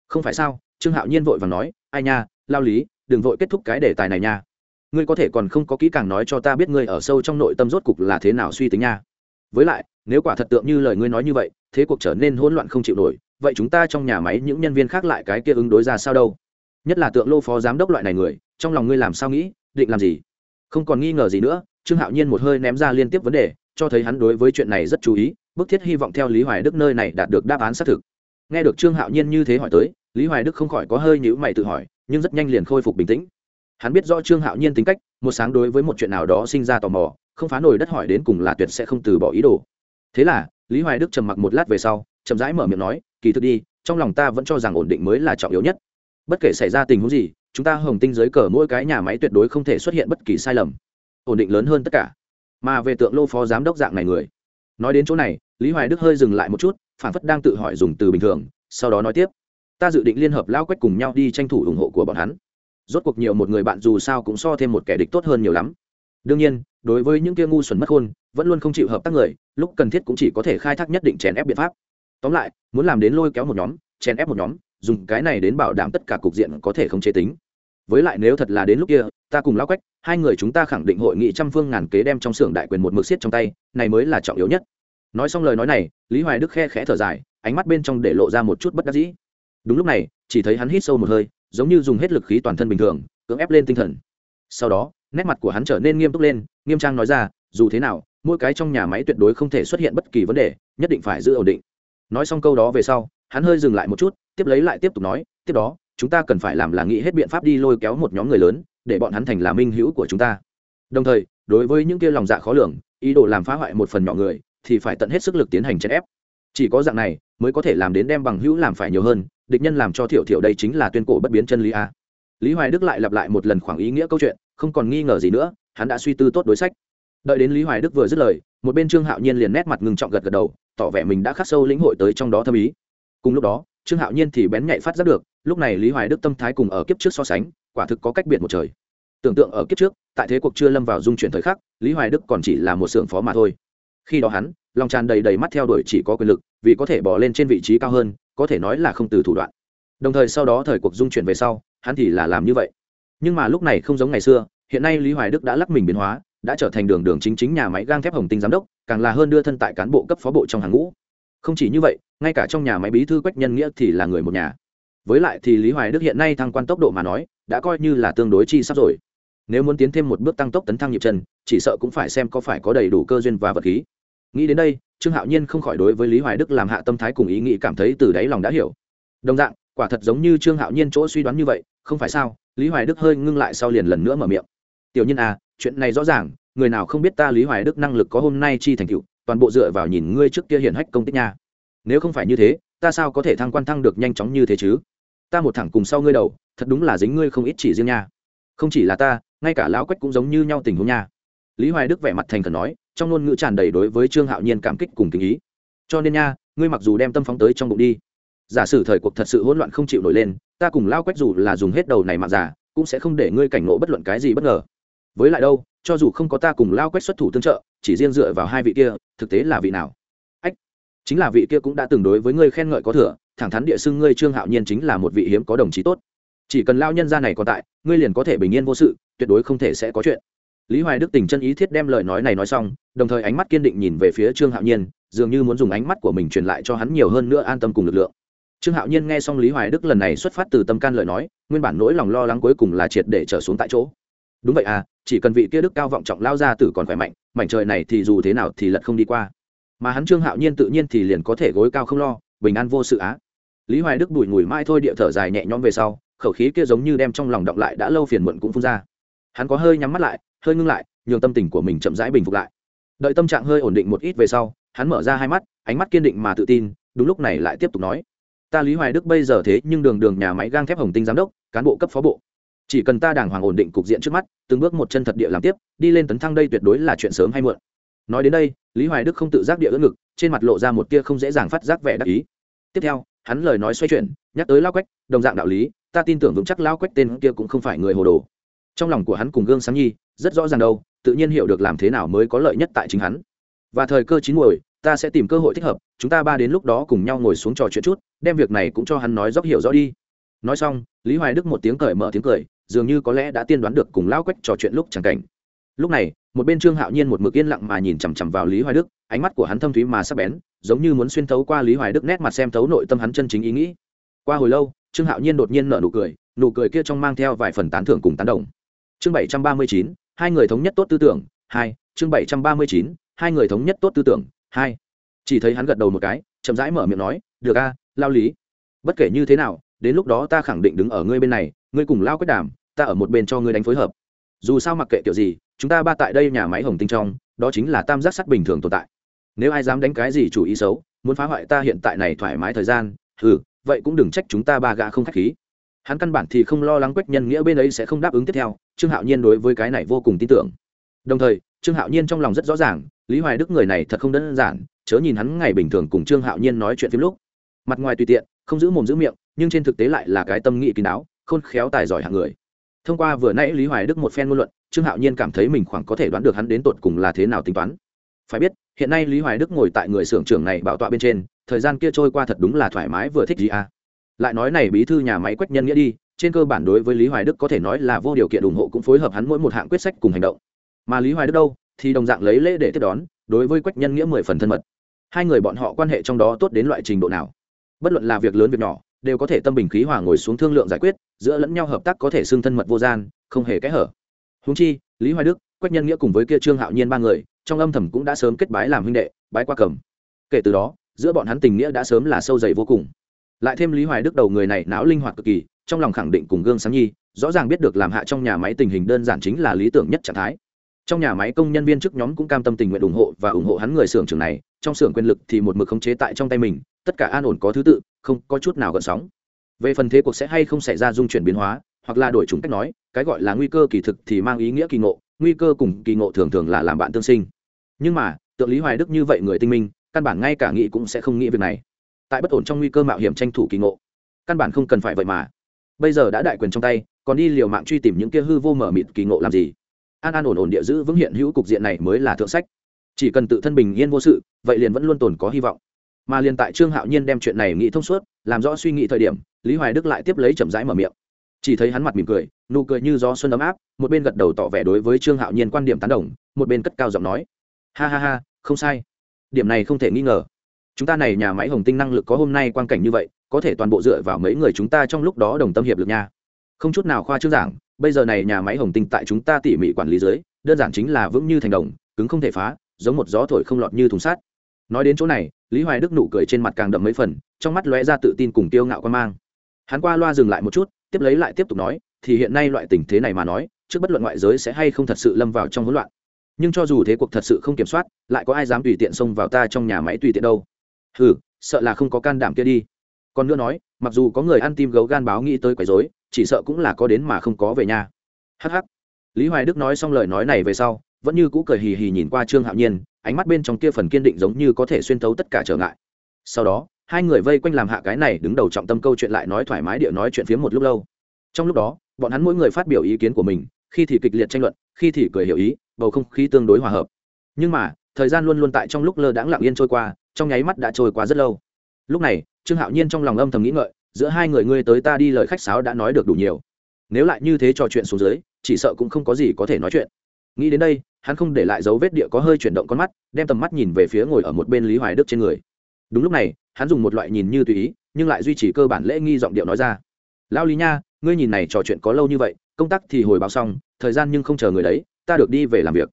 Không phải sao? Trương hạo nhiên vội và nói, ai nha, lao lý, đừng vội kết thúc cái đề tài này nha. Ngươi có thể còn không có kỹ càng nói cho ta biết ngươi ở sâu trong nội tâm rốt cục là thế nào suy tính nha với lại, nếu quả thật tượng như lời ngươi nói như vậy, thế cuộc trở nên hỗn loạn không chịu nổi, vậy chúng ta trong nhà máy những nhân viên khác lại cái kia ứng đối ra sao đâu? Nhất là tượng lô phó giám đốc loại này người, trong lòng ngươi làm sao nghĩ, định làm gì? Không còn nghi ngờ gì nữa, trương hạo nhiên một hơi ném ra liên tiếp vấn đề, cho thấy hắn đối với chuyện này rất chú ý, bức thiết hy vọng theo lý hoài đức nơi này đạt được đáp án xác thực. Nghe được trương hạo nhiên như thế hỏi tới, lý hoài đức không khỏi có hơi nhữ mày tự hỏi, nhưng rất nhanh liền khôi phục bình tĩnh hắn biết rõ trương hạo nhiên tính cách, một sáng đối với một chuyện nào đó sinh ra tò mò, không phá nổi đất hỏi đến cùng là tuyệt sẽ không từ bỏ ý đồ. Thế là, lý hoài đức trầm mặc một lát về sau, chậm rãi mở miệng nói, kỳ thực đi, trong lòng ta vẫn cho rằng ổn định mới là trọng yếu nhất. Bất kể xảy ra tình huống gì, chúng ta hồng tinh giới cờ mỗi cái nhà máy tuyệt đối không thể xuất hiện bất kỳ sai lầm. Ổn định lớn hơn tất cả. Mà về tượng lô phó giám đốc dạng này người. Nói đến chỗ này, lý hoài đức hơi dừng lại một chút, phản phất đang tự hỏi dùng từ bình thường, sau đó nói tiếp, ta dự định liên hợp lao quách cùng nhau đi tranh thủ ủng hộ của bọn hắn rốt cuộc nhiều một người bạn dù sao cũng so thêm một kẻ địch tốt hơn nhiều lắm. Đương nhiên, đối với những kia ngu xuẩn mất khôn, vẫn luôn không chịu hợp tác người, lúc cần thiết cũng chỉ có thể khai thác nhất định chèn ép biện pháp. Tóm lại, muốn làm đến lôi kéo một nhóm, chèn ép một nhóm, dùng cái này đến bảo đảm tất cả cục diện có thể không chế tính. Với lại nếu thật là đến lúc kia, ta cùng lao quách, hai người chúng ta khẳng định hội nghị trăm phương ngàn kế đem trong xưởng đại quyền một mực xiết trong tay, này mới là trọng yếu nhất. Nói xong lời nói này, lý hoài đức khe khẽ thở dài, ánh mắt bên trong để lộ ra một chút bất đắc dĩ. Đúng lúc này, chỉ thấy hắn hít sâu một hơi giống như dùng hết lực khí toàn thân bình thường, cưỡng ép lên tinh thần. Sau đó, nét mặt của hắn trở nên nghiêm túc lên, nghiêm trang nói ra, dù thế nào, mỗi cái trong nhà máy tuyệt đối không thể xuất hiện bất kỳ vấn đề, nhất định phải giữ ổn định. Nói xong câu đó về sau, hắn hơi dừng lại một chút, tiếp lấy lại tiếp tục nói, tiếp đó, chúng ta cần phải làm là nghĩ hết biện pháp đi lôi kéo một nhóm người lớn, để bọn hắn thành là minh hữu của chúng ta. Đồng thời, đối với những kia lòng dạ khó lường, ý đồ làm phá hoại một phần nhỏ người, thì phải tận hết sức lực tiến hành chèn ép. Chỉ có dạng này, mới có thể làm đến đem bằng hữu làm phải nhiều hơn địch nhân làm cho thiểu thiểu đây chính là tuyên cổ bất biến chân lý a. Lý hoài đức lại lặp lại một lần khoảng ý nghĩa câu chuyện, không còn nghi ngờ gì nữa, hắn đã suy tư tốt đối sách. Đợi đến lý hoài đức vừa dứt lời, một bên trương hạo nhiên liền nét mặt ngừng trọng gật gật đầu, tỏ vẻ mình đã khắc sâu lĩnh hội tới trong đó thâm ý. Cùng lúc đó, trương hạo nhiên thì bén nhạy phát giác được, lúc này lý hoài đức tâm thái cùng ở kiếp trước so sánh, quả thực có cách biệt một trời. Tưởng tượng ở kiếp trước, tại thế cuộc chưa lâm vào dung chuyển thời khắc, lý hoài đức còn chỉ là một xưởng phó mà thôi khi đó hắn, lòng tràn đầy đầy mắt theo đuổi chỉ có quyền lực, vì có thể bỏ lên trên vị trí cao hơn, có thể nói là không từ thủ đoạn. Đồng thời sau đó thời cuộc dung chuyển về sau, hắn thì là làm như vậy. Nhưng mà lúc này không giống ngày xưa, hiện nay lý hoài đức đã lắc mình biến hóa, đã trở thành đường đường chính chính nhà máy gang thép hồng tinh giám đốc, càng là hơn đưa thân tại cán bộ cấp phó bộ trong hàng ngũ. Không chỉ như vậy, ngay cả trong nhà máy bí thư quách nhân nghĩa thì là người một nhà. Với lại thì lý hoài đức hiện nay thăng quan tốc độ mà nói, đã coi như là tương đối chi sắp rồi. Nếu muốn tiến thêm một bước tăng tốc tấn thăng nhịp chân, chỉ sợ cũng phải xem có phải có đầy đủ cơ duyên và vật khí nghĩ đến đây, trương hạo nhiên không khỏi đối với lý hoài đức làm hạ tâm thái cùng ý nghĩ cảm thấy từ đáy lòng đã hiểu. Đồng dạng, quả thật giống như trương hạo nhiên chỗ suy đoán như vậy, không phải sao? Lý hoài đức hơi ngưng lại sau liền lần nữa mở miệng. Tiểu nhân à chuyện này rõ ràng, người nào không biết ta lý hoài đức năng lực có hôm nay chi thành tựu, toàn bộ dựa vào nhìn ngươi trước kia hiển hách công tích nha. Nếu không phải như thế, ta sao có thể thăng quan thăng được nhanh chóng như thế chứ? Ta một thẳng cùng sau ngươi đầu, thật đúng là dính ngươi không ít chỉ riêng nha. Không chỉ là ta, ngay cả lão quách cũng giống như nhau tình huống nha lý hoài đức vẻ mặt thành khẩn nói, trong ngôn ngữ tràn đầy đối với trương hạo nhiên cảm kích cùng tình ý. Cho nên nha, ngươi mặc dù đem tâm phóng tới trong bụng đi. Giả sử thời cuộc thật sự hỗn loạn không chịu nổi lên, ta cùng lao quách dù là dùng hết đầu này mà giả, cũng sẽ không để ngươi cảnh ngộ bất luận cái gì bất ngờ. Với lại đâu, cho dù không có ta cùng lao quách xuất thủ tương trợ, chỉ riêng dựa vào hai vị kia, thực tế là vị nào? Ách, chính là vị kia cũng đã từng đối với ngươi khen ngợi có thừa, thẳng thắn địa xưng ngươi trương hạo nhiên chính là một vị hiếm có đồng chí tốt. Chỉ cần lao nhân gia này còn tại, ngươi liền có thể bình yên vô sự, tuyệt đối không thể sẽ có chuyện lý hoài đức tình chân ý thiết đem lời nói này nói xong, đồng thời ánh mắt kiên định nhìn về phía trương hạo nhiên, dường như muốn dùng ánh mắt của mình truyền lại cho hắn nhiều hơn nữa an tâm cùng lực lượng. Trương hạo nhiên nghe xong lý hoài đức lần này xuất phát từ tâm can lời nói, nguyên bản nỗi lòng lo lắng cuối cùng là triệt để trở xuống tại chỗ. Đúng vậy à chỉ cần vị kia đức cao vọng trọng lao ra tử còn khỏe mạnh, mảnh trời này thì dù thế nào thì lật không đi qua. Mà hắn trương hạo nhiên tự nhiên thì liền có thể gối cao không lo, bình an vô sự á. Lý hoài đức đùi ngùi mai thôi địa thở dài nhẹ nhõm về sau, khẩu khí kia giống như đem trong lòng động lại đã lâu phiền muộn cũng phun ra. Hắn có hơi nhắm mắt lại hơi ngưng lại, nhường tâm tình của mình chậm rãi bình phục lại. Đợi tâm trạng hơi ổn định một ít về sau, hắn mở ra hai mắt, ánh mắt kiên định mà tự tin, đúng lúc này lại tiếp tục nói. Ta lý hoài đức bây giờ thế nhưng đường đường nhà máy gang thép hồng tinh giám đốc, cán bộ cấp phó bộ. Chỉ cần ta đàng hoàng ổn định cục diện trước mắt, từng bước một chân thật địa làm tiếp, đi lên tấn thăng đây tuyệt đối là chuyện sớm hay muộn. Nói đến đây, lý hoài đức không tự giác địa ưỡn ngực, trên mặt lộ ra một tia không dễ dàng phát giác vẻ đắc ý. Tiếp theo, hắn lời nói xoay chuyển, nhắc tới lao quách, đồng dạng đạo lý, ta tin tưởng vững chắc lao quách tên kia cũng không phải người hồ đồ trong lòng của hắn cùng gương sáng nhi, rất rõ ràng đâu, tự nhiên hiểu được làm thế nào mới có lợi nhất tại chính hắn. Và thời cơ chín muồi, ta sẽ tìm cơ hội thích hợp, chúng ta ba đến lúc đó cùng nhau ngồi xuống trò chuyện chút, đem việc này cũng cho hắn nói dốc hiểu rõ đi. Nói xong, lý hoài đức một tiếng cởi mở tiếng cười, dường như có lẽ đã tiên đoán được cùng lao quách trò chuyện lúc chẳng cảnh. Lúc này, một bên trương hạo nhiên một mực yên lặng mà nhìn chằm chằm vào lý hoài đức, ánh mắt của hắn thâm thúy mà sắc bén, giống như muốn xuyên thấu qua lý hoài đức nét mặt xem thấu nội tâm hắn chân chính ý nghĩ. Qua hồi lâu, trương hạo nhiên đột nhiên nở nụ cười nụ cười kia trong mang theo vài phần tán thưởng cùng tán đồng chương bảy trăm ba mươi chín, hai người thống nhất tốt tư tưởng, hai, chương bảy trăm ba mươi chín, hai người thống nhất tốt tư tưởng, hai. Chỉ thấy hắn gật đầu một cái, chậm rãi mở miệng nói, được a, lao lý. Bất kể như thế nào, đến lúc đó ta khẳng định đứng ở ngươi bên này, ngươi cùng lao quyết đàm, ta ở một bên cho ngươi đánh phối hợp. Dù sao mặc kệ kiểu gì, chúng ta ba tại đây nhà máy hồng tinh trong, đó chính là tam giác sắt bình thường tồn tại. Nếu ai dám đánh cái gì chủ ý xấu, muốn phá hoại ta hiện tại này thoải mái thời gian ừ vậy cũng đừng trách chúng ta ba gã không khách khí hắn căn bản thì không lo lắng quách nhân nghĩa bên ấy sẽ không đáp ứng tiếp theo, trương hạo nhiên đối với cái này vô cùng tin tưởng. Đồng thời, trương hạo nhiên trong lòng rất rõ ràng, lý hoài đức người này thật không đơn giản, chớ nhìn hắn ngày bình thường cùng trương hạo nhiên nói chuyện phim lúc. Mặt ngoài tùy tiện, không giữ mồm giữ miệng, nhưng trên thực tế lại là cái tâm nghị kín đáo, khôn khéo tài giỏi hạng người. Thông qua vừa nãy lý hoài đức một phen ngôn luận, trương hạo nhiên cảm thấy mình khoảng có thể đoán được hắn đến tột cùng là thế nào tính toán. Phải biết, hiện nay lý hoài đức ngồi tại người xưởng trưởng này bảo tọa bên trên, thời gian kia trôi qua thật đúng là thoải mái vừa thích gì à lại nói này bí thư nhà máy quách nhân nghĩa đi, trên cơ bản đối với lý hoài đức có thể nói là vô điều kiện ủng hộ cũng phối hợp hắn mỗi một hạng quyết sách cùng hành động. Mà lý hoài đức đâu, thì đồng dạng lấy lễ để tiếp đón, đối với quách nhân nghĩa mười phần thân mật. Hai người bọn họ quan hệ trong đó tốt đến loại trình độ nào? Bất luận là việc lớn việc nhỏ, đều có thể tâm bình khí hòa ngồi xuống thương lượng giải quyết, giữa lẫn nhau hợp tác có thể xưng thân mật vô gian, không hề kẽ hở. Húng chi, lý hoài đức, quách nhân nghĩa cùng với kia trương hạo nhiên ba người, trong âm thầm cũng đã sớm kết bái làm huynh đệ, bái qua cầm. Kể từ đó, giữa bọn hắn tình nghĩa đã sớm là sâu dày vô cùng lại thêm lý hoài đức đầu người này não linh hoạt cực kỳ, trong lòng khẳng định cùng gương sáng nhi, rõ ràng biết được làm hạ trong nhà máy tình hình đơn giản chính là lý tưởng nhất trạng thái. Trong nhà máy công nhân viên chức nhóm cũng cam tâm tình nguyện ủng hộ và ủng hộ hắn người xưởng trưởng này, trong xưởng quyền lực thì một mực khống chế tại trong tay mình, tất cả an ổn có thứ tự, không có chút nào gợn sóng. Về phần thế cuộc sẽ hay không xảy ra dung chuyển biến hóa, hoặc là đổi chủng cách nói, cái gọi là nguy cơ kỳ thực thì mang ý nghĩa kỳ ngộ, nguy cơ cùng kỳ ngộ thường thường là làm bạn tương sinh. Nhưng mà, tượng lý hoài đức như vậy người tinh minh, căn bản ngay cả nghĩ cũng sẽ không nghĩ việc này tại bất ổn trong nguy cơ mạo hiểm tranh thủ kỳ ngộ. Căn bản không cần phải vậy mà. Bây giờ đã đại quyền trong tay, còn đi liều mạng truy tìm những kia hư vô mở mịt kỳ ngộ làm gì? An an ổn ổn địa giữ vững hiện hữu cục diện này mới là thượng sách. Chỉ cần tự thân bình yên vô sự, vậy liền vẫn luôn tồn có hy vọng. Mà liền tại trương hạo nhiên đem chuyện này nghĩ thông suốt, làm rõ suy nghĩ thời điểm, lý hoài đức lại tiếp lấy chậm rãi mở miệng. Chỉ thấy hắn mặt mỉm cười, nụ cười như gió xuân ấm áp, một bên gật đầu tỏ vẻ đối với trương hạo nhiên quan điểm tán đồng, một bên cất cao giọng nói. Ha ha ha, không sai. Điểm này không thể nghi ngờ chúng ta này nhà máy hồng tinh năng lực có hôm nay quan cảnh như vậy, có thể toàn bộ dựa vào mấy người chúng ta trong lúc đó đồng tâm hiệp lực nha. Không chút nào khoa trương giảng, bây giờ này nhà máy hồng tinh tại chúng ta tỉ mỉ quản lý dưới, đơn giản chính là vững như thành đồng, cứng không thể phá, giống một gió thổi không lọt như thùng sắt. Nói đến chỗ này, lý hoài đức nụ cười trên mặt càng đậm mấy phần, trong mắt lóe ra tự tin cùng tiêu ngạo quan mang. Hắn qua loa dừng lại một chút, tiếp lấy lại tiếp tục nói, thì hiện nay loại tình thế này mà nói, trước bất luận ngoại giới sẽ hay không thật sự lâm vào trong hỗn loạn. Nhưng cho dù thế cuộc thật sự không kiểm soát, lại có ai dám tùy tiện xông vào ta trong nhà máy tùy tiện đâu ừ sợ là không có can đảm kia đi. Còn nữa nói, mặc dù có người ăn tim gấu gan báo nghĩ tới quấy rối, chỉ sợ cũng là có đến mà không có về nhà. Hh lý hoài đức nói xong lời nói này về sau, vẫn như cũ cười hì hì nhìn qua trương hạo nhiên, ánh mắt bên trong kia phần kiên định giống như có thể xuyên thấu tất cả trở ngại. Sau đó, hai người vây quanh làm hạ cái này, đứng đầu trọng tâm câu chuyện lại nói thoải mái địa nói chuyện phía một lúc lâu. Trong lúc đó, bọn hắn mỗi người phát biểu ý kiến của mình, khi thì kịch liệt tranh luận, khi thì cười hiểu ý, bầu không khí tương đối hòa hợp. Nhưng mà, thời gian luôn luôn tại trong lúc lơ đãng lặng yên trôi qua trong nháy mắt đã trôi qua rất lâu. Lúc này, trương hạo nhiên trong lòng âm thầm nghĩ ngợi, giữa hai người ngươi tới ta đi lời khách sáo đã nói được đủ nhiều. Nếu lại như thế trò chuyện xuống dưới, chỉ sợ cũng không có gì có thể nói chuyện. Nghĩ đến đây, hắn không để lại dấu vết địa có hơi chuyển động con mắt, đem tầm mắt nhìn về phía ngồi ở một bên lý hoài đức trên người. Đúng lúc này, hắn dùng một loại nhìn như tùy ý, nhưng lại duy trì cơ bản lễ nghi giọng điệu nói ra. Lão lý nha, ngươi nhìn này trò chuyện có lâu như vậy, công tác thì hồi báo xong, thời gian nhưng không chờ người đấy, ta được đi về làm việc.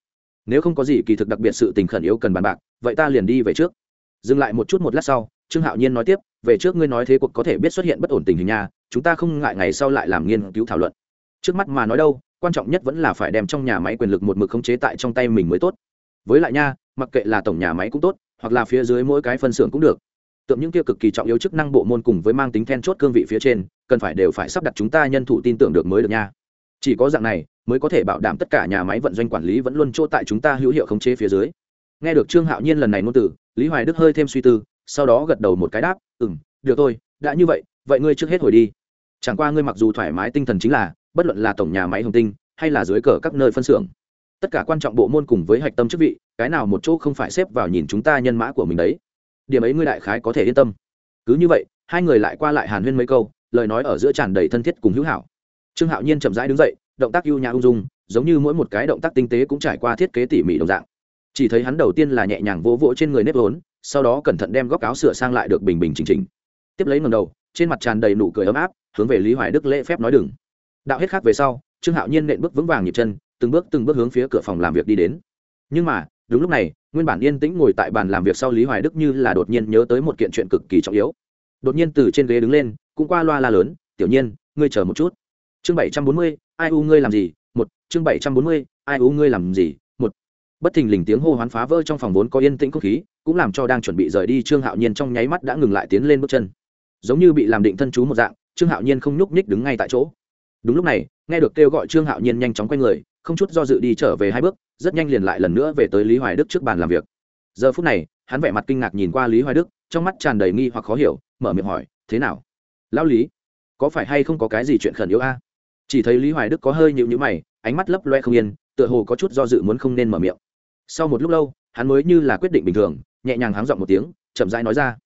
Nếu không có gì kỳ thực đặc biệt sự tình khẩn yếu cần bàn bạc, vậy ta liền đi về trước dừng lại một chút một lát sau, trương hạo nhiên nói tiếp, về trước ngươi nói thế cuộc có thể biết xuất hiện bất ổn tình hình nhà chúng ta không ngại ngày sau lại làm nghiên cứu thảo luận. Trước mắt mà nói đâu, quan trọng nhất vẫn là phải đem trong nhà máy quyền lực một mực khống chế tại trong tay mình mới tốt. Với lại nha, mặc kệ là tổng nhà máy cũng tốt, hoặc là phía dưới mỗi cái phân xưởng cũng được. Tượng những kia cực kỳ trọng yếu chức năng bộ môn cùng với mang tính then chốt cương vị phía trên, cần phải đều phải sắp đặt chúng ta nhân thủ tin tưởng được mới được nha. Chỉ có dạng này, mới có thể bảo đảm tất cả nhà máy vận doanh quản lý vẫn luôn chỗ tại chúng ta hữu hiệu khống chế phía dưới. Nghe được trương hạo nhiên lần này ngôn từ lý hoài đức hơi thêm suy tư, sau đó gật đầu một cái đáp ừ m được thôi, đã như vậy vậy ngươi trước hết hồi đi. Chẳng qua ngươi mặc dù thoải mái tinh thần chính là, bất luận là tổng nhà máy hồng tinh, hay là dưới cờ các nơi phân xưởng, tất cả quan trọng bộ môn cùng với hạch tâm chức vị, cái nào một chỗ không phải xếp vào nhìn chúng ta nhân mã của mình đấy. Điểm ấy ngươi đại khái có thể yên tâm. Cứ như vậy, hai người lại qua lại hàn huyên mấy câu, lời nói ở giữa tràn đầy thân thiết cùng hữu hảo. Trương hạo nhiên chậm rãi đứng dậy, động tác ưu nhã ung dung, giống như mỗi một cái động tác tinh tế cũng trải qua thiết kế tỉ mỉ đồng dạng chỉ thấy hắn đầu tiên là nhẹ nhàng vỗ vỗ trên người nếp vốn, sau đó cẩn thận đem góc áo sửa sang lại được bình bình chỉnh chỉnh. Tiếp lấy ngầm đầu, trên mặt tràn đầy nụ cười ấm áp, hướng về lý hoài đức lễ phép nói đừng. Đạo hết khác về sau, trương hạo nhiên nện bước vững vàng nhịp chân, từng bước từng bước hướng phía cửa phòng làm việc đi đến. Nhưng mà, đúng lúc này, nguyên bản yên tĩnh ngồi tại bàn làm việc sau lý hoài đức như là đột nhiên nhớ tới một kiện chuyện cực kỳ trọng yếu. Đột nhiên từ trên ghế đứng lên, cũng qua loa la lớn, tiểu nhiên, ngươi chờ một chút. Chương bảy trăm bốn mươi, ai u ngươi làm gì? Một, chương bảy trăm bốn mươi, ai u ngươi làm gì? Bất thình lình tiếng hô hoán phá vỡ trong phòng vốn có yên tĩnh không khí, cũng làm cho đang chuẩn bị rời đi trương hạo nhiên trong nháy mắt đã ngừng lại tiến lên bước chân. Giống như bị làm định thân chú một dạng, trương hạo nhiên không nhúc nhích đứng ngay tại chỗ. Đúng lúc này, nghe được kêu gọi trương hạo nhiên nhanh chóng quay người, không chút do dự đi trở về hai bước, rất nhanh liền lại lần nữa về tới lý hoài đức trước bàn làm việc. Giờ phút này, hắn vẻ mặt kinh ngạc nhìn qua lý hoài đức, trong mắt tràn đầy nghi hoặc khó hiểu, mở miệng hỏi, thế nào? Lão lý, có phải hay không có cái gì chuyện khẩn yếu a? Chỉ thấy lý hoài đức có hơi nhịu nhữ mày, ánh mắt lấp loe không yên, tựa hồ có chút do dự muốn không nên mở miệng sau một lúc lâu, hắn mới như là quyết định bình thường, nhẹ nhàng háng giọng một tiếng, chậm rãi nói ra.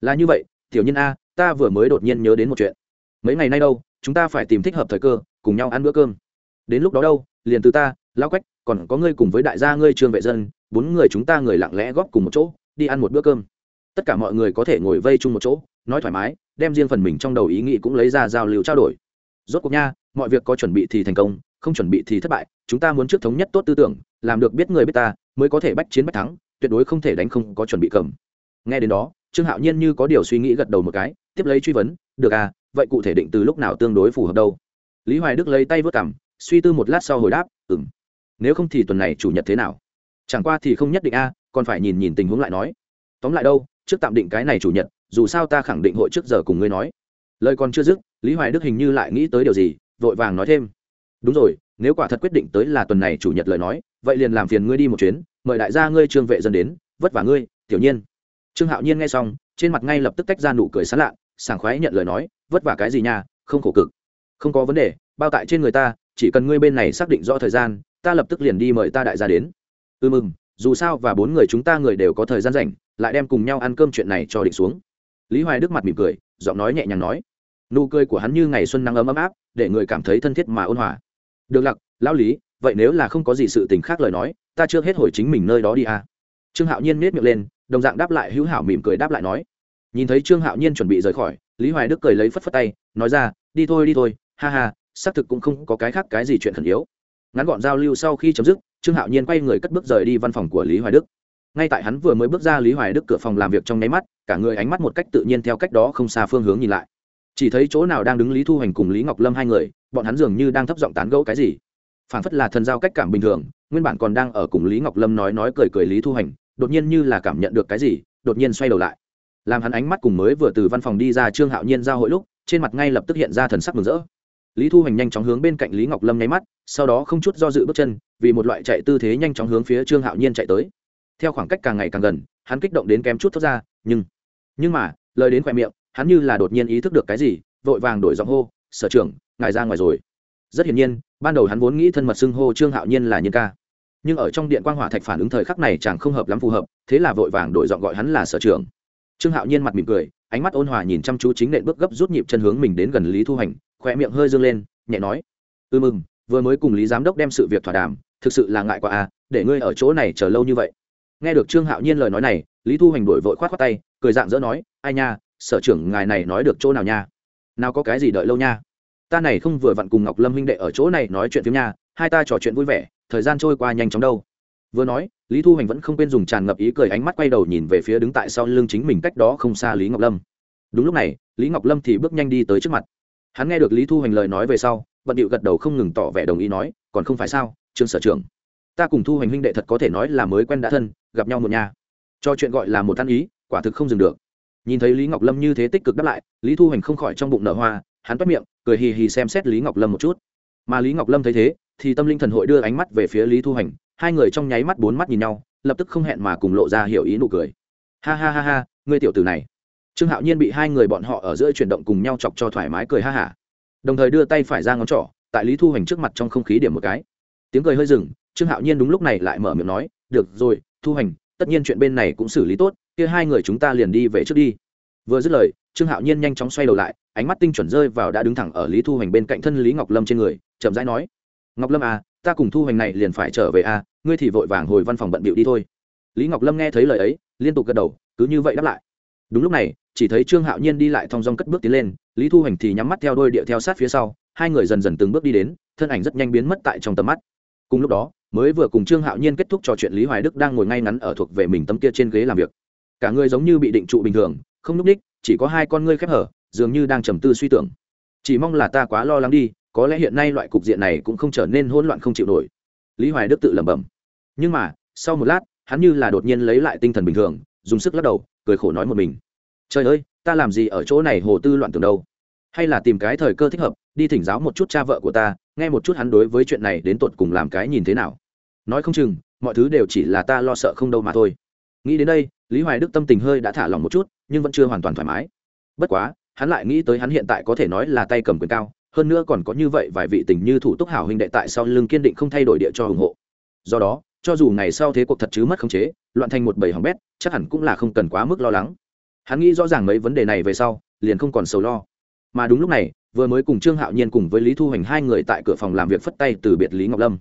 Là như vậy, tiểu nhân a, ta vừa mới đột nhiên nhớ đến một chuyện. Mấy ngày nay đâu, chúng ta phải tìm thích hợp thời cơ, cùng nhau ăn bữa cơm. Đến lúc đó đâu, liền từ ta lao quách, còn có ngươi cùng với đại gia ngươi trường vệ dân, bốn người chúng ta người lặng lẽ góp cùng một chỗ, đi ăn một bữa cơm. Tất cả mọi người có thể ngồi vây chung một chỗ, nói thoải mái, đem riêng phần mình trong đầu ý nghĩ cũng lấy ra giao lưu trao đổi. Rốt cuộc nha, mọi việc có chuẩn bị thì thành công không chuẩn bị thì thất bại, chúng ta muốn trước thống nhất tốt tư tưởng, làm được biết người biết ta, mới có thể bách chiến bách thắng, tuyệt đối không thể đánh không có chuẩn bị cầm. Nghe đến đó, trương hạo nhiên như có điều suy nghĩ gật đầu một cái, tiếp lấy truy vấn, được à vậy cụ thể định từ lúc nào tương đối phù hợp đâu? Lý hoài đức lấy tay vớt cảm suy tư một lát sau hồi đáp ừng nếu không thì tuần này chủ nhật thế nào? Chẳng qua thì không nhất định a, còn phải nhìn nhìn tình huống lại nói. Tóm lại đâu, trước tạm định cái này chủ nhật, dù sao ta khẳng định hội trước giờ cùng ngươi nói. Lời còn chưa dứt, lý hoài đức hình như lại nghĩ tới điều gì, vội vàng nói thêm đúng rồi, nếu quả thật quyết định tới là tuần này chủ nhật lời nói, vậy liền làm phiền ngươi đi một chuyến, mời đại gia ngươi trương vệ dân đến, vất vả ngươi, tiểu nhiên. Trương hạo nhiên nghe xong, trên mặt ngay lập tức tách ra nụ cười sán lạ, sảng khoái nhận lời nói, vất vả cái gì nha, không khổ cực. Không có vấn đề, bao tại trên người ta, chỉ cần ngươi bên này xác định rõ thời gian, ta lập tức liền đi mời ta đại gia đến. Ừ mừng, dù sao và bốn người chúng ta người đều có thời gian rảnh, lại đem cùng nhau ăn cơm chuyện này cho định xuống. Lý hoài đức mặt mỉm cười, giọng nói nhẹ nhàng nói. Nụ cười của hắn như ngày xuân nắng ấm ấm áp, để người cảm thấy thân thiết mà ôn hòa được lặc lão lý, vậy nếu là không có gì sự tình khác lời nói, ta chưa hết hồi chính mình nơi đó đi à. trương hạo nhiên miết miệng lên, đồng dạng đáp lại hữu hảo mỉm cười đáp lại nói. Nhìn thấy trương hạo nhiên chuẩn bị rời khỏi, lý hoài đức cười lấy phất phất tay, nói ra, đi thôi đi thôi, ha ha, xác thực cũng không có cái khác cái gì chuyện khẩn yếu. Ngắn gọn giao lưu sau khi chấm dứt, trương hạo nhiên quay người cất bước rời đi văn phòng của lý hoài đức. Ngay tại hắn vừa mới bước ra lý hoài đức cửa phòng làm việc trong nháy mắt, cả người ánh mắt một cách tự nhiên theo cách đó không xa phương hướng nhìn lại. Chỉ thấy chỗ nào đang đứng lý thu hành cùng lý ngọc lâm hai người bọn hắn dường như đang thấp giọng tán gẫu cái gì. Phản phất là thần giao cách cảm bình thường nguyên bản còn đang ở cùng lý ngọc lâm nói nói cười cười lý thu Hành, đột nhiên như là cảm nhận được cái gì đột nhiên xoay đầu lại. Làm hắn ánh mắt cùng mới vừa từ văn phòng đi ra trương hạo nhiên giao hội lúc trên mặt ngay lập tức hiện ra thần sắc mừng rỡ. Lý thu Hành nhanh chóng hướng bên cạnh lý ngọc lâm nháy mắt sau đó không chút do dự bước chân vì một loại chạy tư thế nhanh chóng hướng phía trương hạo nhiên chạy tới. Theo khoảng cách càng ngày càng gần hắn kích động đến kém chút thoát ra nhưng nhưng mà lời đến khoe miệng hắn như là đột nhiên ý thức được cái gì vội vàng đổi giọng hô sở trưởng ngài ra ngoài rồi. Rất hiển nhiên, ban đầu hắn vốn nghĩ thân mật xưng hô trương hạo nhiên là nhân ca. Nhưng ở trong điện quang hỏa thạch phản ứng thời khắc này chẳng không hợp lắm phù hợp, thế là vội vàng đổi giọng gọi hắn là sở trưởng. Trương hạo nhiên mặt mỉm cười, ánh mắt ôn hòa nhìn chăm chú chính nện bước gấp rút nhịp chân hướng mình đến gần lý thu hành khỏe miệng hơi dương lên, nhẹ nói. Ư mừng, vừa mới cùng lý giám đốc đem sự việc thỏa đàm, thực sự là ngại quá à để ngươi ở chỗ này chờ lâu như vậy. Nghe được trương hạo nhiên lời nói này, lý thu hành đổi vội k h o á t khoác tay, cười dạng dỡ nói, ai nha, sở trưởng ngài này nói được chỗ nào nha? Nào có cái gì đợi lâu nha? Ta này không vừa vặn cùng ngọc lâm huynh đệ ở chỗ này nói chuyện phim nha, hai ta trò chuyện vui vẻ, thời gian trôi qua nhanh chóng đâu. Vừa nói, lý thu Hoành vẫn không quên dùng tràn ngập ý cười ánh mắt quay đầu nhìn về phía đứng tại sau lưng chính mình cách đó không xa lý ngọc lâm. Đúng lúc này, lý ngọc lâm thì bước nhanh đi tới trước mặt. Hắn nghe được lý thu Hoành lời nói về sau vận điệu gật đầu không ngừng tỏ vẻ đồng ý nói, còn không phải sao, trương sở trưởng, ta cùng thu Hoành huynh đệ thật có thể nói là mới quen đã thân, gặp nhau một nhà. Cho chuyện gọi là một ăn ý, quả thực không dừng được. Nhìn thấy lý ngọc lâm như thế tích cực đáp lại, lý thu Hoành không khỏi trong bụng nở hoa hắn toét miệng, cười hì hì xem xét lý ngọc lâm một chút. Mà lý ngọc lâm thấy thế, thì tâm linh thần hội đưa ánh mắt về phía lý thu hành, hai người trong nháy mắt bốn mắt nhìn nhau, lập tức không hẹn mà cùng lộ ra hiểu ý nụ cười. Ha ha ha ha, ngươi tiểu tử này. Trương hạo nhiên bị hai người bọn họ ở giữa chuyển động cùng nhau chọc cho thoải mái cười ha hả. Đồng thời đưa tay phải ra ngón trỏ, tại lý thu hành trước mặt trong không khí điểm một cái. Tiếng cười hơi dừng, trương hạo nhiên đúng lúc này lại mở miệng nói, được rồi, thu hành, tất nhiên chuyện bên này cũng xử lý tốt, kia hai người chúng ta liền đi về trước đi vừa dứt lời, trương hạo nhiên nhanh chóng xoay đầu lại, ánh mắt tinh chuẩn rơi vào đã đứng thẳng ở lý thu hoành bên cạnh thân lý ngọc lâm trên người, chậm rãi nói, ngọc lâm à ta cùng thu hoành này liền phải trở về à ngươi thì vội vàng hồi văn phòng bận bịu đi thôi. Lý ngọc lâm nghe thấy lời ấy, liên tục gật đầu, cứ như vậy đáp lại. Đúng lúc này, chỉ thấy trương hạo nhiên đi lại thong dong cất bước tiến lên, lý thu hoành thì nhắm mắt theo đôi điệu theo sát phía sau, hai người dần dần từng bước đi đến, thân ảnh rất nhanh biến mất tại trong tầm mắt. Cùng lúc đó, mới vừa cùng trương hạo nhiên kết thúc trò chuyện lý hoài đức đang ngồi ngay ngắn ở thuộc về mình tấm kia trên ghế làm việc cả người giống như bị định trụ bình thường, không n ú c ních chỉ có hai con ngươi khép hở, dường như đang trầm tư suy tưởng. Chỉ mong là ta quá lo lắng đi, có lẽ hiện nay loại cục diện này cũng không trở nên hỗn loạn không chịu nổi. Lý hoài đức tự lẩm bẩm. Nhưng mà, sau một lát, hắn như là đột nhiên lấy lại tinh thần bình thường, dùng sức lắc đầu, cười khổ nói một mình. Trời ơi, ta làm gì ở chỗ này hồ tư loạn tưởng đâu? Hay là tìm cái thời cơ thích hợp, đi thỉnh giáo một chút cha vợ của ta, nghe một chút hắn đối với chuyện này đến tột cùng làm cái nhìn thế nào. Nói không chừng, mọi thứ đều chỉ là ta lo sợ không đâu mà thôi. Nghĩ đến đây lý hoài đức tâm tình hơi đã thả lòng một chút, nhưng vẫn chưa hoàn toàn thoải mái. Bất quá, hắn lại nghĩ tới hắn hiện tại có thể nói là tay cầm quyền cao, hơn nữa còn có như vậy vài vị tình như thủ túc hảo huynh đệ tại sau lưng kiên định không thay đổi địa cho ủng hộ. Do đó, cho dù ngày sau thế cuộc thật chứ mất khống chế, loạn thành một bầy hỏng bét, chắc hẳn cũng là không cần quá mức lo lắng. Hắn nghĩ rõ ràng mấy vấn đề này về sau, liền không còn sầu lo. Mà đúng lúc này, vừa mới cùng trương hạo nhiên cùng với lý thu hoành hai người tại cửa phòng làm việc phất tay từ biệt lý ngọc lâm.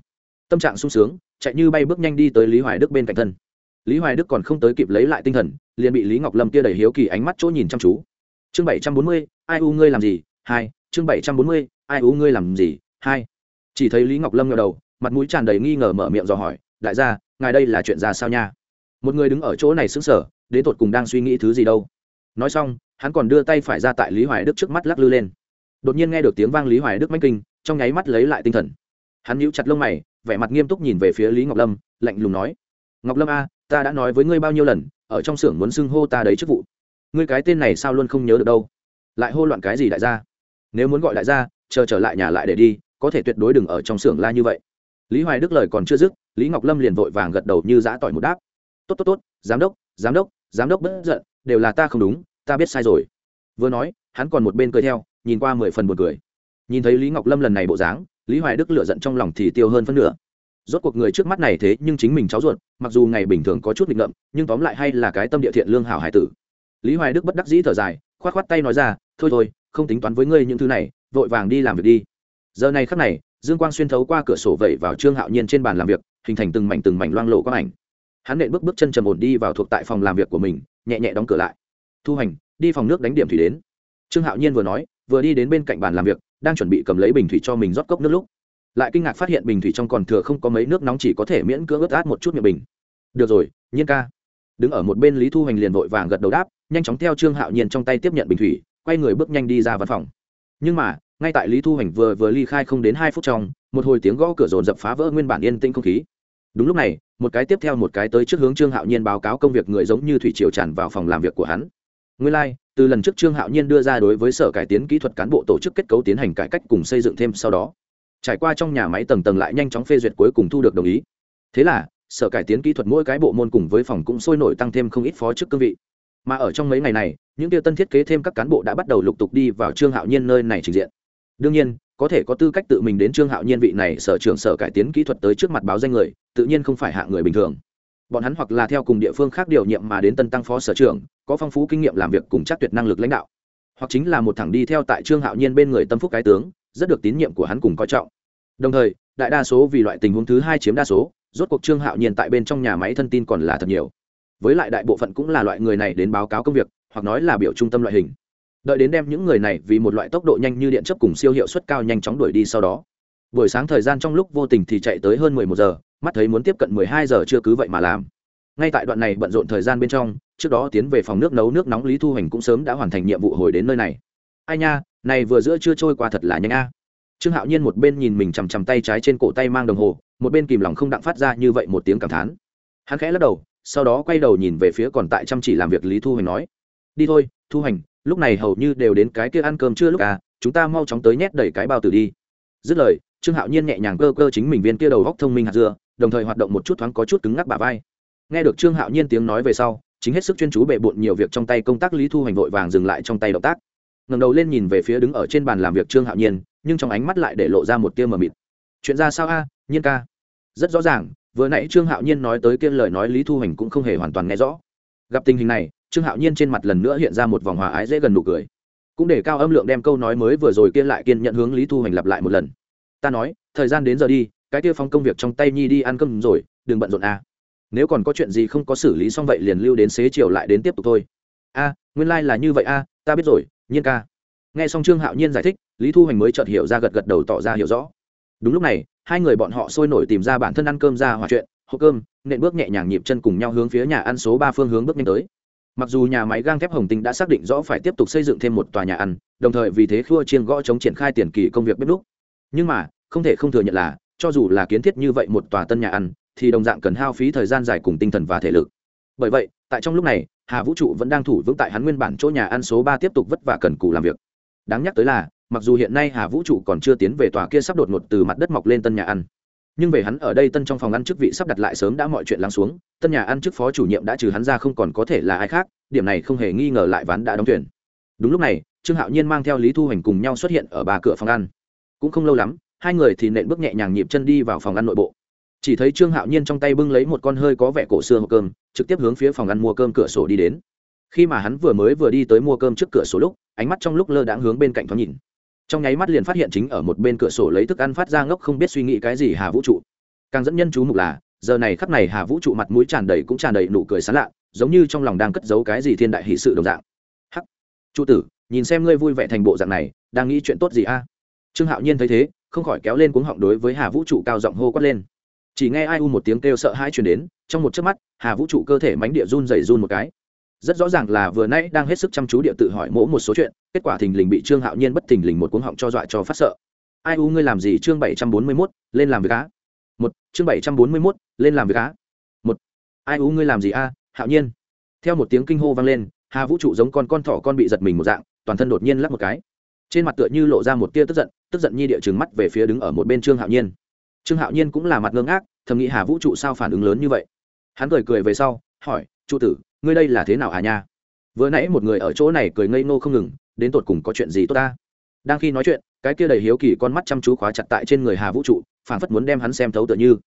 Tâm trạng sung sướng, chạy như bay bước nhanh đi tới lý hoài đức bên cạnh thân lý hoài đức còn không tới kịp lấy lại tinh thần, liền bị lý ngọc lâm kia đầy hiếu kỳ ánh mắt chỗ nhìn chăm chú. Chương bảy trăm bốn mươi, ai u ngươi làm gì? Hai, chương bảy trăm bốn mươi, ai u ngươi làm gì? Hai. Chỉ thấy lý ngọc lâm ngờ đầu, mặt mũi tràn đầy nghi ngờ mở miệng dò hỏi, đại gia, ngài đây là chuyện ra sao nha? Một người đứng ở chỗ này xứng sở đến tột cùng đang suy nghĩ thứ gì đâu. Nói xong, hắn còn đưa tay phải ra tại lý hoài đức trước mắt lắc lư lên. Đột nhiên nghe được tiếng vang lý hoài đức mách kinh, trong nháy mắt lấy lại tinh thần. Hắn nhíu chặt lông mày, vẻ mặt nghiêm túc nhìn về phía lý ngọc lâm, lạnh lùng nói, ngọc lâm a ta đã nói với ngươi bao nhiêu lần, ở trong xưởng muốn xưng hô ta đấy chức vụ. Ngươi cái tên này sao luôn không nhớ được đâu. Lại hô loạn cái gì đại gia? Nếu muốn gọi đại gia, chờ trở lại nhà lại để đi, có thể tuyệt đối đừng ở trong xưởng la như vậy. Lý hoài đức lời còn chưa dứt, lý ngọc lâm liền vội vàng gật đầu như giã tỏi một đáp. Tốt tốt tốt, giám đốc giám đốc giám đốc bất giận, đều là ta không đúng, ta biết sai rồi. Vừa nói, hắn còn một bên cười theo, nhìn qua mười phần một cười. Nhìn thấy lý ngọc lâm lần này bộ dáng, lý hoài đức lựa giận trong lòng thì tiêu hơn phân nửa rốt cuộc người trước mắt này thế nhưng chính mình cháu ruột, mặc dù ngày bình thường có chút nghịch ngợm, nhưng tóm lại hay là cái tâm địa thiện lương hảo hải tử. Lý hoài đức bất đắc dĩ thở dài k h o á t k h o á t tay nói ra, thôi thôi, không tính toán với ngươi những thứ này, vội vàng đi làm việc đi. Giờ này khắc này, dương quang xuyên thấu qua cửa sổ vẩy vào trương hạo nhiên trên bàn làm việc, hình thành từng mảnh từng mảnh loang lộ quang ảnh. Hắn nện bước bước chân trầm ổn đi vào thuộc tại phòng làm việc của mình, nhẹ nhẹ đóng cửa lại. Thu hành, đi phòng nước đánh điểm thủy đến. Trương hạo nhiên vừa nói, vừa đi đến bên cạnh bàn làm việc, đang chuẩn bị cầm lấy bình thủy cho mình rót cốc nước lúc lại kinh ngạc phát hiện bình thủy trong còn thừa không có mấy nước nóng chỉ có thể miễn cưỡng ướt át một chút miệng bình. Được rồi nhiên ca. Đứng ở một bên lý thu hoành liền vội vàng gật đầu đáp nhanh chóng theo trương hạo nhiên trong tay tiếp nhận bình thủy quay người bước nhanh đi ra văn phòng. Nhưng mà ngay tại lý thu hoành vừa vừa ly khai không đến hai phút trong một hồi tiếng gõ cửa rồn dập phá vỡ nguyên bản yên tĩnh không khí. Đúng lúc này một cái tiếp theo một cái tới trước hướng trương hạo nhiên báo cáo công việc người giống như thủy triều tràn vào phòng làm việc của hắn. Nguyên lai、like, từ lần trước trương hạo nhiên đưa ra đối với sở cải tiến kỹ thuật cán bộ tổ chức kết cấu tiến hành cải cách cùng xây dựng thêm sau đó trải qua trong nhà máy tầng tầng lại nhanh chóng phê duyệt cuối cùng thu được đồng ý. Thế là, sở cải tiến kỹ thuật mỗi cái bộ môn cùng với phòng cũng sôi nổi tăng thêm không ít phó chức cương vị. Mà ở trong mấy ngày này, những tiêu tân thiết kế thêm các cán bộ đã bắt đầu lục tục đi vào trương hạo nhiên nơi này trình diện. Đương nhiên, có thể có tư cách tự mình đến trương hạo nhiên vị này sở trưởng sở cải tiến kỹ thuật tới trước mặt báo danh người, tự nhiên không phải hạ người bình thường. Bọn hắn hoặc là theo cùng địa phương khác điều nhiệm mà đến tân tăng phó sở trưởng, có phong phú kinh nghiệm làm việc cùng chắc tuyệt năng lực lãnh đạo. Hoặc chính là một thẳng đi theo tại trương hạo nhiên bên người tâm phúc cái tướng rất được tín nhiệm của hắn cùng coi trọng. Đồng thời, đại đa số vì loại tình huống thứ hai chiếm đa số, rốt cuộc trương hạo nhiên tại bên trong nhà máy thân tin còn là thật nhiều. Với lại đại bộ phận cũng là loại người này đến báo cáo công việc, hoặc nói là biểu trung tâm loại hình. Đợi đến đem những người này vì một loại tốc độ nhanh như điện chấp cùng siêu hiệu suất cao nhanh chóng đuổi đi sau đó. Buổi sáng thời gian trong lúc vô tình thì chạy tới hơn mười một giờ, mắt thấy muốn tiếp cận mười hai giờ chưa cứ vậy mà làm. Ngay tại đoạn này bận rộn thời gian bên trong, trước đó tiến về phòng nước nấu nước nóng lý thu hành cũng sớm đã hoàn thành nhiệm vụ hồi đến nơi này. Ai nha này vừa giữa chưa trôi qua thật là nhanh a. Trương hạo nhiên một bên nhìn mình chằm chằm tay trái trên cổ tay mang đồng hồ, một bên kìm lòng không đặng phát ra như vậy một tiếng cảm thán. Hắn khẽ lắc đầu, sau đó quay đầu nhìn về phía còn tại chăm chỉ làm việc lý thu hành nói, đi thôi, thu hành lúc này hầu như đều đến cái kia ăn cơm chưa lúc à chúng ta mau chóng tới nhét đẩy cái bao tử đi. Dứt lời, trương hạo nhiên nhẹ nhàng cơ cơ chính mình viên kia đầu góc thông minh hạt dưa, đồng thời hoạt động một chút thoáng có chút cứng ngắc bả vai. Nghe được trương hạo nhiên tiếng nói về sau, chính hết sức chuyên chú bệ bộn nhiều việc trong tay công tác lý thu hành vội vàng dừng lại trong tay động tác ngẩng đầu lên nhìn về phía đứng ở trên bàn làm việc trương hạo nhiên, nhưng trong ánh mắt lại để lộ ra một tia mờ mịt. Chuyện ra sao a, nhiên ca? Rất rõ ràng, vừa nãy trương hạo nhiên nói tới kia lời nói lý thu hành cũng không hề hoàn toàn nghe rõ. Gặp tình hình này, trương hạo nhiên trên mặt lần nữa hiện ra một vòng hòa ái dễ gần nụ cười. Cũng để cao âm lượng đem câu nói mới vừa rồi kia lại kiên nhận hướng lý thu hành lặp lại một lần. Ta nói, thời gian đến giờ đi, cái kia phong công việc trong tay nhi đi ăn cơm rồi, đừng bận rộn a. Nếu còn có chuyện gì không có xử lý xong vậy liền lưu đến xế chiều lại đến tiếp tục thôi. A, nguyên lai là như vậy a, ta biết rồi nhiên ca. Nghe xong trương hạo nhiên giải thích, lý thu hoành mới chợt hiểu ra gật gật đầu tỏ ra hiểu rõ. Đúng lúc này, hai người bọn họ sôi nổi tìm ra bản thân ăn cơm ra hòa chuyện, hộp cơm, nện bước nhẹ nhàng nhịp chân cùng nhau hướng phía nhà ăn số ba phương hướng bước nhanh tới. Mặc dù nhà máy gang thép hồng tinh đã xác định rõ phải tiếp tục xây dựng thêm một tòa nhà ăn, đồng thời vì thế khua chiên gõ chống triển khai tiền kỳ công việc bếp đúc nhưng mà, không thể không thừa nhận là, cho dù là kiến thiết như vậy một tòa tân nhà ăn, thì đồng dạng cần hao phí thời gian dài cùng tinh thần và thể lực. Bởi vậy tại trong lúc này, hà vũ trụ vẫn đang thủ vững tại hắn nguyên bản chỗ nhà ăn số ba tiếp tục vất vả cần cù làm việc. Đáng nhắc tới là, mặc dù hiện nay hà vũ trụ còn chưa tiến về tòa kia sắp đột ngột từ mặt đất mọc lên tân nhà ăn, nhưng về hắn ở đây tân trong phòng ăn chức vị sắp đặt lại sớm đã mọi chuyện lắng xuống, tân nhà ăn chức phó chủ nhiệm đã trừ hắn ra không còn có thể là ai khác, điểm này không hề nghi ngờ lại ván đã đóng tuyển đúng lúc này, trương hạo nhiên mang theo lý thu hành cùng nhau xuất hiện ở ba cửa phòng ăn. Cũng không lâu lắm, hai người thì nện bước nhẹ nhàng nhịp chân đi vào phòng ăn nội bộ chỉ thấy trương hạo nhiên trong tay bưng lấy một con hơi có vẻ cổ xưa hộp cơm, trực tiếp hướng phía phòng ăn mua cơm cửa sổ đi đến. Khi mà hắn vừa mới vừa đi tới mua cơm trước cửa sổ lúc, ánh mắt trong lúc lơ đãng hướng bên cạnh thoáng nhìn. Trong nháy mắt liền phát hiện chính ở một bên cửa sổ lấy thức ăn phát ra ngốc không biết suy nghĩ cái gì hà vũ trụ. Càng dẫn nhân chú mục là, giờ này khắp này hà vũ trụ mặt mũi tràn đầy cũng tràn đầy nụ cười sán lạ, giống như trong lòng đang cất giấu cái gì thiên đại hỷ sự đồng dạng. Hắc! Trụ tử, nhìn xem ngươi vui vẻ thành bộ dạng này, đang nghĩ chuyện tốt gì a? Trương hạo nhiên thấy thế, không khỏi kéo lên cuống họng đối với hà vũ trụ cao giọng hô quát lên chỉ nghe ai u một tiếng kêu sợ hãi chuyển đến, trong một chớp mắt, hà vũ trụ cơ thể mánh địa run dày run một cái. Rất rõ ràng là vừa nãy đang hết sức chăm chú địa tự hỏi mỗ một số chuyện, kết quả thình lình bị trương hạo nhiên bất thình lình một cuống họng cho dọa cho phát sợ. Ai u ngươi làm gì chương bảy trăm bốn mươi mốt, lên làm việc á? Một, chương bảy trăm bốn mươi mốt, lên làm việc á. Một, ai u ngươi làm gì a, hạo nhiên? Theo một tiếng kinh hô vang lên, hà vũ trụ giống con con thỏ con bị giật mình một dạng, toàn thân đột nhiên lắp một cái. Trên mặt tựa như lộ ra một tia tức giận tức giận nhi địa chừng mắt về phía đứng ở một bên trương hạo nhiên trương hạo nhiên cũng là mặt ngưng ác thầm nghĩ hà vũ trụ sao phản ứng lớn như vậy. Hắn cười cười về sau, hỏi, trụ tử, ngươi đây là thế nào hà nha? Vừa nãy một người ở chỗ này cười ngây ngô không ngừng, đến tột cùng có chuyện gì tốt ta? Đang khi nói chuyện, cái kia đầy hiếu kỳ con mắt chăm chú khóa chặt tại trên người hà vũ trụ phản phất muốn đem hắn xem thấu tựa như.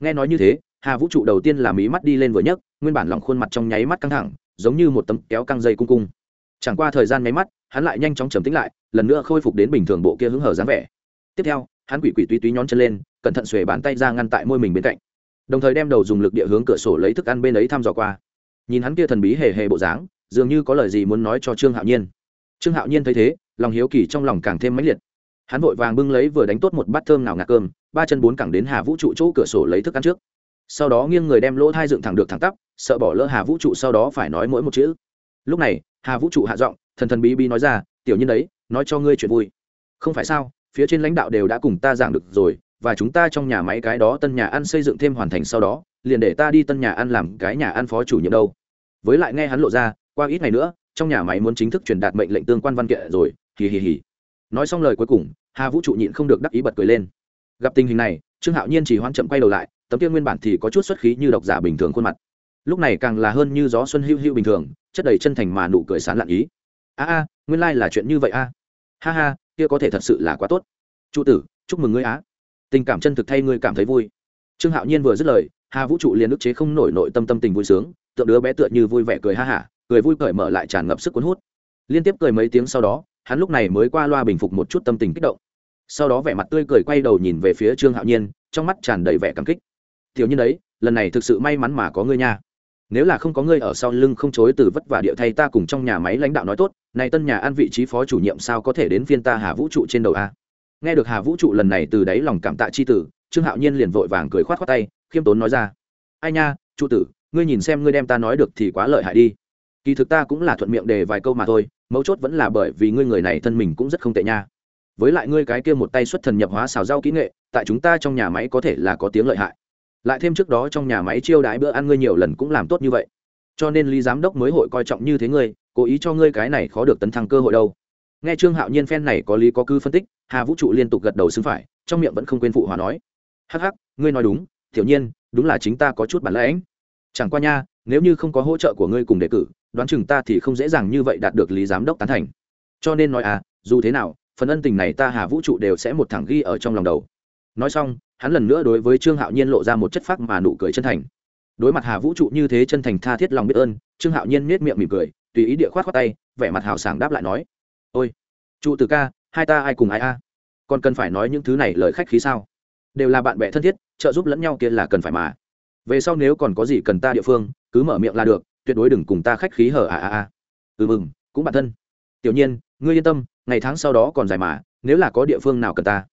Nghe nói như thế, hà vũ trụ đầu tiên là mí mắt đi lên vừa nhấc, nguyên bản lòng khuôn mặt trong nháy mắt căng thẳng, giống như một tấm kéo căng dây cung cung. Chẳng qua thời gian nháy mắt, hắn lại nhanh chóng trầm tĩnh lại, lần nữa khôi phục đến bình thường bộ kia hứng hở dáng vẻ. Tiếp theo, hắn quỷ quỷ túy túy nhón chân lên cẩn thận xuề bàn tay ra ngăn tại môi mình bên cạnh, đồng thời đem đầu dùng lực địa hướng cửa sổ lấy thức ăn bên ấy thăm dò qua. Nhìn hắn kia thần bí hề hề bộ dáng, dường như có lời gì muốn nói cho trương hạo nhiên. Trương hạo nhiên thấy thế, lòng hiếu kỳ trong lòng càng thêm mãnh liệt. Hắn vội vàng bưng lấy vừa đánh tốt một bát thơm nào ngạt cơm, ba chân bốn cẳng đến hà vũ trụ chỗ cửa sổ lấy thức ăn trước. Sau đó nghiêng người đem lỗ thai dựng thẳng được thẳng tắp, sợ bỏ lỡ hà vũ trụ sau đó phải nói mỗi một chữ. Lúc này, hà vũ trụ hạ giọng, thần thần bí bí nói ra, tiểu nhân đấy, nói cho ngươi chuyện vui. Không phải sao, phía trên lãnh đạo đều đã cùng ta giảng được rồi và chúng ta trong nhà máy cái đó tân nhà ăn xây dựng thêm hoàn thành sau đó, liền để ta đi tân nhà ăn làm cái nhà ăn phó chủ nhiệm đâu. Với lại nghe hắn lộ ra, qua ít ngày nữa, trong nhà máy muốn chính thức truyền đạt mệnh lệnh tương quan văn kiện rồi, hì hì hì. Nói xong lời cuối cùng, hà vũ trụ nhịn không được đắc ý bật cười lên. Gặp tình hình này, trương hạo nhiên chỉ hoan chậm quay đầu lại, tấm kia nguyên bản thì có chút xuất khí như độc giả bình thường khuôn mặt. Lúc này càng là hơn như gió xuân hữu hữu bình thường, chất đầy chân thành mà nụ cười sán lạn ý. A a, nguyên lai là chuyện như vậy a. Ha ha, kia có thể thật sự là quá tốt. Trụ tử, chúc mừng ngươi á tình cảm chân thực thay ngươi cảm thấy vui. Trương hạo nhiên vừa dứt lời, hà vũ trụ liền ức chế không nổi nội tâm tâm tình vui sướng, tượng đứa bé tựa như vui vẻ cười ha hả, cười vui cởi mở lại tràn ngập sức cuốn hút. Liên tiếp cười mấy tiếng sau đó, hắn lúc này mới qua loa bình phục một chút tâm tình kích động. Sau đó vẻ mặt tươi cười quay đầu nhìn về phía trương hạo nhiên, trong mắt tràn đầy vẻ cảm kích. Thiếu nhiên đấy, lần này thực sự may mắn mà có ngươi nha. Nếu là không có ngươi ở sau lưng không chối từ vất vả địa thay ta cùng trong nhà máy lãnh đạo nói tốt, này tân nhà ăn vị trí phó chủ nhiệm sao có thể đến phiên ta hà vũ trụ trên đầu a? Nghe được hà vũ trụ lần này từ đáy lòng cảm tạ chi tử, trương hạo nhiên liền vội vàng cười khoát khoát tay, khiêm tốn nói ra. Ai nha, trụ tử, ngươi nhìn xem ngươi đem ta nói được thì quá lợi hại đi. Kỳ thực ta cũng là thuận miệng đề vài câu mà thôi, mấu chốt vẫn là bởi vì ngươi người này thân mình cũng rất không tệ nha. Với lại ngươi cái kia một tay xuất thần nhập hóa xào rau kỹ nghệ, tại chúng ta trong nhà máy có thể là có tiếng lợi hại. Lại thêm trước đó trong nhà máy chiêu đãi bữa ăn ngươi nhiều lần cũng làm tốt như vậy. Cho nên lý giám đốc mới hội coi trọng như thế ngươi, cố ý cho ngươi cái này khó được tấn thăng cơ hội đâu nghe trương hạo nhiên phen này có lý có cư phân tích, hà vũ trụ liên tục gật đầu xưng phải, trong miệng vẫn không quên phụ hòa nói. Hắc hắc, ngươi nói đúng thiểu nhiên, đúng là chính ta có chút bản lãnh. Chẳng qua nha, nếu như không có hỗ trợ của ngươi cùng đề cử, đoán chừng ta thì không dễ dàng như vậy đạt được lý giám đốc tán thành. Cho nên nói à dù thế nào, phần ân tình này ta hà vũ trụ đều sẽ một thẳng ghi ở trong lòng đầu. Nói xong, hắn lần nữa đối với trương hạo nhiên lộ ra một chất phác mà nụ cười chân thành. Đối mặt hà vũ trụ như thế chân thành tha thiết lòng biết ơn, trương hạo nhiên nết miệng mỉm cười, tùy ý địa khoát khoát tay, vẻ mặt hào sảng đáp lại nói ôi, trụ từ ca, hai ta ai cùng ai a? Còn cần phải nói những thứ này lời khách khí sao? Đều là bạn bè thân thiết, trợ giúp lẫn nhau kia là cần phải mà. Về sau nếu còn có gì cần ta địa phương, cứ mở miệng là được, tuyệt đối đừng cùng ta khách khí hở à à à. Ừ mừng, cũng bản thân. Tiểu nhiên, ngươi yên tâm, ngày tháng sau đó còn dài mà, nếu là có địa phương nào cần ta.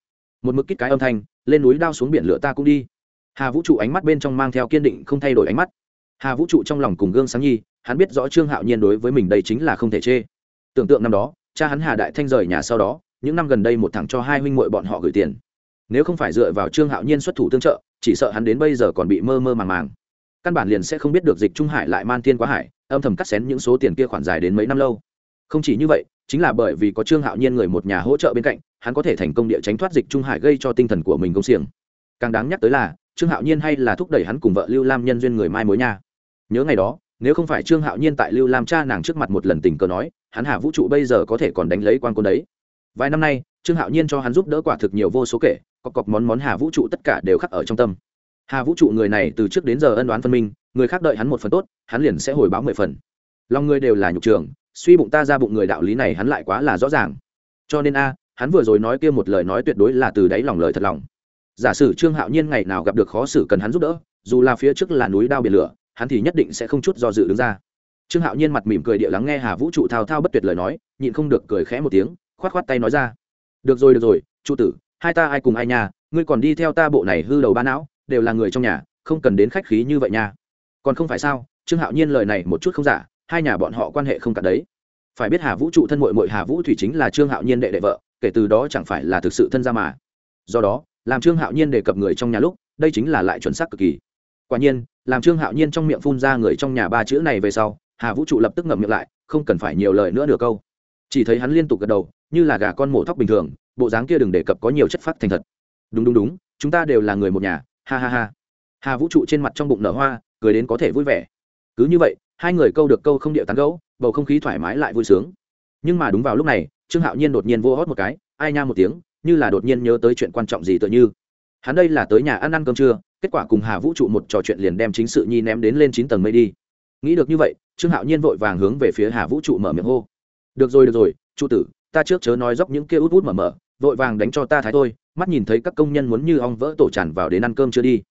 Một mực kít cái âm thanh, lên núi đao xuống biển lửa ta cũng đi. Hà vũ trụ ánh mắt bên trong mang theo kiên định không thay đổi ánh mắt. Hà vũ trụ trong lòng cùng gương sáng nhi, hắn biết rõ trương hạo nhiên đối với mình đây chính là không thể chê. Tưởng tượng năm đó cha hắn hà đại thanh rời nhà sau đó, những năm gần đây một thằng cho hai huynh muội bọn họ gửi tiền. Nếu không phải dựa vào trương hạo nhiên xuất thủ tương trợ, chỉ sợ hắn đến bây giờ còn bị mơ mơ màng màng. Căn bản liền sẽ không biết được dịch trung hải lại man thiên quá hải, âm thầm cắt xén những số tiền kia khoản dài đến mấy năm lâu. Không chỉ như vậy, chính là bởi vì có trương hạo nhiên người một nhà hỗ trợ bên cạnh, hắn có thể thành công địa tránh thoát dịch trung hải gây cho tinh thần của mình công xiềng. Càng đáng nhắc tới là, trương hạo nhiên hay là thúc đẩy hắn cùng vợ lưu lam nhân duyên người mai mối nha. Nhớ ngày đó nếu không phải trương hạo nhiên tại lưu lam cha nàng trước mặt một lần tình cờ nói, hắn hạ vũ trụ bây giờ có thể còn đánh lấy quan côn đấy. Vài năm nay, trương hạo nhiên cho hắn giúp đỡ quả thực nhiều vô số kể có cọc món món hà vũ trụ tất cả đều khắc ở trong tâm. Hà vũ trụ người này từ trước đến giờ ân đoán phân minh, người khác đợi hắn một phần tốt, hắn liền sẽ hồi báo mười phần. Lòng người đều là nhục trường, suy bụng ta ra bụng người đạo lý này hắn lại quá là rõ ràng. Cho nên a, hắn vừa rồi nói kia một lời nói tuyệt đối là từ đáy lòng lời thật lòng. Giả sử trương hạo nhiên ngày nào gặp được khó xử cần hắn giúp đỡ, dù là phía trước là núi đao biển lửa hắn thì nhất định sẽ không chút do dự đứng ra. Trương hạo nhiên mặt mỉm cười địa lắng nghe hà vũ trụ thao thao bất tuyệt lời nói, nhịn không được cười khẽ một tiếng, khoát khoát tay nói ra. Được rồi được rồi, trụ tử, hai ta ai cùng ai nhà ngươi còn đi theo ta bộ này hư đầu ba não, đều là người trong nhà, không cần đến khách khí như vậy nha. Còn không phải sao, trương hạo nhiên lời này một chút không giả, hai nhà bọn họ quan hệ không cả đấy. Phải biết hà vũ trụ thân mội mội hà vũ thủy chính là trương hạo nhiên đệ đệ vợ, kể từ đó chẳng phải là thực sự thân gia mà. Do đó, làm trương hạo nhiên đề cập người trong nhà lúc, đây chính là lại chuẩn xác cực kỳ quả nhiên, làm trương hạo nhiên trong miệng phun ra người trong nhà ba chữ này về sau, hà vũ trụ lập tức ngậm miệng lại, không cần phải nhiều lời nữa nửa câu. Chỉ thấy hắn liên tục gật đầu, như là gà con mổ thóc bình thường, bộ dáng kia đừng đề cập có nhiều chất phát thành thật. Đúng đúng đúng, chúng ta đều là người một nhà, ha ha ha. Hà vũ trụ trên mặt trong bụng nở hoa, cười đến có thể vui vẻ. Cứ như vậy, hai người câu được câu không điệu tán gẫu, bầu không khí thoải mái lại vui sướng. Nhưng mà đúng vào lúc này, trương hạo nhiên đột nhiên vô hót một cái, ai nha một tiếng, như là đột nhiên nhớ tới chuyện quan trọng gì tựa như. Hắn đây là tới nhà ăn ăn cơm trưa kết quả cùng hà vũ trụ một trò chuyện liền đem chính sự nhi ném đến lên chín tầng mây đi. Nghĩ được như vậy, trương hạo nhiên vội vàng hướng về phía hà vũ trụ mở miệng hô. Được rồi được rồi, trụ tử, ta trước chớ nói dốc những kia út út mở mở, vội vàng đánh cho ta thái thôi, mắt nhìn thấy các công nhân muốn như ong vỡ tổ tràn vào đến ăn cơm chưa đi.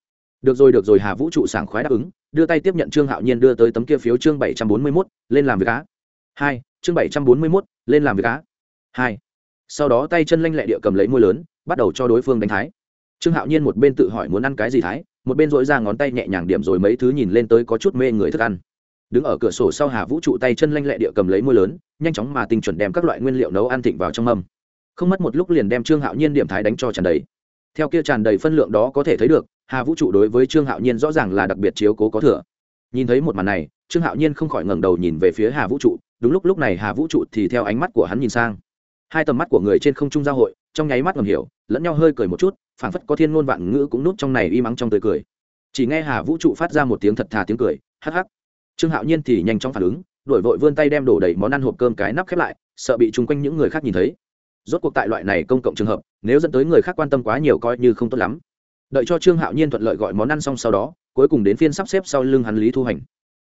Được rồi được rồi, hà vũ trụ sảng khoái đáp ứng, đưa tay tiếp nhận trương hạo nhiên đưa tới tấm kia phiếu chương bảy trăm bốn mươi mốt, lên làm việc á. Hai, chương bảy trăm bốn mươi mốt, lên làm việc á. Hai. Sau đó tay chân lanh lẹ địa cầm lấy môi lớn, bắt đầu cho đối phương đánh thái trương hạo nhiên một bên tự hỏi muốn ăn cái gì thái, một bên dỗi ra ngón tay nhẹ nhàng điểm rồi mấy thứ nhìn lên tới có chút mê người thức ăn. Đứng ở cửa sổ sau hà vũ trụ tay chân lanh lẹ địa cầm lấy môi lớn, nhanh chóng mà tinh chuẩn đem các loại nguyên liệu nấu ăn thịnh vào trong mâm. Không mất một lúc liền đem trương hạo nhiên điểm thái đánh cho tràn đầy. Theo kia tràn đầy phân lượng đó có thể thấy được, hà vũ trụ đối với trương hạo nhiên rõ ràng là đặc biệt chiếu cố có thừa. Nhìn thấy một màn này, trương hạo nhiên không khỏi ngẩng đầu nhìn về phía hà vũ trụ, đúng lúc lúc này hà vũ trụ thì theo ánh mắt của hắn nhìn sang. Hai tầm mắt của người trên không trung giao hội trong nháy mắt ngầm hiểu, lẫn nhau hơi cười một chút, phảng phất có thiên ngôn vạn ngữ cũng nút trong này y mắng trong tươi cười. Chỉ nghe hà vũ trụ phát ra một tiếng thật thà tiếng cười, hắc hắc. Trương hạo nhiên thì nhanh chóng phản ứng, đổi vội vươn tay đem đổ đầy món ăn hộp cơm cái nắp khép lại, sợ bị chung quanh những người khác nhìn thấy. Rốt cuộc tại loại này công cộng trường hợp, nếu dẫn tới người khác quan tâm quá nhiều coi như không tốt lắm. Đợi cho trương hạo nhiên thuận lợi gọi món ăn xong sau đó, cuối cùng đến phiên sắp xếp sau lưng hắn lý thu hành.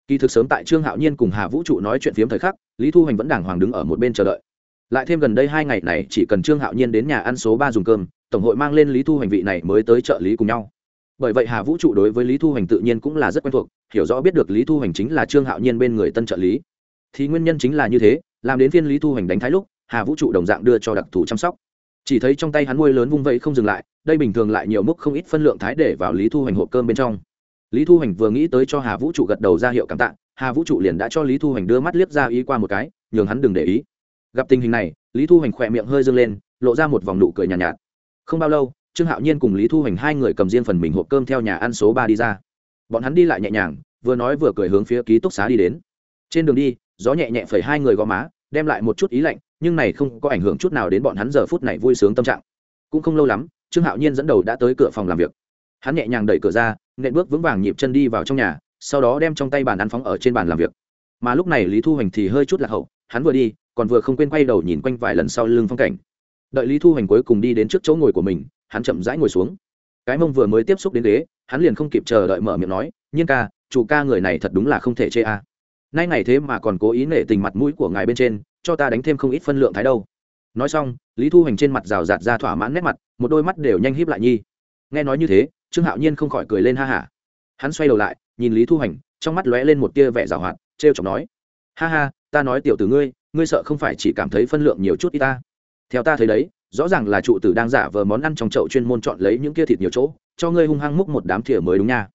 Kỳ thực sớm tại trương hạo nhiên cùng hà vũ trụ nói chuyện phiếm thời khắc, lý thu hành vẫn đàng hoàng đứng ở một bên chờ đợi lại thêm gần đây hai ngày này chỉ cần trương hạo nhiên đến nhà ăn số ba dùng cơm, tổng hội mang lên lý thu hành vị này mới tới trợ lý cùng nhau. Bởi vậy hà vũ trụ đối với lý thu hành tự nhiên cũng là rất quen thuộc, hiểu rõ biết được lý thu hành chính là trương hạo nhiên bên người tân trợ lý. Thì nguyên nhân chính là như thế, làm đến phiên lý thu hành đánh thái lúc, hà vũ trụ đồng dạng đưa cho đặc thù chăm sóc. Chỉ thấy trong tay hắn nuôi lớn vung vẫy không dừng lại, đây bình thường lại nhiều mức không ít phân lượng thái để vào lý thu hành hộp cơm bên trong. Lý thu hành vừa nghĩ tới cho hà vũ trụ gật đầu ra hiệu cảm tạ, hà vũ trụ liền đã cho lý thu hành đưa mắt liếc ra ý qua một cái, nhường hắn đừng để ý gặp tình hình này lý thu hành khỏe miệng hơi dâng lên lộ ra một vòng nụ cười nhàn nhạt, nhạt. Không bao lâu trương hạo nhiên cùng lý thu hành hai người cầm riêng phần mình hộp cơm theo nhà ăn số ba đi ra. Bọn hắn đi lại nhẹ nhàng vừa nói vừa cười hướng phía ký túc xá đi đến. Trên đường đi gió nhẹ nhẹ phẩy hai người gò má đem lại một chút ý lạnh nhưng này không có ảnh hưởng chút nào đến bọn hắn giờ phút này vui sướng tâm trạng. Cũng không lâu lắm trương hạo nhiên dẫn đầu đã tới cửa phòng làm việc. Hắn nhẹ nhàng đẩy cửa ra nện bước vững vàng nhịp chân đi vào trong nhà sau đó đem trong tay bàn ăn phóng ở trên bàn làm việc. Mà lúc này lý thu hoành thì hơi chút lạc hậu hắn vừa đi còn vừa không quên quay đầu nhìn quanh vài lần sau lưng phong cảnh. Đợi lý thu hoành cuối cùng đi đến trước chỗ ngồi của mình, hắn chậm rãi ngồi xuống. Cái mông vừa mới tiếp xúc đến ghế, hắn liền không kịp chờ đợi mở miệng nói, nhiên ca, chủ ca người này thật đúng là không thể chê a. Nay ngày thế mà còn cố ý nể tình mặt mũi của ngài bên trên, cho ta đánh thêm không ít phân lượng thái đâu. Nói xong, lý thu hoành trên mặt rào rạt ra thỏa mãn nét mặt, một đôi mắt đều nhanh híp lại nhi. Nghe nói như thế, trương hạo nhiên không khỏi cười lên ha hả. Hắn xoay đầu lại, nhìn lý thu hoành, trong mắt lóe lên một tia vẻ rào hoạt, trêu chọc nói, ha ha, ta nói tiểu tử ngươi ngươi sợ không phải chỉ cảm thấy phân lượng nhiều chút ít ta? Theo ta thấy đấy, rõ ràng là trụ tử đang giả vờ món ăn trong chậu chuyên môn chọn lấy những kia thịt nhiều chỗ, cho ngươi hung hăng múc một đám thìa mới đúng nha.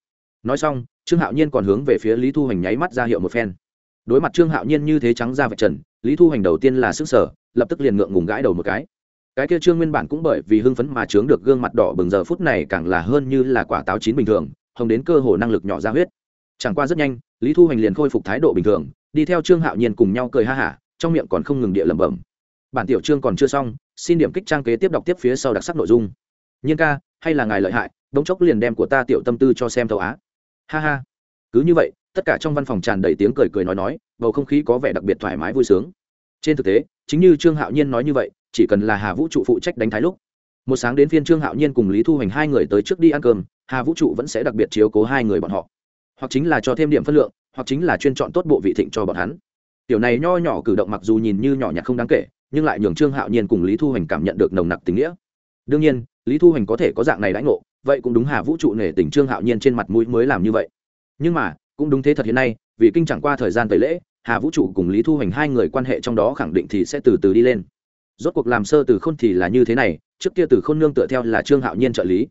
Nói xong, trương hạo nhiên còn hướng về phía lý thu Hành nháy mắt ra hiệu một phen. Đối mặt trương hạo nhiên như thế trắng ra vạch trần, lý thu Hành đầu tiên là sức sở lập tức liền ngượng ngùng gãi đầu một cái. Cái kia trương nguyên bản cũng bởi vì hưng phấn mà trướng được gương mặt đỏ bừng giờ phút này càng là hơn như là quả táo chín bình thường, hồng đến cơ hồ năng lực nhỏ ra huyết. Chẳng qua rất nhanh, lý thu Hành liền khôi phục thái độ bình thường, đi theo trương hạo nhiên cùng nhau cười ha hả trong miệng còn không ngừng địa lẩm bẩm. Bản tiểu chương còn chưa xong, xin điểm kích trang kế tiếp đọc tiếp phía sau đặc sắc nội dung. Nhiên ca, hay là ngài lợi hại, bỗng chốc liền đem của ta tiểu tâm tư cho xem thấu á. Ha ha. Cứ như vậy, tất cả trong văn phòng tràn đầy tiếng cười cười nói nói, bầu không khí có vẻ đặc biệt thoải mái vui sướng. Trên thực tế, chính như trương hạo nhiên nói như vậy, chỉ cần là hà vũ trụ phụ trách đánh thái lúc, một sáng đến phiên trương hạo nhiên cùng lý thu hoành hai người tới trước đi ăn cơm, hà vũ trụ vẫn sẽ đặc biệt chiếu cố hai người bọn họ. Hoặc chính là cho thêm điểm phân lượng, hoặc chính là chuyên chọn tốt bộ vị thịnh cho bọn hắn tiểu này nho nhỏ cử động mặc dù nhìn như nhỏ nhặt không đáng kể, nhưng lại nhường trương hạo nhiên cùng lý thu Hành cảm nhận được nồng nặc tình nghĩa. Đương nhiên, lý thu Hành có thể có dạng này đãi ngộ, vậy cũng đúng hà vũ trụ nể tình trương hạo nhiên trên mặt mũi mới làm như vậy. Nhưng mà, cũng đúng thế thật hiện nay, vì kinh chẳng qua thời gian tẩy lễ, hà vũ trụ cùng lý thu Hành hai người quan hệ trong đó khẳng định thì sẽ từ từ đi lên. Rốt cuộc làm sơ từ khôn thì là như thế này, trước kia từ khôn nương tựa theo là trương hạo nhiên trợ lý.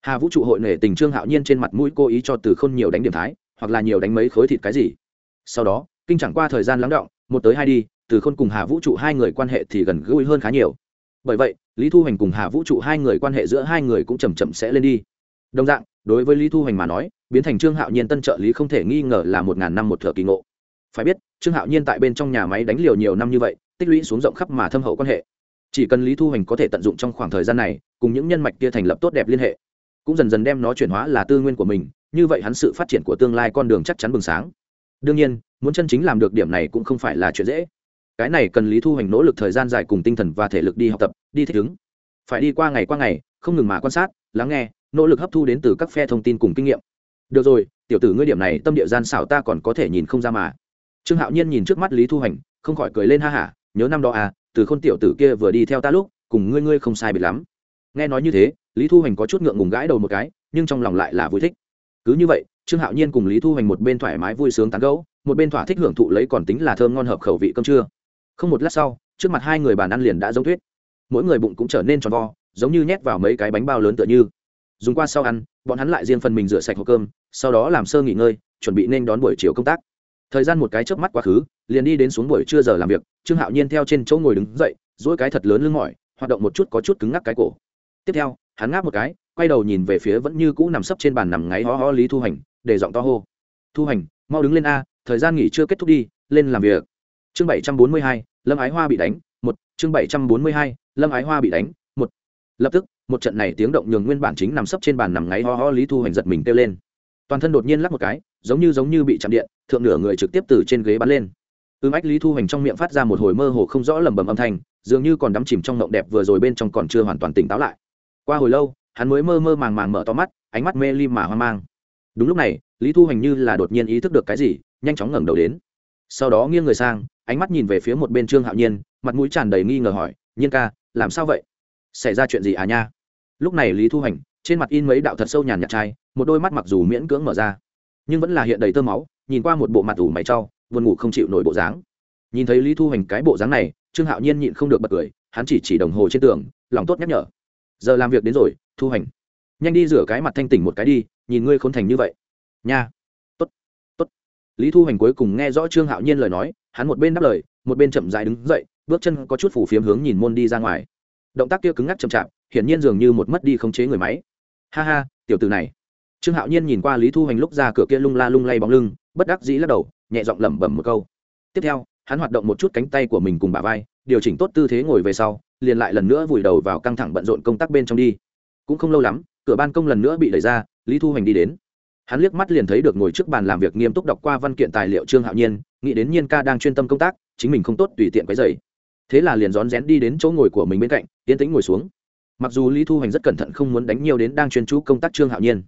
Hà vũ trụ hội nể tình trương hạo nhiên trên mặt mũi cố ý cho từ khôn nhiều đánh điểm thái, hoặc là nhiều đánh mấy khối thịt cái gì. Sau đó kinh chẳng qua thời gian lắng động, một tới hai đi, từ khôn cùng hà vũ trụ hai người quan hệ thì gần gũi hơn khá nhiều. Bởi vậy, lý thu hoành cùng hà vũ trụ hai người quan hệ giữa hai người cũng chầm chậm sẽ lên đi. Đồng dạng, đối với lý thu hoành mà nói, biến thành trương hạo nhiên tân trợ lý không thể nghi ngờ là một ngàn năm một thợ kỳ ngộ. Phải biết, trương hạo nhiên tại bên trong nhà máy đánh liều nhiều năm như vậy, tích lũy xuống rộng khắp mà thâm hậu quan hệ. Chỉ cần lý thu hoành có thể tận dụng trong khoảng thời gian này, cùng những nhân mạch kia thành lập tốt đẹp liên hệ, cũng dần dần đem nó chuyển hóa là tư nguyên của mình, như vậy hắn sự phát triển của tương lai con đường chắc chắn bừng sáng. Đương nhiên muốn chân chính làm được điểm này cũng không phải là chuyện dễ. Cái này cần lý thu hoành nỗ lực thời gian dài cùng tinh thần và thể lực đi học tập, đi thích ứng. Phải đi qua ngày qua ngày, không ngừng mà quan sát, lắng nghe, nỗ lực hấp thu đến từ các phe thông tin cùng kinh nghiệm. Được rồi, tiểu tử ngươi điểm này tâm địa gian xảo ta còn có thể nhìn không ra mà. Trương hạo nhiên nhìn trước mắt lý thu hoành, không khỏi cười lên ha hả, nhớ năm đó à từ khôn tiểu tử kia vừa đi theo ta lúc, cùng ngươi ngươi không sai biệt lắm. Nghe nói như thế, lý thu hoành có chút ngượng ngùng gãi đầu một cái, nhưng trong lòng lại là vui thích. Cứ như vậy, trương hạo nhiên cùng lý thu hoành một bên thoải mái vui sướng tán gẫu một bên thỏa thích hưởng thụ lấy còn tính là thơm ngon hợp khẩu vị cơm trưa. Không một lát sau, trước mặt hai người bàn ăn liền đã giống thuyết mỗi người bụng cũng trở nên tròn vo, giống như nhét vào mấy cái bánh bao lớn tựa như. Dùng qua sau ăn, bọn hắn lại riêng phần mình rửa sạch hộp cơm, sau đó làm sơ nghỉ ngơi, chuẩn bị nên đón buổi chiều công tác. Thời gian một cái chớp mắt quá khứ, liền đi đến xuống buổi trưa giờ làm việc, trương hạo nhiên theo trên chỗ ngồi đứng dậy dỗi cái thật lớn lưng mỏi, hoạt động một chút có chút cứng ngắc cái cổ. Tiếp theo, hắn ngáp một cái, quay đầu nhìn về phía vẫn như cũ nằm sấp trên bàn nằm ngáy ho ho lý thu hành, để giọng to hô. Thu hành, mau đứng lên a thời gian nghỉ chưa kết thúc đi, lên làm việc. Chương bảy trăm bốn mươi hai, lâm ái hoa bị đánh, một. Chương bảy trăm bốn mươi hai, lâm ái hoa bị đánh, một. Lập tức, một trận này tiếng động nhường nguyên bản chính nằm sấp trên bàn nằm ngáy ho ho lý thu hành giật mình kêu lên. Toàn thân đột nhiên lắc một cái, giống như giống như bị chạm điện, thượng nửa người trực tiếp từ trên ghế bắn lên. Ưm ách lý thu hành trong miệng phát ra một hồi mơ hồ không rõ lầm bầm âm thanh, dường như còn đắm chìm trong mộng đẹp vừa rồi bên trong còn chưa hoàn toàn tỉnh táo lại. Qua hồi lâu, hắn mới mơ mơ màng màng mở to mắt, ánh mắt mê lim mà hoang mang. Đúng lúc này lý thu hành như là đột nhiên ý thức được cái gì, nhanh chóng ngẩng đầu đến. Sau đó nghiêng người sang, ánh mắt nhìn về phía một bên trương hạo nhiên, mặt mũi tràn đầy nghi ngờ hỏi, nhiên ca, làm sao vậy? Xảy ra chuyện gì à nha? Lúc này lý thu hành trên mặt in mấy đạo thật sâu nhàn nhạt trai một đôi mắt mặc dù miễn cưỡng mở ra, nhưng vẫn là hiện đầy tơ máu, nhìn qua một bộ mặt ủ mày trau, buồn ngủ không chịu nổi bộ dáng. Nhìn thấy lý thu hành cái bộ dáng này, trương hạo nhiên nhịn không được bật cười, hắn chỉ chỉ đồng hồ trên tường, lòng tốt nhắc nhở. Giờ làm việc đến rồi, thu hành nhanh đi rửa cái mặt thanh tỉnh một cái đi, nhìn ngươi khốn thành như vậy nha. Tốt tốt. Lý thu hành cuối cùng nghe rõ trương hạo nhiên lời nói, hắn một bên đáp lời, một bên chậm dại đứng dậy, bước chân có chút phủ phiếm hướng nhìn môn đi ra ngoài. Động tác kia cứng ngắc chậm chạp, hiển nhiên dường như một mất đi khống chế người máy. Ha ha, tiểu từ này. Trương hạo nhiên nhìn qua lý thu hành lúc ra cửa kia lung la lung lay bóng lưng, bất đắc dĩ lắc đầu, nhẹ giọng lẩm bẩm một câu. Tiếp theo, hắn hoạt động một chút cánh tay của mình cùng bà vai, điều chỉnh tốt tư thế ngồi về sau, liền lại lần nữa vùi đầu vào căng thẳng bận rộn công tác bên trong đi. Cũng không lâu lắm, cửa ban công lần nữa bị đẩy ra, lý thu hành đi đến hắn liếc mắt liền thấy được ngồi trước bàn làm việc nghiêm túc đọc qua văn kiện tài liệu trương hạo nhiên, nghĩ đến nhiên ca đang chuyên tâm công tác, chính mình không tốt tùy tiện quấy dày thế là liền rón rén đi đến chỗ ngồi của mình bên cạnh tiến tĩnh ngồi xuống. Mặc dù lý thu hành rất cẩn thận không muốn đánh nhiều đến đang chuyên chú công tác trương hạo nhiên,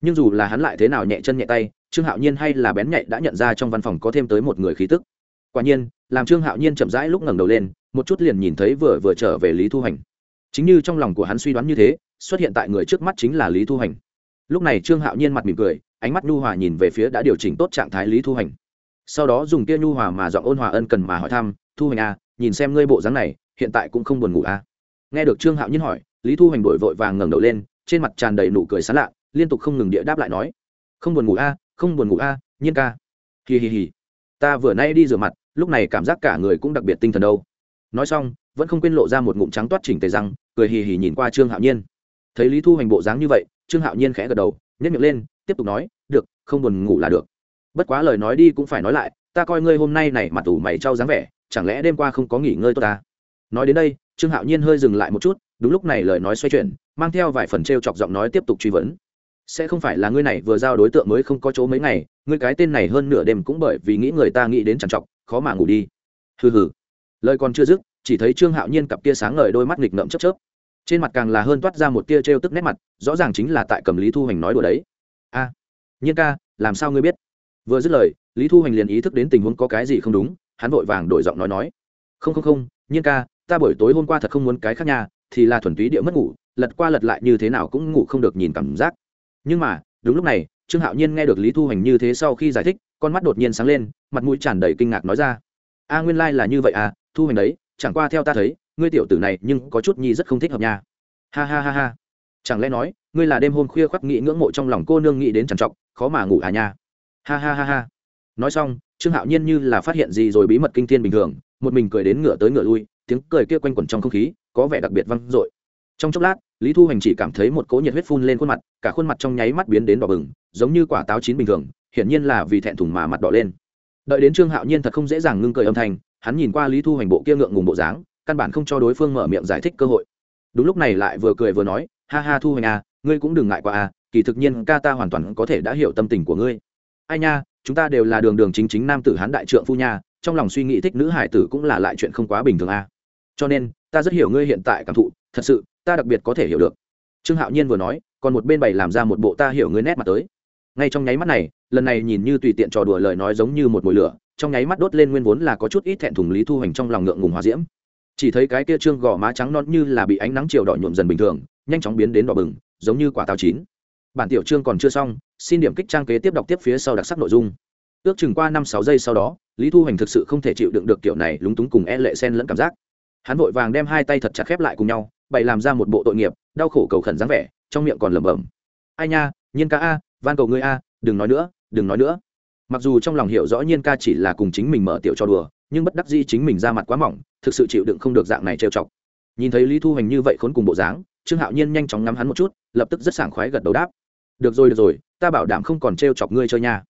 nhưng dù là hắn lại thế nào nhẹ chân nhẹ tay, trương hạo nhiên hay là bén nhạy đã nhận ra trong văn phòng có thêm tới một người khí tức. Quả nhiên, làm trương hạo nhiên chậm rãi lúc ngẩng đầu lên, một chút liền nhìn thấy vừa vừa trở về lý thu hành chính như trong lòng của hắn suy đoán như thế, xuất hiện tại người trước mắt chính là lý thu hành lúc này trương hạo nhiên mặt mỉm cười, ánh mắt nhu hòa nhìn về phía đã điều chỉnh tốt trạng thái lý thu hành. Sau đó dùng kia nhu hòa mà dọn ôn hòa ân cần mà hỏi thăm, thu hành à nhìn xem ngươi bộ dáng này, hiện tại cũng không buồn ngủ à? Nghe được trương hạo nhiên hỏi, lý thu hành đổi vội vàng ngẩng đầu lên, trên mặt tràn đầy nụ cười sán lạ, liên tục không ngừng địa đáp lại nói, không buồn ngủ a không buồn ngủ a nhiên ca. Hì hì hì, ta vừa nay đi rửa mặt, lúc này cảm giác cả người cũng đặc biệt tinh thần đâu. Nói xong, vẫn không quên lộ ra một ngụm trắng toát chỉnh tề răng, cười hì hì nhìn qua trương hạo nhiên. Thấy lý thu hành bộ dáng như vậy trương hạo nhiên khẽ gật đầu nhét miệng lên, tiếp tục nói, được, không buồn ngủ là được. Bất quá lời nói đi cũng phải nói lại, ta coi ngươi hôm nay này mặt ủ mày trao dáng vẻ, chẳng lẽ đêm qua không có nghỉ ngơi tốt ta? Nói đến đây, trương hạo nhiên hơi dừng lại một chút, đúng lúc này lời nói xoay chuyển, mang theo vài phần t r e o chọc giọng nói tiếp tục truy vấn. Sẽ không phải là ngươi này vừa giao đối tượng mới không có chỗ mấy ngày, ngươi cái tên này hơn nửa đêm cũng bởi vì nghĩ người ta nghĩ đến trằn trọc, khó mà ngủ đi. Hừ hừ. Lời còn chưa dứt, chỉ thấy trương hạo nhiên cặp kia sáng ngời đôi mắt nghịch ngợm chớp chớp trên mặt càng là hơn toát ra một tia t tức nét mặt, rõ ràng chính là tại cầm lý thu hoành nói đùa đấy. A, nhiên ca, làm sao ngươi biết? Vừa dứt lời, lý thu hoành liền ý thức đến tình huống có cái gì không đúng, hắn vội vàng đổi giọng nói nói. Không không không, nhiên ca, ta buổi tối hôm qua thật không muốn cái khác nhà thì là thuần túy địa mất ngủ, lật qua lật lại như thế nào cũng ngủ không được nhìn cảm giác. Nhưng mà, đúng lúc này, trương hạo nhiên nghe được lý thu hành như thế sau khi giải thích, con mắt đột nhiên sáng lên, mặt mũi tràn đầy kinh ngạc nói ra. A, nguyên lai、like、là như vậy à thu hành đấy, chẳng qua theo ta thấy ngươi tiểu tử này nhưng có chút nhi rất không thích hợp nha. Ha ha ha ha. Chẳng lẽ nói, ngươi là đêm hôm khuya khoác nghĩ ngưỡng mộ trong lòng cô nương nghĩ đến trằn trọc, khó mà ngủ à nha. Ha ha ha ha. Nói xong, trương hạo nhiên như là phát hiện gì rồi bí mật kinh thiên bình thường, một mình cười đến ngựa tới ngựa lui, tiếng cười kia quanh quẩn trong không khí, có vẻ đặc biệt vang dội. Trong chốc lát, lý thu hành chỉ cảm thấy một cỗ nhiệt huyết phun lên khuôn mặt, cả khuôn mặt trong nháy mắt biến đến đỏ bừng, giống như quả táo chín bình thường, hiển nhiên là vì thẹn thùng mà mặt đỏ lên. Đợi đến trương hạo nhiên thật không dễ dàng ngưng cười âm thanh, hắn nhìn qua lý thu hành bộ kia ngượng ngùng bộ dáng căn bản không cho đối phương mở miệng giải thích cơ hội. Đúng lúc này lại vừa cười vừa nói, ha ha thu hoành à ngươi cũng đừng ngại qua à kỳ thực nhiên ca ta hoàn toàn có thể đã hiểu tâm tình của ngươi. Ai nha, chúng ta đều là đường đường chính chính nam tử hán đại trượng phu nha, trong lòng suy nghĩ thích nữ hải tử cũng là lại chuyện không quá bình thường à. Cho nên, ta rất hiểu ngươi hiện tại cảm thụ, thật sự, ta đặc biệt có thể hiểu được. Trương hạo nhiên vừa nói, còn một bên bày làm ra một bộ ta hiểu ngươi nét mặt tới. Ngay trong nháy mắt này, lần này nhìn như tùy tiện trò đùa lời nói giống như một mùi lửa, trong nháy mắt đốt lên nguyên vốn là có chút ít thẹn thùng lý thu hành trong lòng ngượng ngùng hòa diễm chỉ thấy cái kia trương gò má trắng non như là bị ánh nắng chiều đỏ nhuộm dần bình thường, nhanh chóng biến đến đỏ bừng, giống như quả táo chín. Bản tiểu trương còn chưa xong, xin điểm kích trang kế tiếp đọc tiếp phía sau đặc sắc nội dung. Ước chừng qua năm sáu giây sau đó, lý thu hoành thực sự không thể chịu đựng được kiểu này lúng túng cùng e lệ sen lẫn cảm giác. Hắn vội vàng đem hai tay thật chặt khép lại cùng nhau, bày làm ra một bộ tội nghiệp, đau khổ cầu khẩn dáng vẻ, trong miệng còn lẩm bẩm. Ai nha, nhiên ca a, van cầu ngươi a, đừng nói nữa, đừng nói nữa. Mặc dù trong lòng hiểu rõ nhiên ca chỉ là cùng chính mình mở tiểu cho đùa nhưng bất đắc dĩ chính mình ra mặt quá mỏng, thực sự chịu đựng không được dạng này trêu chọc. Nhìn thấy lý thu hành như vậy khốn cùng bộ dáng, trương hạo nhiên nhanh chóng ngắm hắn một chút, lập tức rất sảng khoái gật đầu đáp. Được rồi được rồi, ta bảo đảm không còn trêu chọc ngươi chơi nha.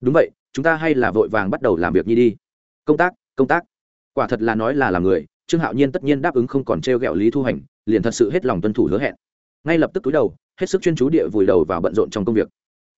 Đúng vậy, chúng ta hay là vội vàng bắt đầu làm việc nhi đi. Công tác công tác. Quả thật là nói là làm người, trương hạo nhiên tất nhiên đáp ứng không còn trêu ghẹo lý thu hành liền thật sự hết lòng tuân thủ hứa hẹn. Ngay lập tức túi đầu, hết sức chuyên chú địa vùi đầu vào bận rộn trong công việc.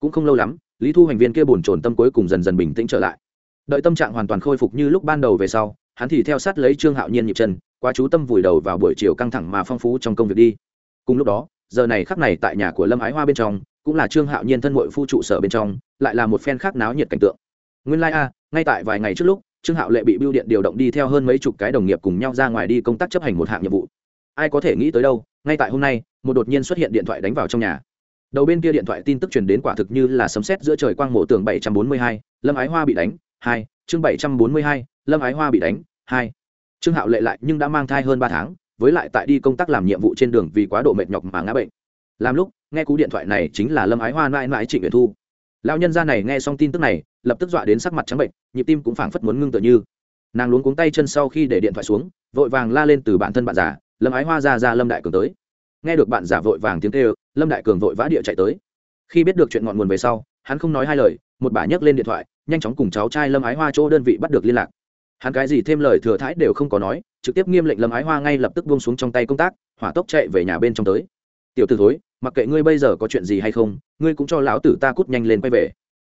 Cũng không lâu lắm, lý thu hành viên kia bồn trồn tâm cuối cùng dần dần bình tĩnh trở lại đợi tâm trạng hoàn toàn khôi phục như lúc ban đầu về sau, hắn thì theo sát lấy trương hạo nhiên nhịp chân qua chú tâm vùi đầu vào buổi chiều căng thẳng mà phong phú trong công việc đi. Cùng lúc đó, giờ này khắc này tại nhà của lâm ái hoa bên trong, cũng là trương hạo nhiên thân mội phu trụ sở bên trong, lại là một phen khác náo nhiệt cảnh tượng. Nguyên lai、like、a, ngay tại vài ngày trước lúc, trương hạo lệ bị biêu điện điều động đi theo hơn mấy chục cái đồng nghiệp cùng nhau ra ngoài đi công tác chấp hành một hạng nhiệm vụ. Ai có thể nghĩ tới đâu, ngay tại hôm nay, một đột nhiên xuất hiện điện thoại đánh vào trong nhà. Đầu bên kia điện thoại tin tức truyền đến quả thực như là sấm sét giữa trời quang mộ tường bảy trăm bốn mươi hai, lâm ái hoa bị đánh hai, chương bảy trăm bốn mươi hai, lâm ái hoa bị đánh, hai. Trương hạo lệ lại nhưng đã mang thai hơn ba tháng, với lại tại đi công tác làm nhiệm vụ trên đường vì quá độ mệt nhọc mà ngã bệnh. Làm lúc, nghe cú điện thoại này chính là lâm ái hoa mãi mãi trịnh nguyện thu. Lão nhân gia này nghe xong tin tức này, lập tức dọa đến sắc mặt trắng bệnh, nhịp tim cũng phảng phất muốn ngưng tựa như. Nàng luống cuống tay chân sau khi để điện thoại xuống, vội vàng la lên từ bản thân bạn già, lâm ái hoa ra ra lâm đại cường tới. Nghe được bạn giả vội vàng tiếng kêu, lâm đại cường vội vã địa chạy tới. Khi biết được chuyện ngọn nguồn về sau, hắn không nói hai lời một bà nhấc lên điện thoại, nhanh chóng cùng cháu trai lâm ái hoa chỗ đơn vị bắt được liên lạc. Hắn cái gì thêm lời thừa thãi đều không có nói, trực tiếp nghiêm lệnh lâm ái hoa ngay lập tức buông xuống trong tay công tác, hỏa tốc chạy về nhà bên trong tới. Tiểu t ử thối, mặc kệ ngươi bây giờ có chuyện gì hay không, ngươi cũng cho lão tử ta cút nhanh lên quay về.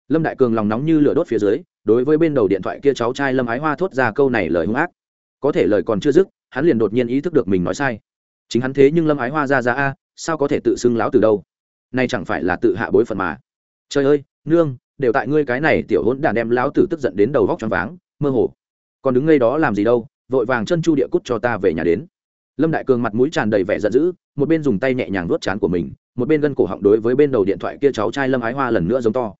Lâm đại cường lòng nóng như lửa đốt phía dưới, đối với bên đầu điện thoại kia cháu trai lâm ái hoa thốt ra câu này lời hung ác. Có thể lời còn chưa dứt, hắn liền đột nhiên ý thức được mình nói sai. Chính hắn thế nhưng lâm ái hoa ra ra a, sao có thể tự xưng lão từ đâu? Nay chẳng phải là tự hạ bối phận mà. Trời ơi, nương đều tại ngươi cái này tiểu hỗn đàn đem lão tử tức giận đến đầu vóc choáng váng, mơ hồ. Còn đứng ngay đó làm gì đâu, vội vàng chân chu địa cút cho ta về nhà đến. Lâm đại cường mặt mũi tràn đầy vẻ giận dữ, một bên dùng tay nhẹ nhàng vuốt chán của mình, một bên gân cổ họng đối với bên đầu điện thoại kia cháu trai lâm ái hoa lần nữa giống to.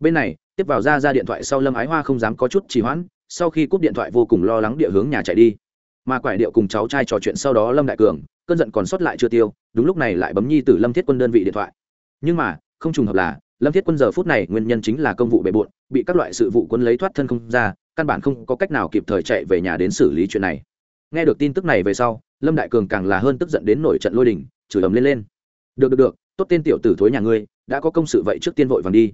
Bên này, tiếp vào ra ra điện thoại sau lâm ái hoa không dám có chút trì hoãn, sau khi cúp điện thoại vô cùng lo lắng địa hướng nhà chạy đi. Mà quải điệu cùng cháu trai trò chuyện sau đó lâm đại cường, cơn giận còn sót lại chưa tiêu, đúng lúc này lại bấm nhi tử lâm thiết quân đơn vị điện thoại. Nhưng mà, không trùng hợp là lâm thiết quân giờ phút này nguyên nhân chính là công vụ bề bộn, bị các loại sự vụ quân lấy thoát thân không ra, căn bản không có cách nào kịp thời chạy về nhà đến xử lý chuyện này. Nghe được tin tức này về sau, lâm đại cường càng là hơn tức giận đến nổi trận lôi đình, chửi ầm lên lên. Được được được, tốt tên tiểu tử thối nhà ngươi, đã có công sự vậy trước tiên vội vàng đi.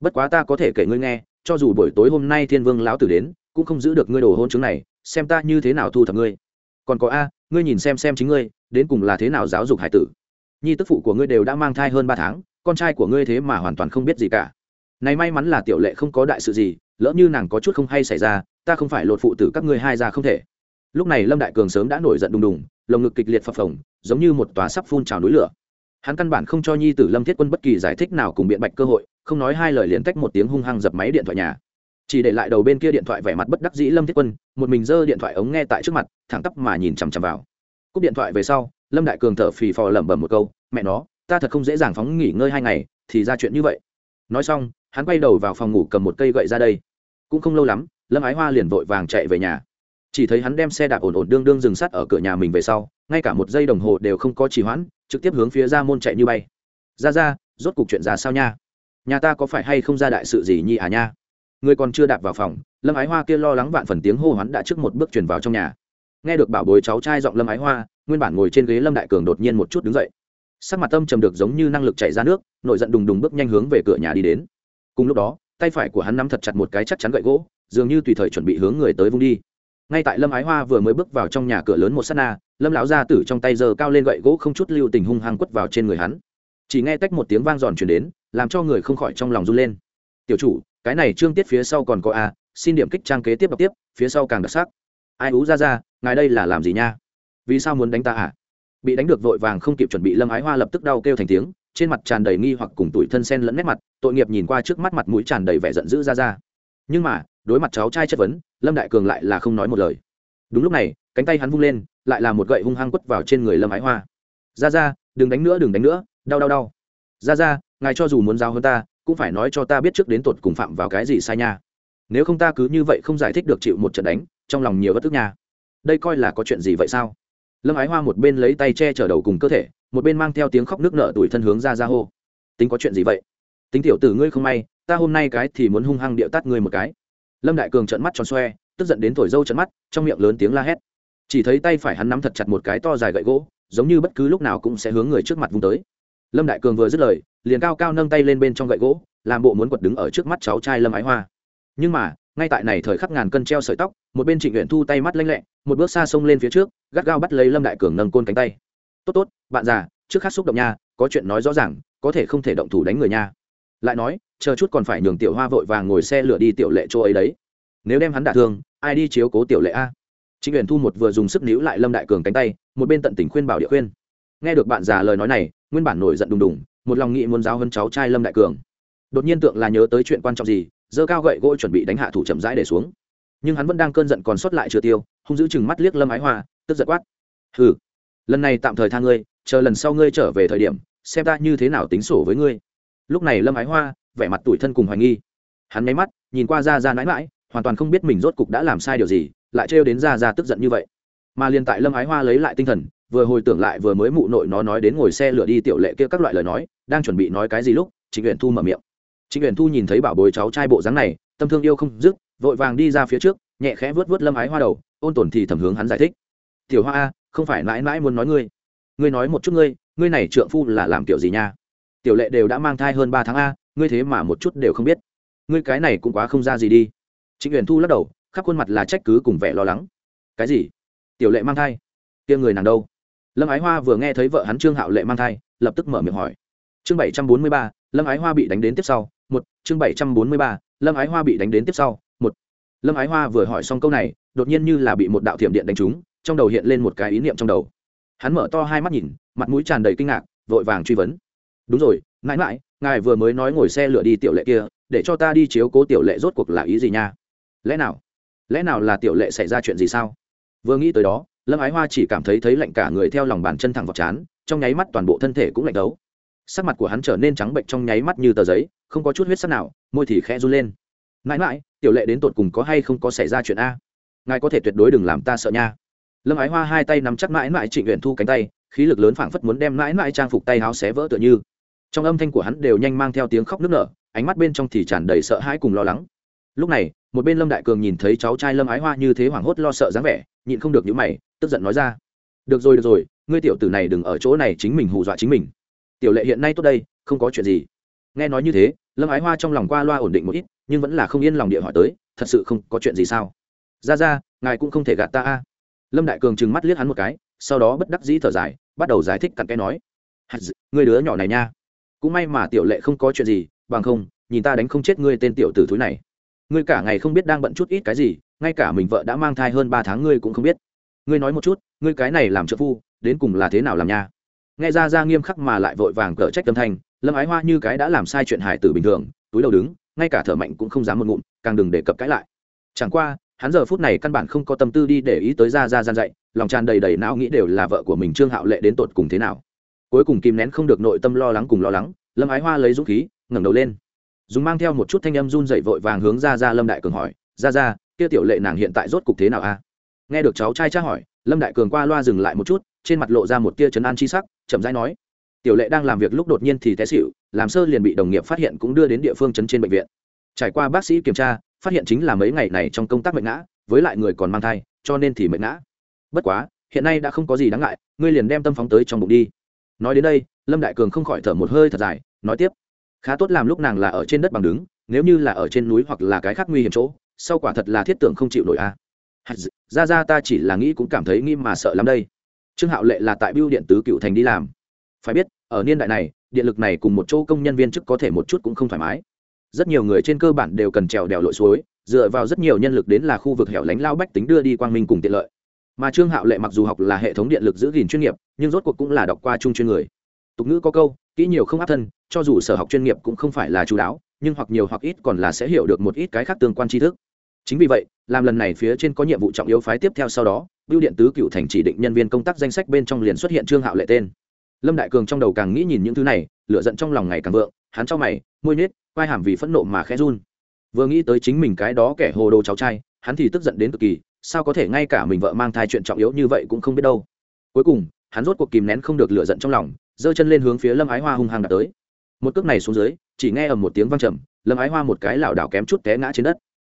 Bất quá ta có thể kể ngươi nghe, cho dù buổi tối hôm nay thiên vương lão tử đến, cũng không giữ được ngươi đồ hôn chứng này, xem ta như thế nào thu thập ngươi. Còn có a, ngươi nhìn xem xem chính ngươi, đến cùng là thế nào giáo dục hải tử. Nhi tức phụ của ngươi đều đã mang thai hơn ba tháng con trai của ngươi thế mà hoàn toàn không biết gì cả. Này may mắn là tiểu lệ không có đại sự gì, lỡ như nàng có chút không hay xảy ra, ta không phải lột phụ tử các ngươi hai ra không thể. Lúc này lâm đại cường sớm đã nổi giận đùng đùng, lồng ngực kịch liệt phập phồng, giống như một tòa sắp phun trào núi lửa. Hắn căn bản không cho nhi tử lâm thiết quân bất kỳ giải thích nào cùng biện bạch cơ hội, không nói hai lời liền tách một tiếng hung hăng dập máy điện thoại nhà. Chỉ để lại đầu bên kia điện thoại vẻ mặt bất đắc dĩ lâm thiết quân, một mình giơ điện thoại ống nghe tại trước mặt, thẳng tắp mà nhìn chằm chằm vào. Cúp điện thoại về sau, lâm đại cường thở phì phò lẩm bẩm một câu, mẹ nó ta thật không dễ dàng phóng nghỉ ngơi hai ngày, thì ra chuyện như vậy. Nói xong, hắn quay đầu vào phòng ngủ cầm một cây gậy ra đây. Cũng không lâu lắm, lâm ái hoa liền vội vàng chạy về nhà. Chỉ thấy hắn đem xe đạp ổn ổn đương đương dừng sắt ở cửa nhà mình về sau, ngay cả một giây đồng hồ đều không có trì hoãn, trực tiếp hướng phía ra môn chạy như bay. Ra ra, rốt cục chuyện ra sao nha? Nhà ta có phải hay không ra đại sự gì nhi à nha? Người còn chưa đạp vào phòng, lâm ái hoa kia lo lắng vạn phần tiếng hô hoán đã trước một bước chuyển vào trong nhà. Nghe được bảo bối cháu trai giọng lâm ái hoa, nguyên bản ngồi trên ghế lâm đại cường đột nhiên một chút đứng dậy sắc mặt tâm trầm được giống như năng lực chảy ra nước nội giận đùng đùng bước nhanh hướng về cửa nhà đi đến. Cùng lúc đó, tay phải của hắn nắm thật chặt một cái chắc chắn gậy gỗ, dường như tùy thời chuẩn bị hướng người tới vung đi. Ngay tại lâm ái hoa vừa mới bước vào trong nhà cửa lớn một s á t na, lâm lão gia tử trong tay giơ cao lên gậy gỗ không chút lưu tình hung hăng quất vào trên người hắn. Chỉ nghe tách một tiếng vang giòn chuyển đến, làm cho người không khỏi trong lòng run lên. Tiểu chủ, cái này trương tiết phía sau còn có a, xin điểm kích trang kế tiếp đọc tiếp, phía sau càng đặc sắc. Ai ú ra ra, ngài đây là làm gì nha? Vì sao muốn đánh ta à bị đánh được vội vàng không kịp chuẩn bị lâm ái hoa lập tức đau kêu thành tiếng, trên mặt tràn đầy nghi hoặc cùng tủi thân sen lẫn nét mặt, tội nghiệp nhìn qua trước mắt mặt mũi tràn đầy vẻ giận dữ ra ra. Nhưng mà, đối mặt cháu trai chất vấn, lâm đại cường lại là không nói một lời. Đúng lúc này, cánh tay hắn vung lên, lại là một gậy hung hăng quất vào trên người lâm ái hoa. Ra ra, đừng đánh nữa, đừng đánh nữa, đau đau đau. Ra ra, ngài cho dù muốn giao hơn ta, cũng phải nói cho ta biết trước đến tột cùng phạm vào cái gì sai nha. Nếu không ta cứ như vậy không giải thích được chịu một trận đánh, trong lòng nhiều bất tức nha. Đây coi là có chuyện gì vậy sao? Lâm ái hoa một bên lấy tay che chở đầu cùng cơ thể, một bên mang theo tiếng khóc nước nợ tuổi thân hướng ra ra hô. Tính có chuyện gì vậy? Tính tiểu tử ngươi không may, ta hôm nay cái thì muốn hung hăng điệu tắt ngươi một cái. Lâm đại cường trợn mắt tròn xoe, tức giận đến thổi dâu trận mắt, trong miệng lớn tiếng la hét. Chỉ thấy tay phải hắn nắm thật chặt một cái to dài gậy gỗ, giống như bất cứ lúc nào cũng sẽ hướng người trước mặt vung tới. Lâm đại cường vừa dứt lời, liền cao cao nâng tay lên bên trong gậy gỗ, làm bộ muốn quật đứng ở trước mắt cháu trai lâm ái hoa. Nhưng mà ngay tại này thời khắc ngàn cân treo sợi tóc, một bên trịnh nguyện thu tay mắt lanh lẹ, một bước xa xông lên phía trước, gắt gao bắt lấy lâm đại cường nâng côn cánh tay. Tốt tốt, bạn già, trước khát xúc động nha, có chuyện nói rõ ràng, có thể không thể động thủ đánh người nha. Lại nói, chờ chút còn phải nhường tiểu hoa vội vàng ngồi xe lửa đi tiểu lệ chỗ ấy đấy. Nếu đem hắn đả thương, ai đi chiếu cố tiểu lệ a? Trịnh nguyện thu một vừa dùng sức níu lại lâm đại cường cánh tay, một bên tận tình khuyên bảo địa khuyên. Nghe được bạn già lời nói này, nguyên bản nổi giận đùng đùng, một lòng nghị muốn giáo hơn cháu trai lâm đại cường. Đột nhiên tượng là nhớ tới chuyện quan trọng gì giơ cao gậy gỗ chuẩn bị đánh hạ thủ chậm rãi để xuống. Nhưng hắn vẫn đang cơn giận còn sót lại chưa tiêu không giữ chừng mắt liếc lâm ái hoa, tức giận quát. Hừ, lần này tạm thời tha ngươi, chờ lần sau ngươi trở về thời điểm, xem ta như thế nào tính sổ với ngươi. Lúc này lâm ái hoa, vẻ mặt tủi thân cùng hoài nghi. Hắn nháy mắt, nhìn qua ra ra nãi mãi hoàn toàn không biết mình rốt cục đã làm sai điều gì, lại trêu đến ra ra tức giận như vậy. Mà liền tại lâm ái hoa lấy lại tinh thần, vừa hồi tưởng lại vừa mới mụ nội nó nói đến ngồi xe lửa đi tiểu lệ kia các loại lời nói, đang chuẩn bị nói cái gì lúc, trịnh nguyện thu mở miệng trịnh Huyền thu nhìn thấy bảo bối cháu trai bộ dáng này, tâm thương yêu không dứt, vội vàng đi ra phía trước, nhẹ khẽ vớt vớt lâm ái hoa đầu, ôn tồn thì thầm hướng hắn giải thích. Tiểu hoa a, không phải mãi mãi muốn nói ngươi. Ngươi nói một chút ngươi ngươi này trượng phu là làm kiểu gì nha? Tiểu lệ đều đã mang thai hơn ba tháng a, ngươi thế mà một chút đều không biết. Ngươi cái này cũng quá không ra gì đi. Trịnh huyền thu lắc đầu, khắp khuôn mặt là trách cứ cùng vẻ lo lắng. Cái gì? Tiểu lệ mang thai? Tiêm người nàng đâu? Lâm ái hoa vừa nghe thấy vợ hắn trương hạo lệ mang thai, lập tức mở miệng hỏi. Chương bảy trăm bốn mươi ba, lâm ái hoa bị đánh đến tiếp sau một, chương bảy trăm bốn mươi ba, lâm ái hoa bị đánh đến tiếp sau, một. Lâm ái hoa vừa hỏi xong câu này, đột nhiên như là bị một đạo thiểm điện đánh trúng, trong đầu hiện lên một cái ý niệm trong đầu. Hắn mở to hai mắt nhìn, mặt mũi tràn đầy kinh ngạc, vội vàng truy vấn. Đúng rồi, mãi mãi, ngài vừa mới nói ngồi xe lửa đi tiểu lệ kia, để cho ta đi chiếu cố tiểu lệ rốt cuộc là ý gì nha? Lẽ nào? Lẽ nào là tiểu lệ xảy ra chuyện gì sao? Vừa nghĩ tới đó, lâm ái hoa chỉ cảm thấy thấy lạnh cả người theo lòng bàn chân thẳng vào chán, trong nháy mắt toàn bộ thân thể cũng lạnh đấu sắc mặt của hắn trở nên trắng bệnh trong nháy mắt như tờ giấy, không có chút huyết sắc nào, môi thì khẽ run lên. Mãi mãi, tiểu lệ đến tột cùng có hay không có xảy ra chuyện a? Ngài có thể tuyệt đối đừng làm ta sợ nha. Lâm ái hoa hai tay nắm chắc mãi mãi trịnh nguyện thu cánh tay, khí lực lớn phảng phất muốn đem mãi mãi trang phục tay háo xé vỡ tựa như. Trong âm thanh của hắn đều nhanh mang theo tiếng khóc nức nở, ánh mắt bên trong thì tràn đầy sợ hãi cùng lo lắng. Lúc này, một bên lâm đại cường nhìn thấy cháu trai lâm ái hoa như thế hoảng hốt lo sợ dáng vẻ, nhịn không được những mày, tức giận nói ra. Được rồi được rồi, ngươi tiểu tử này đừng ở chỗ này chính mình hù dọa chính mình tiểu lệ hiện nay tốt đây, không có chuyện gì. Nghe nói như thế, lâm ái hoa trong lòng qua loa ổn định một ít, nhưng vẫn là không yên lòng địa hỏi tới, thật sự không có chuyện gì sao? Ra ra, ngài cũng không thể gạt ta a. Lâm đại cường trừng mắt liếc hắn một cái, sau đó bất đắc dĩ thở dài, bắt đầu giải thích cặn cái nói. Người đứa nhỏ này nha. Cũng may mà tiểu lệ không có chuyện gì, bằng không, nhìn ta đánh không chết ngươi tên tiểu tử thúi này. Ngươi cả ngày không biết đang bận chút ít cái gì, ngay cả mình vợ đã mang thai hơn ba tháng ngươi cũng không biết. Ngươi nói một chút, ngươi cái này làm trợ phu, đến cùng là thế nào làm nha? Nghe ra ra nghiêm khắc mà lại vội vàng cở trách tâm thanh, lâm ái hoa như cái đã làm sai chuyện hài tử bình thường, túi đầu đứng, ngay cả thở mạnh cũng không dám một ngụm, càng đừng đề cập cãi lại. Chẳng qua, hắn giờ phút này căn bản không có tâm tư đi để ý tới ra ra gian dạy, lòng tràn đầy đầy não nghĩ đều là vợ của mình trương hạo lệ đến tột cùng thế nào. Cuối cùng kìm nén không được nội tâm lo lắng cùng lo lắng, lâm ái hoa lấy dũng khí, ngẩng đầu lên. Dùng mang theo một chút thanh âm run dậy vội vàng hướng ra ra lâm đại cường hỏi ra ra kia tiểu lệ nàng hiện tại rốt cục thế nào a? Nghe được cháu trai tra hỏi, lâm đại cường qua loa dừng lại một chút trên mặt lộ ra một tia chấn an chi sắc, chậm rãi nói, tiểu lệ đang làm việc lúc đột nhiên thì té xịu làm sơ liền bị đồng nghiệp phát hiện cũng đưa đến địa phương chấn trên bệnh viện. Trải qua bác sĩ kiểm tra, phát hiện chính là mấy ngày này trong công tác mệnh ngã, với lại người còn mang thai, cho nên thì mệnh ngã. Bất quá, hiện nay đã không có gì đáng ngại, ngươi liền đem tâm phóng tới trong bụng đi. Nói đến đây, lâm đại cường không khỏi thở một hơi thật dài, nói tiếp, khá tốt làm lúc nàng là ở trên đất bằng đứng, nếu như là ở trên núi hoặc là cái khác nguy hiểm chỗ, sau quả thật là thiết tưởng không chịu nổi a. À. ra ra ta chỉ là nghĩ cũng cảm thấy nghi mà sợ lắm đây trương hạo lệ là tại biêu điện tứ cựu thành đi làm. Phải biết, ở niên đại này, điện lực này cùng một chỗ công nhân viên chức có thể một chút cũng không thoải mái. Rất nhiều người trên cơ bản đều cần trèo đèo lội suối, dựa vào rất nhiều nhân lực đến là khu vực hẻo lánh lao bách tính đưa đi quang minh cùng tiện lợi. Mà trương hạo lệ mặc dù học là hệ thống điện lực giữ gìn chuyên nghiệp, nhưng rốt cuộc cũng là đọc qua chung chuyên người. Tục ngữ có câu, kỹ nhiều không áp thân, cho dù sở học chuyên nghiệp cũng không phải là chú đáo, nhưng hoặc nhiều hoặc ít còn là sẽ hiểu được một ít cái khác tương quan tri thức chính vì vậy, làm lần này phía trên có nhiệm vụ trọng yếu phái tiếp theo sau đó, bưu điện tứ cựu thành chỉ định nhân viên công tác danh sách bên trong liền xuất hiện trương hạo lệ tên. Lâm đại cường trong đầu càng nghĩ nhìn những thứ này lựa giận trong lòng ngày càng vượng, hắn cho mày, môi nết quai hàm vì phẫn nộ mà khẽ run. Vừa nghĩ tới chính mình cái đó kẻ hồ đồ cháu trai, hắn thì tức giận đến cực kỳ, sao có thể ngay cả mình vợ mang thai chuyện trọng yếu như vậy cũng không biết đâu. Cuối cùng, hắn rốt cuộc kìm nén không được lựa giận trong lòng, giơ chân lên hướng phía lâm ái hoa hung hăng đạp tới. Một cước này xuống dưới, chỉ nghe ầm một tiếng vang trầm, lâm ái hoa một cái lảo đảo kém chút té ngã trên đất.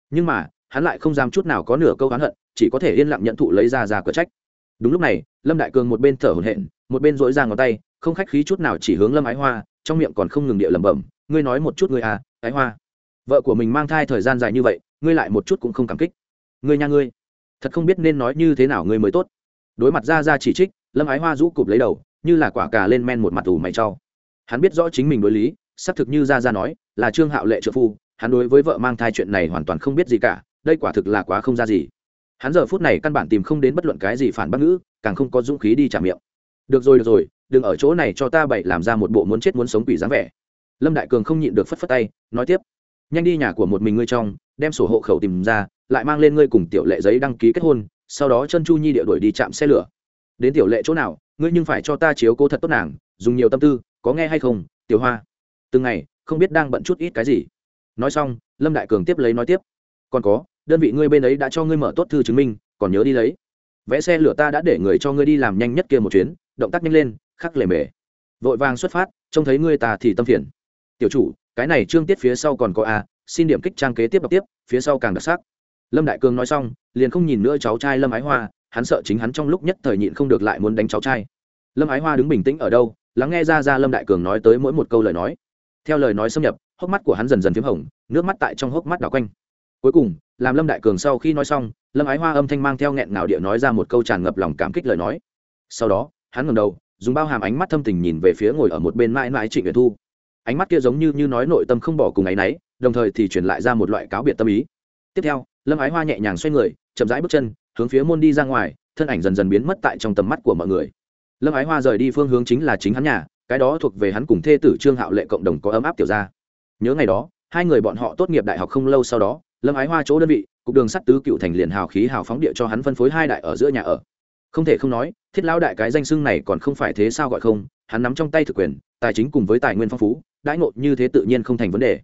Nhưng mà hắn lại không dám chút nào có nửa câu oán hận, chỉ có thể yên lặng nhận thụ lấy ra ra cửa trách. Đúng lúc này, lâm đại cường một bên thở hổn hển, một bên dỗi ra ngón tay, không khách khí chút nào chỉ hướng lâm ái hoa, trong miệng còn không ngừng địa lẩm bẩm, ngươi nói một chút ngươi à ái hoa, vợ của mình mang thai thời gian dài như vậy, ngươi lại một chút cũng không cảm kích. Ngươi nha ngươi, thật không biết nên nói như thế nào ngươi mới tốt. Đối mặt ra ra chỉ trích, lâm ái hoa rũ cụp lấy đầu, như là quả cà lên men một mặt ủ mày trau hắn biết rõ chính mình đối lý, xác thực như ra ra nói, là trương hạo lệ trợ phu, hắn đối với vợ mang thai chuyện này hoàn toàn không biết gì cả đây quả thực là quá không ra gì. Hắn giờ phút này căn bản tìm không đến bất luận cái gì phản bác ngữ, càng không có dũng khí đi trả miệng. Được rồi được rồi, đừng ở chỗ này cho ta bậy làm ra một bộ muốn chết muốn sống quỷ dáng vẻ. Lâm đại cường không nhịn được phất phất tay, nói tiếp. Nhanh đi nhà của một mình ngươi trong, đem sổ hộ khẩu tìm ra, lại mang lên ngươi cùng tiểu lệ giấy đăng ký kết hôn, sau đó chân chu nhi địa đuổi đi chạm xe lửa. Đến tiểu lệ chỗ nào, ngươi nhưng phải cho ta chiếu cố thật tốt nàng, dùng nhiều tâm tư, có nghe hay không, tiểu hoa? Từng ngày, không biết đang bận chút ít cái gì. Nói xong, lâm đại cường tiếp lấy nói tiếp. Còn có đơn vị ngươi bên ấy đã cho ngươi mở tốt thư chứng minh, còn nhớ đi lấy. Vẽ xe lửa ta đã để người cho ngươi đi làm nhanh nhất kia một chuyến, động tác nhanh lên, khắc lề mề. Vội vàng xuất phát, trông thấy ngươi ta thì tâm phiền. Tiểu chủ, cái này trương tiết phía sau còn có a, xin điểm kích trang kế tiếp đọc tiếp, phía sau càng đặc sắc. Lâm đại cường nói xong, liền không nhìn nữa cháu trai lâm ái hoa, hắn sợ chính hắn trong lúc nhất thời nhịn không được lại muốn đánh cháu trai. Lâm ái hoa đứng bình tĩnh ở đâu, lắng nghe ra ra lâm đại cường nói tới mỗi một câu lời nói. Theo lời nói xâm nhập, hốc mắt của hắn dần dần p h í m hồng, nước mắt tại trong hốc mắt đảo quanh cuối cùng làm lâm đại cường sau khi nói xong lâm ái hoa âm thanh mang theo nghẹn ngào địa nói ra một câu tràn ngập lòng cảm kích lời nói. Sau đó hắn ngầm đầu dùng bao hàm ánh mắt thâm tình nhìn về phía ngồi ở một bên mãi mãi trịnh nguyệt thu. Ánh mắt kia giống như, như nói nội tâm không bỏ cùng ấ y n ấ y đồng thời thì truyền lại ra một loại cáo biệt tâm ý. Tiếp theo lâm ái hoa nhẹ nhàng xoay người chậm rãi bước chân hướng phía môn đi ra ngoài thân ảnh dần dần biến mất tại trong tầm mắt của mọi người. Lâm ái hoa rời đi phương hướng chính là chính hắn nhà cái đó thuộc về hắn cùng thê tử trương hạo lệ cộng đồng có ấm áp tiểu ra nhớ ngày đó hai người bọn họ tốt nghiệp đại học không lâu sau đó lâm ái hoa chỗ đơn vị, cục đường sắt tứ cựu thành liền hào khí hào phóng địa cho hắn phân phối hai đại ở giữa nhà ở. Không thể không nói, thiết lão đại cái danh xưng này còn không phải thế sao gọi không, hắn nắm trong tay thực quyền, tài chính cùng với tài nguyên phong phú, đãi ngộ như thế tự nhiên không thành vấn đề.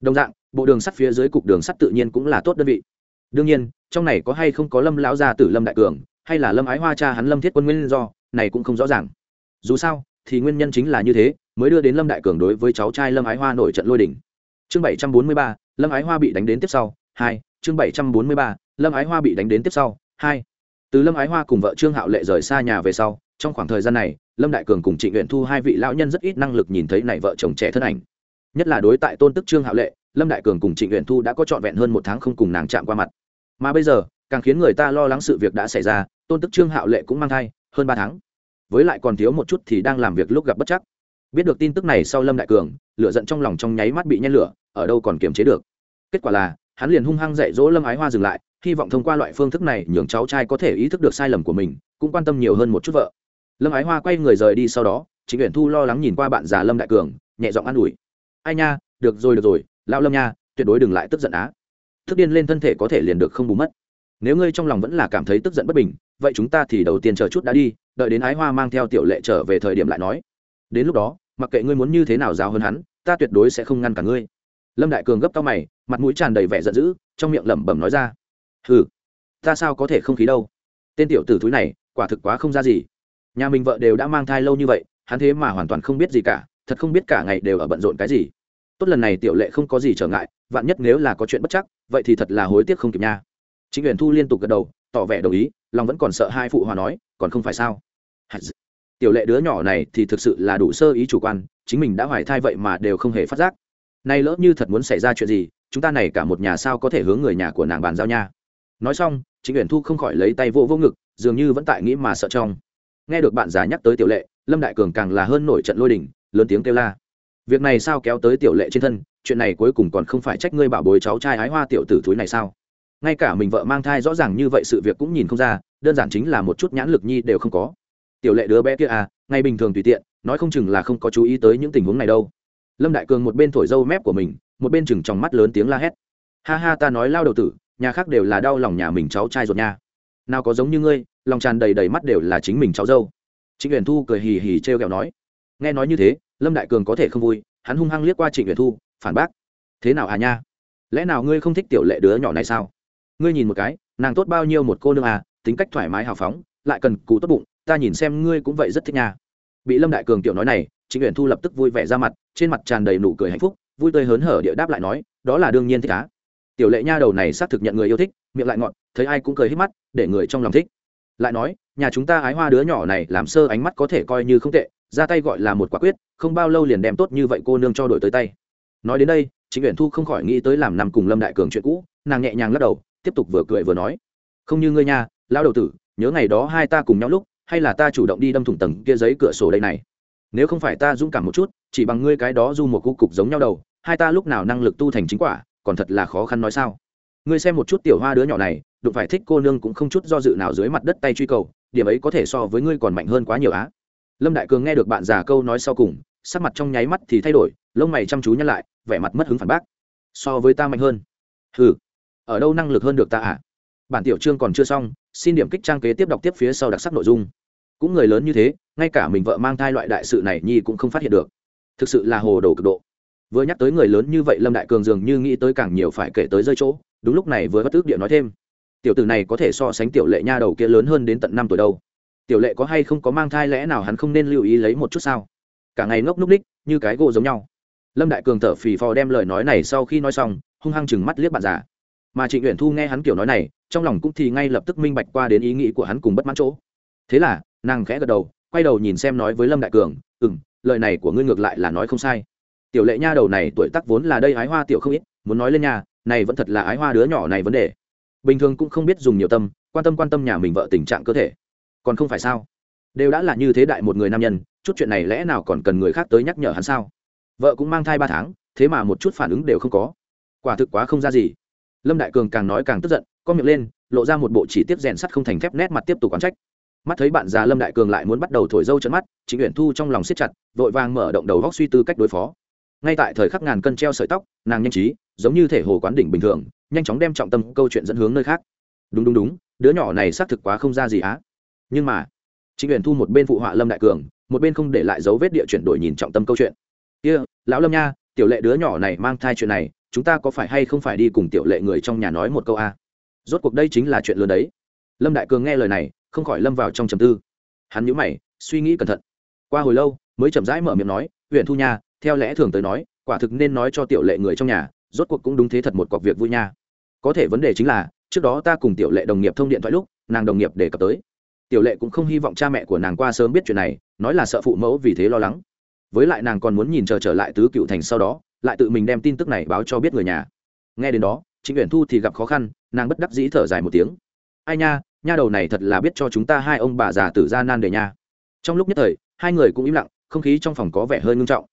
Đồng dạng, bộ đường sắt phía dưới cục đường sắt tự nhiên cũng là tốt đơn vị. Đương nhiên, trong này có hay không có lâm lão gia tử lâm đại cường, hay là lâm ái hoa cha hắn lâm thiết quân nguyên do, này cũng không rõ ràng. Dù sao, thì nguyên nhân chính là như thế, mới đưa đến lâm đại cường đối với cháu trai lâm ái hoa nổi trận lôi đỉnh chương bảy trăm bốn mươi ba lâm ái hoa bị đánh đến tiếp sau, hai, chương bảy trăm bốn mươi ba, lâm ái hoa bị đánh đến tiếp sau, hai. Từ lâm ái hoa cùng vợ trương hạo lệ rời xa nhà về sau, trong khoảng thời gian này, lâm đại cường cùng trịnh nguyện thu hai vị lão nhân rất ít năng lực nhìn thấy này vợ chồng trẻ thân ảnh. Nhất là đối tại tôn tức trương hạo lệ, lâm đại cường cùng trịnh nguyện thu đã có trọn vẹn hơn một tháng không cùng nàng chạm qua mặt. Mà bây giờ, càng khiến người ta lo lắng sự việc đã xảy ra, tôn tức trương hạo lệ cũng mang thai, hơn ba tháng. Với lại còn thiếu một chút thì đang làm việc lúc gặp bất chắc. Biết được tin tức này sau lâm đại cường, lửa giận trong lòng trong nháy mắt bị nhen lửa ở đâu còn kiềm chế được. Kết quả là, hắn liền hung hăng dạy dỗ lâm ái hoa dừng lại, hy vọng thông qua loại phương thức này nhường cháu trai có thể ý thức được sai lầm của mình, cũng quan tâm nhiều hơn một chút vợ. Lâm ái hoa quay người rời đi sau đó chính uyển thu lo lắng nhìn qua bạn già lâm đại cường, nhẹ giọng an ủi. Ai nha, được rồi được rồi, lão lâm nha, tuyệt đối đừng lại tức giận á. Thức điên lên thân thể có thể liền được không bù mất. Nếu ngươi trong lòng vẫn là cảm thấy tức giận bất bình, vậy chúng ta thì đầu tiên chờ chút đã đi, đợi đến ái hoa mang theo tiểu lệ trở về thời điểm lại nói. Đến lúc đó, mặc kệ ngươi muốn như thế nào giáo hơn hắn, ta tuyệt đối sẽ không ngăn cả ngươi lâm đại cường gấp cao mày, mặt mũi tràn đầy vẻ giận dữ, trong miệng lẩm bẩm nói ra. Hừ, ta sao có thể không khí đâu? Tên tiểu tử thúi này, quả thực quá không ra gì. Nhà mình vợ đều đã mang thai lâu như vậy, hắn thế mà hoàn toàn không biết gì cả, thật không biết cả ngày đều ở bận rộn cái gì. Tốt lần này tiểu lệ không có gì trở ngại, vạn nhất nếu là có chuyện bất chắc, vậy thì thật là hối tiếc không kịp nha. Chính quyền thu liên tục gật đầu, tỏ vẻ đồng ý, lòng vẫn còn sợ hai phụ hòa nói, còn không phải sao? Tiểu lệ đứa nhỏ này thì thực sự là đủ sơ ý chủ quan, chính mình đã hoài thai vậy mà đều không hề phát giác nay lỡ như thật muốn xảy ra chuyện gì, chúng ta này cả một nhà sao có thể hướng người nhà của nàng bàn giao nha? Nói xong chính uyển thu không khỏi lấy tay vô vô ngực, dường như vẫn tại nghĩ mà sợ trong. Nghe được bạn già nhắc tới tiểu lệ, lâm đại cường càng là hơn nổi trận lôi đình, lớn tiếng kêu la. Việc này sao kéo tới tiểu lệ trên thân, chuyện này cuối cùng còn không phải trách ngươi bảo bối cháu trai ái hoa tiểu tử thúi này sao? Ngay cả mình vợ mang thai rõ ràng như vậy sự việc cũng nhìn không ra, đơn giản chính là một chút nhãn lực nhi đều không có. Tiểu lệ đứa bé kia à ngay bình thường tùy tiện, nói không chừng là không có chú ý tới những tình huống này đâu lâm đại cường một bên thổi dâu mép của mình, một bên chừng trong mắt lớn tiếng la hét. Ha ha, ta nói lao đầu tử, nhà khác đều là đau lòng nhà mình cháu trai ruột nha. Nào có giống như ngươi, lòng tràn đầy đầy mắt đều là chính mình cháu dâu. Trịnh huyền thu cười hì hì t r e o kẹo nói. Nghe nói như thế, lâm đại cường có thể không vui, hắn hung hăng liếc qua trịnh huyền thu, phản bác. Thế nào à nha? Lẽ nào ngươi không thích tiểu lệ đứa nhỏ này sao? Ngươi nhìn một cái, nàng tốt bao nhiêu một cô nương à tính cách thoải mái hào phóng, lại cần cù tốt bụng, ta nhìn xem ngươi cũng vậy rất thích nha. Bị lâm đại cường tiểu nói này trịnh huyền thu lập tức vui vẻ ra mặt, trên mặt tràn đầy nụ cười hạnh phúc, vui tươi hớn hở địa đáp lại nói, đó là đương nhiên thích cá tiểu lệ nha đầu này xác thực nhận người yêu thích, miệng lại ngọn thấy ai cũng cười hết mắt, để người trong lòng thích. Lại nói, nhà chúng ta ái hoa đứa nhỏ này làm sơ ánh mắt có thể coi như không tệ, ra tay gọi là một quả quyết, không bao lâu liền đem tốt như vậy cô nương cho đổi tới tay. Nói đến đây, chính uyển thu không khỏi nghĩ tới làm nằm cùng lâm đại cường chuyện cũ, nàng nhẹ nhàng lắc đầu, tiếp tục vừa cười vừa nói, không như ngươi nha lao đầu tử, nhớ ngày đó hai ta cùng nhau lúc, hay là ta chủ động đi đâm thủng tầng kia giấy cửa sổ đây này nếu không phải ta dũng cảm một chút, chỉ bằng ngươi cái đó du một cu cục giống nhau đầu, hai ta lúc nào năng lực tu thành chính quả, còn thật là khó khăn nói sao? Ngươi xem một chút tiểu hoa đứa nhỏ này, đụng phải thích cô nương cũng không chút do dự nào dưới mặt đất tay truy cầu, điểm ấy có thể so với ngươi còn mạnh hơn quá nhiều á. Lâm đại cường nghe được bạn già câu nói sau cùng, sắc mặt trong nháy mắt thì thay đổi, lông mày chăm chú nhăn lại, vẻ mặt mất hứng phản bác. So với ta mạnh hơn. Ừ ở đâu năng lực hơn được ta à? Bản tiểu chương còn chưa xong, xin điểm kích trang kế tiếp đọc tiếp phía sau đặc sắc nội dung cũng người lớn như thế, ngay cả mình vợ mang thai loại đại sự này nhi cũng không phát hiện được. Thực sự là hồ đồ cực độ. Vừa nhắc tới người lớn như vậy lâm đại cường dường như nghĩ tới càng nhiều phải kể tới rơi chỗ, đúng lúc này vừa bất tước địa nói thêm. Tiểu tử này có thể so sánh tiểu lệ nha đầu kia lớn hơn đến tận năm tuổi đâu. Tiểu lệ có hay không có mang thai lẽ nào hắn không nên lưu ý lấy một chút sao? Cả ngày ngốc núc ních như cái gỗ giống nhau. Lâm đại cường thở phì phò đem lời nói này sau khi nói xong, hung hăng chừng mắt liếc bạn già. Mà trịnh uyển thu nghe hắn kiểu nói này, trong lòng cũng thì ngay lập tức minh bạch qua đến ý nghĩ của hắn cùng bất mãn chỗ. Thế là nàng khẽ gật đầu, quay đầu nhìn xem nói với lâm đại cường ừ m lời này của ngươi ngược lại là nói không sai. Tiểu lệ nha đầu này tuổi tắc vốn là đây ái hoa tiểu không ít, muốn nói lên nhà, này vẫn thật là ái hoa đứa nhỏ này vấn đề. Bình thường cũng không biết dùng nhiều tâm, quan tâm quan tâm nhà mình vợ tình trạng cơ thể. Còn không phải sao? Đều đã là như thế đại một người nam nhân, chút chuyện này lẽ nào còn cần người khác tới nhắc nhở hắn sao? Vợ cũng mang thai ba tháng, thế mà một chút phản ứng đều không có. Quả thực quá không ra gì. Lâm đại cường càng nói càng tức giận, con miệng lên, lộ ra một bộ chỉ tiết rèn sắt không thành thép nét mặt tiếp tục quán trách mắt thấy bạn già lâm đại cường lại muốn bắt đầu thổi dâu trận mắt, chính uyển thu trong lòng siết chặt, vội vàng mở động đầu góc suy tư cách đối phó. Ngay tại thời khắc ngàn cân treo sợi tóc, nàng nhanh trí, giống như thể hồ quán đỉnh bình thường, nhanh chóng đem trọng tâm câu chuyện dẫn hướng nơi khác. Đúng đúng đúng, đứa nhỏ này xác thực quá không ra gì á. Nhưng mà, chính uyển thu một bên phụ họa lâm đại cường, một bên không để lại dấu vết địa chuyển đổi nhìn trọng tâm câu chuyện. Kia, lão lâm nha, tiểu lệ đứa nhỏ này mang thai chuyện này, chúng ta có phải hay không phải đi cùng tiểu lệ người trong nhà nói một câu a? Rốt cuộc đây chính là chuyện lớn đấy. Lâm đại cường nghe lời này không khỏi lâm vào trong trầm tư. Hắn nhíu mày suy nghĩ cẩn thận. Qua hồi lâu mới chậm rãi mở miệng nói huyện thu nha theo lẽ thường tới nói quả thực nên nói cho tiểu lệ người trong nhà rốt cuộc cũng đúng thế thật một cọc việc vui nha. Có thể vấn đề chính là trước đó ta cùng tiểu lệ đồng nghiệp thông điện thoại lúc nàng đồng nghiệp đề cập tới. Tiểu lệ cũng không hy vọng cha mẹ của nàng qua sớm biết chuyện này nói là sợ phụ mẫu vì thế lo lắng. Với lại nàng còn muốn nhìn chờ trở, trở lại tứ cựu thành sau đó lại tự mình đem tin tức này báo cho biết người nhà. Nghe đến đó chính uyển thu thì gặp khó khăn nàng bất đắc dĩ thở dài một tiếng. Ai nha nha đầu này thật là biết cho chúng ta hai ông bà già tử ra nan đề nha. Trong lúc nhất thời hai người cũng im lặng không khí trong phòng có vẻ hơi ngưng trọng.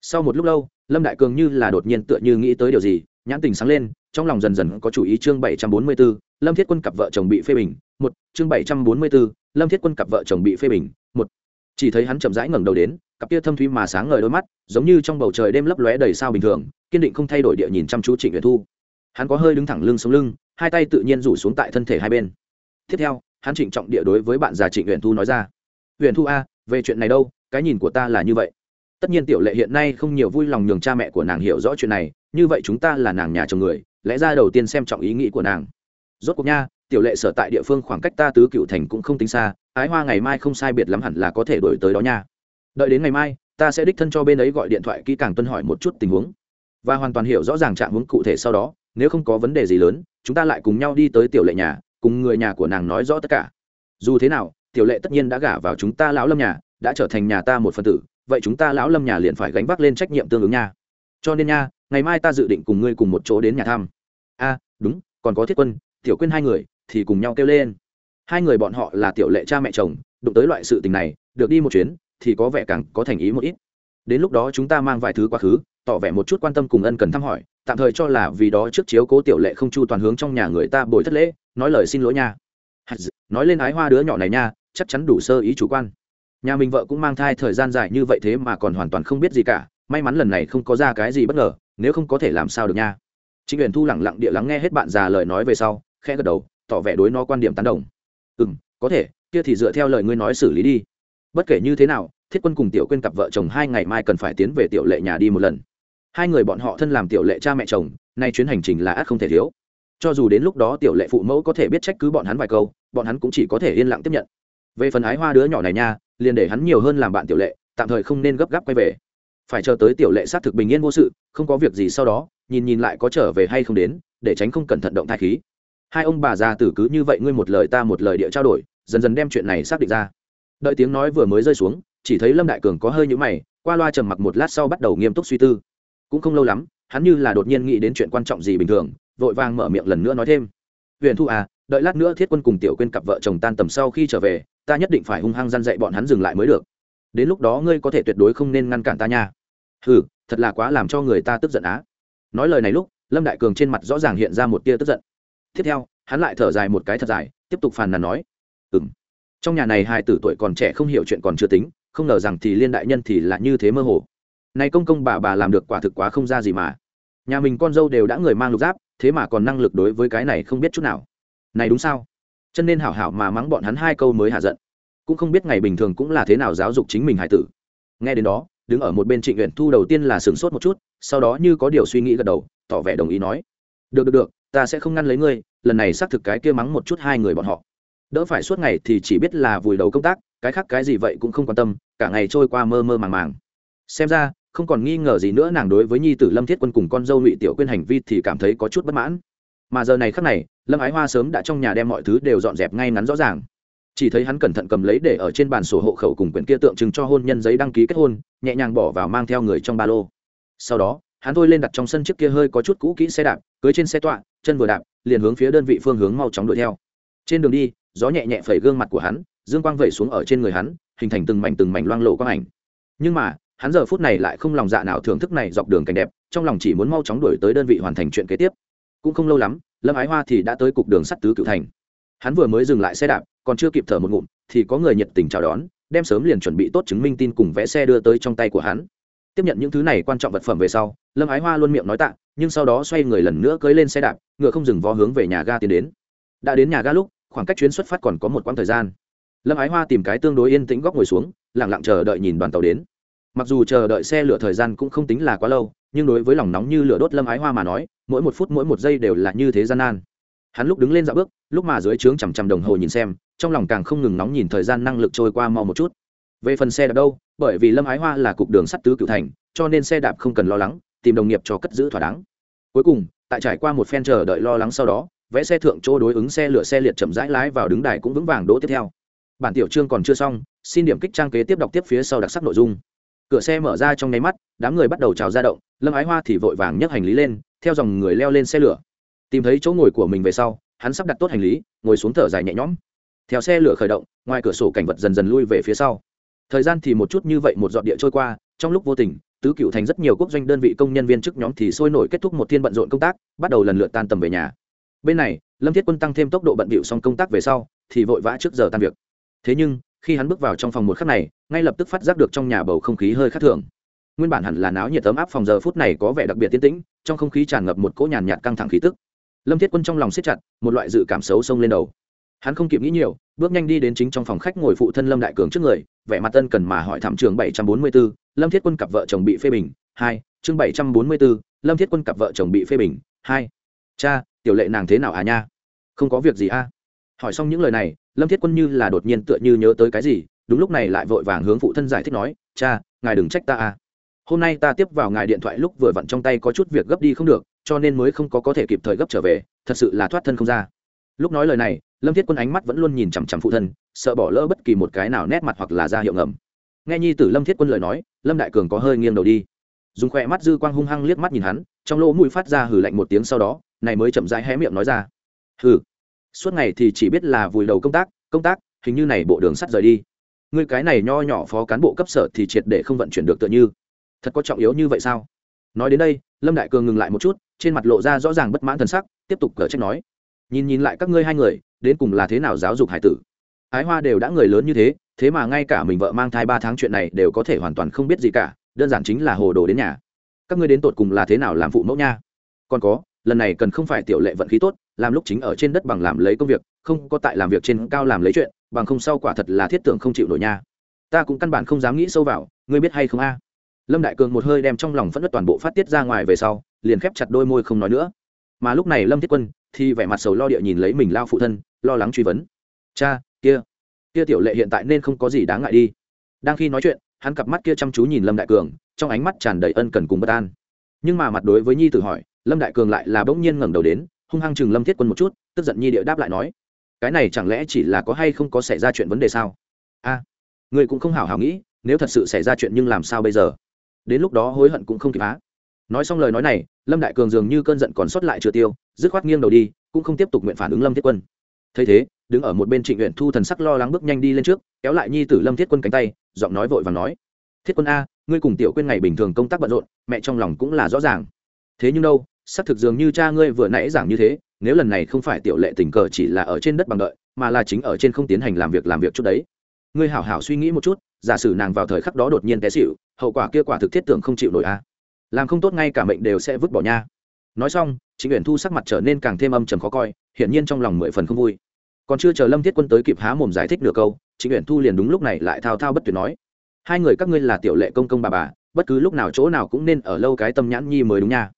Sau một lúc lâu lâm đại cường như là đột nhiên tựa như nghĩ tới điều gì nhãn tình sáng lên trong lòng dần dần có chủ ý chương bảy trăm bốn mươi 744, lâm thiết quân cặp vợ chồng bị phê bình một chương bảy trăm bốn mươi 744, lâm thiết quân cặp vợ chồng bị phê bình một. Chỉ thấy hắn chậm rãi ngẩng đầu đến cặp kia thâm thúy mà sáng ngời đôi mắt giống như trong bầu trời đêm lấp lóe đầy sao bình thường kiên định không thay đổi địa nhìn chăm chú trịnh nguyệt thu. Hắn có hơi đứng thẳng lưng sống lưng hai tay tự nhiên rủ xuống tại thân thể hai bên tiếp theo, hắn trịnh trọng địa đối với bạn già trịnh huyền thu nói ra. Huyền thu a, về chuyện này đâu, cái nhìn của ta là như vậy. Tất nhiên tiểu lệ hiện nay không nhiều vui lòng nhường cha mẹ của nàng hiểu rõ chuyện này, như vậy chúng ta là nàng nhà chồng người, lẽ ra đầu tiên xem trọng ý nghĩ của nàng. Rốt cuộc nha, tiểu lệ sở tại địa phương khoảng cách ta tứ cựu thành cũng không tính xa, ái hoa ngày mai không sai biệt lắm hẳn là có thể đổi tới đó nha. Đợi đến ngày mai, ta sẽ đích thân cho bên ấy gọi điện thoại kỹ càng tuân hỏi một chút tình huống. Và hoàn toàn hiểu rõ ràng trạng huống cụ thể sau đó, nếu không có vấn đề gì lớn, chúng ta lại cùng nhau đi tới tiểu lệ nhà cùng người nhà của nàng nói rõ tất cả. Dù thế nào, tiểu lệ tất nhiên đã gả vào chúng ta lão lâm nhà, đã trở thành nhà ta một phần tử, vậy chúng ta lão lâm nhà liền phải gánh vác lên trách nhiệm tương ứng nha. Cho nên nha, ngày mai ta dự định cùng ngươi cùng một chỗ đến nhà thăm. A, đúng, còn có thiết quân, tiểu quên hai người, thì cùng nhau kêu lên. Hai người bọn họ là tiểu lệ cha mẹ chồng, đụng tới loại sự tình này, được đi một chuyến, thì có vẻ càng có thành ý một ít. Đến lúc đó chúng ta mang vài thứ quá khứ, tỏ vẻ một chút quan tâm cùng ân cần thăm hỏi, tạm thời cho là vì đó trước chiếu cố tiểu lệ không chu toàn hướng trong nhà người ta bồi thất lễ nói lời xin lỗi nha. Nói lên ái hoa đứa nhỏ này nha, chắc chắn đủ sơ ý chủ quan. Nhà mình vợ cũng mang thai thời gian dài như vậy thế mà còn hoàn toàn không biết gì cả, may mắn lần này không có ra cái gì bất ngờ, nếu không có thể làm sao được nha. Chính quyền thu lẳng lặng địa lắng nghe hết bạn già lời nói về sau, khẽ gật đầu, tỏ vẻ đối nó quan điểm tán đồng. Ừ m có thể, kia thì dựa theo lời ngươi nói xử lý đi. Bất kể như thế nào, thiết quân cùng tiểu quên cặp vợ chồng hai ngày mai cần phải tiến về tiểu lệ nhà đi một lần. Hai người bọn họ thân làm tiểu lệ cha mẹ chồng, nay chuyến hành trình là ắt không thể thiếu cho dù đến lúc đó tiểu lệ phụ mẫu có thể biết trách cứ bọn hắn vài câu, bọn hắn cũng chỉ có thể yên lặng tiếp nhận. Về phần ái hoa đứa nhỏ này nha, liền để hắn nhiều hơn làm bạn tiểu lệ, tạm thời không nên gấp gáp quay về. Phải chờ tới tiểu lệ xác thực bình yên vô sự, không có việc gì sau đó, nhìn nhìn lại có trở về hay không đến, để tránh không cẩn thận động thai khí. Hai ông bà già tử cứ như vậy ngươi một lời ta một lời địa trao đổi, dần dần đem chuyện này xác định ra. Đợi tiếng nói vừa mới rơi xuống, chỉ thấy lâm đại cường có hơi nhũ mày, qua loa trầm mặc một lát sau bắt đầu nghiêm túc suy tư. Cũng không lâu lắm, hắn như là đột nhiên nghĩ đến chuyện quan trọng gì bình thường vội vàng mở miệng lần nữa nói thêm. Huyền thu à đợi lát nữa thiết quân cùng tiểu quên cặp vợ chồng tan tầm sau khi trở về, ta nhất định phải hung hăng răn dạy bọn hắn dừng lại mới được. Đến lúc đó ngươi có thể tuyệt đối không nên ngăn cản ta nha. Hừ, thật là quá làm cho người ta tức giận á. Nói lời này lúc, lâm đại cường trên mặt rõ ràng hiện ra một tia tức giận. Tiếp theo, hắn lại thở dài một cái thật dài, tiếp tục phàn nàn nói. Ừ m trong nhà này hai tử tuổi còn trẻ không hiểu chuyện còn chưa tính, không ngờ rằng thì liên đại nhân thì là như thế mơ hồ. Này công công bà bà làm được quả thực quá không ra gì mà. Nhà mình con dâu đều đã người mang lục giáp thế mà còn năng lực đối với cái này không biết chút nào. Này đúng sao? Chân nên hảo hảo mà mắng bọn hắn hai câu mới hạ giận. Cũng không biết ngày bình thường cũng là thế nào giáo dục chính mình hải tử. Nghe đến đó, đứng ở một bên trịnh nguyện thu đầu tiên là sửng sốt một chút, sau đó như có điều suy nghĩ gật đầu, tỏ vẻ đồng ý nói, được được được, ta sẽ không ngăn lấy ngươi, lần này xác thực cái kia mắng một chút hai người bọn họ. Đỡ phải suốt ngày thì chỉ biết là vùi đầu công tác, cái khác cái gì vậy cũng không quan tâm, cả ngày trôi qua mơ mơ màng màng. Xem ra không còn nghi ngờ gì nữa nàng đối với nhi tử lâm thiết quân cùng con dâu ngụy tiểu quyên hành vi thì cảm thấy có chút bất mãn mà giờ này khắc này lâm ái hoa sớm đã trong nhà đem mọi thứ đều dọn dẹp ngay ngắn rõ ràng chỉ thấy hắn cẩn thận cầm lấy để ở trên bàn sổ hộ khẩu cùng quyển kia tượng trưng cho hôn nhân giấy đăng ký kết hôn nhẹ nhàng bỏ vào mang theo người trong ba lô sau đó hắn thôi lên đặt trong sân trước kia hơi có chút cũ kỹ xe đạp cưới trên xe tọa chân vừa đạp liền hướng phía đơn vị phương hướng mau chóng đuổi theo trên đường đi gió nhẹ nhẹ phẩy gương mặt của hắn dương quang vẩy xuống ở trên người hắn hình thành từng mảnh từng mảnh loang lộ quang ảnh nhưng mà hắn giờ phút này lại không lòng dạ nào thưởng thức này dọc đường cảnh đẹp, trong lòng chỉ muốn mau chóng đuổi tới đơn vị hoàn thành chuyện kế tiếp. Cũng không lâu lắm, lâm ái hoa thì đã tới cục đường sắt tứ cựu thành. Hắn vừa mới dừng lại xe đạp, còn chưa kịp thở một ngụm, thì có người nhiệt tình chào đón, đem sớm liền chuẩn bị tốt chứng minh tin cùng vẽ xe đưa tới trong tay của hắn. Tiếp nhận những thứ này quan trọng vật phẩm về sau, lâm ái hoa luôn miệng nói tạ, nhưng sau đó xoay người lần nữa cưới lên xe đạp, ngựa không dừng vó hướng về nhà ga tiến đến. Đã đến nhà ga lúc, khoảng cách chuyến xuất phát còn có một quãng thời gian. Lâm ái hoa tìm cái tương đối yên tĩnh góc ngồi xuống lẳng lặng chờ đợi nhìn đoàn tàu đến mặc dù chờ đợi xe lửa thời gian cũng không tính là quá lâu, nhưng đối với lòng nóng như lửa đốt lâm ái hoa mà nói, mỗi một phút mỗi một giây đều là như thế gian nan. Hắn lúc đứng lên dạo bước, lúc mà dưới trướng chằm chằm đồng hồ nhìn xem, trong lòng càng không ngừng nóng nhìn thời gian năng lực trôi qua mau một chút. Về phần xe đạp đâu, bởi vì lâm ái hoa là cục đường sắt tứ cựu thành, cho nên xe đạp không cần lo lắng, tìm đồng nghiệp cho cất giữ thỏa đáng. Cuối cùng, tại trải qua một phen chờ đợi lo lắng sau đó vẽ xe thượng chỗ đối ứng xe lửa xe liệt chậm rãi lái vào đứng đài cũng vững vàng đỗ tiếp theo. Bản tiểu chương còn chưa xong, xin điểm kích trang kế tiếp đọc tiếp phía sau đặc sắc nội dung cửa xe mở ra trong nháy mắt, đám người bắt đầu trào ra động, lâm ái hoa thì vội vàng nhấc hành lý lên, theo dòng người leo lên xe lửa. Tìm thấy chỗ ngồi của mình về sau, hắn sắp đặt tốt hành lý, ngồi xuống thở dài nhẹ nhõm. Theo xe lửa khởi động, ngoài cửa sổ cảnh vật dần dần lui về phía sau. Thời gian thì một chút như vậy, một dọn địa trôi qua, trong lúc vô tình, tứ cựu thành rất nhiều quốc doanh đơn vị công nhân viên chức nhóm thì sôi nổi kết thúc một thiên bận rộn công tác, bắt đầu lần lượt tan tầm về nhà. Bên này, lâm thiết quân tăng thêm tốc độ bận bịu xong công tác về sau, thì vội vã trước giờ tan việc. Thế nhưng khi hắn bước vào trong phòng một khắc này ngay lập tức phát giác được trong nhà bầu không khí hơi khác thường. Nguyên bản hẳn là náo nhiệt ấm áp phòng giờ phút này có vẻ đặc biệt tiến tĩnh trong không khí tràn ngập một cỗ nhàn nhạt căng thẳng khí tức. Lâm thiết quân trong lòng siết chặt một loại dự cảm xấu xông lên đầu. Hắn không kịp nghĩ nhiều bước nhanh đi đến chính trong phòng khách ngồi phụ thân lâm đại cường trước người vẻ mặt tân cần mà hỏi thảm trường bảy trăm bốn mươi 744, lâm thiết quân cặp vợ chồng bị phê bình hai chương bảy trăm bốn mươi 744, lâm thiết quân cặp vợ chồng bị phê bình hai. Cha tiểu lệ nàng thế nào à nha? Không có việc gì a à? hỏi xong những lời này lâm thiết quân như là đột nhiên tựa như nhớ tới cái gì, đúng lúc này lại vội vàng hướng phụ thân giải thích nói, cha, ngài đừng trách ta à. hôm nay ta tiếp vào ngài điện thoại lúc vừa vặn trong tay có chút việc gấp đi không được, cho nên mới không có có thể kịp thời gấp trở về, thật sự là thoát thân không ra. Lúc nói lời này, lâm thiết quân ánh mắt vẫn luôn nhìn chằm chằm phụ thân, sợ bỏ lỡ bất kỳ một cái nào nét mặt hoặc là ra hiệu ngầm. Nghe nhi tử lâm thiết quân lời nói, lâm đại cường có hơi nghiêng đầu đi. Dùng khoe mắt dư quang hung hăng liếc mắt nhìn hắn, trong lỗ mũi phát ra hử lạnh một tiếng sau đó, này mới chậm rãi hé miệng nói ra. Hừ suốt ngày thì chỉ biết là vùi đầu công tác công tác, hình như này bộ đường sắt rời đi. Ngươi cái này nho nhỏ phó cán bộ cấp sở thì triệt để không vận chuyển được tựa như. Thật có trọng yếu như vậy sao? Nói đến đây, lâm đại cường ngừng lại một chút, trên mặt lộ ra rõ ràng bất mãn thần sắc, tiếp tục cờ trách nói. Nhìn nhìn lại các ngươi hai người, đến cùng là thế nào giáo dục hải tử? Ái hoa đều đã người lớn như thế thế mà ngay cả mình vợ mang thai ba tháng chuyện này đều có thể hoàn toàn không biết gì cả, đơn giản chính là hồ đồ đến nhà. Các ngươi đến tột cùng là thế nào làm phụ mẫu nha? Còn có lần này cần không phải tiểu lệ vận khí tốt, làm lúc chính ở trên đất bằng làm lấy công việc, không có tại làm việc trên cao làm lấy chuyện, bằng không sau quả thật là thiết tưởng không chịu nổi nha. Ta cũng căn bản không dám nghĩ sâu vào, ngươi biết hay không a? Lâm đại cường một hơi đem trong lòng phẫn nứt toàn bộ phát tiết ra ngoài về sau, liền khép chặt đôi môi không nói nữa. Mà lúc này lâm thiết quân thì vẻ mặt sầu lo địa nhìn lấy mình lao phụ thân, lo lắng truy vấn. Cha, kia kia tiểu lệ hiện tại nên không có gì đáng ngại đi. Đang khi nói chuyện, hắn cặp mắt kia chăm chú nhìn lâm đại cường, trong ánh mắt tràn đầy ân cần cùng bất an. Nhưng mà mặt đối với nhi tử hỏi lâm đại cường lại là bỗng nhiên ngẩng đầu đến hung hăng chừng lâm thiết quân một chút tức giận nhi địa đáp lại nói cái này chẳng lẽ chỉ là có hay không có xảy ra chuyện vấn đề sao? A à, người cũng không hảo hảo nghĩ nếu thật sự xảy ra chuyện nhưng làm sao bây giờ? Đến lúc đó hối hận cũng không kịp á. Nói xong lời nói này lâm đại cường dường như cơn giận còn sót lại chưa tiêu dứt khoát nghiêng đầu đi cũng không tiếp tục nguyện phản ứng lâm thiết quân. Thấy thế đứng ở một bên trịnh nguyện thu thần sắc lo lắng bước nhanh đi lên trước kéo lại nhi tử lâm thiết quân cánh tay giọng nói vội và nói thiết quân a ngươi cùng tiểu quên ngày bình thường công tác bận rộn mẹ trong lòng cũng là rõ ràng. Thế nhưng đâu xác thực dường như cha ngươi vừa nãy giảng như thế, nếu lần này không phải tiểu lệ tình cờ chỉ là ở trên đất bằng đợi, mà là chính ở trên không tiến hành làm việc làm việc chút đấy. Ngươi hảo hảo suy nghĩ một chút, giả sử nàng vào thời khắc đó đột nhiên té xịu hậu quả kia quả thực thiết tưởng không chịu nổi a. À. Làm không tốt ngay cả mệnh đều sẽ vứt bỏ nha. Nói xong chính uyển thu sắc mặt trở nên càng thêm âm trầm khó coi, hiển nhiên trong lòng mười phần không vui. Còn chưa chờ lâm thiết quân tới kịp há mồm giải thích nửa câu chính uyển thu liền đúng lúc này lại thao thao bất tuyệt nói. Hai người các ngươi là tiểu lệ công công bà bà, bất cứ lúc nào chỗ nào cũng nên ở lâu cái tâm nhãn nhi mới đúng nha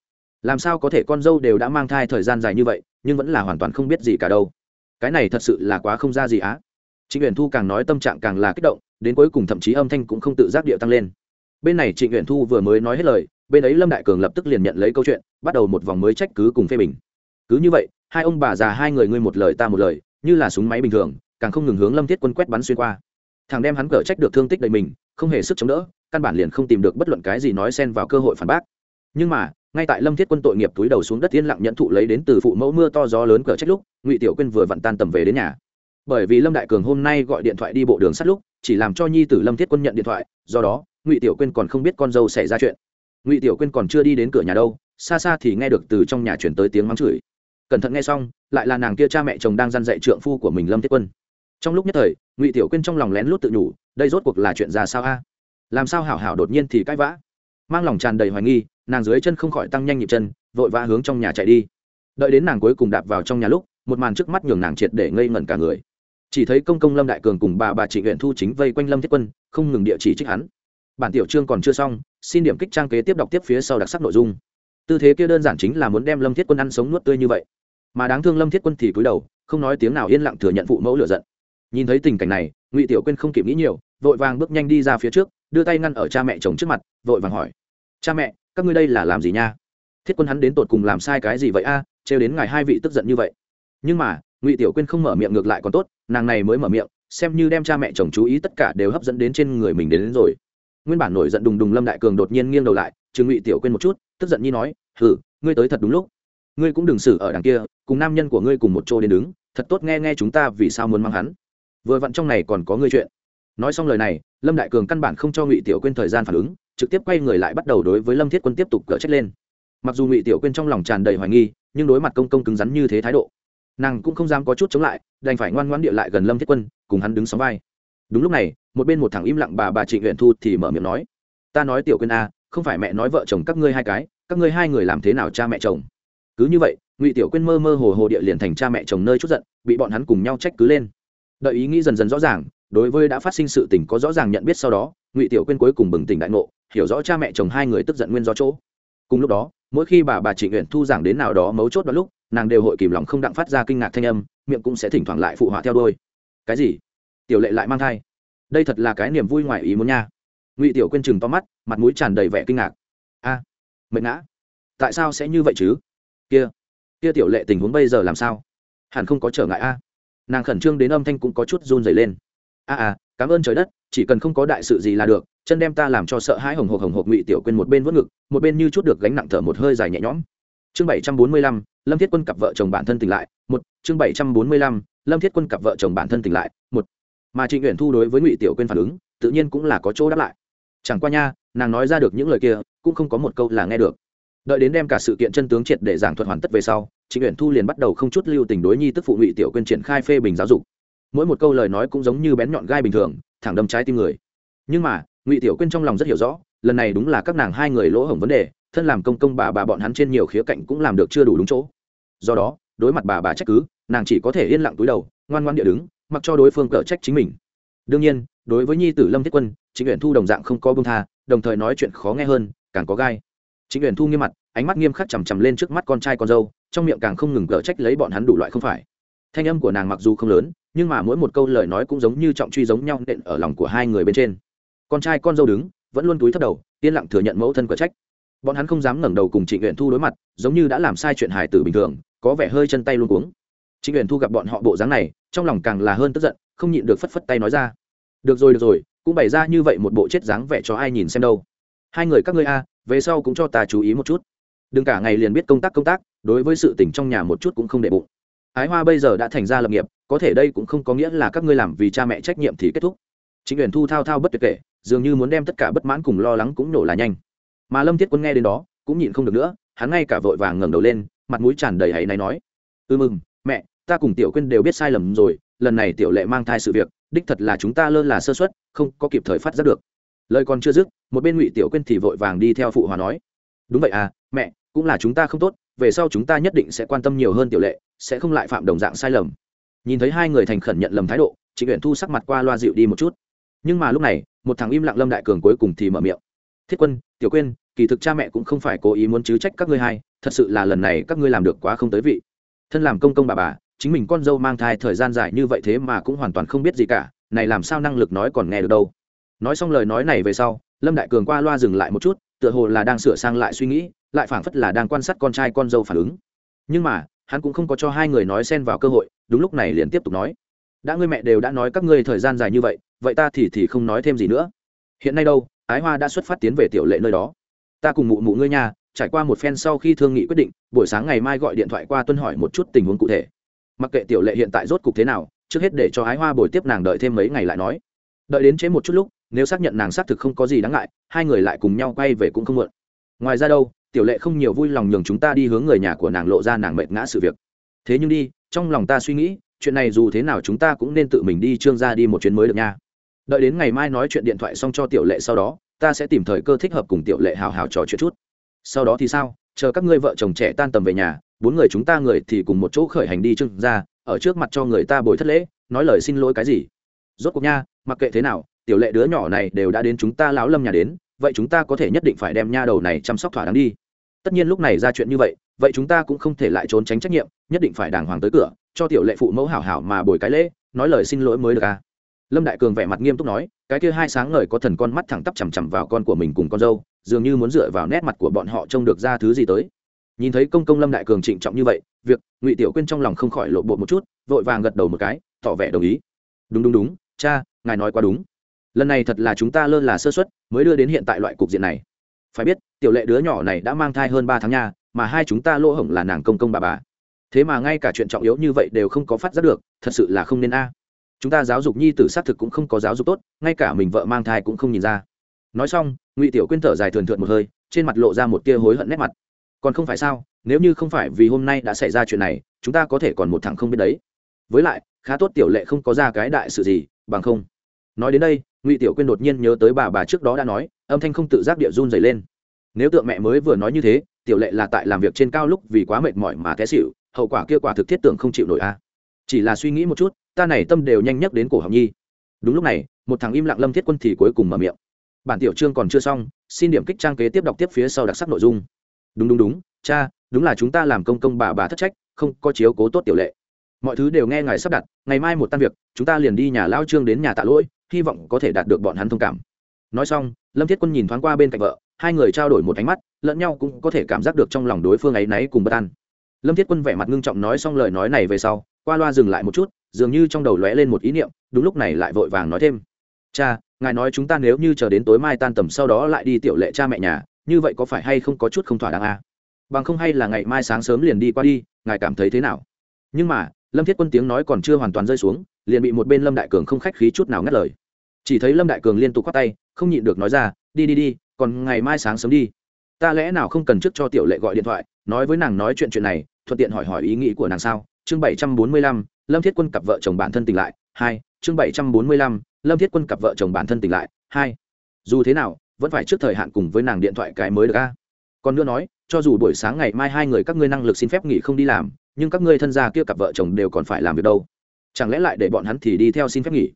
làm sao có thể con dâu đều đã mang thai thời gian dài như vậy, nhưng vẫn là hoàn toàn không biết gì cả đâu. Cái này thật sự là quá không ra gì á. Trịnh uyển thu càng nói tâm trạng càng là kích động, đến cuối cùng thậm chí âm thanh cũng không tự giác điệu tăng lên. Bên này trịnh uyển thu vừa mới nói hết lời, bên ấy lâm đại cường lập tức liền nhận lấy câu chuyện, bắt đầu một vòng mới trách cứ cùng phê bình. Cứ như vậy, hai ông bà già hai người ngươi một lời ta một lời, như là súng máy bình thường, càng không ngừng hướng lâm thiết quân quét bắn xuyên qua. Thằng đem hắn cở trách được thương tích đầy mình, không hề sức chống đỡ, căn bản liền không tìm được bất luận cái gì nói xen vào cơ hội phản bác. Nhưng mà ngay tại lâm thiết quân tội nghiệp túi đầu xuống đất yên lặng nhận thụ lấy đến từ phụ mẫu mưa to gió lớn cờ trách lúc, ngụy tiểu quyên vừa vặn tan tầm về đến nhà. Bởi vì lâm đại cường hôm nay gọi điện thoại đi bộ đường sắt lúc, chỉ làm cho nhi tử lâm thiết quân nhận điện thoại, do đó, ngụy tiểu quyên còn không biết con dâu xảy ra chuyện. Ngụy tiểu quyên còn chưa đi đến cửa nhà đâu, xa xa thì nghe được từ trong nhà chuyển tới tiếng mắng chửi. Cẩn thận nghe xong, lại là nàng kia cha mẹ chồng đang dăn dạy trượng phu của mình lâm thiết quân. Trong lúc nhất thời, ngụy tiểu quyên trong lòng lén lút tự nhủ, đây rốt cuộc là chuyện ra sao a? Làm sao hảo hảo đột nhiên thì cãi vã? Mang lòng tràn đầy hoài nghi nàng dưới chân không khỏi tăng nhanh nhịp chân, vội vã hướng trong nhà chạy đi. Đợi đến nàng cuối cùng đạp vào trong nhà lúc, một màn trước mắt nhường nàng triệt để ngây ngẩn cả người. Chỉ thấy công công lâm đại cường cùng bà bà chị huyện thu chính vây quanh lâm thiết quân, không ngừng địa chỉ trích hắn. Bản tiểu chương còn chưa xong, xin điểm kích trang kế tiếp đọc tiếp phía sau đặc sắc nội dung. Tư thế kia đơn giản chính là muốn đem lâm thiết quân ăn sống nuốt tươi như vậy. Mà đáng thương lâm thiết quân thì cúi đầu, không nói tiếng nào yên lặng thừa nhận phụ mẫu lựa giận. Nhìn thấy tình cảnh này, ngụy tiểu quyên không kịp nghĩ nhiều, vội vàng bước nhanh đi ra phía trước, đưa tay ngăn ở cha mẹ chồng trước mặt, vội vàng hỏi. Cha mẹ các ngươi đây là làm gì nha? Thiết quân hắn đến tột cùng làm sai cái gì vậy a? À, trêu đến ngài hai vị tức giận như vậy. Nhưng mà ngụy tiểu quyên không mở miệng ngược lại còn tốt nàng này mới mở miệng xem như đem cha mẹ chồng chú ý tất cả đều hấp dẫn đến trên người mình đến, đến rồi. Nguyên bản nổi giận đùng đùng lâm đại cường đột nhiên nghiêng đầu lại chừng ngụy tiểu quyên một chút tức giận nhi nói hử ngươi tới thật đúng lúc. Ngươi cũng đừng xử ở đằng kia cùng nam nhân của ngươi cùng một chỗ đến đứng thật tốt nghe nghe chúng ta vì sao muốn mang hắn. Vừa vặn trong này còn có ngươi chuyện. Nói xong lời này lâm đại cường căn bản không cho ngụy tiểu quyên thời gian phản ứng trực tiếp quay người lại bắt đầu đối với lâm thiết quân tiếp tục cỡ trách lên mặc dù ngụy tiểu quên trong lòng tràn đầy hoài nghi nhưng đối mặt công công cứng rắn như thế thái độ nàng cũng không dám có chút chống lại đành phải ngoan ngoãn địa lại gần lâm thiết quân cùng hắn đứng sóng vai đúng lúc này một bên một thằng im lặng bà bà trịnh huyện thu thì mở miệng nói ta nói tiểu quyên a không phải mẹ nói vợ chồng các ngươi hai cái các ngươi hai người làm thế nào cha mẹ chồng cứ như vậy ngụy tiểu quên mơ mơ hồ hồ địa liền thành cha mẹ chồng nơi chút giận bị bọn hắn cùng nhau trách cứ lên đợi ý nghĩ dần dần rõ ràng đối với đã phát sinh sự tình có rõ ràng nhận biết sau đó ngụy tiểu Quyên cuối cùng bừng tỉnh đại ngộ hiểu rõ cha mẹ chồng hai người tức giận nguyên do chỗ. Cùng lúc đó mỗi khi bà bà trịnh nguyện thu giảng đến nào đó mấu chốt vào lúc nàng đều hội kìm lòng không đặng phát ra kinh ngạc thanh âm miệng cũng sẽ thỉnh thoảng lại phụ họa theo đôi cái gì? Tiểu lệ lại mang thai. Đây thật là cái niềm vui ngoài ý muốn nha. Ngụy tiểu quên chừng to mắt mặt mũi tràn đầy vẻ kinh ngạc. A à, mệt ngã. Tại sao sẽ như vậy chứ? Kia kia tiểu lệ tình huống bây giờ làm sao? Hẳn không có trở ngại a. Nàng khẩn trương đến âm thanh cũng có chút run dày lên a à, à cảm ơn trời đất chỉ cần không có đại sự gì là được chân đem ta làm cho sợ hãi hồng hộc hồng hộc ngụy tiểu quên một bên vớt ngực một bên như chút được gánh nặng thở một hơi dài nhẹ nhõm. Chương bảy trăm bốn mươi lăm lâm thiết quân cặp vợ chồng bản thân tỉnh lại một chương bảy trăm bốn mươi lăm lâm thiết quân cặp vợ chồng bản thân tỉnh lại một. Mà trịnh nguyện thu đối với ngụy tiểu quên phản ứng tự nhiên cũng là có chỗ đáp lại. Chẳng qua nha nàng nói ra được những lời kia cũng không có một câu là nghe được. Đợi đến đem cả sự kiện chân tướng triệt để giảng thuật hoàn tất về sau trịnh nguyện thu liền bắt đầu không chút lưu tình đối nhi tức phụ ngụy tiểu quên triển khai phê bình giáo dục mỗi một câu lời nói cũng giống như bén nhọn gai bình thường, thẳng đâm trái tim người. Nhưng mà, ngụy tiểu quyên trong lòng rất hiểu rõ, lần này đúng là các nàng hai người lỗ hổng vấn đề, thân làm công công bà bà bọn hắn trên nhiều khía cạnh cũng làm được chưa đủ đúng chỗ. Do đó, đối mặt bà bà trách cứ, nàng chỉ có thể yên lặng túi đầu, ngoan ngoan địa đứng, mặc cho đối phương cở trách chính mình. Đương nhiên, đối với nhi tử lâm thiết quân chính uyển thu đồng dạng không có bông tha, đồng thời nói chuyện khó nghe hơn, càng có gai. Chính uyển thu nghiêm mặt, ánh mắt nghiêm khắc chằm chằm lên trước mắt con trai con dâu, trong miệng càng không ngừng cở trách lấy bọn hắn đủ loại không phải thanh âm của nàng mặc dù không lớn, nhưng mà mỗi một câu lời nói cũng giống như trọng truy giống nhau nện ở lòng của hai người bên trên. Con trai con dâu đứng, vẫn luôn túi thấp đầu, yên lặng thừa nhận mẫu thân của trách. Bọn hắn không dám ngẩng đầu cùng trịnh nguyện thu đối mặt, giống như đã làm sai chuyện hài tử bình thường, có vẻ hơi chân tay luôn cuống. Trịnh nguyện thu gặp bọn họ bộ dáng này, trong lòng càng là hơn tức giận, không nhịn được phất phất tay nói ra. Được rồi được rồi, cũng bày ra như vậy một bộ chết dáng vẻ cho ai nhìn xem đâu. Hai người các ngươi a, về sau cũng cho ta chú ý một chút. Đừng cả ngày liền biết công tác công tác, đối với sự tình trong nhà một chút cũng không đệ bụng ái hoa bây giờ đã thành ra lập nghiệp có thể đây cũng không có nghĩa là các ngươi làm vì cha mẹ trách nhiệm thì kết thúc. Chính quyền thu thao thao bất tuyệt kể dường như muốn đem tất cả bất mãn cùng lo lắng cũng nổ là nhanh. Mà lâm thiết quân nghe đến đó cũng nhịn không được nữa hắn ngay cả vội vàng ngẩng đầu lên mặt mũi tràn đầy hãy náy nói ư mừng mẹ ta cùng tiểu quyên đều biết sai lầm rồi lần này tiểu lệ mang thai sự việc đích thật là chúng ta lơ là sơ suất, không có kịp thời phát giác được. Lời còn chưa dứt một bên ngụy tiểu quyên thì vội vàng đi theo phụ hòa nói đúng vậy à mẹ cũng là chúng ta không tốt về sau chúng ta nhất định sẽ quan tâm nhiều hơn tiểu lệ sẽ không lại phạm đồng dạng sai lầm. Nhìn thấy hai người thành khẩn nhận lầm thái độ, trịnh nguyện thu sắc mặt qua loa dịu đi một chút. Nhưng mà lúc này, một thằng im lặng lâm đại cường cuối cùng thì mở miệng. Thiết quân, tiểu quyên, kỳ thực cha mẹ cũng không phải cố ý muốn chứ trách các ngươi hai, thật sự là lần này các ngươi làm được quá không tới vị. Thân làm công công bà bà, chính mình con dâu mang thai thời gian dài như vậy thế mà cũng hoàn toàn không biết gì cả, này làm sao năng lực nói còn nghe được đâu? Nói xong lời nói này về sau, lâm đại cường qua loa dừng lại một chút, tựa hồ là đang sửa sang lại suy nghĩ, lại phảng phất là đang quan sát con trai con dâu phản ứng. Nhưng mà hắn cũng không có cho hai người nói xen vào cơ hội, đúng lúc này liền tiếp tục nói. Đã ngươi mẹ đều đã nói các ngươi thời gian dài như vậy vậy ta thì thì không nói thêm gì nữa. Hiện nay đâu, ái hoa đã xuất phát tiến về tiểu lệ nơi đó. Ta cùng mụ mụ ngươi nhà, trải qua một phen sau khi thương nghị quyết định, buổi sáng ngày mai gọi điện thoại qua tuân hỏi một chút tình huống cụ thể. Mặc kệ tiểu lệ hiện tại rốt cục thế nào, trước hết để cho ái hoa bồi tiếp nàng đợi thêm mấy ngày lại nói. Đợi đến chế một chút lúc, nếu xác nhận nàng xác thực không có gì đáng ngại, hai người lại cùng nhau quay về cũng không muộn. Ngoài ra đâu tiểu lệ không nhiều vui lòng nhường chúng ta đi hướng người nhà của nàng lộ ra nàng mệt ngã sự việc. Thế nhưng đi, trong lòng ta suy nghĩ, chuyện này dù thế nào chúng ta cũng nên tự mình đi, trương ra đi một chuyến mới được nha. Đợi đến ngày mai nói chuyện điện thoại xong cho tiểu lệ sau đó, ta sẽ tìm thời cơ thích hợp cùng tiểu lệ hào hào trò chuyện chút. Sau đó thì sao? Chờ các ngươi vợ chồng trẻ tan tầm về nhà, bốn người chúng ta người thì cùng một chỗ khởi hành đi trương ra ở trước mặt cho người ta bồi thất lễ, nói lời xin lỗi cái gì? Rốt cuộc nha, mặc kệ thế nào, tiểu lệ đứa nhỏ này đều đã đến chúng ta lão lâm nhà đến, vậy chúng ta có thể nhất định phải đem nha đầu này chăm sóc thỏa đáng đi tất nhiên lúc này ra chuyện như vậy vậy chúng ta cũng không thể lại trốn tránh trách nhiệm, nhất định phải đàng hoàng tới cửa, cho tiểu lệ phụ mẫu hảo hảo mà bồi cái lễ, nói lời xin lỗi mới được à? Lâm đại cường vẻ mặt nghiêm túc nói, cái kia hai sáng ngời có thần con mắt thẳng tắp chằm chằm vào con của mình cùng con dâu, dường như muốn dựa vào nét mặt của bọn họ trông được ra thứ gì tới. Nhìn thấy công công lâm đại cường trịnh trọng như vậy, việc ngụy tiểu quyên trong lòng không khỏi lộ bộ một chút, vội vàng gật đầu một cái, tỏ vẻ đồng ý. Đúng đúng đúng, cha, ngài nói quá đúng. Lần này thật là chúng ta lơ là sơ xuất mới đưa đến hiện tại loại cục diện này phải biết, tiểu lệ đứa nhỏ này đã mang thai hơn ba tháng nha, mà hai chúng ta lỗ hổng là nàng công công bà bà. Thế mà ngay cả chuyện trọng yếu như vậy đều không có phát giác được, thật sự là không nên a. Chúng ta giáo dục nhi tử xác thực cũng không có giáo dục tốt, ngay cả mình vợ mang thai cũng không nhìn ra. Nói xong, ngụy tiểu quyên thở dài thường thượt một hơi, trên mặt lộ ra một tia hối hận nét mặt. Còn không phải sao, nếu như không phải vì hôm nay đã xảy ra chuyện này, chúng ta có thể còn một thằng không biết đấy. Với lại, khá tốt tiểu lệ không có ra cái đại sự gì, bằng không. Nói đến đây ngụy tiểu quyên đột nhiên nhớ tới bà bà trước đó đã nói, âm thanh không tự giác địa run dày lên. Nếu tượng mẹ mới vừa nói như thế, tiểu lệ là tại làm việc trên cao lúc vì quá mệt mỏi mà té xịu hậu quả kia quả thực thiết tưởng không chịu nổi a. Chỉ là suy nghĩ một chút, ta này tâm đều nhanh nhất đến cổ học nhi. Đúng lúc này, một thằng im lặng lâm thiết quân thì cuối cùng mở miệng. Bản tiểu chương còn chưa xong, xin điểm kích trang kế tiếp đọc tiếp phía sau đặc sắc nội dung. Đúng đúng đúng, cha, đúng là chúng ta làm công công bà bà thất trách, không có chiếu cố tốt tiểu lệ. Mọi thứ đều nghe ngài sắp đặt, ngày mai một tan việc, chúng ta liền đi nhà lao trương đến nhà tạ lỗi hy vọng có thể đạt được bọn hắn thông cảm. Nói xong, lâm thiết quân nhìn thoáng qua bên cạnh vợ, hai người trao đổi một ánh mắt, lẫn nhau cũng có thể cảm giác được trong lòng đối phương ấy náy cùng bất an. Lâm thiết quân vẻ mặt ngưng trọng nói xong lời nói này về sau, qua loa dừng lại một chút, dường như trong đầu lóe lên một ý niệm, đúng lúc này lại vội vàng nói thêm. Cha, ngài nói chúng ta nếu như chờ đến tối mai tan tầm sau đó lại đi tiểu lệ cha mẹ nhà, như vậy có phải hay không có chút không thỏa đáng à? bằng không hay là ngày mai sáng sớm liền đi qua đi, ngài cảm thấy thế nào? Nhưng mà, lâm thiết quân tiếng nói còn chưa hoàn toàn rơi xuống liền bị một bên lâm đại cường không khách khí chút nào ngắt lời. Chỉ thấy lâm đại cường liên tục k tay, không nhịn được nói ra, đi đi đi, còn ngày mai sáng sớm đi. Ta lẽ nào không cần trước cho tiểu lệ gọi điện thoại, nói với nàng nói chuyện chuyện này, thuận tiện hỏi hỏi ý nghĩ của nàng sao? Chương bảy trăm bốn mươi lăm, lâm thiết quân cặp vợ chồng bản thân tỉnh lại. Hai, chương bảy trăm bốn mươi lăm, lâm thiết quân cặp vợ chồng bản thân tỉnh lại. Hai, dù thế nào, vẫn phải trước thời hạn cùng với nàng điện thoại cái mới được a. Còn nữa nói, cho dù buổi sáng ngày mai hai người các ngươi năng lực xin phép nghỉ không đi làm, nhưng các ngươi thân gia kia cặp vợ chồng đều còn phải làm việc đâu chẳng lẽ lại để bọn hắn thì đi theo xin phép nghỉ?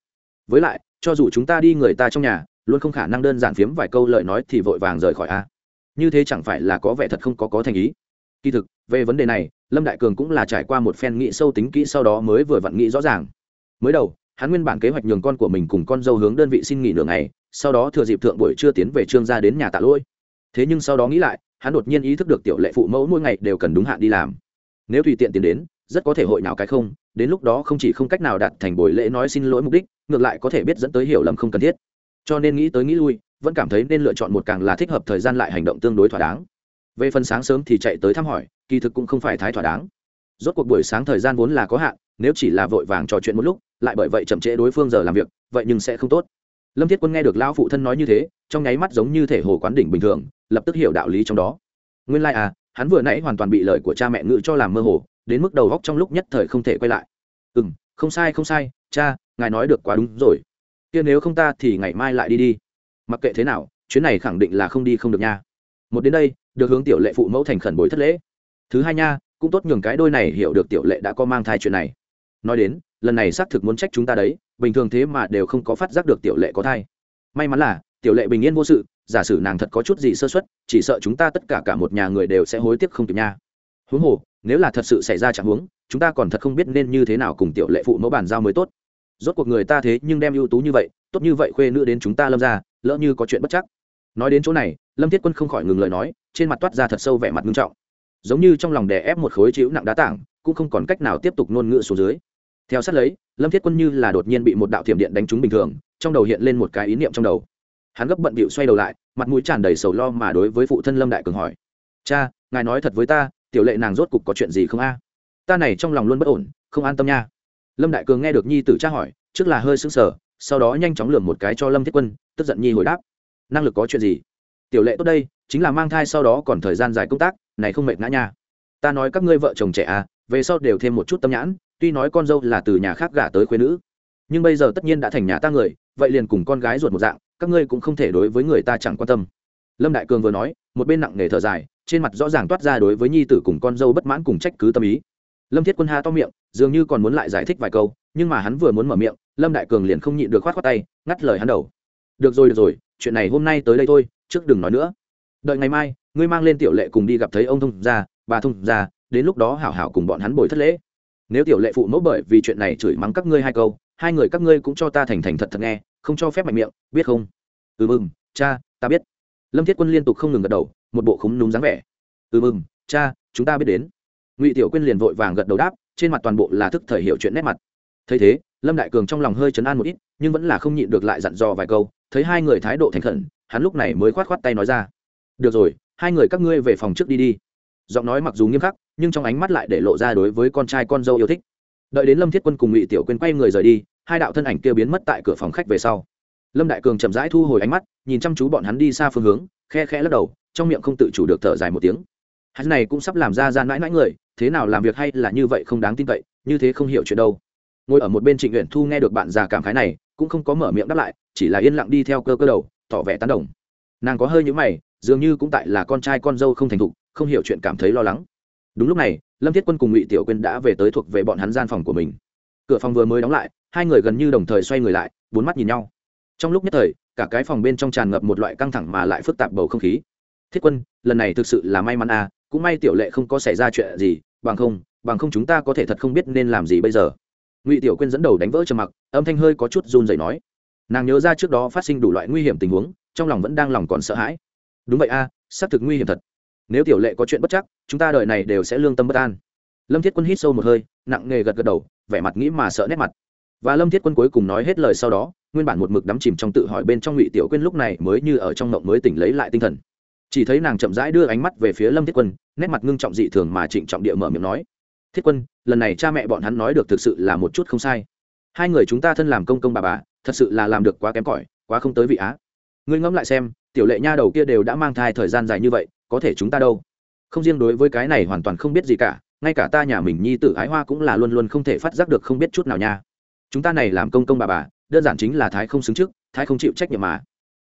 Với lại, cho dù chúng ta đi người ta trong nhà, luôn không khả năng đơn giản phiếm vài câu lời nói thì vội vàng rời khỏi a. Như thế chẳng phải là có vẻ thật không có có thành ý. Kỳ thực, về vấn đề này, lâm đại cường cũng là trải qua một phen nghĩ sâu tính kỹ sau đó mới vừa vặn nghĩ rõ ràng. Mới đầu, hắn nguyên bản kế hoạch nhường con của mình cùng con dâu hướng đơn vị xin nghỉ nửa ngày, sau đó thừa dịp thượng buổi trưa tiến về trương ra đến nhà tạ lỗi. Thế nhưng sau đó nghĩ lại, hắn đột nhiên ý thức được tiểu lệ phụ mẫu mỗi ngày đều cần đúng hạn đi làm. Nếu tùy tiện tiến đến rất có thể hội nào cái không, đến lúc đó không chỉ không cách nào đạt thành buổi lễ nói xin lỗi mục đích, ngược lại có thể biết dẫn tới hiểu lầm không cần thiết. Cho nên nghĩ tới nghĩ lui, vẫn cảm thấy nên lựa chọn một càng là thích hợp thời gian lại hành động tương đối thỏa đáng. Về phần sáng sớm thì chạy tới thăm hỏi, kỳ thực cũng không phải thái thỏa đáng. Rốt cuộc buổi sáng thời gian vốn là có hạn, nếu chỉ là vội vàng trò chuyện một lúc, lại bởi vậy chậm trễ đối phương giờ làm việc, vậy nhưng sẽ không tốt. Lâm thiết quân nghe được lão phụ thân nói như thế, trong nháy mắt giống như thể hồ quán đỉnh bình thường, lập tức hiểu đạo lý trong đó. Nguyên lai、like、à hắn vừa nãy hoàn toàn bị lời của cha mẹ ngự cho làm mơ hồ đến mức đầu góc trong lúc nhất thời không thể quay lại. Ừ m không sai không sai, cha, ngài nói được quá đúng rồi. Kia nếu không ta thì ngày mai lại đi đi. Mặc kệ thế nào, chuyến này khẳng định là không đi không được nha. Một đến đây, được hướng tiểu lệ phụ mẫu thành khẩn bồi thất lễ. Thứ hai nha, cũng tốt nhường cái đôi này hiểu được tiểu lệ đã có mang thai chuyện này. Nói đến, lần này xác thực muốn trách chúng ta đấy, bình thường thế mà đều không có phát giác được tiểu lệ có thai. May mắn là, tiểu lệ bình yên vô sự, giả sử nàng thật có chút gì sơ xuất chỉ sợ chúng ta tất cả cả một nhà người đều sẽ hối tiếc không kịp nha. Huống hồ nếu là thật sự xảy ra chẳng huống, chúng ta còn thật không biết nên như thế nào cùng tiểu lệ phụ mẫu bàn giao mới tốt. Rốt cuộc người ta thế nhưng đem ưu tú như vậy, tốt như vậy khuê nữ đến chúng ta lâm ra, lỡ như có chuyện bất chắc. Nói đến chỗ này, lâm thiết quân không khỏi ngừng lời nói, trên mặt toát ra thật sâu vẻ mặt nghiêm trọng. Giống như trong lòng đè ép một khối chịu nặng đá tảng, cũng không còn cách nào tiếp tục nôn ngựa xuống dưới. Theo sát lấy, lâm thiết quân như là đột nhiên bị một đạo thiểm điện đánh trúng bình thường, trong đầu hiện lên một cái ý niệm trong đầu. Hắn gấp bận bịu xoay đầu lại, mặt mũi tràn đầy sầu lo mà đối với phụ thân lâm đại cường hỏi, cha, ngài nói thật với ta tiểu lệ nàng rốt cục có chuyện gì không a? Ta này trong lòng luôn bất ổn, không an tâm nha. Lâm đại cường nghe được nhi tử tra hỏi, trước là hơi sững sờ, sau đó nhanh chóng lườm một cái cho lâm thiết quân, tức giận nhi hồi đáp. Năng lực có chuyện gì? Tiểu lệ tốt đây, chính là mang thai sau đó còn thời gian dài công tác, này không mệt ngã nha. Ta nói các ngươi vợ chồng trẻ à về sau đều thêm một chút tâm nhãn, tuy nói con dâu là từ nhà khác gả tới khuyên nữ, nhưng bây giờ tất nhiên đã thành nhà ta người, vậy liền cùng con gái ruột một dạng, các ngươi cũng không thể đối với người ta chẳng quan tâm. Lâm đại cường vừa nói, một bên nặng nề thở dài trên mặt rõ ràng toát ra đối với nhi tử cùng con dâu bất mãn cùng trách cứ tâm ý. Lâm thiết quân ha to miệng, dường như còn muốn lại giải thích vài câu, nhưng mà hắn vừa muốn mở miệng, lâm đại cường liền không nhịn được khoát khoát tay, ngắt lời hắn đầu. Được rồi được rồi, chuyện này hôm nay tới đây thôi, trước đừng nói nữa. Đợi ngày mai, ngươi mang lên tiểu lệ cùng đi gặp thấy ông thông gia, bà thông gia, đến lúc đó hảo hảo cùng bọn hắn bồi thất lễ. Nếu tiểu lệ phụ mẫu bởi vì chuyện này chửi mắng các ngươi hai câu, hai người các ngươi cũng cho ta thành thành thật thật nghe, không cho phép mạnh miệng, biết không? Ừ mừng cha, ta biết. Lâm thiết quân liên tục không ngừng gật đầu một bộ khúng núm dáng vẻ. Ừ mừng, cha, chúng ta biết đến. Ngụy tiểu quyên liền vội vàng gật đầu đáp, trên mặt toàn bộ là thức thời hiểu chuyện nét mặt. Thấy thế, lâm đại cường trong lòng hơi chấn an một ít, nhưng vẫn là không nhịn được lại dặn dò vài câu, thấy hai người thái độ thành khẩn, hắn lúc này mới khoát khoát tay nói ra. Được rồi, hai người các ngươi về phòng trước đi đi. Giọng nói mặc dù nghiêm khắc, nhưng trong ánh mắt lại để lộ ra đối với con trai con dâu yêu thích. Đợi đến lâm thiết quân cùng ngụy tiểu quyên quay người rời đi, hai đạo thân ảnh kia biến mất tại cửa phòng khách về sau. Lâm đại cường chậm rãi thu hồi ánh mắt, nhìn chăm chú bọn hắn đi xa phương hướng, khe khe lắc đầu trong miệng không tự chủ được thở dài một tiếng. Hắn này cũng sắp làm ra ra mãi mãi người, thế nào làm việc hay là như vậy không đáng tin cậy, như thế không hiểu chuyện đâu. Ngồi ở một bên trịnh nguyện thu nghe được bạn già cảm khái này, cũng không có mở miệng đáp lại, chỉ là yên lặng đi theo cơ cơ đầu, tỏ vẻ tán đồng. Nàng có hơi nhữ mày, dường như cũng tại là con trai con dâu không thành thục, không hiểu chuyện cảm thấy lo lắng. Đúng lúc này, lâm thiết quân cùng ngụy tiểu quyên đã về tới thuộc về bọn hắn gian phòng của mình. Cửa phòng vừa mới đóng lại, hai người gần như đồng thời xoay người lại, bốn mắt nhìn nhau. Trong lúc nhất thời, cả cái phòng bên trong tràn ngập một loại căng thẳng mà lại phức tạp bầu không khí thiết quân lần này thực sự là may mắn à cũng may tiểu lệ không có xảy ra chuyện gì bằng không bằng không chúng ta có thể thật không biết nên làm gì bây giờ. Ngụy tiểu quyên dẫn đầu đánh vỡ trầm mặc âm thanh hơi có chút run dậy nói. Nàng nhớ ra trước đó phát sinh đủ loại nguy hiểm tình huống trong lòng vẫn đang lòng còn sợ hãi. Đúng vậy a à, xác thực nguy hiểm thật. Nếu tiểu lệ có chuyện bất chắc chúng ta đợi này đều sẽ lương tâm bất an. Lâm thiết quân hít sâu một hơi nặng nề gật gật đầu vẻ mặt nghĩ mà sợ nét mặt. Và lâm thiết quân cuối cùng nói hết lời sau đó nguyên bản một mực đắm chìm trong tự hỏi bên trong ngụy tiểu quyên lúc này mới như ở trong mộng mới tỉnh lấy lại tinh thần chỉ thấy nàng chậm rãi đưa ánh mắt về phía lâm thiết quân, nét mặt ngưng trọng dị thường mà trịnh trọng địa mở miệng nói, thiết quân, lần này cha mẹ bọn hắn nói được thực sự là một chút không sai. Hai người chúng ta thân làm công công bà bà, thật sự là làm được quá kém cỏi, quá không tới vị á. Ngươi ngẫm lại xem, tiểu lệ nha đầu kia đều đã mang thai thời gian dài như vậy, có thể chúng ta đâu? Không riêng đối với cái này hoàn toàn không biết gì cả, ngay cả ta nhà mình nhi tử ái hoa cũng là luôn luôn không thể phát giác được không biết chút nào nha. Chúng ta này làm công công bà bà, đơn giản chính là thái không xứng trước, thái không chịu trách nhiệm mà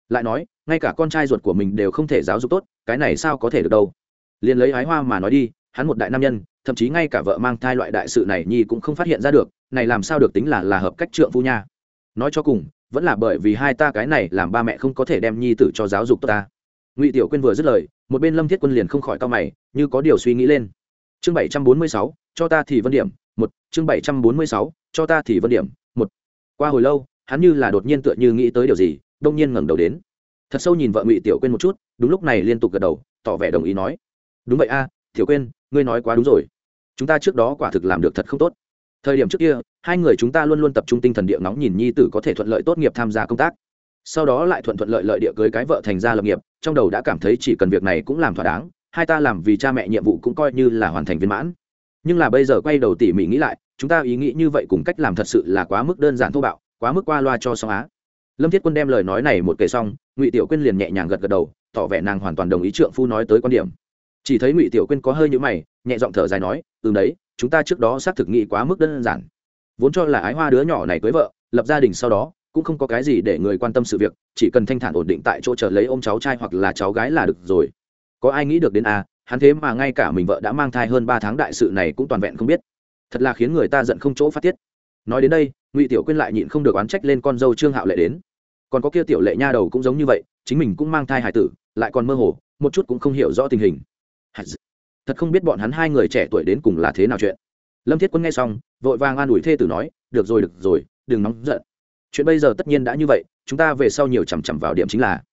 lại nói, ngay cả con trai ruột của mình đều không thể giáo dục tốt, cái này sao có thể được đâu. Liền lấy ái hoa mà nói đi, hắn một đại nam nhân, thậm chí ngay cả vợ mang thai loại đại sự này nhi cũng không phát hiện ra được, này làm sao được tính là là hợp cách trượng phu nha. Nói cho cùng, vẫn là bởi vì hai ta cái này làm ba mẹ không có thể đem nhi tử cho giáo dục tốt ta. Ngụy tiểu quyên vừa dứt lời, một bên lâm thiết quân liền không khỏi cao mày, như có điều suy nghĩ lên. Chương bảy trăm bốn mươi sáu, cho ta thì vân điểm, một, chương bảy trăm bốn mươi sáu, cho ta thì vân điểm, một. Qua hồi lâu, hắn như là đột nhiên tựa như nghĩ tới điều gì đông nhiên ngẩng đầu đến. Thật sâu nhìn vợ ngụy tiểu quên một chút, đúng lúc này liên tục gật đầu, tỏ vẻ đồng ý nói. Đúng vậy a, tiểu quên ngươi nói quá đúng rồi. Chúng ta trước đó quả thực làm được thật không tốt. Thời điểm trước kia, hai người chúng ta luôn luôn tập trung tinh thần địa nóng nhìn nhi tử có thể thuận lợi tốt nghiệp tham gia công tác. Sau đó lại thuận thuận lợi lợi địa cưới cái vợ thành gia lập nghiệp, trong đầu đã cảm thấy chỉ cần việc này cũng làm thỏa đáng, hai ta làm vì cha mẹ nhiệm vụ cũng coi như là hoàn thành viên mãn. Nhưng là bây giờ quay đầu tỉ mỉ nghĩ lại, chúng ta ý nghĩ như vậy cùng cách làm thật sự là quá mức đơn giản thô bạo, quá mức qua loa cho xong á lâm thiết quân đem lời nói này một kể xong, ngụy tiểu quyên liền nhẹ nhàng gật gật đầu, tỏ vẻ nàng hoàn toàn đồng ý trượng phu nói tới quan điểm. Chỉ thấy ngụy tiểu quyên có hơi nhữ mày, nhẹ giọng thở dài nói ừ đấy, chúng ta trước đó xác thực nghĩ quá mức đơn giản. Vốn cho là ái hoa đứa nhỏ này cưới vợ, lập gia đình sau đó, cũng không có cái gì để người quan tâm sự việc, chỉ cần thanh thản ổn định tại chỗ chờ lấy ô m cháu trai hoặc là cháu gái là được rồi. Có ai nghĩ được đến à hắn thế mà ngay cả mình vợ đã mang thai hơn ba tháng đại sự này cũng toàn vẹn không biết. Thật là khiến người ta giận không chỗ phát tiết. Nói đến đây ngụy tiểu quyên lại nhịn không được oán trách lên con dâu trương hạo lệ đến còn có kia tiểu lệ nha đầu cũng giống như vậy chính mình cũng mang thai hải tử lại còn mơ hồ một chút cũng không hiểu rõ tình hình thật không biết bọn hắn hai người trẻ tuổi đến cùng là thế nào chuyện lâm thiết quân nghe xong vội vàng an ủi thê tử nói được rồi được rồi đừng nóng giận chuyện bây giờ tất nhiên đã như vậy chúng ta về sau nhiều chằm chằm vào điểm chính là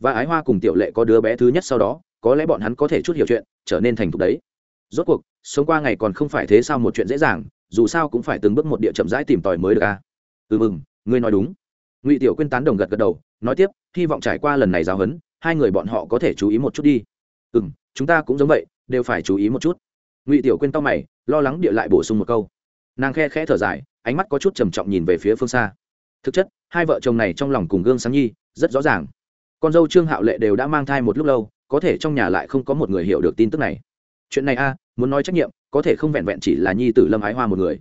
và ái hoa cùng tiểu lệ có đứa bé thứ nhất sau đó có lẽ bọn hắn có thể chút hiểu chuyện trở nên thành thục đấy rốt cuộc sống qua ngày còn không phải thế sao một chuyện dễ dàng dù sao cũng phải từng bước một địa chậm rãi tìm tòi mới được a à? ừ mừng, ngươi nói đúng. Ngụy tiểu quyên tán đồng gật gật đầu, nói tiếp, hy vọng trải qua lần này giáo huấn, hai người bọn họ có thể chú ý một chút đi. Ừ m chúng ta cũng giống vậy, đều phải chú ý một chút. Ngụy tiểu quyên to mày, lo lắng địa lại bổ sung một câu. Nàng khe khẽ thở dài, ánh mắt có chút trầm trọng nhìn về phía phương xa. Thực chất, hai vợ chồng này trong lòng cùng gương sáng nhi, rất rõ ràng. Con dâu trương hạo lệ đều đã mang thai một lúc lâu, có thể trong nhà lại không có một người hiểu được tin tức này. Chuyện này a muốn nói trách nhiệm, có thể không vẹn vẹn chỉ là nhi tử lâm ái hoa một người.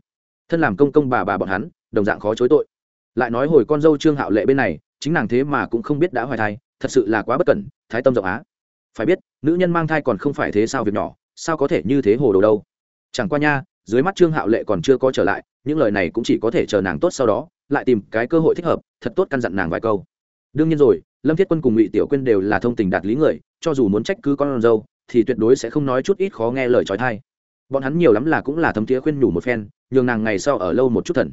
Thân làm công công bà bà bọn hắn, đồng dạng khó chối tội. Lại nói hồi con dâu trương hạo lệ bên này, chính nàng thế mà cũng không biết đã hoài thai, thật sự là quá bất cẩn, thái tâm rộng á. Phải biết, nữ nhân mang thai còn không phải thế sao việc nhỏ, sao có thể như thế hồ đồ đâu. Chẳng qua nha, dưới mắt trương hạo lệ còn chưa có trở lại, những lời này cũng chỉ có thể chờ nàng tốt sau đó, lại tìm cái cơ hội thích hợp, thật tốt căn dặn nàng vài câu. Đương nhiên rồi, lâm thiết quân cùng ngụy tiểu quyên đều là thông tình đạt lý người, cho dù muốn trách cứ con dâu thì tuyệt đối sẽ không nói chút ít khó nghe lời trói thai. Bọn hắn nhiều lắm là cũng là thấm tía khuyên nhủ một phen, nhường nàng ngày sau ở lâu một chút thần.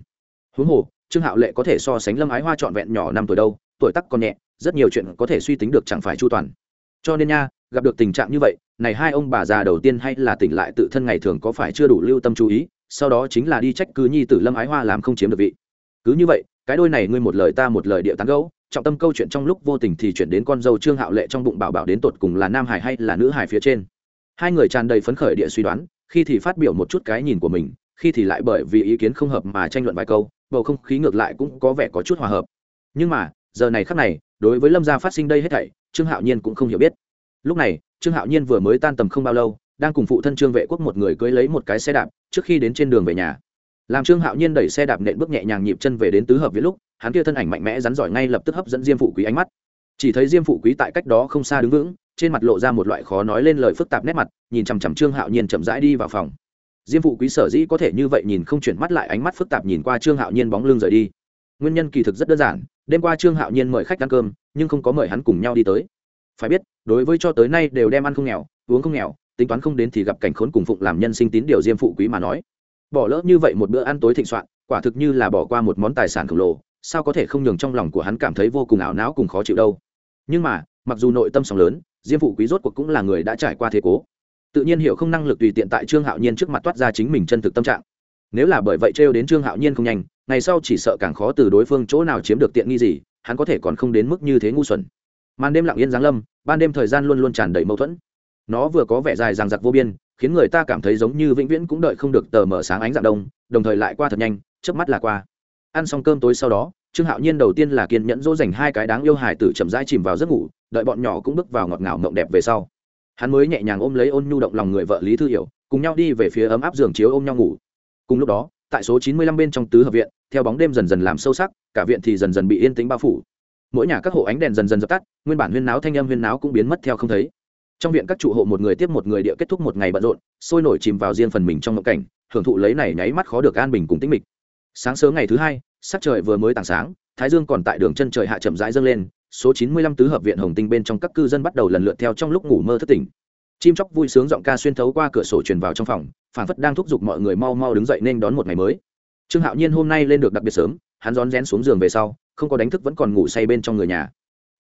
Huống hồ, trương hạo lệ có thể so sánh lâm ái hoa trọn vẹn nhỏ năm tuổi đâu, tuổi tắc còn nhẹ, rất nhiều chuyện có thể suy tính được chẳng phải chu toàn. Cho nên nha, gặp được tình trạng như vậy, này hai ông bà già đầu tiên hay là tỉnh lại tự thân ngày thường có phải chưa đủ lưu tâm chú ý, sau đó chính là đi trách cứ nhi tử lâm ái hoa làm không chiếm được vị. Cứ như vậy, cái đôi này ngươi một lời ta một lời địa tán gấu trọng tâm câu chuyện trong lúc vô tình thì chuyển đến con dâu trương hạo lệ trong bụng bảo bảo đến tột cùng là nam hải hay là nữ hải phía trên. Hai người tràn đầy phấn khởi địa suy đoán, khi thì phát biểu một chút cái nhìn của mình, khi thì lại bởi vì ý kiến không hợp mà tranh luận vài câu, bầu không khí ngược lại cũng có vẻ có chút hòa hợp. Nhưng mà, giờ này khắc này, đối với lâm gia phát sinh đây hết thảy, trương hạo nhiên cũng không hiểu biết. Lúc này, trương hạo nhiên vừa mới tan tầm không bao lâu, đang cùng phụ thân trương vệ quốc một người cưới lấy một cái xe đạp, trước khi đến trên đường về nhà làm trương hạo nhiên đẩy xe đạp nện bước nhẹ nhàng nhịp chân về đến tứ hợp với lúc, hắn kia thân ảnh mạnh mẽ rắn giỏi ngay lập tức hấp dẫn diêm phụ quý ánh mắt. Chỉ thấy diêm phụ quý tại cách đó không xa đứng vững, trên mặt lộ ra một loại khó nói lên lời phức tạp nét mặt, nhìn chằm chằm trương hạo nhiên chậm rãi đi vào phòng. Diêm phụ quý sở dĩ có thể như vậy nhìn không chuyển mắt lại ánh mắt phức tạp nhìn qua trương hạo nhiên bóng lưng rời đi. Nguyên nhân kỳ thực rất đơn giản, đêm qua trương hạo nhiên mời khách ăn cơm, nhưng không có mời hắn cùng nhau đi tới. Phải biết, đối với cho tới nay đều đem ăn không nghèo, uống không nghèo, tính toán không đến thì gặp cảnh khốn cùng phụng làm nhân sinh tín điều diêm phụ quý mà nói bỏ lỡ như vậy một bữa ăn tối thịnh soạn, quả thực như là bỏ qua một món tài sản khổng lồ, sao có thể không nhường trong lòng của hắn cảm thấy vô cùng ảo não cùng khó chịu đâu. Nhưng mà, mặc dù nội tâm sóng lớn, diêm phụ quý rốt cuộc cũng là người đã trải qua thế cố. Tự nhiên hiểu không năng lực tùy tiện tại trương hạo nhiên trước mặt toát ra chính mình chân thực tâm trạng. Nếu là bởi vậy trêu đến trương hạo nhiên không nhanh, ngày sau chỉ sợ càng khó từ đối phương chỗ nào chiếm được tiện nghi gì, hắn có thể còn không đến mức như thế ngu xuẩn. Màn đêm lặng yên giáng lâm, ban đêm thời gian luôn luôn tràn đầy mâu thuẫn nó vừa có vẻ dài ràng giặc vô biên, khiến người ta cảm thấy giống như vĩnh viễn cũng đợi không được tờ mở sáng ánh dạng đông, đồng thời lại qua thật nhanh trước mắt là qua. Ăn xong cơm tối sau đó, trương hạo nhiên đầu tiên là kiên nhẫn dỗ dành hai cái đáng yêu hài tử chậm rãi chìm vào giấc ngủ, đợi bọn nhỏ cũng bước vào ngọt ngào mộng đẹp về sau. Hắn mới nhẹ nhàng ôm lấy ôn nhu động lòng người vợ lý thư hiểu, cùng nhau đi về phía ấm áp giường chiếu ôm nhau ngủ. Cùng lúc đó, tại số chín mươi lăm bên trong tứ hợp viện, theo bóng đêm dần dần làm sâu sắc, cả viện thì dần dần bị yên tĩnh bao phủ. Mỗi nhà các hộ ánh đèn dần dần dập tắt, nguyên bản huyên náo thanh âm huyên náo cũng biến mất theo không thấy trong viện các trụ hộ một người tiếp một người địa kết thúc một ngày bận rộn, sôi nổi chìm vào riêng phần mình trong ngộng cảnh, hưởng thụ lấy này nháy mắt khó được an bình cùng tĩnh mịch. Sáng sớm ngày thứ hai, sắc trời vừa mới tảng sáng, thái dương còn tại đường chân trời hạ chậm rãi dâng lên, số chín mươi lăm tứ hợp viện hồng tinh bên trong các cư dân bắt đầu lần lượt theo trong lúc ngủ mơ thất tỉnh. Chim chóc vui sướng giọng ca xuyên thấu qua cửa sổ truyền vào trong phòng phản phất đang thúc giục mọi người mau mau đứng dậy nên đón một ngày mới. Trương hạo nhiên hôm nay lên được đặc biệt sớm, hắn rón rén xuống giường về sau, không có đánh thức vẫn còn ngủ say bên trong người nhà.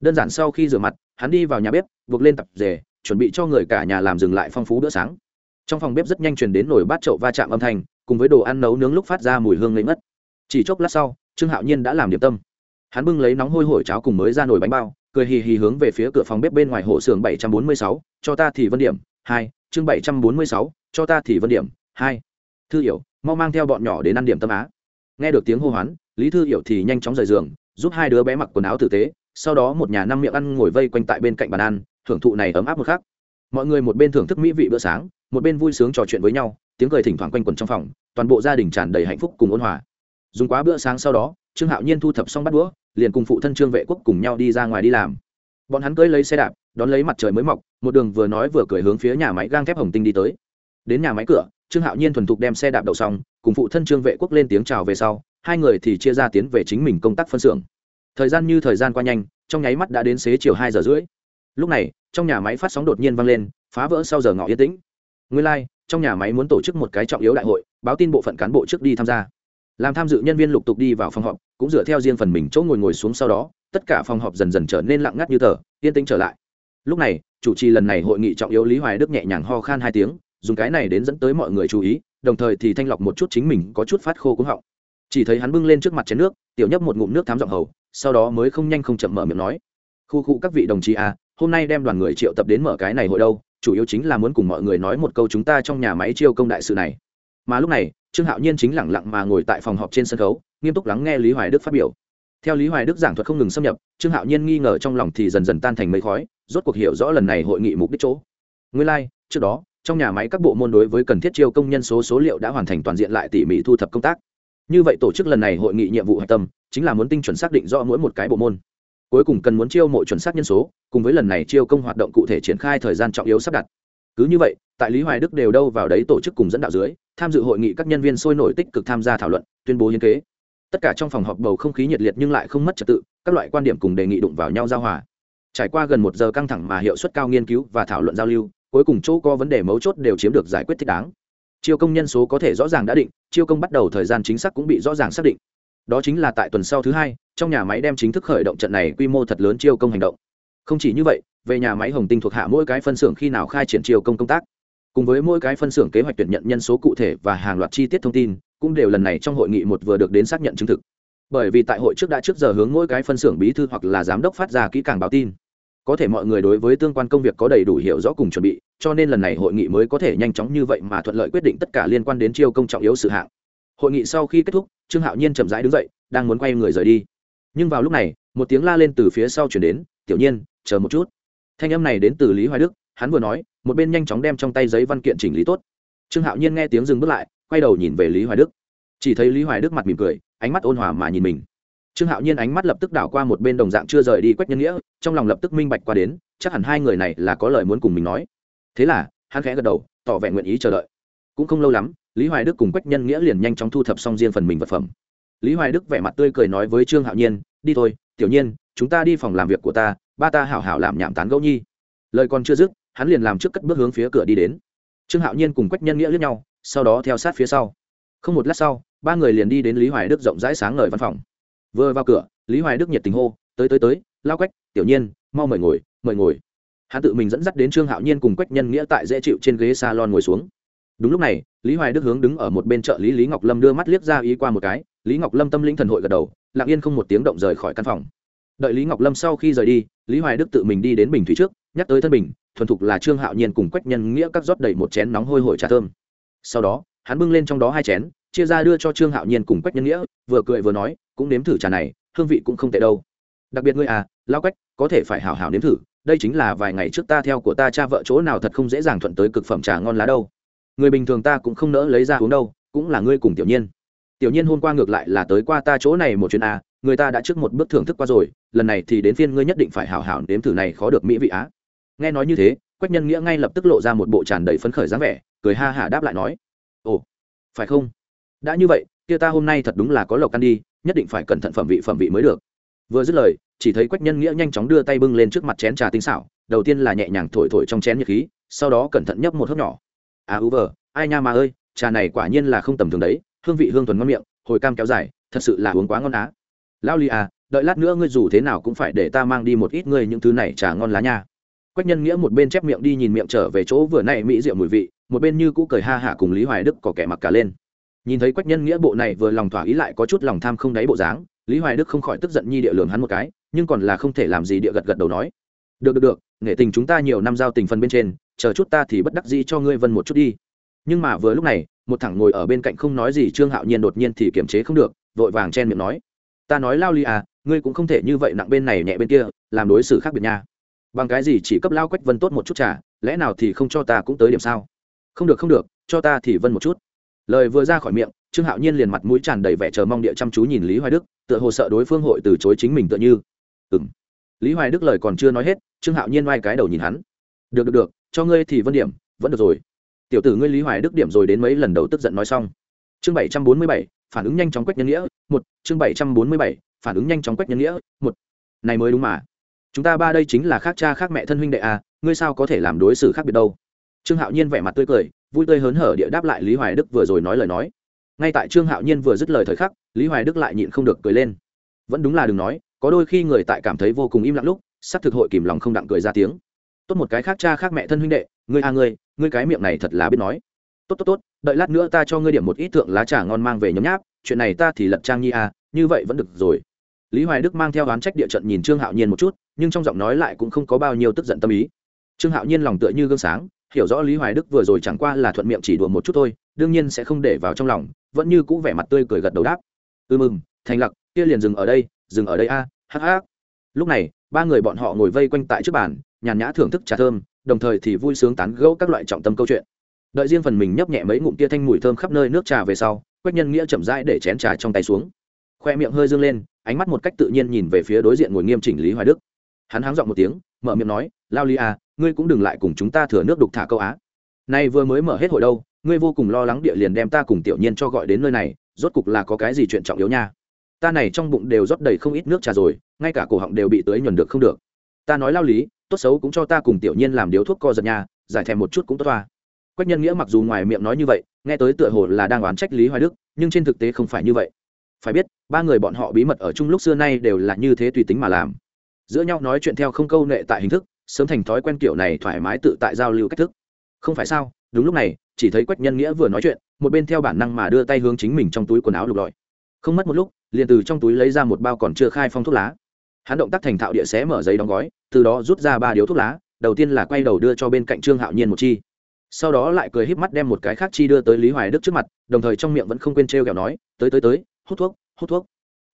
Đơn giản sau khi rửa mặt, hắn đi vào nhà bếp, buộc lên tập dề chuẩn bị cho người cả nhà làm dừng lại phong phú bữa sáng. Trong phòng bếp rất nhanh truyền đến nồi bát chậu va chạm âm thanh, cùng với đồ ăn nấu nướng lúc phát ra mùi hương ngây ngất. Chỉ chốc lát sau, trương hạo nhiên đã làm điểm tâm. Hắn bưng lấy nóng hôi hổi cháo cùng mới ra nồi bánh bao, cười hì hì hướng về phía cửa phòng bếp bên ngoài hộ xưởng bảy trăm bốn mươi sáu, cho ta thì vân điểm, hai, chương bảy trăm bốn mươi sáu, cho ta thì vân điểm, hai. Thư hiểu, mau mang theo bọn nhỏ đến ăn điểm tâm á. Nghe được tiếng hô hoán, lý thư hiểu thì nhanh chóng rời giường, giúp hai đứa bé mặc quần áo tử tế, sau đó một nhà năm miệng ăn ngồi vây quanh tại bên cạnh bàn ăn thưởng thụ này ấm áp một khác mọi người một bên thưởng thức mỹ vị bữa sáng, một bên vui sướng trò chuyện với nhau, tiếng cười thỉnh thoảng quanh quẩn trong phòng, toàn bộ gia đình tràn đầy hạnh phúc cùng ôn hòa. Dùng quá bữa sáng sau đó, trương hạo nhiên thu thập xong bắt đũa, liền cùng phụ thân trương vệ quốc cùng nhau đi ra ngoài đi làm. Bọn hắn cưỡi lấy xe đạp, đón lấy mặt trời mới mọc, một đường vừa nói vừa cười hướng phía nhà máy gang thép hồng tinh đi tới. Đến nhà máy cửa, trương hạo nhiên thuần thục đem xe đạp đậu xong, cùng phụ thân trương vệ quốc lên tiếng chào về sau, hai người thì chia ra tiến về chính mình công tác phân xưởng. Thời gian như thời gian qua nhanh, trong nháy mắt đã đến xế chiều hai giờ rưỡi lúc này trong nhà máy phát sóng đột nhiên vang lên phá vỡ sau giờ ngọ yên tĩnh. Nguyên lai、like, trong nhà máy muốn tổ chức một cái trọng yếu đại hội báo tin bộ phận cán bộ trước đi tham gia. Làm tham dự nhân viên lục tục đi vào phòng họp cũng dựa theo riêng phần mình chỗ ngồi ngồi xuống sau đó tất cả phòng họp dần dần trở nên lặng ngắt như tờ yên tĩnh trở lại. Lúc này chủ trì lần này hội nghị trọng yếu lý hoài đức nhẹ nhàng ho khan hai tiếng dùng cái này đến dẫn tới mọi người chú ý đồng thời thì thanh lọc một chút chính mình có chút phát khô cúng họng. Chỉ thấy hắn bưng lên trước mặt chén nước tiểu nhấp một ngụm nước thám giọng hầu sau đó mới không nhanh không chậm mở miệng nói. Khu khu các vị đồng chí à hôm nay đem đoàn người triệu tập đến mở cái này hội đâu chủ yếu chính là muốn cùng mọi người nói một câu chúng ta trong nhà máy chiêu công đại sự này. Mà lúc này trương hạo nhiên chính lẳng lặng mà ngồi tại phòng họp trên sân khấu nghiêm túc lắng nghe lý hoài đức phát biểu. Theo lý hoài đức giảng thuật không ngừng xâm nhập trương hạo nhiên nghi ngờ trong lòng thì dần dần tan thành mây khói rốt cuộc hiểu rõ lần này hội nghị mục đích chỗ. Nguyên lai、like, trước đó trong nhà máy các bộ môn đối với cần thiết chiêu công nhân số số liệu đã hoàn thành toàn diện lại tỉ mỉ thu thập công tác. Như vậy tổ chức lần này hội nghị nhiệm vụ hạch tâm chính là muốn tinh chuẩn xác định rõ mỗi một cái bộ môn cuối cùng cần muốn chiêu mộ chuẩn xác nhân số, cùng với lần này chiêu công hoạt động cụ thể triển khai thời gian trọng yếu sắp đặt. Cứ như vậy, tại lý hoài đức đều đâu vào đấy tổ chức cùng dẫn đạo dưới, tham dự hội nghị các nhân viên sôi nổi tích cực tham gia thảo luận, tuyên bố hiến kế. Tất cả trong phòng họp bầu không khí nhiệt liệt nhưng lại không mất trật tự, các loại quan điểm cùng đề nghị đụng vào nhau giao hòa. Trải qua gần một giờ căng thẳng mà hiệu suất cao nghiên cứu và thảo luận giao lưu, cuối cùng chỗ có vấn đề mấu chốt đều chiếm được giải quyết thích đáng. Chiêu công nhân số có thể rõ ràng đã định, chiêu công bắt đầu thời gian chính xác cũng bị rõ ràng xác định đó chính là tại tuần sau thứ hai, trong nhà máy đem chính thức khởi động trận này quy mô thật lớn chiêu công hành động. Không chỉ như vậy, về nhà máy hồng tinh thuộc hạ mỗi cái phân xưởng khi nào khai triển chiêu công công tác, cùng với mỗi cái phân xưởng kế hoạch tuyển nhận nhân số cụ thể và hàng loạt chi tiết thông tin, cũng đều lần này trong hội nghị một vừa được đến xác nhận chứng thực. Bởi vì tại hội trước đã trước giờ hướng mỗi cái phân xưởng bí thư hoặc là giám đốc phát ra kỹ càng báo tin. Có thể mọi người đối với tương quan công việc có đầy đủ hiểu rõ cùng chuẩn bị, cho nên lần này hội nghị mới có thể nhanh chóng như vậy mà thuận lợi quyết định tất cả liên quan đến chiêu công trọng yếu sự hạng. Hội nghị sau khi kết thúc trương hạo nhiên chậm rãi đứng dậy, đang muốn quay người rời đi. Nhưng vào lúc này, một tiếng la lên từ phía sau chuyển đến, tiểu nhiên, chờ một chút. Thanh âm này đến từ lý hoài đức, hắn vừa nói, một bên nhanh chóng đem trong tay giấy văn kiện chỉnh lý tốt. Trương hạo nhiên nghe tiếng dừng bước lại, quay đầu nhìn về lý hoài đức. Chỉ thấy lý hoài đức mặt mỉm cười, ánh mắt ôn hòa mà nhìn mình. Trương hạo nhiên ánh mắt lập tức đảo qua một bên đồng dạng chưa rời đi quách nhân nghĩa, trong lòng lập tức minh bạch qua đến, chắc hẳn hai người này là có lời muốn cùng mình nói. Thế là, hắn khẽ gật đầu, tỏ vẻ nguyện ý chờ đợi. Cũng không lâu lắm lý hoài đức cùng quách nhân nghĩa liền nhanh chóng thu thập xong riêng phần mình vật phẩm. Lý hoài đức vẻ mặt tươi cười nói với trương hạo nhiên, đi thôi, tiểu nhiên, chúng ta đi phòng làm việc của ta, ba ta hảo hảo làm nhảm tán gẫu nhi. Lời còn chưa dứt, hắn liền làm trước cất bước hướng phía cửa đi đến. Trương hạo nhiên cùng quách nhân nghĩa lướt nhau, sau đó theo sát phía sau. Không một lát sau, ba người liền đi đến lý hoài đức rộng rãi sáng ngời văn phòng. Vừa vào cửa, lý hoài đức nhiệt tình hô, tới tới tới, lao quách, tiểu nhiên, mau mời ngồi mời ngồi. Hắn tự mình dẫn dắt đến trương hạo nhiên cùng quách nhân nghĩa tại dễ chịu trên ghế s a lon ngồi xuống đúng lúc này, lý hoài đức hướng đứng ở một bên chợ lý lý ngọc lâm đưa mắt liếc ra ý qua một cái. Lý ngọc lâm tâm linh thần hội gật đầu, lặng yên không một tiếng động rời khỏi căn phòng. Đợi lý ngọc lâm sau khi rời đi, lý hoài đức tự mình đi đến bình thủy trước, nhắc tới thân bình, thuần thục là trương hạo nhiên cùng quách nhân nghĩa các rót đầy một chén nóng hôi hổi trà thơm. Sau đó, hắn bưng lên trong đó hai chén, chia ra đưa cho trương hạo nhiên cùng quách nhân nghĩa, vừa cười vừa nói, cũng nếm thử trà này, hương vị cũng không tệ đâu. Đặc biệt ngươi à lao quách, có thể phải hảo hảo nếm thử, đây chính là vài ngày trước ta theo của ta cha vợ chỗ nào thật không dễ dàng thuận tới cực phẩm trà ngon lá đâu người bình thường ta cũng không nỡ lấy ra uống đâu, cũng là ngươi cùng tiểu nhiên. Tiểu nhiên hôm qua ngược lại là tới qua ta chỗ này một chuyến à người ta đã trước một bước thưởng thức qua rồi, lần này thì đến phiên ngươi nhất định phải hảo hảo nếm thử này khó được mỹ vị á nghe nói như thế, quách nhân nghĩa ngay lập tức lộ ra một bộ tràn đầy phấn khởi dáng vẻ, cười ha hả đáp lại nói, ồ, phải không? Đã như vậy, kia ta hôm nay thật đúng là có lộc ăn đi, nhất định phải cẩn thận phẩm vị phẩm vị mới được. Vừa dứt lời, chỉ thấy quách nhân nghĩa nhanh chóng đưa tay bưng lên trước mặt chén trà tinh xảo, đầu tiên là nhẹ nhàng thổi thổi trong chén nhiệt khí, sau đó cẩn thận nhấp một hớp nhỏ à u vờ, ai nha mà ơi, trà này quả nhiên là không tầm thường đấy, hương vị hương thuần ngon miệng, hồi cam kéo dài, thật sự là uống quá ngon á. Lao ly à đợi lát nữa ngươi dù thế nào cũng phải để ta mang đi một ít ngươi những thứ này trà ngon lá nha. Quách nhân nghĩa một bên chép miệng đi nhìn miệng trở về chỗ vừa nãy mỹ rượu mùi vị, một bên như cũ cười ha hả cùng lý hoài đức có kẻ mặc cả lên. Nhìn thấy quách nhân nghĩa bộ này vừa lòng thỏa ý lại có chút lòng tham không đáy bộ dáng, lý hoài đức không khỏi tức giận nhi địa lường hắn một cái, nhưng còn là không thể làm gì địa gật gật đầu nói được được được, nghệ tình chúng ta nhiều năm giao tình phần bên trên, chờ chút ta thì bất đắc dĩ cho ngươi vân một chút đi. Nhưng mà vừa lúc này, một thằng ngồi ở bên cạnh không nói gì trương hạo nhiên đột nhiên thì kiềm chế không được, vội vàng chen miệng nói. Ta nói lao ly à ngươi cũng không thể như vậy nặng bên này nhẹ bên kia, làm đối xử khác biệt nha. Bằng cái gì chỉ cấp lao quách vân tốt một chút trả lẽ nào thì không cho ta cũng tới điểm sao? Không được không được, cho ta thì vân một chút. Lời vừa ra khỏi miệng, trương hạo nhiên liền mặt mũi tràn đầy vẻ chờ mong địa chăm chú nhìn lý hoài đức, tựa hồ sợ đối phương hội từ chối chính mình tựa như. Ừ m lý hoài đức lời còn chưa nói hết trương hạo nhiên oai cái đầu nhìn hắn. Được được được, cho ngươi thì vân điểm, vẫn được rồi. Tiểu tử ngươi lý hoài đức điểm rồi đến mấy lần đầu tức giận nói xong. Chương bảy trăm bốn mươi bảy, phản ứng nhanh chóng quách nhân nghĩa, một, chương bảy trăm bốn mươi bảy, phản ứng nhanh chóng quách nhân nghĩa, một. Này mới đúng mà. Chúng ta ba đây chính là khác cha khác mẹ thân huynh đệ à ngươi sao có thể làm đối xử khác biệt đâu? Trương hạo nhiên vẻ mặt tươi cười, vui tươi hớn hở địa đáp lại lý hoài đức vừa rồi nói lời nói. Ngay tại trương hạo nhiên vừa dứt lời thời khắc, lý hoài đức lại nhịn không được cười lên. Vẫn đúng là đừng nói, có đôi khi người tại cảm thấy vô cùng im lặng lúc sắp thực hội kìm lòng không đặng cười ra tiếng. Tốt một cái khác cha khác mẹ thân huynh đệ, ngươi a ngươi ngươi cái miệng này thật là biết nói. Tốt tốt tốt, đợi lát nữa ta cho ngươi điểm một ít thượng lá trà ngon mang về nhấm nháp, chuyện này ta thì lật trang nhi a, như vậy vẫn được rồi. Lý hoài đức mang theo oán trách địa trận nhìn trương hạo nhiên một chút, nhưng trong giọng nói lại cũng không có bao nhiêu tức giận tâm ý. Trương hạo nhiên lòng tựa như gương sáng, hiểu rõ lý hoài đức vừa rồi chẳng qua là thuận miệng chỉ đùa một chút thôi, đương nhiên sẽ không để vào trong lòng, vẫn như cũ vẻ mặt tươi cười gật đầu đáp. Ư mừng, thành lặc, kia liền dừng ở đây, dừng ở đây a, hắc hắc. Lúc này ba người bọn họ ngồi vây quanh tại trước bàn, nhàn nhã thưởng thức trà thơm, đồng thời thì vui sướng tán gẫu các loại trọng tâm câu chuyện. Đợi riêng phần mình nhấp nhẹ mấy ngụm kia thanh mùi thơm khắp nơi nước trà về sau, quách nhân nghĩa chậm rãi để chén trà trong tay xuống. Khoe miệng hơi dương lên, ánh mắt một cách tự nhiên nhìn về phía đối diện ngồi nghiêm chỉnh lý hoài đức. Hắn háng giọng một tiếng, mở miệng nói, lao lý à ngươi cũng đừng lại cùng chúng ta thừa nước đục thả câu á. Nay vừa mới mở hết hội đâu, ngươi vô cùng lo lắng địa liền đem ta cùng tiểu nhiên cho gọi đến nơi này, rốt cục là có cái gì chuyện trọng yếu nha. Ta này trong bụng đều rót đầy không ít nước trà rồi ngay cả cổ họng đều bị tưới nhuần được không được. Ta nói lao lý, tốt xấu cũng cho ta cùng tiểu nhiên làm điếu thuốc co giật nhà, giải thèm một chút cũng tốt toa. Quách nhân nghĩa mặc dù ngoài miệng nói như vậy, nghe tới tựa hồ là đang oán trách lý hoài đức, nhưng trên thực tế không phải như vậy. Phải biết, ba người bọn họ bí mật ở chung lúc xưa nay đều là như thế tùy tính mà làm. Giữa nhau nói chuyện theo không câu nệ tại hình thức, sớm thành thói quen kiểu này thoải mái tự tại giao lưu cách thức. Không phải sao? Đúng lúc này, chỉ thấy quách nhân nghĩa vừa nói chuyện, một bên theo bản năng mà đưa tay hướng chính mình trong túi quần áo lục lọi. Không mất một lúc, liền từ trong túi lấy ra một bao còn chưa khai phong thuốc lá hắn động tác thành thạo địa xé mở giấy đóng gói, từ đó rút ra ba điếu thuốc lá, đầu tiên là quay đầu đưa cho bên cạnh trương hạo nhiên một chi. Sau đó lại cười híp mắt đem một cái khác chi đưa tới lý hoài đức trước mặt, đồng thời trong miệng vẫn không quên t r e o kẹo nói, tới tới tới, hút thuốc hút thuốc.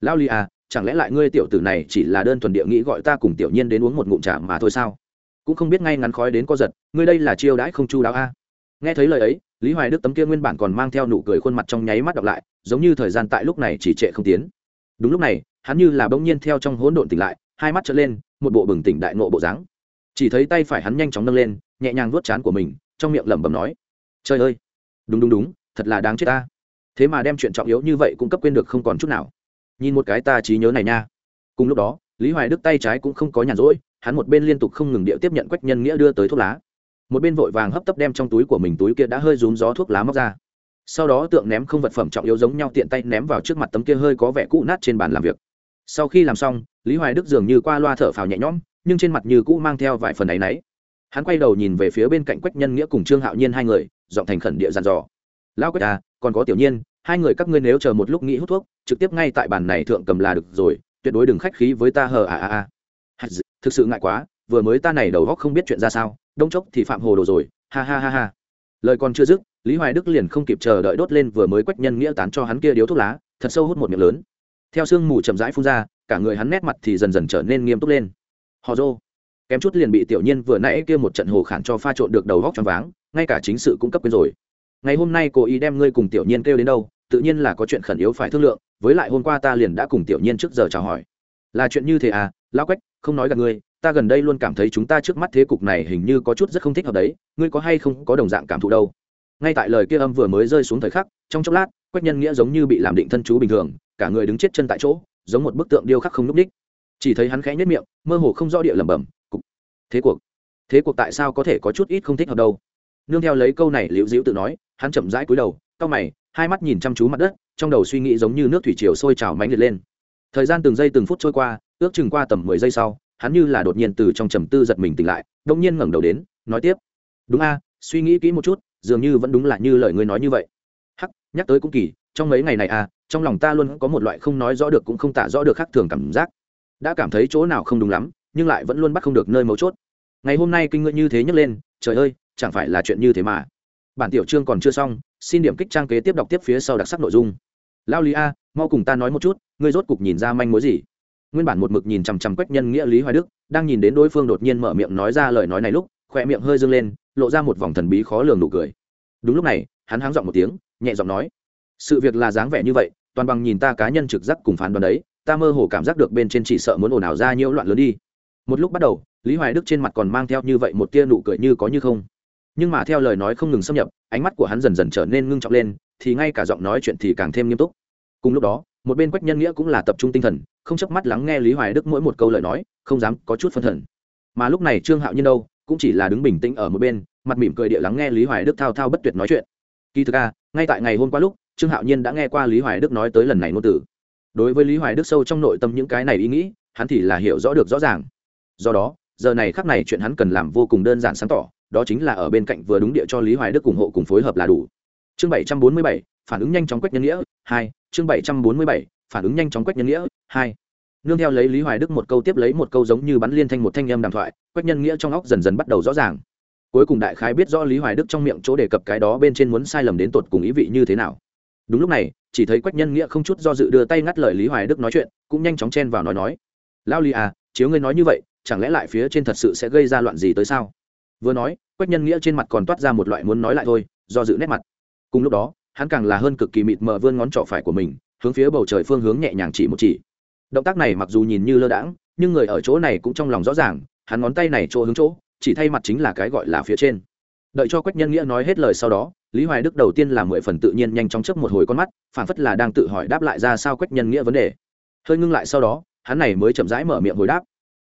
Lao ly à chẳng lẽ lại ngươi tiểu tử này chỉ là đơn thuần địa nghĩ gọi ta cùng tiểu nhiên đến uống một ngụm trà mà thôi sao? Cũng không biết ngay ngắn khói đến co giật, ngươi đây là chiêu đãi không chu đáo a? Nghe thấy lời ấy, lý hoài đức tấm kia nguyên bản còn mang theo nụ cười khuôn mặt trong nháy mắt đọc lại, giống như thời gian tại lúc này chỉ trệ không tiến. Đúng lúc này hắn như là bỗng nhiên theo trong hỗn độn tỉnh lại, hai mắt trở lên, một bộ bừng tỉnh đại nộ bộ dáng. Chỉ thấy tay phải hắn nhanh chóng nâng lên, nhẹ nhàng vuốt chán của mình, trong miệng lẩm bẩm nói, trời ơi, đúng đúng đúng, thật là đáng chết ta. Thế mà đem chuyện trọng yếu như vậy cũng cấp quên được không còn chút nào. Nhìn một cái ta trí nhớ này nha. Cùng lúc đó, lý hoài đức tay trái cũng không có nhàn rỗi, hắn một bên liên tục không ngừng điệu tiếp nhận quách nhân nghĩa đưa tới thuốc lá. Một bên vội vàng hấp tấp đem trong túi của mình túi kia đã hơi rúm gió thuốc lá móc ra. Sau đó tượng ném không vật phẩm trọng yếu giống nhau tiện tay ném vào trước mặt tấm kia hơi có vẻ cũ nát trên bàn làm việc sau khi làm xong, lý hoài đức dường như qua loa thở phào nhẹ nhõm, nhưng trên mặt như cũ mang theo vài phần áy náy. Hắn quay đầu nhìn về phía bên cạnh quách nhân nghĩa cùng trương hạo nhiên hai người dọn thành khẩn địa dàn dò. Lão quách à còn có tiểu nhiên, hai người các ngươi nếu chờ một lúc nghĩ hút thuốc, trực tiếp ngay tại bàn này thượng cầm là được rồi, tuyệt đối đừng khách khí với ta hờ à à à. Thực sự ngại quá, vừa mới ta này đầu góc không biết chuyện ra sao, đông chốc thì phạm hồ đồ rồi, ha ha ha ha. Lời còn chưa dứt, lý hoài đức liền không kịp chờ đợi đốt lên vừa mới quách nhân nghĩa tán cho hắn kia điếu thuốc lá, thật sâu hút một miệng lớn theo sương mù chậm rãi phun ra, cả người hắn nét mặt thì dần dần trở nên nghiêm túc lên. Họ dô, kém chút liền bị tiểu nhiên vừa nãy kia một trận hồ khản cho pha trộn được đầu góc choáng váng, ngay cả chính sự cũng cấp quên rồi. Ngày hôm nay cô ý đem ngươi cùng tiểu nhiên kêu đến đâu, tự nhiên là có chuyện khẩn yếu phải thương lượng, với lại hôm qua ta liền đã cùng tiểu nhiên trước giờ chào hỏi. Là chuyện như thế à lão quách, không nói gặp ngươi, ta gần đây luôn cảm thấy chúng ta trước mắt thế cục này hình như có chút rất không thích hợp đấy, ngươi có hay không có đồng dạng cảm thụ đâu? Ngay tại lời kia âm vừa mới rơi xuống thời khắc, trong chốc lát, quách nhân nghĩa giống như bị làm định thân chú bình thường cả người đứng chết chân tại chỗ, giống một bức tượng điêu khắc không n ú c đích. Chỉ thấy hắn khẽ nhất miệng, mơ hồ không rõ địa lẩm bẩm, cục, thế cuộc thế cuộc tại sao có thể có chút ít không thích hợp đâu? Nương theo lấy câu này liễu diễu tự nói, hắn chậm rãi cúi đầu, cau mày, hai mắt nhìn chăm chú mặt đất, trong đầu suy nghĩ giống như nước thủy triều sôi trào mánh liệt lên. Thời gian từng giây từng phút trôi qua, ước chừng qua tầm mười giây sau, hắn như là đột nhiên từ trong trầm tư giật mình tỉnh lại, đông nhiên ngẩng đầu đến, nói tiếp, đúng a, suy nghĩ kỹ một chút, dường như vẫn đúng là như lời ngươi nói như vậy. Hắc, nhắc tới cũng kỳ trong mấy ngày này à trong lòng ta luôn có một loại không nói rõ được cũng không tả rõ được khác thường cảm giác. Đã cảm thấy chỗ nào không đúng lắm, nhưng lại vẫn luôn bắt không được nơi mấu chốt. Ngày hôm nay kinh ngưỡng như thế nhấc lên, trời ơi, chẳng phải là chuyện như thế mà. Bản tiểu chương còn chưa xong, xin điểm kích trang kế tiếp đọc tiếp phía sau đặc sắc nội dung. Lao lý a, mau cùng ta nói một chút, ngươi rốt cục nhìn ra manh mối gì? Nguyên bản một mực nhìn chằm chằm quách nhân nghĩa lý hoài đức, đang nhìn đến đối phương đột nhiên mở miệng nói ra lời nói này lúc khoe miệng hơi dâng lên, lộ ra một vòng thần bí khó lường nụ cười. Đúng lúc này, hắn háng giọng một tiếng, nhẹ giọng nói sự việc là dáng vẻ như vậy, toàn bằng nhìn ta cá nhân trực giác cùng phán đoán đấy, ta mơ hồ cảm giác được bên trên chỉ sợ muốn ồn ào ra nhiễu loạn lớn đi. Một lúc bắt đầu, lý hoài đức trên mặt còn mang theo như vậy một tia nụ cười như có như không. Nhưng mà theo lời nói không ngừng xâm nhập, ánh mắt của hắn dần dần trở nên ngưng trọng lên, thì ngay cả giọng nói chuyện thì càng thêm nghiêm túc. Cùng lúc đó, một bên quách nhân nghĩa cũng là tập trung tinh thần, không chớp mắt lắng nghe lý hoài đức mỗi một câu lời nói, không dám có chút phân thần. Mà lúc này trương hạo nhiên đâu, cũng chỉ là đứng bình tĩnh ở một bên, mặt mỉm cười địa lắng nghe lý hoài đức thao thao bất tuyệt nói chuyện. Kỳ thực a ngay tại ngày hôm qua lúc trương hạo nhiên đã nghe qua lý hoài đức nói tới lần này ngôn tử đối với lý hoài đức sâu trong nội tâm những cái này ý nghĩ, hắn thì là hiểu rõ được rõ ràng. Do đó, giờ này khắc này chuyện hắn cần làm vô cùng đơn giản sáng tỏ, đó chính là ở bên cạnh vừa đúng địa cho lý hoài đức ủng hộ cùng phối hợp là đủ. Chương bảy trăm bốn mươi bảy, phản ứng nhanh chóng quách nhân nghĩa, hai, chương bảy trăm bốn mươi bảy, phản ứng nhanh chóng quách nhân nghĩa, hai. Nương theo lấy lý hoài đức một câu tiếp lấy một câu giống như bắn liên thanh một thanh âm đàm thoại quách nhân nghĩa trong óc dần dần bắt đầu rõ ràng. Cuối cùng đại khái biết rõ lý hoài đức trong miệng chỗ đề cập cái đó bên trên muốn sai lầm đến tột cùng ý vị như thế nào đúng lúc này, chỉ thấy quách nhân nghĩa không chút do dự đưa tay ngắt lời lý hoài đức nói chuyện, cũng nhanh chóng chen vào nói nói. Lao lý à chiếu ngươi nói như vậy, chẳng lẽ lại phía trên thật sự sẽ gây ra loạn gì tới sao? Vừa nói, quách nhân nghĩa trên mặt còn toát ra một loại muốn nói lại thôi, do dự nét mặt. Cùng lúc đó, hắn càng là hơn cực kỳ mịt mờ vươn ngón trỏ phải của mình, hướng phía bầu trời phương hướng nhẹ nhàng chỉ một chỉ. Động tác này mặc dù nhìn như lơ đãng, nhưng người ở chỗ này cũng trong lòng rõ ràng, hắn ngón tay này chỗ hướng chỗ, chỉ thay mặt chính là cái gọi là phía trên đợi cho quách nhân nghĩa nói hết lời sau đó, lý hoài đức đầu tiên là mười phần tự nhiên nhanh chóng chấp một hồi con mắt, phản phất là đang tự hỏi đáp lại ra sao quách nhân nghĩa vấn đề. Hơi ngưng lại sau đó, hắn này mới chậm rãi mở miệng hồi đáp.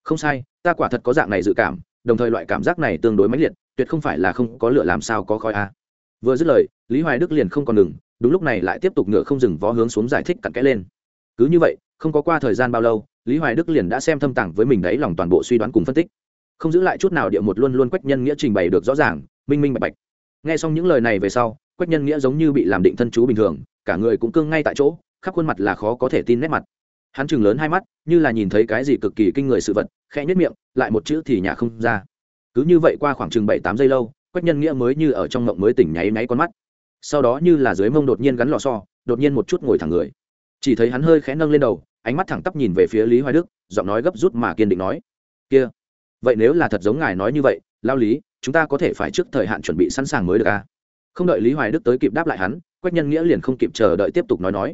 Không sai, ta quả thật có dạng này dự cảm, đồng thời loại cảm giác này tương đối mãnh liệt, tuyệt không phải là không có lửa làm sao có khói a. Vừa dứt lời, lý hoài đức liền không còn ngừng, đúng lúc này lại tiếp tục ngựa không dừng vó hướng xuống giải thích cặn kẽ lên. Cứ như vậy, không có qua thời gian bao lâu, lý hoài đức liền đã xem thâm tàng với mình đấy lòng toàn bộ suy đoán cùng phân tích. Không giữ lại chút nào địa một luôn luôn quách nhân nghĩa trình bày được rõ ràng minh minh bạch bạch. Nghe xong những lời này về sau, quách nhân nghĩa giống như bị làm định thân chú bình thường, cả người cũng cương ngay tại chỗ, khắp khuôn mặt là khó có thể tin nét mặt. Hắn chừng lớn hai mắt, như là nhìn thấy cái gì cực kỳ kinh người sự vật, khẽ nhất miệng, lại một chữ thì nhả không ra. Cứ như vậy qua khoảng chừng bảy tám giây lâu, quách nhân nghĩa mới như ở trong mộng mới tỉnh nháy náy con mắt. Sau đó như là dưới mông đột nhiên gắn lò so đột nhiên một chút ngồi thẳng người. Chỉ thấy hắn hơi khẽ nâng lên đầu, ánh mắt thẳng tắp nhìn về phía lý hoài đức, giọng nói gấp rút mà kiên định nói, kia, vậy nếu là thật giống ngài nói như vậy lao lý, chúng ta có thể phải trước thời hạn chuẩn bị sẵn sàng mới được à? không đợi lý hoài đức tới kịp đáp lại hắn, quách nhân nghĩa liền không kịp chờ đợi tiếp tục nói nói.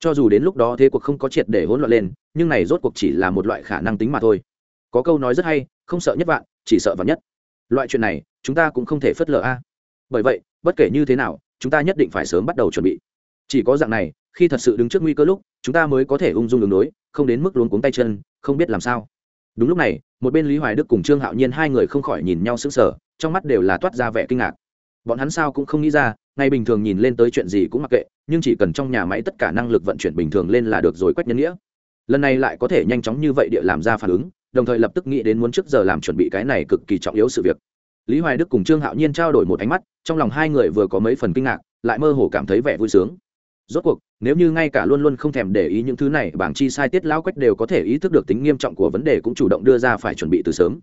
Cho dù đến lúc đó thế cuộc không có triệt để hỗn loạn lên, nhưng này rốt cuộc chỉ là một loại khả năng tính mà thôi. Có câu nói rất hay, không sợ nhất vạn, chỉ sợ vạn nhất. Loại chuyện này, chúng ta cũng không thể phớt lờ a. Bởi vậy, bất kể như thế nào, chúng ta nhất định phải sớm bắt đầu chuẩn bị. Chỉ có dạng này, khi thật sự đứng trước nguy cơ lúc, chúng ta mới có thể ung dung đường đối, không đến mức luống cuống tay chân, không biết làm sao đúng lúc này, một bên lý hoài đức cùng trương hạo nhiên hai người không khỏi nhìn nhau sững sờ, trong mắt đều là toát ra vẻ kinh ngạc. Bọn hắn sao cũng không nghĩ ra, ngay bình thường nhìn lên tới chuyện gì cũng mặc kệ, nhưng chỉ cần trong nhà máy tất cả năng lực vận chuyển bình thường lên là được rồi quét nhân nghĩa. Lần này lại có thể nhanh chóng như vậy địa làm ra phản ứng, đồng thời lập tức nghĩ đến muốn trước giờ làm chuẩn bị cái này cực kỳ trọng yếu sự việc. Lý hoài đức cùng trương hạo nhiên trao đổi một ánh mắt, trong lòng hai người vừa có mấy phần kinh ngạc, lại mơ hồ cảm thấy vẻ vui sướng rốt cuộc, nếu như ngay cả luôn luôn không thèm để ý những thứ này, bảng chi sai tiết lão quách đều có thể ý thức được tính nghiêm trọng của vấn đề cũng chủ động đưa ra phải chuẩn bị từ sớm.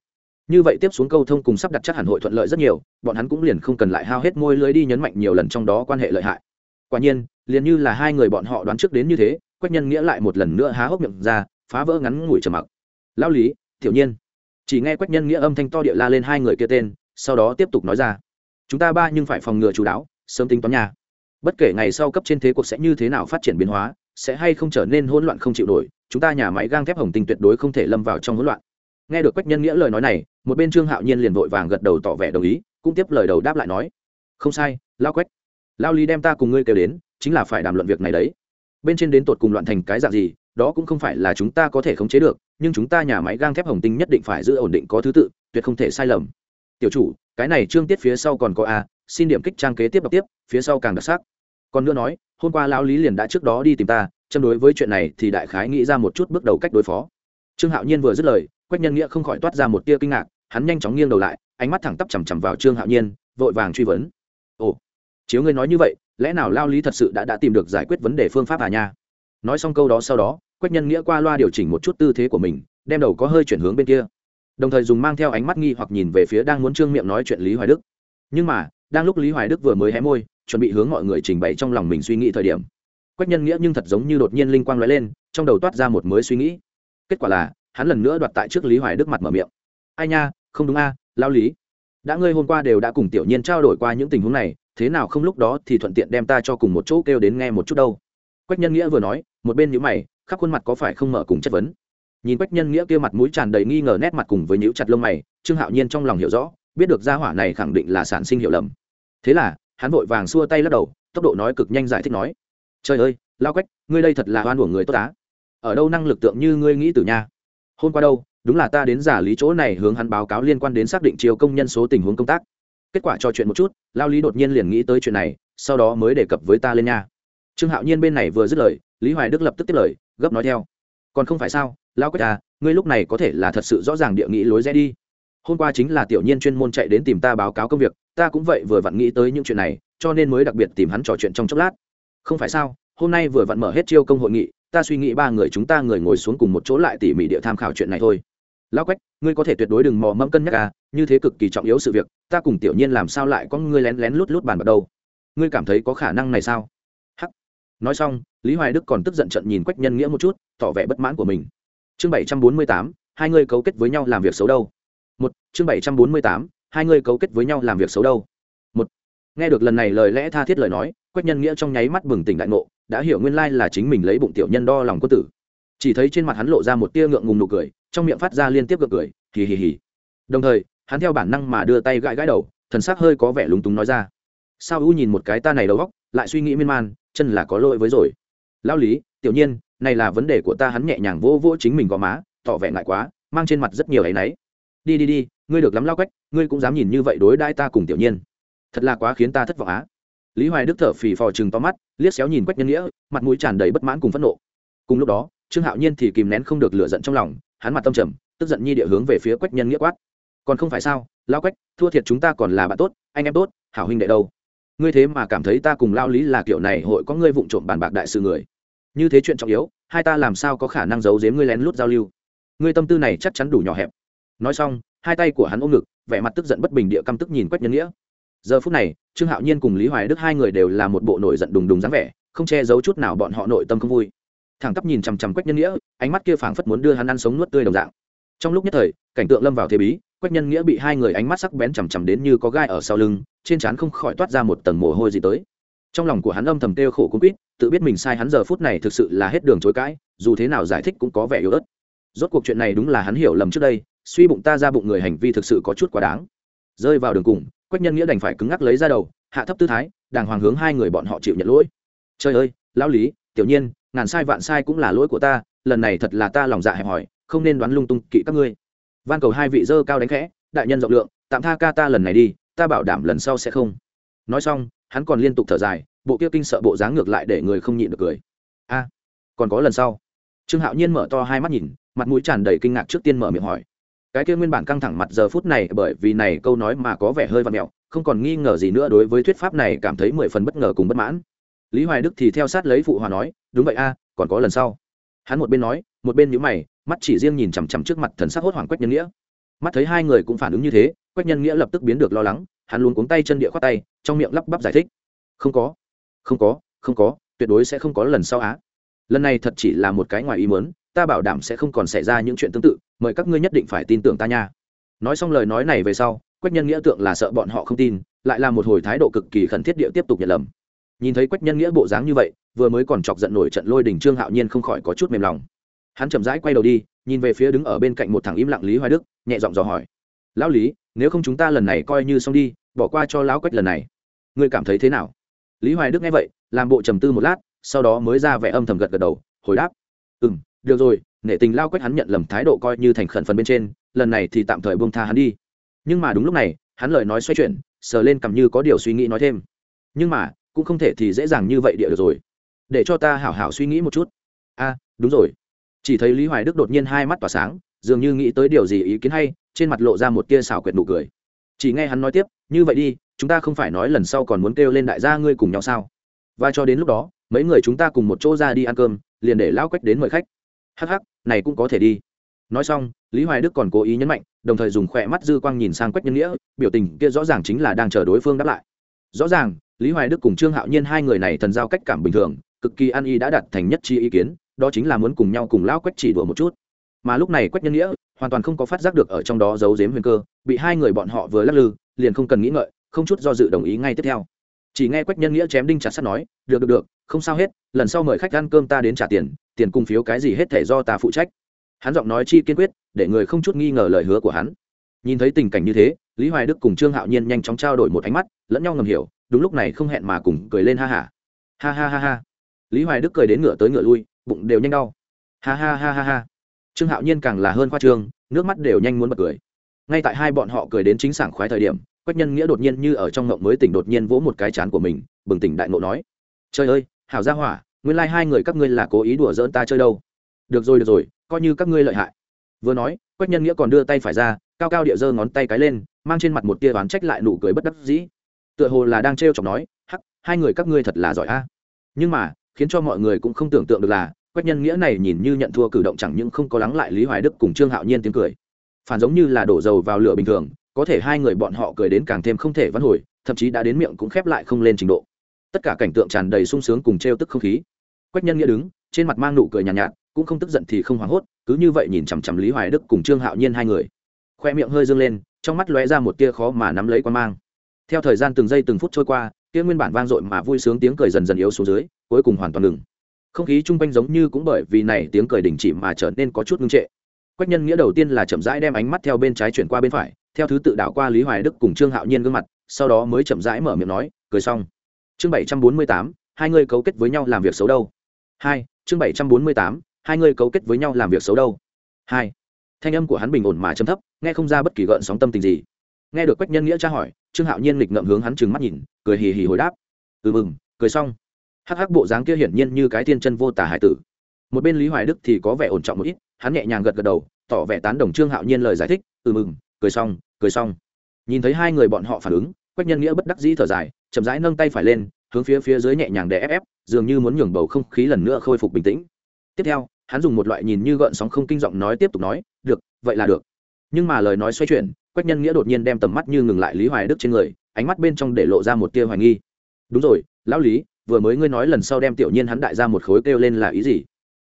Như vậy tiếp xuống câu thông cùng sắp đặt chắc hẳn hội thuận lợi rất nhiều, bọn hắn cũng liền không cần lại hao hết môi lưới đi nhấn mạnh nhiều lần trong đó quan hệ lợi hại. Quả nhiên, liền như là hai người bọn họ đoán trước đến như thế, quách nhân nghĩa lại một lần nữa há hốc miệng ra, phá vỡ ngắn ngủi trầm mặc. Lão lý, tiểu nhiên chỉ nghe quách nhân nghĩa âm thanh to địa la lên hai người kia tên, sau đó tiếp tục nói ra. Chúng ta ba nhưng phải phòng ngừa chú đáo, sớm tính toán nhà bất kể ngày sau cấp trên thế cuộc sẽ như thế nào phát triển biến hóa, sẽ hay không trở nên hỗn loạn không chịu nổi, chúng ta nhà máy gang thép hồng tinh tuyệt đối không thể lâm vào trong hỗn loạn. Nghe được quách nhân nghĩa lời nói này, một bên trương hạo nhiên liền vội vàng gật đầu tỏ vẻ đồng ý, cũng tiếp lời đầu đáp lại nói, không sai, lao quách, lao lý đem ta cùng ngươi kêu đến, chính là phải đàm luận việc này đấy. Bên trên đến tột cùng loạn thành cái dạng gì, đó cũng không phải là chúng ta có thể khống chế được, nhưng chúng ta nhà máy gang thép hồng tinh nhất định phải giữ ổn định có thứ tự, tuyệt không thể sai lầm. Tiểu chủ, cái này trương tiết phía sau còn có a xin điểm kích trang kế tiếp đọc tiếp, phía sau càng đặc sắc. Còn nữa nói, hôm qua lão lý liền đã trước đó đi tìm ta, châm đối với chuyện này thì đại khái nghĩ ra một chút bước đầu cách đối phó. Trương hạo nhiên vừa dứt lời, quách nhân nghĩa không khỏi toát ra một tia kinh ngạc, hắn nhanh chóng nghiêng đầu lại, ánh mắt thẳng tắp chằm chằm vào trương hạo nhiên, vội vàng truy vấn. Ồ, chiếu ngươi nói như vậy, lẽ nào lao lý thật sự đã đã tìm được giải quyết vấn đề phương pháp à nha? Nói xong câu đó sau đó, quách nhân nghĩa qua loa điều chỉnh một chút tư thế của mình, đem đầu có hơi chuyển hướng bên kia. Đồng thời dùng mang theo ánh mắt nghi hoặc nhìn về phía đang muốn trương miệng nói chuyện lý hoài đức. Nhưng mà đang lúc lý hoài đức vừa mới hé môi chuẩn bị hướng mọi người trình bày trong lòng mình suy nghĩ thời điểm. Quách nhân nghĩa nhưng thật giống như đột nhiên linh quang lóe lên trong đầu toát ra một mới suy nghĩ. Kết quả là hắn lần nữa đoạt tại trước lý hoài đức mặt mở miệng. Ai nha không đúng a à, lao lý. Đã ngươi hôm qua đều đã cùng tiểu nhiên trao đổi qua những tình huống này thế nào không lúc đó thì thuận tiện đem ta cho cùng một chỗ kêu đến nghe một chút đâu. Quách nhân nghĩa vừa nói một bên nhữ mày khắp khuôn mặt có phải không mở cùng chất vấn. Nhìn quách nhân nghĩa kia mặt mũi tràn đầy nghi ngờ nét mặt cùng với nhữ chặt lông mày trương hạo nhiên trong lòng hiểu rõ biết được gia hỏa này khẳng định là sản sinh hiểu lầm thế là, hắn vội vàng xua tay lắc đầu, tốc độ nói cực nhanh giải thích nói, trời ơi, lao quách, ngươi đây thật là oan uổng người tốt á. Ở đâu năng lực tượng như ngươi nghĩ từ nha? Hôm qua đâu, đúng là ta đến giả lý chỗ này hướng hắn báo cáo liên quan đến xác định chiều công nhân số tình huống công tác. Kết quả trò chuyện một chút, lao lý đột nhiên liền nghĩ tới chuyện này, sau đó mới đề cập với ta lên nha. Trương hạo nhiên bên này vừa dứt lời, lý hoài đức lập tức tiếp lời, gấp nói theo, còn không phải sao, lao quách à ngươi lúc này có thể là thật sự rõ ràng địa nghĩ lối rẽ đi. Hôm qua chính là tiểu nhiên chuyên môn chạy đến tìm ta báo cáo công việc ta cũng vậy vừa vặn nghĩ tới những chuyện này, cho nên mới đặc biệt tìm hắn trò chuyện trong chốc lát. Không phải sao, hôm nay vừa vặn mở hết chiêu công hội nghị, ta suy nghĩ ba người chúng ta người ngồi xuống cùng một chỗ lại tỉ mỉ địa tham khảo chuyện này thôi. Lão quách, ngươi có thể tuyệt đối đừng mò mẫm cân nhắc à như thế cực kỳ trọng yếu sự việc, ta cùng tiểu nhiên làm sao lại có ngươi lén lén lút lút bàn bật đâu? Ngươi cảm thấy có khả năng này sao? Hắc. Nói xong, lý hoài đức còn tức giận trận nhìn quách nhân nghĩa một chút, tỏ vẻ bất mãn của mình. Chương bảy trăm bốn mươi tám, hai ngươi cấu kết với nhau làm việc xấu đâu? Một, chương bảy trăm bốn mươi tám hai ngươi cấu kết với nhau làm việc xấu đâu. Một, nghe được lần này lời lẽ tha thiết lời nói, quách nhân nghĩa trong nháy mắt bừng tỉnh đại ngộ, đã hiểu nguyên lai là chính mình lấy bụng tiểu nhân đo lòng quân tử. Chỉ thấy trên mặt hắn lộ ra một tia ngượng ngùng nụ cười, trong miệng phát ra liên tiếp gượng cười, hì hì hì. Đồng thời, hắn theo bản năng mà đưa tay gãi gãi đầu, thần sắc hơi có vẻ lúng túng nói ra. Sao u nhìn một cái ta này đầu góc, lại suy nghĩ miên man, chân là có lỗi với rồi. Lao lý, tiểu nhiên, này là vấn đề của ta, hắn nhẹ nhàng vô vô chính mình gò má, tỏ vẻ ngại quá, mang trên mặt rất nhiều áy náy đi đi đi, ngươi được lắm lao quách, ngươi cũng dám nhìn như vậy đối đãi ta cùng tiểu nhiên. Thật là quá khiến ta thất vọng á. Lý hoài đức thở phì phò chừng to mắt, liếc xéo nhìn quách nhân nghĩa, mặt mũi tràn đầy bất mãn cùng phẫn nộ. Cùng lúc đó, trương hạo nhiên thì kìm nén không được lựa giận trong lòng, hắn mặt tâm trầm, tức giận nhi địa hướng về phía quách nhân nghĩa quát. Còn không phải sao, lao quách, thua thiệt chúng ta còn là bạn tốt, anh em tốt, hảo huynh đệ đâu? Ngươi thế mà cảm thấy ta cùng lao lý là kiểu này hội có ngươi vụng trộm bàn bạc đại sự người. Như thế chuyện trọng yếu, hai ta làm sao có khả năng giấu giếm ngươi lén lút giao lưu? Ngươi tâm tư này chắc chắn đủ nhỏ hẹp nói xong, hai tay của hắn ôm ngực, vẻ mặt tức giận bất bình địa căm tức nhìn quách nhân nghĩa. Giờ phút này, trương hạo nhiên cùng lý hoài đức hai người đều là một bộ nổi giận đùng đùng dáng vẻ, không che giấu chút nào bọn họ nội tâm không vui. Thẳng tắp nhìn chằm chằm quách nhân nghĩa, ánh mắt kia phảng phất muốn đưa hắn ăn sống nuốt tươi đồng dạng. Trong lúc nhất thời, cảnh tượng lâm vào thế bí, quách nhân nghĩa bị hai người ánh mắt sắc bén chằm chằm đến như có gai ở sau lưng, trên trán không khỏi toát ra một tầng mồ hôi gì tới. Trong lòng của hắn âm thầm kêu khổ cũng quýt, tự biết mình sai hắn giờ phút này thực sự là hết đường chối cãi, dù thế nào giải thích cũng có vẻ yếu ớt. Rốt cuộc chuyện này đúng là hắn hiểu lầm trước đây suy bụng ta ra bụng người hành vi thực sự có chút quá đáng. Rơi vào đường cùng, quách nhân nghĩa đành phải cứng ngắc lấy ra đầu, hạ thấp tư thái, đàng hoàng hướng hai người bọn họ chịu nhận lỗi. Trời ơi, lão lý, tiểu nhiên, ngàn sai vạn sai cũng là lỗi của ta, lần này thật là ta lòng dạ hẹp hòi, không nên đoán lung tung kỵ các ngươi. Van cầu hai vị dơ cao đánh khẽ, đại nhân rộng lượng, tạm tha ca ta lần này đi, ta bảo đảm lần sau sẽ không. Nói xong, hắn còn liên tục thở dài, bộ kia kinh sợ bộ dáng ngược lại để người không nhịn được cười. A, còn có lần sau. Trương hạo nhiên mở to hai mắt nhìn, mặt mũi tràn đầy kinh ngạc trước tiên mở miệng hỏi cái kia nguyên bản căng thẳng mặt giờ phút này bởi vì này câu nói mà có vẻ hơi vặn mẹo, không còn nghi ngờ gì nữa đối với thuyết pháp này cảm thấy mười phần bất ngờ cùng bất mãn. Lý hoài đức thì theo sát lấy phụ hòa nói, đúng vậy a, còn có lần sau. Hắn một bên nói, một bên nhíu mày, mắt chỉ riêng nhìn chằm chằm trước mặt thần sắc hốt hoảng quách nhân nghĩa. Mắt thấy hai người cũng phản ứng như thế, quách nhân nghĩa lập tức biến được lo lắng, hắn luôn cuống tay chân địa khoát tay, trong miệng lắp bắp giải thích, không có không có không có, tuyệt đối sẽ không có lần sau á. Lần này thật chỉ là một cái ngoài ý mớn ta bảo đảm sẽ không còn xảy ra những chuyện tương tự mời các ngươi nhất định phải tin tưởng ta nha. Nói xong lời nói này về sau, quách nhân nghĩa tượng là sợ bọn họ không tin, lại là một hồi thái độ cực kỳ khẩn thiết địa tiếp tục nhận lầm. Nhìn thấy quách nhân nghĩa bộ dáng như vậy, vừa mới còn chọc giận nổi trận lôi đình trương hạo nhiên không khỏi có chút mềm lòng. Hắn chậm rãi quay đầu đi, nhìn về phía đứng ở bên cạnh một thằng im lặng lý hoài đức, nhẹ giọng dò hỏi. Lão lý, nếu không chúng ta lần này coi như xong đi, bỏ qua cho lão quách lần này. Ngươi cảm thấy thế nào? Lý hoài đức nghe vậy, làm bộ trầm tư một lát, sau đó mới ra vẻ âm thầm gật gật đầu, hồi đáp. Ừ m được rồi nể tình lao quét hắn nhận lầm thái độ coi như thành khẩn phần bên trên, lần này thì tạm thời buông tha hắn đi. Nhưng mà đúng lúc này, hắn lời nói xoay chuyển, sờ lên cầm như có điều suy nghĩ nói thêm. Nhưng mà, cũng không thể thì dễ dàng như vậy địa được rồi. Để cho ta hảo hảo suy nghĩ một chút. A, đúng rồi. Chỉ thấy lý hoài đức đột nhiên hai mắt tỏa sáng, dường như nghĩ tới điều gì ý kiến hay, trên mặt lộ ra một tia xảo quyệt nụ cười. Chỉ nghe hắn nói tiếp, như vậy đi, chúng ta không phải nói lần sau còn muốn kêu lên đại gia ngươi cùng nhau sao? Và cho đến lúc đó, mấy người chúng ta cùng một chỗ ra đi ăn cơm, liền để lão quách đến mời khách. Hắc hắc này cũng có thể đi. Nói xong, lý hoài đức còn cố ý nhấn mạnh, đồng thời dùng khỏe mắt dư quang nhìn sang quách nhân nghĩa, biểu tình kia rõ ràng chính là đang chờ đối phương đáp lại. Rõ ràng, lý hoài đức cùng trương hạo nhiên hai người này thần giao cách cảm bình thường, cực kỳ an y đã đặt thành nhất chi ý kiến, đó chính là muốn cùng nhau cùng lão quách chỉ đùa một chút. Mà lúc này quách nhân nghĩa hoàn toàn không có phát giác được ở trong đó giấu giếm huyền cơ, bị hai người bọn họ vừa lắc lư, liền không cần nghĩ ngợi, không chút do dự đồng ý ngay tiếp theo. Chỉ nghe quách nhân nghĩa chém đinh chặt sắt nói, được được được, không sao hết, lần sau mời khách ăn cơm ta đến trả tiền tiền cùng phiếu cái gì hết thể do ta phụ trách. Hắn giọng nói chi kiên quyết, để người không chút nghi ngờ lời hứa của hắn. Nhìn thấy tình cảnh như thế, lý hoài đức cùng trương hạo nhiên nhanh chóng trao đổi một ánh mắt, lẫn nhau ngầm hiểu, đúng lúc này không hẹn mà cùng cười lên ha hả ha. ha ha ha ha. Lý hoài đức cười đến ngựa tới ngựa lui, bụng đều nhanh đau. Ha ha ha ha ha. Trương hạo nhiên càng là hơn khoa trương, nước mắt đều nhanh muốn bật cười. Ngay tại hai bọn họ cười đến chính sảng khoái thời điểm, quách nhân nghĩa đột nhiên như ở trong ngộng mới tỉnh đột nhiên vỗ một cái chán của mình, bừng tỉnh đại ngộ nói, trời ơi, hảo gia hỏa nguyên lai、like、hai người các ngươi là cố ý đùa dỡn ta chơi đâu. Được rồi được rồi, coi như các ngươi lợi hại. Vừa nói, quách nhân nghĩa còn đưa tay phải ra, cao cao địa giơ ngón tay cái lên, mang trên mặt một tia đoán trách lại nụ cười bất đắc dĩ. Tựa hồ là đang t r e o chọc nói, hắc, hai người các ngươi thật là giỏi a. Nhưng mà, khiến cho mọi người cũng không tưởng tượng được là, quách nhân nghĩa này nhìn như nhận thua cử động chẳng những không có lắng lại lý hoài đức cùng trương hạo nhiên tiếng cười. Phản giống như là đổ dầu vào lửa bình thường, có thể hai người bọn họ cười đến càng thêm không thể vãn hồi, thậm chí đã đến miệng cũng khép lại không lên trình độ tất cả cảnh tượng tràn đầy sung sướng cùng t r e o tức không khí. Quách nhân nghĩa đứng trên mặt mang nụ cười nhàn nhạt, nhạt cũng không tức giận thì không hoảng hốt cứ như vậy nhìn chằm chằm lý hoài đức cùng trương hạo nhiên hai người. Khoe miệng hơi dâng lên trong mắt lóe ra một tia khó mà nắm lấy quan mang. Theo thời gian từng giây từng phút trôi qua tia nguyên bản vang dội mà vui sướng tiếng cười dần dần yếu xuống dưới cuối cùng hoàn toàn ngừng. Không khí chung quanh giống như cũng bởi vì này tiếng cười đình chỉ mà trở nên có chút ngưng trệ. Quách nhân nghĩa đầu tiên là chậm rãi đem ánh mắt theo bên trái chuyển qua bên phải theo thứ tự đảo qua lý hoài đức cùng trương hạo nhiên gương mặt sau đó mới chậm rãi mở miệng nói cười xong chương bảy trăm bốn mươi tám, hai người cấu kết với nhau làm việc xấu đâu. Hai, chương bảy trăm bốn mươi tám, hai người cấu kết với nhau làm việc xấu đâu. Hai, thanh âm của hắn bình ổn mà chấm thấp, nghe không ra bất kỳ gợn sóng tâm tình gì. Nghe được quách nhân nghĩa tra hỏi, trương hạo nhiên lịch ngậm hướng hắn trừng mắt nhìn, cười hì hì hồi đáp. Ừ mừng, cười xong. Hắc hắc bộ dáng kia hiển nhiên như cái thiên chân vô tả hải tử. Một bên lý hoài đức thì có vẻ ổn trọng một ít, hắn nhẹ nhàng gật gật đầu, tỏ vẻ tán đồng trương hạo nhiên lời giải thích ừ mừng, cười xong cười xong. Nhìn thấy hai người bọn họ phản ứng, quách nhân nghĩa bất đắc dĩ thở dài chậm rãi nâng tay phải lên hướng phía phía dưới nhẹ nhàng để ép ép dường như muốn nhường bầu không khí lần nữa khôi phục bình tĩnh. Tiếp theo hắn dùng một loại nhìn như gợn sóng không kinh giọng nói tiếp tục nói được vậy là được. Nhưng mà lời nói xoay chuyển quách nhân nghĩa đột nhiên đem tầm mắt như ngừng lại lý hoài đức trên người ánh mắt bên trong để lộ ra một tia hoài nghi. Đúng rồi lão lý vừa mới ngươi nói lần sau đem tiểu nhiên hắn đại ra một khối kêu lên là ý gì?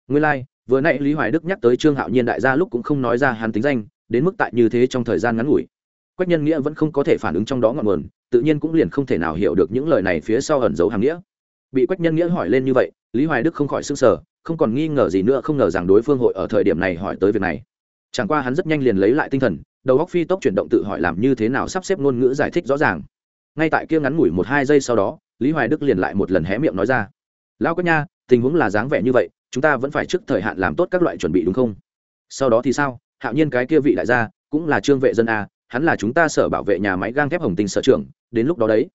Ngươi lai、like, vừa nãy lý hoài đức nhắc tới trương hạo nhiên đại gia lúc cũng không nói ra hắn tính danh đến mức tại như thế trong thời gian ngắn ngủi quách nhân nghĩa vẫn không có thể phản ứng trong đó ngọn nguồn, tự nhiên cũng liền không thể nào hiểu được những lời này phía sau ẩn giấu hàng nghĩa. Bị quách nhân nghĩa hỏi lên như vậy, lý hoài đức không khỏi s ư n g sở không còn nghi ngờ gì nữa, không ngờ rằng đối phương hội ở thời điểm này hỏi tới việc này. Chẳng qua hắn rất nhanh liền lấy lại tinh thần, đầu góc phi tốc chuyển động tự hỏi làm như thế nào sắp xếp ngôn ngữ giải thích rõ ràng. Ngay tại kia ngắn ngủi một hai giây sau đó, lý hoài đức liền lại một lần hé miệng nói ra. Lão quách nha, tình huống là dáng vẻ như vậy, chúng ta vẫn phải trước thời hạn làm tốt các loại chuẩn bị đúng không? Sau đó thì sao? Hạo nhiên cái kia vị đại gia, cũng là trương vệ dân a hắn là chúng ta sở bảo vệ nhà máy gang thép hồng tinh sở trưởng, đến lúc đó đấy.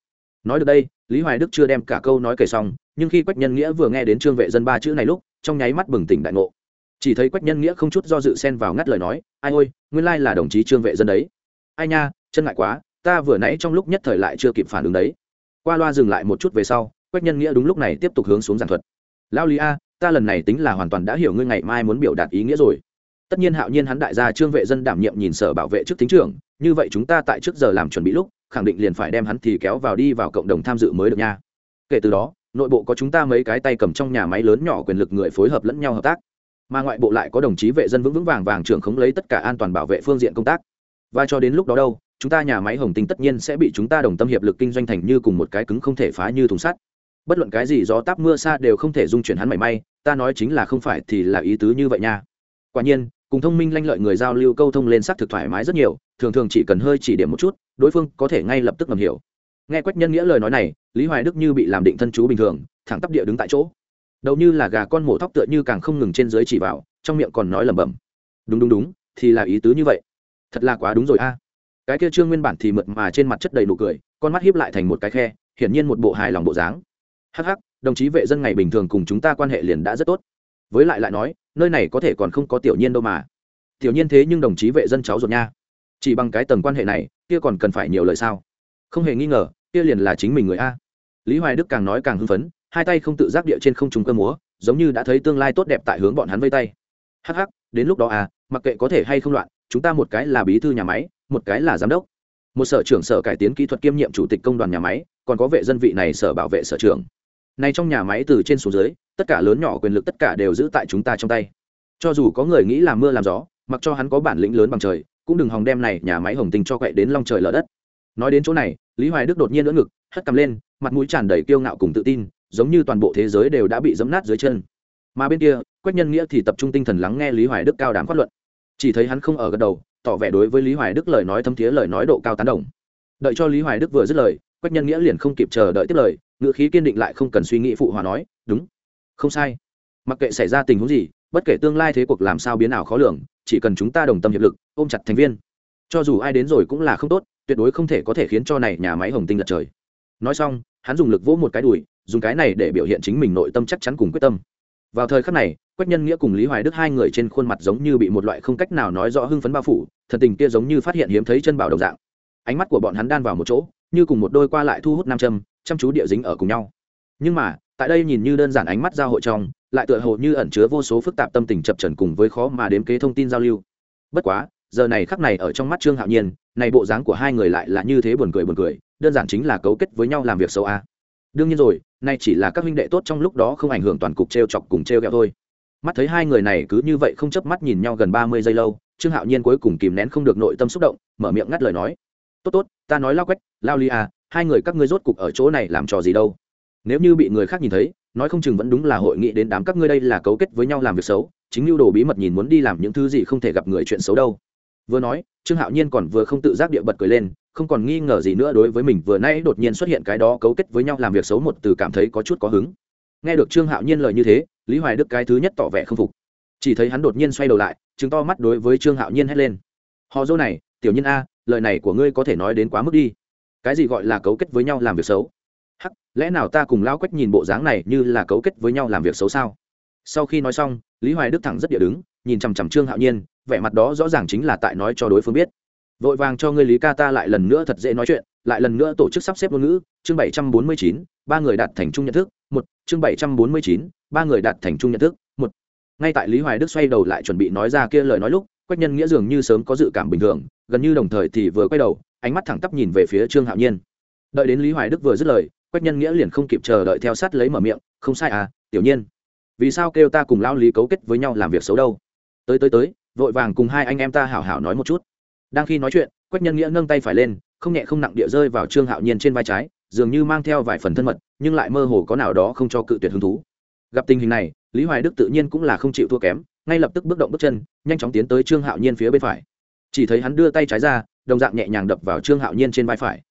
Nói được đây, lý hoài đức chưa đem cả câu nói kể xong, nhưng khi quách nhân nghĩa vừa nghe đến trương vệ dân ba chữ này lúc, trong nháy mắt bừng tỉnh đại ngộ. Chỉ thấy quách nhân nghĩa không chút do dự xen vào ngắt lời nói, ai ôi, nguyên lai là đồng chí trương vệ dân đấy. Ai nha, chân ngại quá, ta vừa nãy trong lúc nhất thời lại chưa kịp phản ứng đấy. Qua loa dừng lại một chút về sau, quách nhân nghĩa đúng lúc này tiếp tục hướng xuống giảng thuật. Lao lý a, ta lần này tính là hoàn toàn đã hiểu ngươi ngày mai muốn biểu đạt ý nghĩa rồi tất nhiên hạo nhiên hắn đại gia trương vệ dân đảm nhiệm nhìn sở bảo vệ trước thính trưởng, như vậy chúng ta tại trước giờ làm chuẩn bị lúc, khẳng định liền phải đem hắn thì kéo vào đi vào cộng đồng tham dự mới được nha. Kể từ đó, nội bộ có chúng ta mấy cái tay cầm trong nhà máy lớn nhỏ quyền lực người phối hợp lẫn nhau hợp tác. Mà ngoại bộ lại có đồng chí vệ dân vững vững vàng vàng trưởng khống lấy tất cả an toàn bảo vệ phương diện công tác. Và cho đến lúc đó đâu, chúng ta nhà máy hồng tinh tất nhiên sẽ bị chúng ta đồng tâm hiệp lực kinh doanh thành như cùng một cái cứng không thể phá như thùng sắt. Bất luận cái gì gió táp mưa xa đều không thể dung chuyển hắn mảy may, ta nói chính là không phải thì là ý tứ như vậy nha. Quả nhiên cùng thông minh lanh lợi người giao lưu câu thông lên xác thực thoải mái rất nhiều, thường thường chỉ cần hơi chỉ điểm một chút, đối phương có thể ngay lập tức ngầm hiểu. Nghe quách nhân nghĩa lời nói này, lý hoài đức như bị làm định thân chú bình thường, thẳng tắp địa đứng tại chỗ. Đầu như là gà con mổ thóc tựa như càng không ngừng trên dưới chỉ vào, trong miệng còn nói lẩm bẩm. Đúng đúng đúng, thì là ý tứ như vậy. Thật là quá đúng rồi a. À. Cái kia trương nguyên bản thì mượt mà trên mặt chất đầy nụ cười, con mắt hiếp lại thành một cái khe, hiển nhiên một bộ hài lòng bộ dáng. Hắc hắc, đồng chí vệ dân ngày bình thường cùng chúng ta quan hệ liền đã rất tốt với lại lại nói, nơi này có thể còn không có tiểu nhiên đâu mà. Tiểu nhiên thế nhưng đồng chí vệ dân cháu ruột nha. Chỉ bằng cái tầng quan hệ này, kia còn cần phải nhiều lời sao? Không hề nghi ngờ, kia liền là chính mình người a. Lý hoài đức càng nói càng hưng phấn, hai tay không tự giác địa trên không trùng cơ múa, giống như đã thấy tương lai tốt đẹp tại hướng bọn hắn vây tay. Hắc hắc, đến lúc đó à mặc kệ có thể hay không loạn, chúng ta một cái là bí thư nhà máy, một cái là giám đốc. Một sở trưởng sở cải tiến kỹ thuật kiêm nhiệm chủ tịch công đoàn nhà máy, còn có vệ dân vị này sở bảo vệ sở trưởng này trong nhà máy từ trên xuống dưới, tất cả lớn nhỏ quyền lực tất cả đều giữ tại chúng ta trong tay. Cho dù có người nghĩ làm mưa làm gió, mặc cho hắn có bản lĩnh lớn bằng trời, cũng đừng hòng đem này nhà máy hồng tinh cho quậy đến long trời lở đất. Nói đến chỗ này, lý hoài đức đột nhiên lỡ ngực, hất cầm lên, mặt mũi tràn đầy kiêu ngạo cùng tự tin, giống như toàn bộ thế giới đều đã bị dẫm nát dưới chân. Mà bên kia, quách nhân nghĩa thì tập trung tinh thần lắng nghe lý hoài đức cao đám phát luận. Chỉ thấy hắn không ở gật đầu, tỏ vẻ đối với lý hoài đức lời nói thâm thiế lời nói độ cao tán đồng. Đợi cho lý hoài đức vừa dứt lời, quách nhân nghĩa liền không kịp chờ đợi tiếp lời Ngựa khí kiên định lại không cần suy nghĩ phụ hòa nói, đúng, không sai. Mặc kệ xảy ra tình huống gì, bất kể tương lai thế cuộc làm sao biến ảo khó lường, chỉ cần chúng ta đồng tâm hiệp lực, ôm chặt thành viên. Cho dù ai đến rồi cũng là không tốt, tuyệt đối không thể có thể khiến cho này nhà máy hồng tinh lật trời. Nói xong, hắn dùng lực vỗ một cái đùi, dùng cái này để biểu hiện chính mình nội tâm chắc chắn cùng quyết tâm. Vào thời khắc này, quách nhân nghĩa cùng lý hoài đức hai người trên khuôn mặt giống như bị một loại không cách nào nói rõ hưng phấn bao phủ, thần tình kia giống như phát hiện hiếm thấy chân bảo đồng dạng. Ánh mắt của bọn hắn đan vào một chỗ, như cùng một đôi qua lại thu hút nam châm chăm chú địa dính ở cùng nhau. Nhưng mà, tại đây nhìn như đơn giản ánh mắt giao hội trong, lại tựa hồ như ẩn chứa vô số phức tạp tâm tình chập trần cùng với khó mà đếm kế thông tin giao lưu. Bất quá, giờ này khắc này ở trong mắt trương hạo nhiên, này bộ dáng của hai người lại là như thế buồn cười buồn cười, đơn giản chính là cấu kết với nhau làm việc xấu a. Đương nhiên rồi, nay chỉ là các huynh đệ tốt trong lúc đó không ảnh hưởng toàn cục t r e o chọc cùng t r e o kẹo thôi. Mắt thấy hai người này cứ như vậy không chớp mắt nhìn nhau gần ba mươi giây lâu, trương hạo nhiên cuối cùng kìm nén không được nội tâm xúc động, mở miệng ngắt lời nói. Tốt tốt, ta nói lao quách, lao li à hai người các ngươi rốt cục ở chỗ này làm trò gì đâu. Nếu như bị người khác nhìn thấy, nói không chừng vẫn đúng là hội nghị đến đám các ngươi đây là cấu kết với nhau làm việc xấu, chính lưu đồ bí mật nhìn muốn đi làm những thứ gì không thể gặp người chuyện xấu đâu. Vừa nói, trương hạo nhiên còn vừa không tự giác địa bật cười lên, không còn nghi ngờ gì nữa đối với mình, vừa nay đột nhiên xuất hiện cái đó cấu kết với nhau làm việc xấu một từ cảm thấy có chút có hứng. Nghe được trương hạo nhiên lời như thế, lý hoài đức cái thứ nhất tỏ vẻ không phục. Chỉ thấy hắn đột nhiên xoay đầu lại chứng to mắt đối với trương hạo nhiên hét lên. Họ dô này, tiểu nhân a, lời này của ngươi có thể nói đến quá mức đi cái gì gọi là cấu kết với nhau làm việc xấu? Hắc, lẽ nào ta cùng lao quách nhìn bộ dáng này như là cấu kết với nhau làm việc xấu sao? Sau khi nói xong, lý hoài đức thẳng rất địa đứng, nhìn chằm chằm trương hạo nhiên, vẻ mặt đó rõ ràng chính là tại nói cho đối phương biết. Vội vàng cho ngươi lý ca ta lại lần nữa thật dễ nói chuyện, lại lần nữa tổ chức sắp xếp ngôn ngữ, chương bảy trăm bốn mươi chín, ba người đạt thành chung nhận thức, một, chương bảy trăm bốn mươi chín, ba người đạt thành chung nhận thức, một. Ngay tại lý hoài đức xoay đầu lại chuẩn bị nói ra kia lời nói lúc, quách nhân nghĩa dường như sớm có dự cảm bình thường, gần như đồng thời thì vừa quay đầu ánh mắt thẳng tắp nhìn về phía trương hạo nhiên. Đợi đến lý hoài đức vừa dứt lời, quách nhân nghĩa liền không kịp chờ đợi theo sát lấy mở miệng, không sai à tiểu nhiên. Vì sao kêu ta cùng lao lý cấu kết với nhau làm việc xấu đâu? Tới tới tới, vội vàng cùng hai anh em ta hảo hảo nói một chút. Đang khi nói chuyện, quách nhân nghĩa nâng tay phải lên, không nhẹ không nặng địa rơi vào trương hạo nhiên trên vai trái, dường như mang theo vài phần thân mật, nhưng lại mơ hồ có nào đó không cho cự tuyệt hứng thú. Gặp tình hình này, lý hoài đức tự nhiên cũng là không chịu thua kém, ngay lập tức bước động bước chân, nhanh chóng tiến tới trương hạo nhiên phía bên phải. Chỉ thấy hắn đưa tay trái ra đồng dạng nhẹ nhàng đập vào trương hạo nhiên trên vai phải.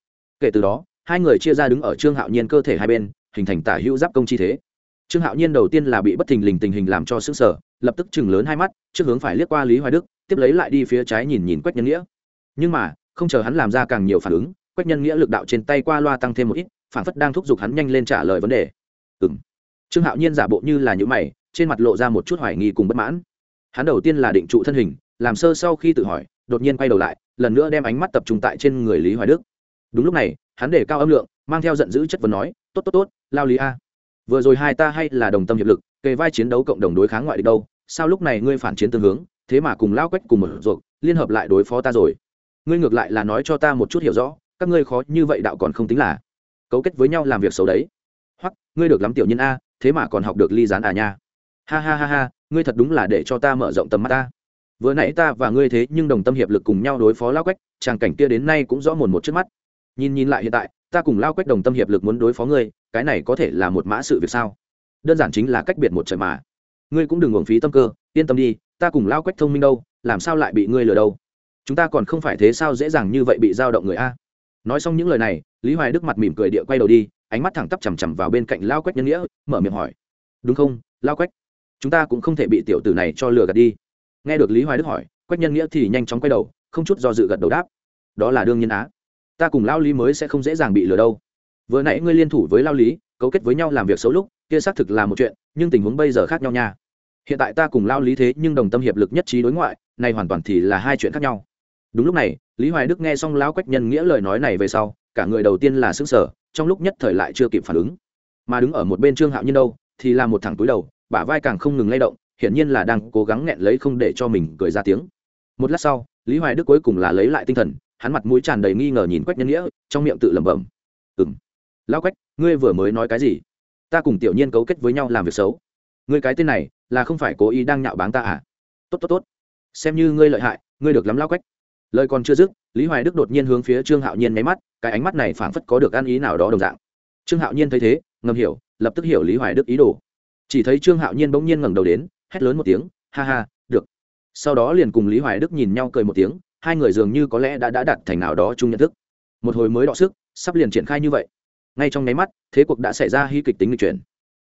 Kể từ đó, hai người chia ra đứng ở trương hạo nhiên cơ thể hai bên, hình thành tả hữu giáp công chi thế. Trương hạo nhiên đầu tiên là bị bất thình lình tình hình làm cho sững sờ, lập tức chừng lớn hai mắt, trước hướng phải liếc qua lý hoài đức, tiếp lấy lại đi phía trái nhìn nhìn quách nhân nghĩa. Nhưng mà, không chờ hắn làm ra càng nhiều phản ứng, quách nhân nghĩa lực đạo trên tay qua loa tăng thêm một ít, phản phất đang thúc giục hắn nhanh lên trả lời vấn đề. Ừ m trương hạo nhiên giả bộ như là những mày, trên mặt lộ ra một chút hoài nghi cùng bất mãn. Hắn đầu tiên là định trụ thân hình, làm sơ sau khi tự hỏi, đột nhiên quay đầu lại lần nữa đem ánh mắt tập trung tại trên người lý hoài đức. Đúng lúc này, hắn để cao âm lượng, mang theo giận dữ chất vấn nói, tốt tốt tốt, lao lý a, vừa rồi hai ta hay là đồng tâm hiệp lực, kề vai chiến đấu cộng đồng đối kháng ngoại địch đâu, sao lúc này ngươi phản chiến tương hướng, thế mà cùng lao quách cùng một ruột, liên hợp lại đối phó ta rồi. Ngươi ngược lại là nói cho ta một chút hiểu rõ, các ngươi khó như vậy đạo còn không tính là cấu kết với nhau làm việc xấu đấy. Hoặc ngươi được lắm tiểu nhân a, thế mà còn học được ly gián à nha. Ha ha ha ha, ngươi thật đúng là để cho ta mở rộng tầm mắt ta vừa nãy ta và ngươi thế nhưng đồng tâm hiệp lực cùng nhau đối phó lao quách tràng cảnh kia đến nay cũng rõ mồn một trước mắt. Nhìn nhìn lại hiện tại, ta cùng lao quách đồng tâm hiệp lực muốn đối phó ngươi, cái này có thể là một mã sự việc sao? Đơn giản chính là cách biệt một trời mà. Ngươi cũng đừng uổng phí tâm cơ, yên tâm đi, ta cùng lao quách thông minh đâu, làm sao lại bị ngươi lừa đâu? Chúng ta còn không phải thế sao dễ dàng như vậy bị giao động người a? Nói xong những lời này, lý hoài đức mặt mỉm cười địa quay đầu đi, ánh mắt thẳng tắp chằm chằm vào bên cạnh lao quách nhân nghĩa, mở miệng hỏi. Đúng không, lao quách? Chúng ta cũng không thể bị tiểu tử này cho lừa gạt đi nghe được lý hoài đức hỏi, quách nhân nghĩa thì nhanh chóng quay đầu, không chút do dự gật đầu đáp. Đó là đương nhiên á. Ta cùng lao lý mới sẽ không dễ dàng bị lừa đâu. Vừa nãy ngươi liên thủ với lao lý, cấu kết với nhau làm việc xấu lúc, kia xác thực là một chuyện, nhưng tình huống bây giờ khác nhau nha. Hiện tại ta cùng lao lý thế nhưng đồng tâm hiệp lực nhất trí đối ngoại, này hoàn toàn thì là hai chuyện khác nhau. Đúng lúc này, lý hoài đức nghe xong lão quách nhân nghĩa lời nói này về sau, cả người đầu tiên là xứng sở trong lúc nhất thời lại chưa kịp phản ứng. Mà đứng ở một bên trương hạo nhiên đâu, thì là một thẳng túi đầu, bả vai càng không ngừng lay động hiển nhiên là đang cố gắng nghẹn lấy không để cho mình cười ra tiếng. Một lát sau, lý hoài đức cuối cùng là lấy lại tinh thần, hắn mặt mũi tràn đầy nghi ngờ nhìn quách nhân nghĩa, trong miệng tự lẩm bẩm. Ừng lão quách, ngươi vừa mới nói cái gì? Ta cùng tiểu nhiên cấu kết với nhau làm việc xấu. Ngươi cái tên này, là không phải cố ý đang nhạo báng ta à? Tốt tốt tốt. Xem như ngươi lợi hại, ngươi được lắm lão quách. Lời còn chưa dứt, lý hoài đức đột nhiên hướng phía trương hạo nhiên nháy mắt, cái ánh mắt này phảng phất có được ăn ý nào đó đồng dạng. Trương hạo nhiên thấy thế, ngầm hiểu, lập tức hiểu lý hoài đức ý đồ. Chỉ thấy trương hạo nhiên bỗng nhiên ngẩng đầu đến hét lớn một tiếng, ha ha, được. Sau đó liền cùng lý hoài đức nhìn nhau cười một tiếng, hai người dường như có lẽ đã đã đặt thành nào đó chung nhận thức. Một hồi mới đọ sức, sắp liền triển khai như vậy. Ngay trong nháy mắt, thế cuộc đã xảy ra hy kịch tính lịch chuyển.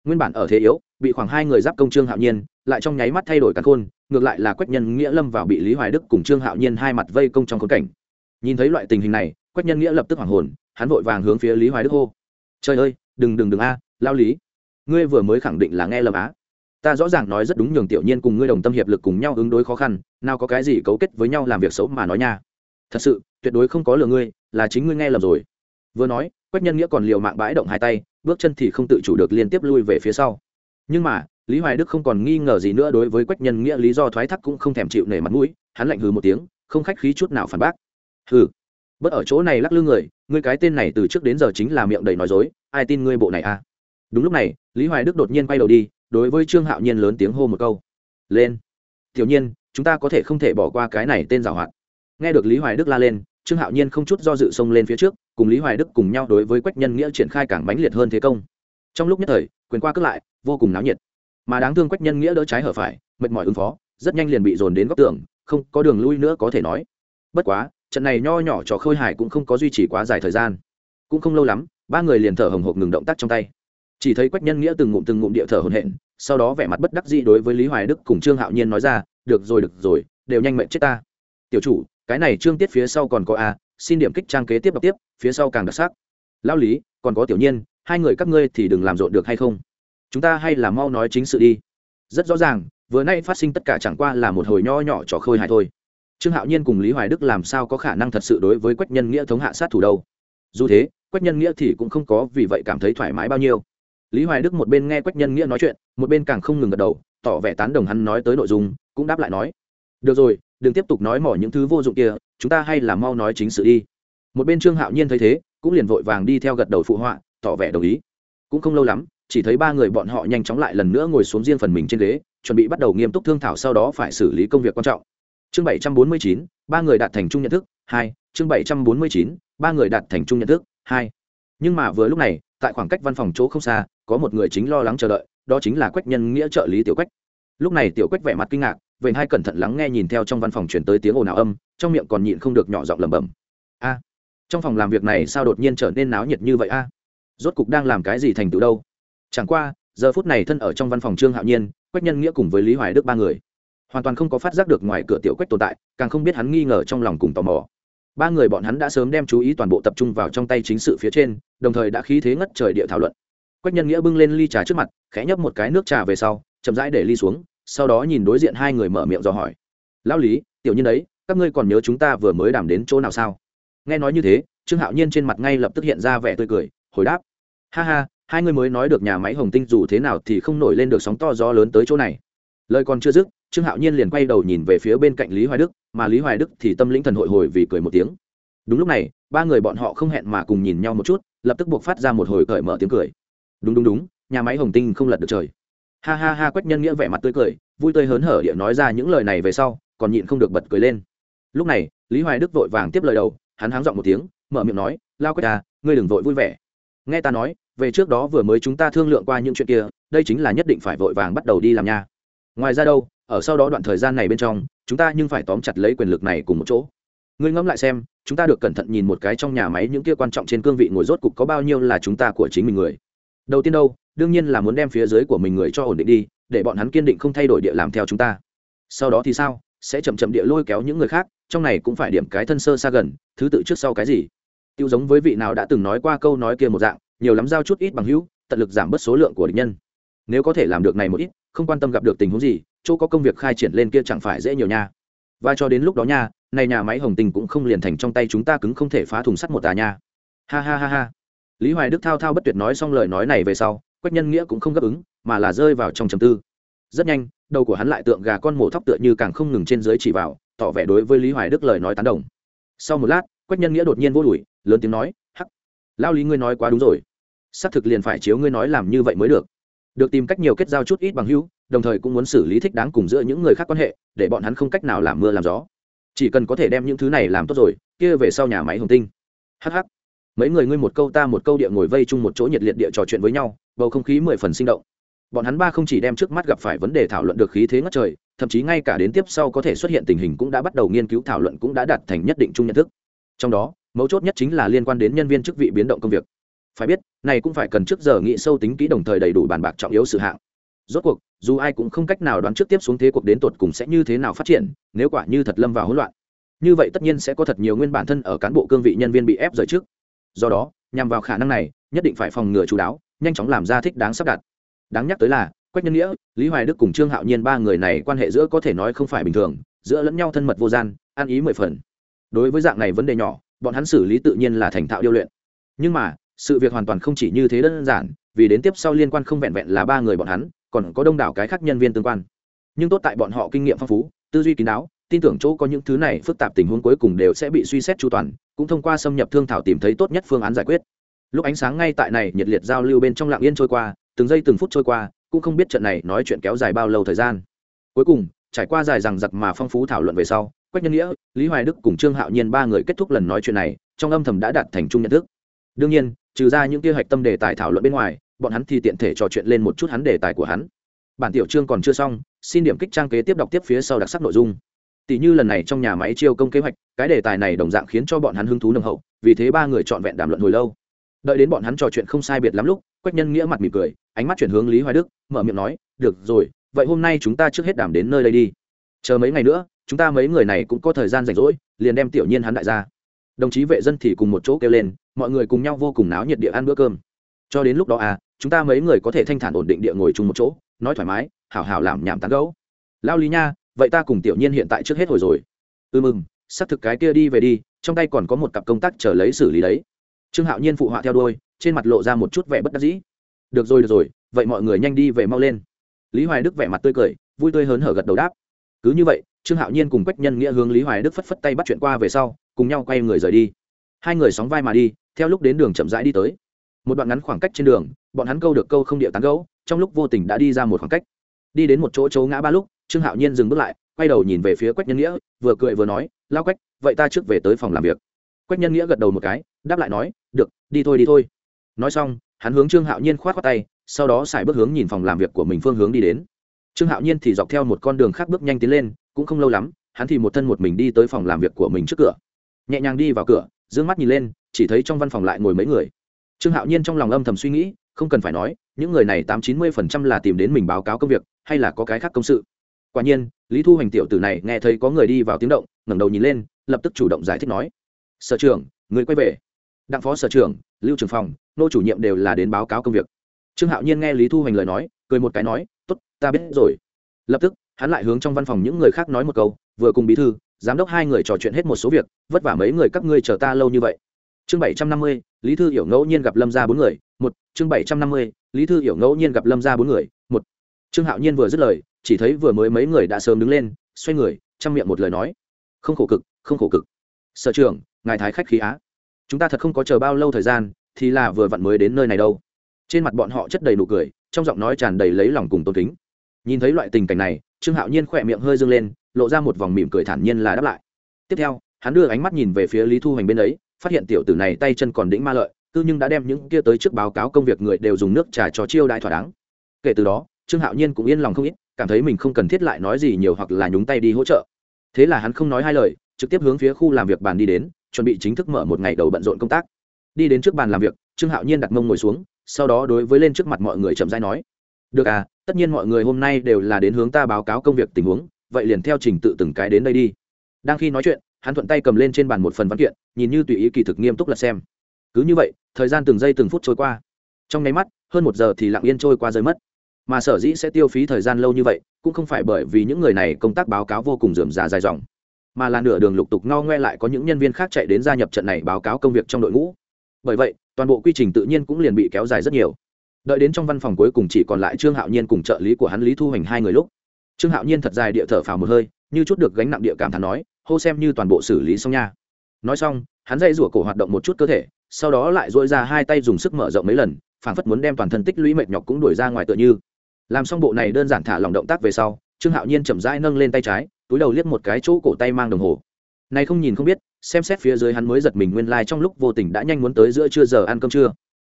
Nguyên bản ở thế yếu, bị khoảng hai người giáp công trương hạo nhiên, lại trong nháy mắt thay đổi căn khôn, ngược lại là quách nhân nghĩa lâm vào bị lý hoài đức cùng trương hạo nhiên hai mặt vây công trong khốn cảnh. Nhìn thấy loại tình hình này, quách nhân nghĩa lập tức hoảng hồn, hắn vội vàng hướng phía lý hoài đức hô, trời ơi, đừng đừng đừng a, lao lý, ngươi vừa mới khẳng định là nghe lầm á ta rõ ràng nói rất đúng nhường tiểu nhiên cùng ngươi đồng tâm hiệp lực cùng nhau ứng đối khó khăn, nào có cái gì cấu kết với nhau làm việc xấu mà nói nha. Thật sự, tuyệt đối không có lừa ngươi, là chính ngươi nghe lầm rồi. Vừa nói, quách nhân nghĩa còn liều mạng bãi động hai tay, bước chân thì không tự chủ được liên tiếp lui về phía sau. Nhưng mà, lý hoài đức không còn nghi ngờ gì nữa đối với quách nhân nghĩa, lý do thoái thác cũng không thèm chịu nể mặt mũi, hắn lạnh hừ một tiếng, không khách khí chút nào phản bác. Hừ bất ở chỗ này lắc lư người, ngươi cái tên này từ trước đến giờ chính là miệng đầy nói dối, ai tin ngươi bộ này à? Đúng lúc này, lý hoài đức đột nhiên quay đầu đi đối với trương hạo nhiên lớn tiếng hô một câu. Lên. Tiểu nhiên, chúng ta có thể không thể bỏ qua cái này tên giảo hoạt. Nghe được lý hoài đức la lên, trương hạo nhiên không chút do dự xông lên phía trước, cùng lý hoài đức cùng nhau đối với quách nhân nghĩa triển khai càng mãnh liệt hơn thế công. Trong lúc nhất thời, quyền qua cất lại, vô cùng náo nhiệt. Mà đáng thương quách nhân nghĩa đỡ trái hở phải, mệt mỏi ứng phó, rất nhanh liền bị dồn đến góc tường, không có đường lui nữa có thể nói. Bất quá, trận này nho nhỏ trò khôi hài cũng không có duy trì quá dài thời gian. Cũng không lâu lắm, ba người liền thở hồng hộc ngừng động tác trong tay chỉ thấy quách nhân nghĩa từng ngụm từng ngụm địa thở hồn hển, sau đó vẻ mặt bất đắc dĩ đối với lý hoài đức cùng trương hạo nhiên nói ra, được rồi được rồi, đều nhanh mệnh chết ta. Tiểu chủ, cái này trương tiết phía sau còn có a, xin điểm kích trang kế tiếp đọc tiếp, phía sau càng đặc sắc. Lao lý, còn có tiểu nhiên, hai người các ngươi thì đừng làm rộn được hay không? Chúng ta hay là mau nói chính sự đi. Rất rõ ràng, vừa nay phát sinh tất cả chẳng qua là một hồi nho nhỏ trò khơi hài thôi. Trương hạo nhiên cùng lý hoài đức làm sao có khả năng thật sự đối với quách nhân nghĩa thống hạ sát thủ đâu? Dù thế, quách nhân nghĩa thì cũng không có vì vậy cảm thấy thoải mái bao nhiêu lý hoài đức một bên nghe quách nhân nghĩa nói chuyện, một bên càng không ngừng gật đầu, tỏ vẻ tán đồng hắn nói tới nội dung, cũng đáp lại nói, được rồi, đừng tiếp tục nói mỏ những thứ vô dụng kia, chúng ta hay là mau nói chính sự đi. Một bên trương hạo nhiên thấy thế, cũng liền vội vàng đi theo gật đầu phụ họa, tỏ vẻ đồng ý. Cũng không lâu lắm, chỉ thấy ba người bọn họ nhanh chóng lại lần nữa ngồi xuống riêng phần mình trên ghế, chuẩn bị bắt đầu nghiêm túc thương thảo sau đó phải xử lý công việc quan trọng. Chương bảy trăm bốn mươi chín, ba người đạt thành chung nhận thức, hai, chương bảy trăm bốn mươi chín, ba người đạt thành chung nhận thức, hai. Nhưng mà vừa lúc này tại khoảng cách văn phòng chỗ không xa, có một người chính lo lắng chờ đợi, đó chính là quách nhân nghĩa trợ lý tiểu quách. Lúc này tiểu quách vẻ mặt kinh ngạc vậy hai cẩn thận lắng nghe nhìn theo trong văn phòng chuyển tới tiếng ồn ào âm, trong miệng còn nhịn không được nhỏ giọng lẩm bẩm. A, trong phòng làm việc này sao đột nhiên trở nên náo nhiệt như vậy a? Rốt cục đang làm cái gì thành tựu đâu? Chẳng qua, giờ phút này thân ở trong văn phòng trương hạo nhiên, quách nhân nghĩa cùng với lý hoài đức ba người, hoàn toàn không có phát giác được ngoài cửa tiểu quách tồn tại, càng không biết hắn nghi ngờ trong lòng cùng tò mò ba người bọn hắn đã sớm đem chú ý toàn bộ tập trung vào trong tay chính sự phía trên, đồng thời đã khí thế ngất trời địa thảo luận. Quách nhân nghĩa bưng lên ly trà trước mặt, khẽ nhấp một cái nước trà về sau, chậm rãi để ly xuống, sau đó nhìn đối diện hai người mở miệng dò hỏi. Lão lý, tiểu nhân đấy các ngươi còn nhớ chúng ta vừa mới đảm đến chỗ nào sao? Nghe nói như thế, trương hạo nhiên trên mặt ngay lập tức hiện ra vẻ tươi cười, hồi đáp. Ha ha, hai người mới nói được nhà máy hồng tinh dù thế nào thì không nổi lên được sóng to gió lớn tới chỗ này. Lời còn chưa dứt, trương hạo nhiên liền quay đầu nhìn về phía bên cạnh lý hoài đức mà lý hoài đức thì tâm lĩnh thần hội hồi vì cười một tiếng. Đúng lúc này, ba người bọn họ không hẹn mà cùng nhìn nhau một chút, lập tức buộc phát ra một hồi cởi mở tiếng cười. Đúng đúng đúng, nhà máy hồng tinh không lật được trời. Ha ha ha, quách nhân nghĩa vẻ mặt tươi cười, vui tươi hớn hở địa nói ra những lời này về sau, còn nhịn không được bật cười lên. Lúc này, lý hoài đức vội vàng tiếp lời đầu, hắn háng giọng một tiếng, mở miệng nói, lao quách ta ngươi đừng vội vui vẻ. Nghe ta nói, về trước đó vừa mới chúng ta thương lượng qua những chuyện kia, đây chính là nhất định phải vội vàng bắt đầu đi làm nha. Ngoài ra đâu ở sau đó đoạn thời gian này bên trong, chúng ta nhưng phải tóm chặt lấy quyền lực này cùng một chỗ. Ngươi ngẫm lại xem, chúng ta được cẩn thận nhìn một cái trong nhà máy những kia quan trọng trên cương vị ngồi rốt cục có bao nhiêu là chúng ta của chính mình người. Đầu tiên đâu, đương nhiên là muốn đem phía dưới của mình người cho ổn định đi, để bọn hắn kiên định không thay đổi địa làm theo chúng ta. Sau đó thì sao? Sẽ chậm chậm địa lôi kéo những người khác, trong này cũng phải điểm cái thân sơ xa gần, thứ tự trước sau cái gì? Tiêu giống với vị nào đã từng nói qua câu nói kia một dạng, nhiều lắm giao chút ít bằng hữu, tận lực giảm bớt số lượng của địch nhân. Nếu có thể làm được này một ít, không quan tâm gặp được tình huống gì chỗ có công việc khai triển lên kia chẳng phải dễ nhiều nha. Và cho đến lúc đó nha, này nhà máy hồng tình cũng không liền thành trong tay chúng ta cứng không thể phá thùng sắt một tà nha. Ha ha ha ha. Lý hoài đức thao thao bất tuyệt nói xong lời nói này về sau, quách nhân nghĩa cũng không gấp ứng, mà là rơi vào trong trầm tư. Rất nhanh, đầu của hắn lại tượng gà con mổ thóc tựa như càng không ngừng trên dưới chỉ vào, tỏ vẻ đối với lý hoài đức lời nói tán đồng. Sau một lát, quách nhân nghĩa đột nhiên vô đùi lớn tiếng nói, hắc, lao lý ngươi nói quá đúng rồi. Xác thực liền phải chiếu ngươi nói làm như vậy mới được. Được tìm cách nhiều kết giao chút ít bằng hữu đồng thời cũng muốn xử lý thích đáng cùng giữa những người khác quan hệ, để bọn hắn không cách nào làm mưa làm gió. Chỉ cần có thể đem những thứ này làm tốt rồi, kia về sau nhà máy hồng tinh. Hh mấy người ngươi một câu ta một câu địa ngồi vây chung một chỗ nhiệt liệt địa trò chuyện với nhau, bầu không khí mười phần sinh động. Bọn hắn ba không chỉ đem trước mắt gặp phải vấn đề thảo luận được khí thế ngất trời, thậm chí ngay cả đến tiếp sau có thể xuất hiện tình hình cũng đã bắt đầu nghiên cứu thảo luận cũng đã đạt thành nhất định chung nhận thức. Trong đó, mấu chốt nhất chính là liên quan đến nhân viên chức vị biến động công việc. Phải biết, này cũng phải cần trước giờ nghĩ sâu tính kỹ đồng thời đầy đủ bàn bạc trọng yếu sự hạng rốt cuộc, dù ai cũng không cách nào đoán trước tiếp xuống thế cuộc đến tột cùng sẽ như thế nào phát triển, nếu quả như thật lâm vào hỗn loạn, như vậy tất nhiên sẽ có thật nhiều nguyên bản thân ở cán bộ cương vị nhân viên bị ép rời trước. Do đó, nhằm vào khả năng này, nhất định phải phòng ngừa chú đáo, nhanh chóng làm ra thích đáng sắp đặt. Đáng nhắc tới là, quách nhân nghĩa, lý hoài đức cùng trương hạo nhiên ba người này quan hệ giữa có thể nói không phải bình thường, giữa lẫn nhau thân mật vô gian, ăn ý mười phần. Đối với dạng này vấn đề nhỏ, bọn hắn xử lý tự nhiên là thành thạo điêu luyện. Nhưng mà, sự việc hoàn toàn không chỉ như thế đơn giản, vì đến tiếp sau liên quan không vẹn vẹn là ba người bọn hắn còn có đông đảo cái khác nhân viên tương quan. Nhưng tốt tại bọn họ kinh nghiệm phong phú, tư duy kín đáo, tin tưởng chỗ có những thứ này phức tạp tình huống cuối cùng đều sẽ bị suy xét chu toàn, cũng thông qua xâm nhập thương thảo tìm thấy tốt nhất phương án giải quyết. Lúc ánh sáng ngay tại này nhiệt liệt giao lưu bên trong lặng yên trôi qua, từng giây từng phút trôi qua, cũng không biết trận này nói chuyện kéo dài bao lâu thời gian. Cuối cùng, trải qua dài rằng giặc mà phong phú thảo luận về sau, quách nhân nghĩa, lý hoài đức cùng trương hạo nhiên ba người kết thúc lần nói chuyện này, trong âm thầm đã đạt thành chung nhận thức. Đương nhiên, trừ ra những kế hoạch tâm đề tài thảo luận bên ngoài bọn hắn thì tiện thể trò chuyện lên một chút hắn đề tài của hắn. Bản tiểu chương còn chưa xong, xin điểm kích trang kế tiếp đọc tiếp phía sau đặc sắc nội dung. Tỷ như lần này trong nhà máy chiêu công kế hoạch, cái đề tài này đồng dạng khiến cho bọn hắn hứng thú nồng hậu, vì thế ba người trọn vẹn đàm luận hồi lâu. Đợi đến bọn hắn trò chuyện không sai biệt lắm lúc, quách nhân nghĩa mặt mỉm cười, ánh mắt chuyển hướng lý hoài đức, mở miệng nói, được rồi, vậy hôm nay chúng ta trước hết đàm đến nơi đây đi. Chờ mấy ngày nữa, chúng ta mấy người này cũng có thời gian rảnh rỗi, liền đem tiểu nhiên hắn đại ra đồng chí vệ dân thì cùng một chỗ kêu lên, mọi người cùng nhau vô cùng náo nhiệt địa ăn bữa cơm. Cho đến lúc đó à chúng ta mấy người có thể thanh thản ổn định địa ngồi chung một chỗ, nói thoải mái, hảo hảo làm nhảm tán gấu lao lý nha, vậy ta cùng tiểu nhiên hiện tại trước hết hồi rồi. Ừ mừng xác thực cái kia đi về đi, trong tay còn có một cặp công tác chờ lấy xử lý đấy. Trương hạo nhiên phụ họa theo đôi trên mặt lộ ra một chút vẻ bất đắc dĩ. Được rồi được rồi, vậy mọi người nhanh đi về mau lên. Lý hoài đức vẻ mặt tươi cười, vui tươi hớn hở gật đầu đáp. Cứ như vậy, trương hạo nhiên cùng quách nhân nghĩa hướng lý hoài đức phất phất tay bắt chuyện qua về sau, cùng nhau quay người rời đi. Hai người sóng vai mà đi, theo lúc đến đường chậm rãi đi tới một đoạn ngắn khoảng cách trên đường, bọn hắn câu được câu không địa tán gấu trong lúc vô tình đã đi ra một khoảng cách. Đi đến một chỗ chỗ ngã ba lúc, trương hạo nhiên dừng bước lại, quay đầu nhìn về phía quách nhân nghĩa, vừa cười vừa nói lao quách, vậy ta trước về tới phòng làm việc. Quách nhân nghĩa gật đầu một cái, đáp lại nói, được, đi thôi đi thôi. Nói xong, hắn hướng trương hạo nhiên k h o á t khoác tay, sau đó xài bước hướng nhìn phòng làm việc của mình phương hướng đi đến. Trương hạo nhiên thì dọc theo một con đường khác bước nhanh tiến lên, cũng không lâu lắm, hắn thì một thân một mình đi tới phòng làm việc của mình trước cửa. Nhẹ nhàng đi vào cửa d ư ơ n g mắt nhìn lên, chỉ thấy trong văn phòng lại ngồi mấy người trương hạo nhiên trong lòng âm thầm suy nghĩ, không cần phải nói, những người này tám chín mươi phần trăm là tìm đến mình báo cáo công việc, hay là có cái khác công sự. Quả nhiên, lý thu hoành tiểu tử này nghe thấy có người đi vào tiếng động, ngẩng đầu nhìn lên, lập tức chủ động giải thích nói, sở trưởng, người quay về. Đặng phó sở trưởng, lưu trưởng phòng, nô chủ nhiệm đều là đến báo cáo công việc. Trương hạo nhiên nghe lý thu hoành lời nói, cười một cái nói t ố t ta biết rồi. Lập tức, hắn lại hướng trong văn phòng những người khác nói một câu, vừa cùng bí thư, giám đốc hai người trò chuyện hết một số việc, vất vả mấy người các ngươi chờ ta lâu như vậy chương bảy trăm năm mươi, lý thư hiểu ngẫu nhiên gặp lâm ra bốn người, một. Chương bảy trăm năm mươi, lý thư hiểu ngẫu nhiên gặp lâm ra bốn người, một. Trương hạo nhiên vừa dứt lời, chỉ thấy vừa mới mấy người đã sớm đứng lên, xoay người, chăm miệng một lời nói. Không khổ cực, không khổ cực. Sở trưởng, ngài thái khách khí á. Chúng ta thật không có chờ bao lâu thời gian, thì là vừa vặn mới đến nơi này đâu. Trên mặt bọn họ chất đầy nụ cười, trong giọng nói tràn đầy lấy lòng cùng tôn kính. Nhìn thấy loại tình cảnh này, trương hạo nhiên khỏe miệng hơi dâng lên, lộ ra một vòng mỉm cười thản nhiên là đáp lại. Tiếp theo, hắn đưa ánh mắt nhìn về phía lý thu hoành bên ấy phát hiện tiểu tử này tay chân còn đĩnh ma lợi tư nhưng đã đem những kia tới trước báo cáo công việc người đều dùng nước trà cho chiêu đại thỏa đáng. Kể từ đó, trương hạo nhiên cũng yên lòng không ít, cảm thấy mình không cần thiết lại nói gì nhiều hoặc là nhúng tay đi hỗ trợ. Thế là hắn không nói hai lời, trực tiếp hướng phía khu làm việc bàn đi đến, chuẩn bị chính thức mở một ngày đầu bận rộn công tác. Đi đến trước bàn làm việc, trương hạo nhiên đặt mông ngồi xuống, sau đó đối với lên trước mặt mọi người chậm rãi nói, được à tất nhiên mọi người hôm nay đều là đến hướng ta báo cáo công việc tình huống, vậy liền theo trình tự từng cái đến đây đi. Đang khi nói chuyện hắn thuận tay cầm lên trên bàn một phần văn kiện, nhìn như tùy ý kỳ thực nghiêm túc là xem. Cứ như vậy, thời gian từng giây từng phút trôi qua. Trong nháy mắt, hơn một giờ thì lặng yên trôi qua rơi mất. Mà sở dĩ sẽ tiêu phí thời gian lâu như vậy, cũng không phải bởi vì những người này công tác báo cáo vô cùng dườm già dài dòng, mà là nửa đường lục tục ngao ngoe lại có những nhân viên khác chạy đến gia nhập trận này báo cáo công việc trong đội ngũ. Bởi vậy, toàn bộ quy trình tự nhiên cũng liền bị kéo dài rất nhiều. Đợi đến trong văn phòng cuối cùng chỉ còn lại trương hạo nhiên cùng trợ lý của hắn lý thu hoành hai người lúc. Trương hạo nhiên thật dài địa thở phào một hơi, như chút được gánh nặng địa cảm thán nói hô xem như toàn bộ xử lý xong nha. Nói xong, hắn dây rủa cổ hoạt động một chút cơ thể, sau đó lại dội ra hai tay dùng sức mở rộng mấy lần, phảng phất muốn đem toàn thân tích lũy mệt nhọc cũng đuổi ra ngoài tựa như. Làm xong bộ này đơn giản thả lòng động tác về sau, trương hạo nhiên chậm rãi nâng lên tay trái, túi đầu liếc một cái chỗ cổ tay mang đồng hồ. Này không nhìn không biết, xem xét phía dưới hắn mới giật mình nguyên lai、like、trong lúc vô tình đã nhanh muốn tới giữa trưa giờ ăn cơm trưa.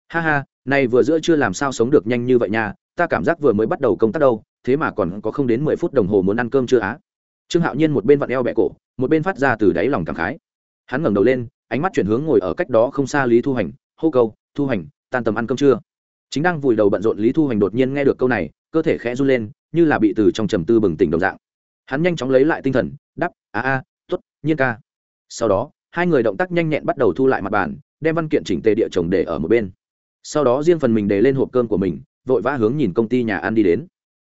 Ha ha, này vừa giữa trưa làm sao sống được nhanh như vậy nha, ta cảm giác vừa mới bắt đầu công tác đâu, thế mà còn có không đến mười phút đồng hồ muốn ăn cơm chưa á trương hạo nhiên một bên vặn eo bẹ cổ, một bên phát ra từ đáy lòng cảm khái. Hắn ngẩng đầu lên, ánh mắt chuyển hướng ngồi ở cách đó không xa lý thu hành, hô câu, thu hành, tan tầm ăn cơm trưa chính đang vùi đầu bận rộn lý thu hành đột nhiên nghe được câu này, cơ thể khẽ run lên, như là bị từ trong trầm tư bừng tỉnh đồng dạng. Hắn nhanh chóng lấy lại tinh thần đắp a a t ố t nhiên ca. Sau đó, hai người động tác nhanh nhẹn bắt đầu thu lại mặt bàn, đem văn kiện chỉnh tề địa chồng để ở một bên. Sau đó riêng phần mình để lên hộp cơm của mình, vội vã hướng nhìn công ty nhà ăn đi đến.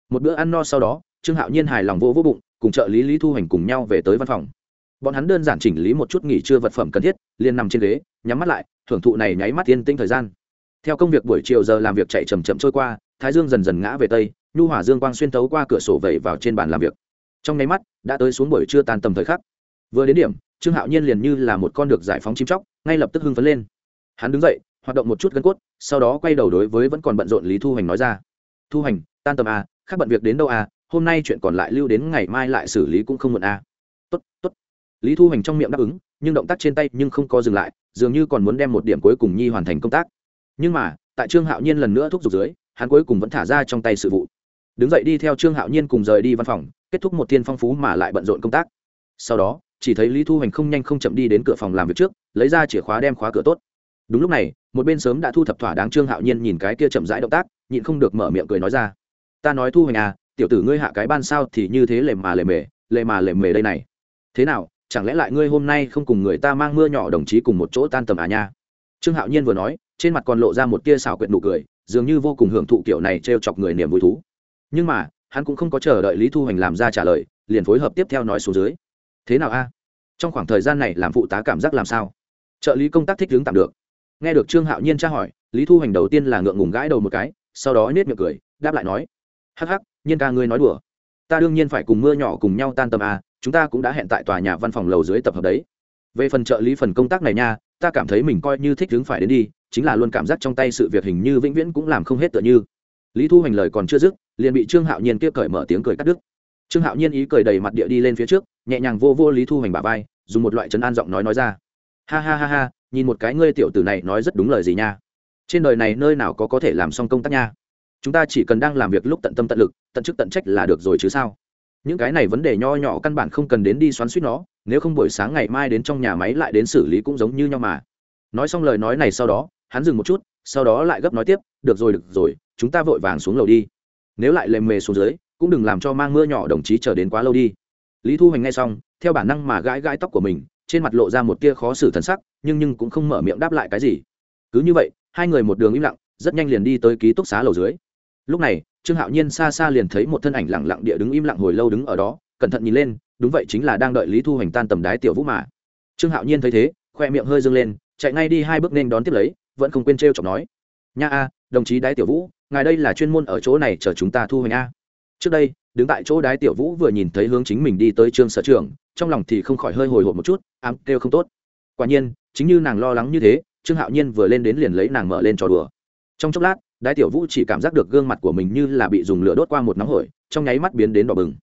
Một bữa ăn no sau đó, trương hạo nhiên hài lòng vô vô bụng cùng trợ lý lý thu hành cùng nhau về tới văn phòng. Bọn hắn đơn giản chỉnh lý một chút nghỉ trưa vật phẩm cần thiết liền nằm trên ghế nhắm mắt lại thưởng thụ này nháy mắt tiên tinh thời gian. Theo công việc buổi chiều giờ làm việc chạy chầm chậm trôi qua thái dương dần dần ngã về tây nhu hỏa dương quang xuyên tấu qua cửa sổ vẩy vào trên bàn làm việc. Trong nháy mắt đã tới xuống buổi trưa tan tầm thời khắc. Vừa đến điểm trương hạo nhiên liền như là một con được giải phóng chim chóc ngay lập tức hưng phấn lên. Hắn đứng dậy hoạt động một chút gân cốt sau đó quay đầu đối với vẫn còn bận rộn lý thu Hành nói ra. Thu Hành, tan tầm à, khác bận việc đến đâu à, hôm nay chuyện còn lại lưu đến ngày mai lại xử lý cũng không muộn à. tốt tốt. Lý thu hoành trong miệng đáp ứng, nhưng động tác trên tay nhưng không có dừng lại, dường như còn muốn đem một điểm cuối cùng nhi hoàn thành công tác. Nhưng mà, tại trương hạo nhiên lần nữa thúc giục dưới, hắn cuối cùng vẫn thả ra trong tay sự vụ. Đứng dậy đi theo trương hạo nhiên cùng rời đi văn phòng, kết thúc một thiên phong phú mà lại bận rộn công tác. Sau đó, chỉ thấy lý thu hoành không nhanh không chậm đi đến cửa phòng làm việc trước, lấy ra chìa khóa đem khóa cửa tốt. Đúng lúc này, một bên sớm đã thu thập thỏa đáng trương hạo nhiên nhìn cái kia chậm rãi động tác, nhịn không được mở miệng cười nói ra. Ta nói thu hoành à tiểu tử ngươi hạ cái ban sao thì như thế lề mà lề mề, lề mà lề mề đây này. Thế nào, chẳng lẽ lại ngươi hôm nay không cùng người ta mang mưa nhỏ đồng chí cùng một chỗ tan tầm à nha? Trương hạo nhiên vừa nói, trên mặt còn lộ ra một tia xảo quyệt nụ cười, dường như vô cùng hưởng thụ kiểu này t r e o chọc người niềm vui thú. Nhưng mà, hắn cũng không có chờ đợi lý thu hoành làm ra trả lời, liền phối hợp tiếp theo nói xuống dưới. Thế nào a? Trong khoảng thời gian này làm phụ tá cảm giác làm sao? Trợ lý công tác thích đứng tạm được. Nghe được trương hạo nhiên tra hỏi, lý thu hoành đầu tiên là ngượng ngùng gãi đầu một cái, sau đó nết miệng cười, đáp lại nói, hắc hắc nhiên ca ngươi nói đùa. Ta đương nhiên phải cùng mưa nhỏ cùng nhau tan tầm à chúng ta cũng đã hẹn tại tòa nhà văn phòng lầu dưới tập hợp đấy. Về phần trợ lý phần công tác này nha, ta cảm thấy mình coi như thích hướng phải đến đi, chính là luôn cảm giác trong tay sự việc hình như vĩnh viễn cũng làm không hết tựa như. Lý thu hoành lời còn chưa dứt, liền bị trương hạo nhiên kia cởi mở tiếng cười cắt đứt. Trương hạo nhiên ý cười đầy mặt địa đi lên phía trước, nhẹ nhàng vô vô lý thu hoành bà vai, dùng một loại trấn an giọng nói nói ra. Ha ha ha ha, nhìn một cái ngươi tiểu tử này nói rất đúng lời gì nha. Trên đời này nơi nào có có thể làm xong công tác nha chúng ta chỉ cần đang làm việc lúc tận tâm tận lực, tận chức tận trách là được rồi chứ sao? Những cái này vấn đề nho nhỏ căn bản không cần đến đi xoắn suýt nó, nếu không buổi sáng ngày mai đến trong nhà máy lại đến xử lý cũng giống như nhau mà. Nói xong lời nói này sau đó, hắn dừng một chút, sau đó lại gấp nói tiếp, được rồi được rồi, chúng ta vội vàng xuống lầu đi. Nếu lại lề mề xuống dưới, cũng đừng làm cho mang mưa nhỏ đồng chí chờ đến quá lâu đi. Lý thu hoành nghe xong, theo bản năng mà gãi gãi tóc của mình, trên mặt lộ ra một tia khó xử thần sắc, nhưng nhưng cũng không mở miệng đáp lại cái gì. Cứ như vậy, hai người một đường im lặng, rất nhanh liền đi tới ký túc xá lầu dưới lúc này, trương hạo nhiên xa xa liền thấy một thân ảnh lẳng lặng địa đứng im lặng hồi lâu đứng ở đó, cẩn thận nhìn lên, đúng vậy chính là đang đợi lý thu hoành tan tầm đái tiểu vũ mà. Trương hạo nhiên thấy thế, khoe miệng hơi dâng lên, chạy ngay đi hai bước nên đón tiếp lấy, vẫn không quên t r chọc nói. Nha a, đồng chí đái tiểu vũ, ngài đây là chuyên môn ở chỗ này chờ chúng ta thu hoành a. Trước đây, đứng tại chỗ đái tiểu vũ vừa nhìn thấy hướng chính mình đi tới trương sở trường, trong lòng thì không khỏi hơi hồi hộp một chút, ám kêu không tốt. Quả nhiên, chính như nàng lo lắng như thế, trương hạo nhiên vừa lên đến liền lấy nàng mở lên trò đùa. Trong chốc lát đái tiểu vũ chỉ cảm giác được gương mặt của mình như là bị dùng lửa đốt qua một nóng hổi, trong nháy mắt biến đến đỏ bừng.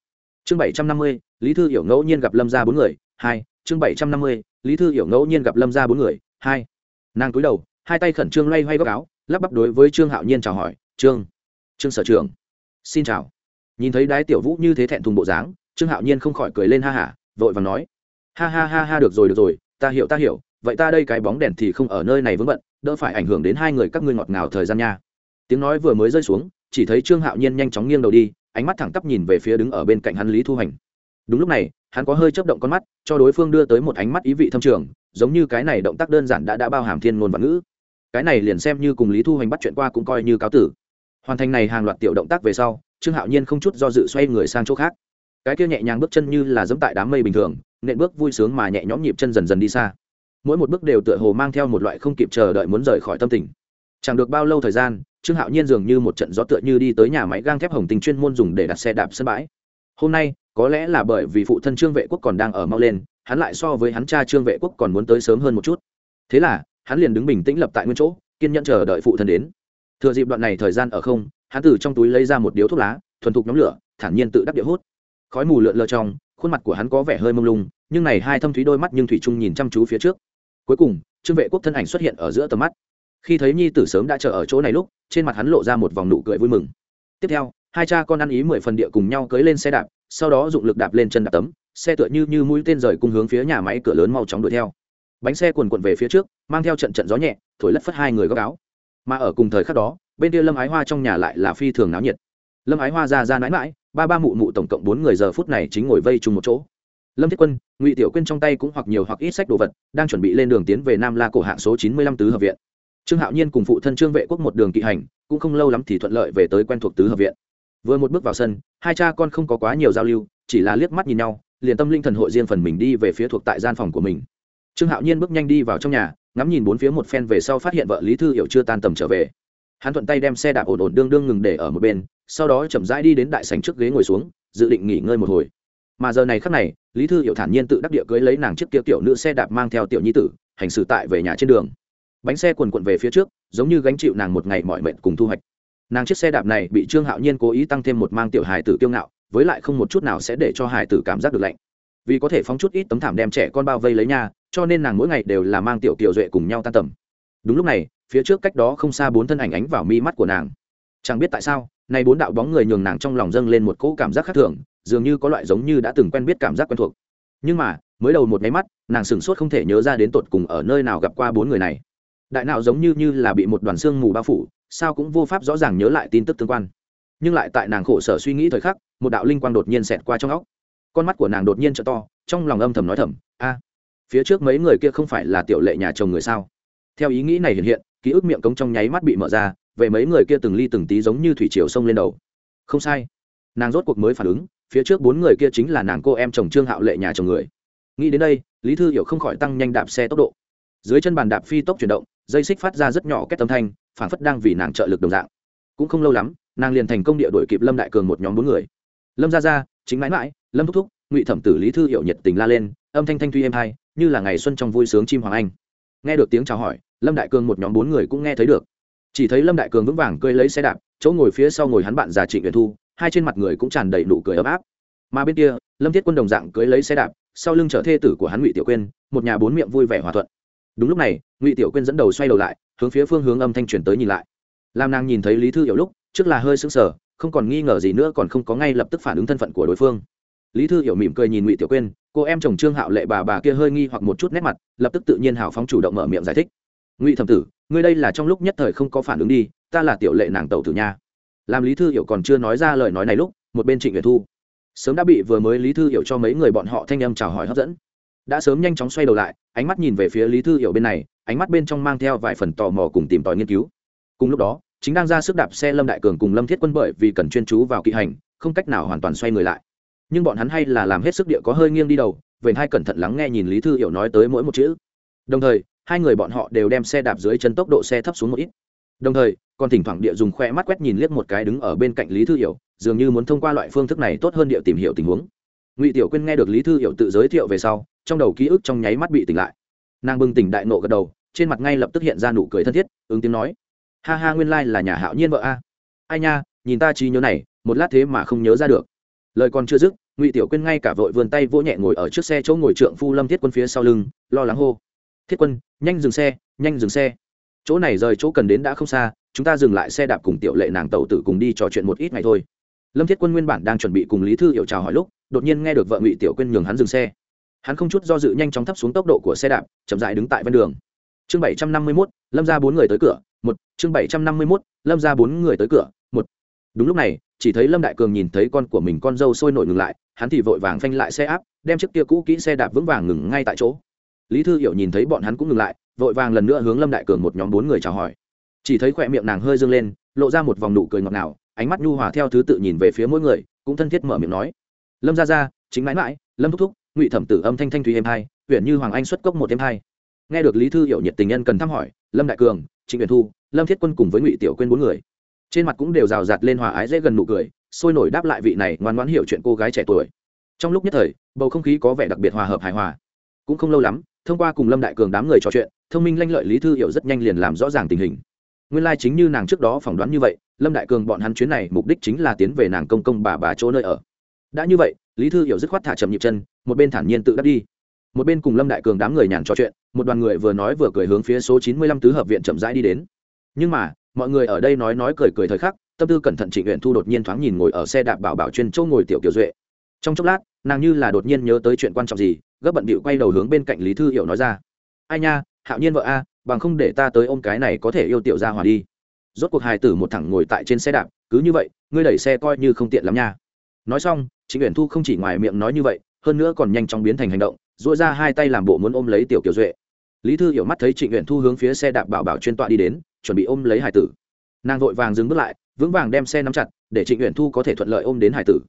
Chương bảy trăm năm mươi, lý thư hiểu ngẫu nhiên gặp lâm ra bốn người, hai, chương bảy trăm năm mươi, lý thư hiểu ngẫu nhiên gặp lâm ra bốn người, hai. Nàng cúi đầu, hai tay khẩn trương loay hoay góc áo, lắp bắp đối với trương hạo nhiên chào hỏi, trương trương sở trường xin chào. Nhìn thấy đái tiểu vũ như thế thẹn thùng bộ dáng, trương hạo nhiên không khỏi cười lên ha hả, vội và nói, ha ha ha ha, được rồi được rồi, ta hiểu ta hiểu, vậy ta đây cái bóng đèn thì không ở nơi này vững bận, đỡ phải ảnh hưởng đến hai người các ngươi ngọt ngào thời gian nha tiếng nói vừa mới rơi xuống, chỉ thấy trương hạo nhiên nhanh chóng nghiêng đầu đi, ánh mắt thẳng tắp nhìn về phía đứng ở bên cạnh hắn lý thu hành. Đúng lúc này, hắn có hơi chấp động con mắt, cho đối phương đưa tới một ánh mắt ý vị thâm trường, giống như cái này động tác đơn giản đã đã bao hàm thiên ngôn và ngữ. Cái này liền xem như cùng lý thu hành bắt chuyện qua cũng coi như cáo tử. Hoàn thành này hàng loạt tiểu động tác về sau, trương hạo nhiên không chút do dự xoay người sang chỗ khác. Cái kia nhẹ nhàng bước chân như là dẫm tại đám mây bình thường, nện bước vui sướng mà nhẹ nhõm nhịp chân dần dần đi xa. Mỗi một bước đều tựa hồ mang theo một loại không kịp chờ đợi muốn rời khỏi tâm tình. Chẳng được bao lâu thời gian trương hạo nhiên dường như một trận gió tựa như đi tới nhà máy gang thép hồng Tinh chuyên môn dùng để đặt xe đạp sân bãi. Hôm nay, có lẽ là bởi vì phụ thân trương vệ quốc còn đang ở mau lên, hắn lại so với hắn cha trương vệ quốc còn muốn tới sớm hơn một chút. Thế là, hắn liền đứng bình tĩnh lập tại nguyên chỗ, kiên nhẫn chờ đợi phụ thân đến. Thừa dịp đoạn này thời gian ở không, hắn từ trong túi lấy ra một điếu thuốc lá, thuần thục nhóm lửa, thản nhiên tự đắp địa hút. Khói mù lượn lờ trong, khuôn mặt của hắn có vẻ hơi mông lung, nhưng này hai thâm thúy đôi mắt nhưng thủy trung nhìn chăm chú phía trước. Cuối cùng, trương vệ quốc thân ảnh xuất hiện ở giữa tầm mắt khi thấy nhi tử sớm đã chờ ở chỗ này lúc, trên mặt hắn lộ ra một vòng nụ cười vui mừng. Tiếp theo, hai cha con ăn ý mười phần địa cùng nhau cưới lên xe đạp, sau đó dụng lực đạp lên chân đạp tấm, xe tựa như như mũi tên rời cùng hướng phía nhà máy cửa lớn mau chóng đuổi theo. Bánh xe quần quận về phía trước, mang theo trận trận gió nhẹ, thổi lất phất hai người góc áo. Mà ở cùng thời khắc đó, bên kia lâm ái hoa trong nhà lại là phi thường náo nhiệt. Lâm ái hoa ra ra mãi mãi ba ba mụ mụ tổng cộng bốn người giờ phút này chính ngồi vây chung một chỗ. Lâm thiết quân, ngụy tiểu quyên trong tay cũng hoặc nhiều hoặc ít sách đồ vật, đang chuẩn bị lên đường tiến về nam la cổ hạng số chín mươi lăm tứ hợp viện trương hạo nhiên cùng phụ thân trương vệ quốc một đường kỵ hành, cũng không lâu lắm thì thuận lợi về tới quen thuộc tứ hợp viện. Vừa một bước vào sân, hai cha con không có quá nhiều giao lưu, chỉ là liếc mắt nhìn nhau, liền tâm linh thần hội riêng phần mình đi về phía thuộc tại gian phòng của mình. Trương hạo nhiên bước nhanh đi vào trong nhà, ngắm nhìn bốn phía một phen về sau phát hiện vợ lý thư hiểu chưa tan tầm trở về. Hắn thuận tay đem xe đạp ổn ổn đương đương ngừng để ở một bên, sau đó chậm rãi đi đến đại sành trước ghế ngồi xuống, dự định nghỉ ngơi một hồi. Mà giờ này khắc này, lý thư hiểu thản nhiên tự đắc địa cưới lấy nàng chiếc kia tiểu nữ xe đạp mang theo tiểu nhi tử, hành xử tại về nhà trên đường bánh xe quần quận về phía trước, giống như gánh chịu nàng một ngày mọi mệnh cùng thu hoạch. Nàng chiếc xe đạp này bị trương hạo nhiên cố ý tăng thêm một mang tiểu hài tử kiêu ngạo, với lại không một chút nào sẽ để cho hài tử cảm giác được lạnh. Vì có thể phóng chút ít tấm thảm đem trẻ con bao vây lấy nhà cho nên nàng mỗi ngày đều là mang tiểu kiều duệ cùng nhau tan tầm. Đúng lúc này, phía trước cách đó không xa bốn thân ảnh ánh vào mi mắt của nàng. Chẳng biết tại sao nay bốn đạo bóng người nhường nàng trong lòng dâng lên một cỗ cảm giác khác thường, dường như có loại giống như đã từng quen biết cảm giác quen thuộc. Nhưng mà, mới đầu một máy mắt, nàng sửng sốt không thể nhớ ra đến tột cùng ở nơi nào gặp qua bốn người này đại não giống như như là bị một đoàn xương mù bao phủ, sao cũng vô pháp rõ ràng nhớ lại tin tức tương quan. Nhưng lại tại nàng khổ sở suy nghĩ thời khắc, một đạo linh quang đột nhiên xẹt qua trong óc. Con mắt của nàng đột nhiên t to, trong lòng âm thầm nói thầm, a, phía trước mấy người kia không phải là tiểu lệ nhà chồng người sao? Theo ý nghĩ này hiện hiện, ký ức miệng cống trong nháy mắt bị mở ra, về mấy người kia từng ly từng tí giống như thủy chiều sông lên đầu. Không sai. Nàng rốt cuộc mới phản ứng, phía trước bốn người kia chính là nàng cô em chồng trương hạo lệ nhà chồng người. Nghĩ đến đây, lý thư hiểu không khỏi tăng nhanh đạp xe tốc độ. Dưới chân bàn đạp phi tốc chuyển động dây xích phát ra rất nhỏ kết âm thanh phản phất đang vì nàng trợ lực đồng dạng. Cũng không lâu lắm, nàng liền thành công địa đuổi kịp lâm đại cường một nhóm bốn người. Lâm ra ra chính mãi mãi, lâm thúc thúc, ngụy thẩm tử lý thư hiệu nhiệt tình la lên, âm thanh thanh tuy êm hai, như là ngày xuân trong vui sướng chim hoàng anh. Nghe được tiếng chào hỏi, lâm đại cường một nhóm bốn người cũng nghe thấy được. Chỉ thấy lâm đại cường vững vàng cơi lấy xe đạp, chỗ ngồi phía sau ngồi hắn bạn già trịnh uyển thu, hai trên mặt người cũng tràn đầy nụ cười ấm áp. Mà bên kia, lâm thiết quân đồng dạng cưới lấy xe đạp, sau lưng chở thê tử của hắn ngụy tiểu quyên, một nhà bốn miệng vui vẻ hòa thuận đúng lúc này, ngụy tiểu quyên dẫn đầu xoay đầu lại, hướng phía phương hướng âm thanh truyền tới nhìn lại. Làm nàng nhìn thấy lý thư hiểu lúc, trước là hơi sững sờ, không còn nghi ngờ gì nữa còn không có ngay lập tức phản ứng thân phận của đối phương. Lý thư hiểu mỉm cười nhìn ngụy tiểu quyên, cô em chồng trương hạo lệ bà bà kia hơi nghi hoặc một chút nét mặt, lập tức tự nhiên hào phóng chủ động mở miệng giải thích. Ngụy thẩm tử, ngươi đây là trong lúc nhất thời không có phản ứng đi, ta là tiểu lệ nàng tẩu tử nha. Làm lý thư hiểu còn chưa nói ra lời nói này lúc, một bên trịnh nguyệt thu, sớm đã bị vừa mới lý thư hiểu cho mấy người bọn họ thanh âm chào hỏi hấp dẫn đã sớm nhanh chóng xoay đầu lại, ánh mắt nhìn về phía lý thư hiểu bên này, ánh mắt bên trong mang theo vài phần tò mò cùng tìm tòi nghiên cứu. Cùng lúc đó, chính đang ra sức đạp xe lâm đại cường cùng lâm thiết quân bởi vì cần chuyên chú vào kỵ hành, không cách nào hoàn toàn xoay người lại. Nhưng bọn hắn hay là làm hết sức địa có hơi nghiêng đi đầu về hai cẩn thận lắng nghe nhìn lý thư hiểu nói tới mỗi một chữ. Đồng thời, hai người bọn họ đều đem xe đạp dưới chân tốc độ xe thấp xuống một ít. Đồng thời, còn thỉnh thoảng địa dùng khoe mắt quét nhìn liếc một cái đứng ở bên cạnh lý thư hiểu, dường như muốn thông qua loại phương thức này tốt hơn địa tìm hiểu tình huống ngụy tiểu quyên nghe được lý thư hiểu tự giới thiệu về sau trong đầu ký ức trong nháy mắt bị tỉnh lại nàng bừng tỉnh đại nộ gật đầu trên mặt ngay lập tức hiện ra nụ cười thân thiết ứng tiếng nói ha ha nguyên lai、like、là nhà hạo nhiên vợ a ai nha nhìn ta trí nhớ này một lát thế mà không nhớ ra được lời còn chưa dứt ngụy tiểu quyên ngay cả vội vươn tay vỗ nhẹ ngồi ở trước xe chỗ ngồi trượng phu lâm thiết quân phía sau lưng lo lắng hô thiết quân nhanh dừng xe nhanh dừng xe chỗ này rời chỗ cần đến đã không xa chúng ta dừng lại xe đạp cùng tiểu lệ nàng tàu tử cùng đi trò chuyện một ít ngày thôi lâm thiết quân nguyên bản đang chuẩn bị cùng lý thư hiểu chào hỏi lúc đột nhiên nghe được vợ ngụy tiểu quyên nhường hắn dừng xe hắn không chút do dự nhanh chóng thấp xuống tốc độ của xe đạp chậm dại đứng tại ven đường chương bảy trăm năm mươi mốt lâm ra bốn người tới cửa một chương bảy trăm năm mươi mốt lâm ra bốn người tới cửa một đúng lúc này chỉ thấy lâm đại cường nhìn thấy con của mình con dâu sôi nổi ngừng lại hắn thì vội vàng phanh lại xe áp đem chiếc kia cũ kỹ xe đạp vững vàng ngừng ngay tại chỗ lý thư hiểu nhìn thấy bọn hắn cũng ngừng lại vội vàng lần nữa hướng lâm đại cường một nhóm bốn người chào hỏi chỉ thấy khỏe miệng nàng hơi dâng lên lộ ra một vòng nụ cười ngọt ngào ánh mắt nhu hòa theo thứ tự nhìn về phía mỗi người cũng thân thiết mở miệng nói lâm ra ra chính mãi mãi, lâm thúc thúc, ngụy thẩm tử âm thanh thanh thùy êm hai huyện như hoàng anh xuất cốc một êm hai. Nghe được lý thư hiểu nhiệt tình nhân cần thăm hỏi, lâm đại cường, trịnh huyền thu, lâm thiết quân cùng với ngụy tiểu quên bốn người, trên mặt cũng đều rào rạt lên hòa ái dễ gần nụ cười, sôi nổi đáp lại vị này ngoan ngoãn hiểu chuyện cô gái trẻ tuổi. Trong lúc nhất thời, bầu không khí có vẻ đặc biệt hòa hợp hài hòa. Cũng không lâu lắm, thông qua cùng lâm đại cường đám người trò chuyện, thông minh lanh lợi lý thư hiểu rất nhanh liền làm rõ ràng tình hình. Nguyên lai chính như nàng trước đó phỏng đoán như vậy, lâm đại cường bọn hắn chuyến này mục đích chính là tiến về nàng công công bà bà chỗ nơi ở đã như vậy, lý thư hiểu dứt khoát thả chậm nhịp chân, một bên thản nhiên tự đắc đi. Một bên cùng lâm đại cường đám người nhàn trò chuyện, một đoàn người vừa nói vừa cười hướng phía số chín mươi lăm tứ hợp viện chậm rãi đi đến. Nhưng mà, mọi người ở đây nói nói cười cười thời khắc, tâm tư cẩn thận trịnh nguyện thu đột nhiên thoáng nhìn ngồi ở xe đạp bảo bảo chuyên châu ngồi tiểu kiều duệ. Trong chốc lát, nàng như là đột nhiên nhớ tới chuyện quan trọng gì, gấp bận bịu quay đầu hướng bên cạnh lý thư hiểu nói ra. Ai nha, hạo nhiên vợ a, bằng không để ta tới ôm cái này có thể yêu tiểu ra hòa đi. Rốt cuộc hài tử một thẳng ngồi tại trên xe đạp, cứ như vậy, ngươi đẩy xe coi như không tiện lắm nha. Nói xong trịnh uyển thu không chỉ ngoài miệng nói như vậy, hơn nữa còn nhanh chóng biến thành hành động dỗi ra hai tay làm bộ muốn ôm lấy tiểu kiều duệ. Lý thư hiểu mắt thấy trịnh nguyện thu hướng phía xe đạp bảo bảo chuyên tọa đi đến, chuẩn bị ôm lấy hải tử. Nàng vội vàng dừng bước lại, vững vàng đem xe nắm chặt, để trịnh nguyện thu có thể thuận lợi ôm đến hải tử.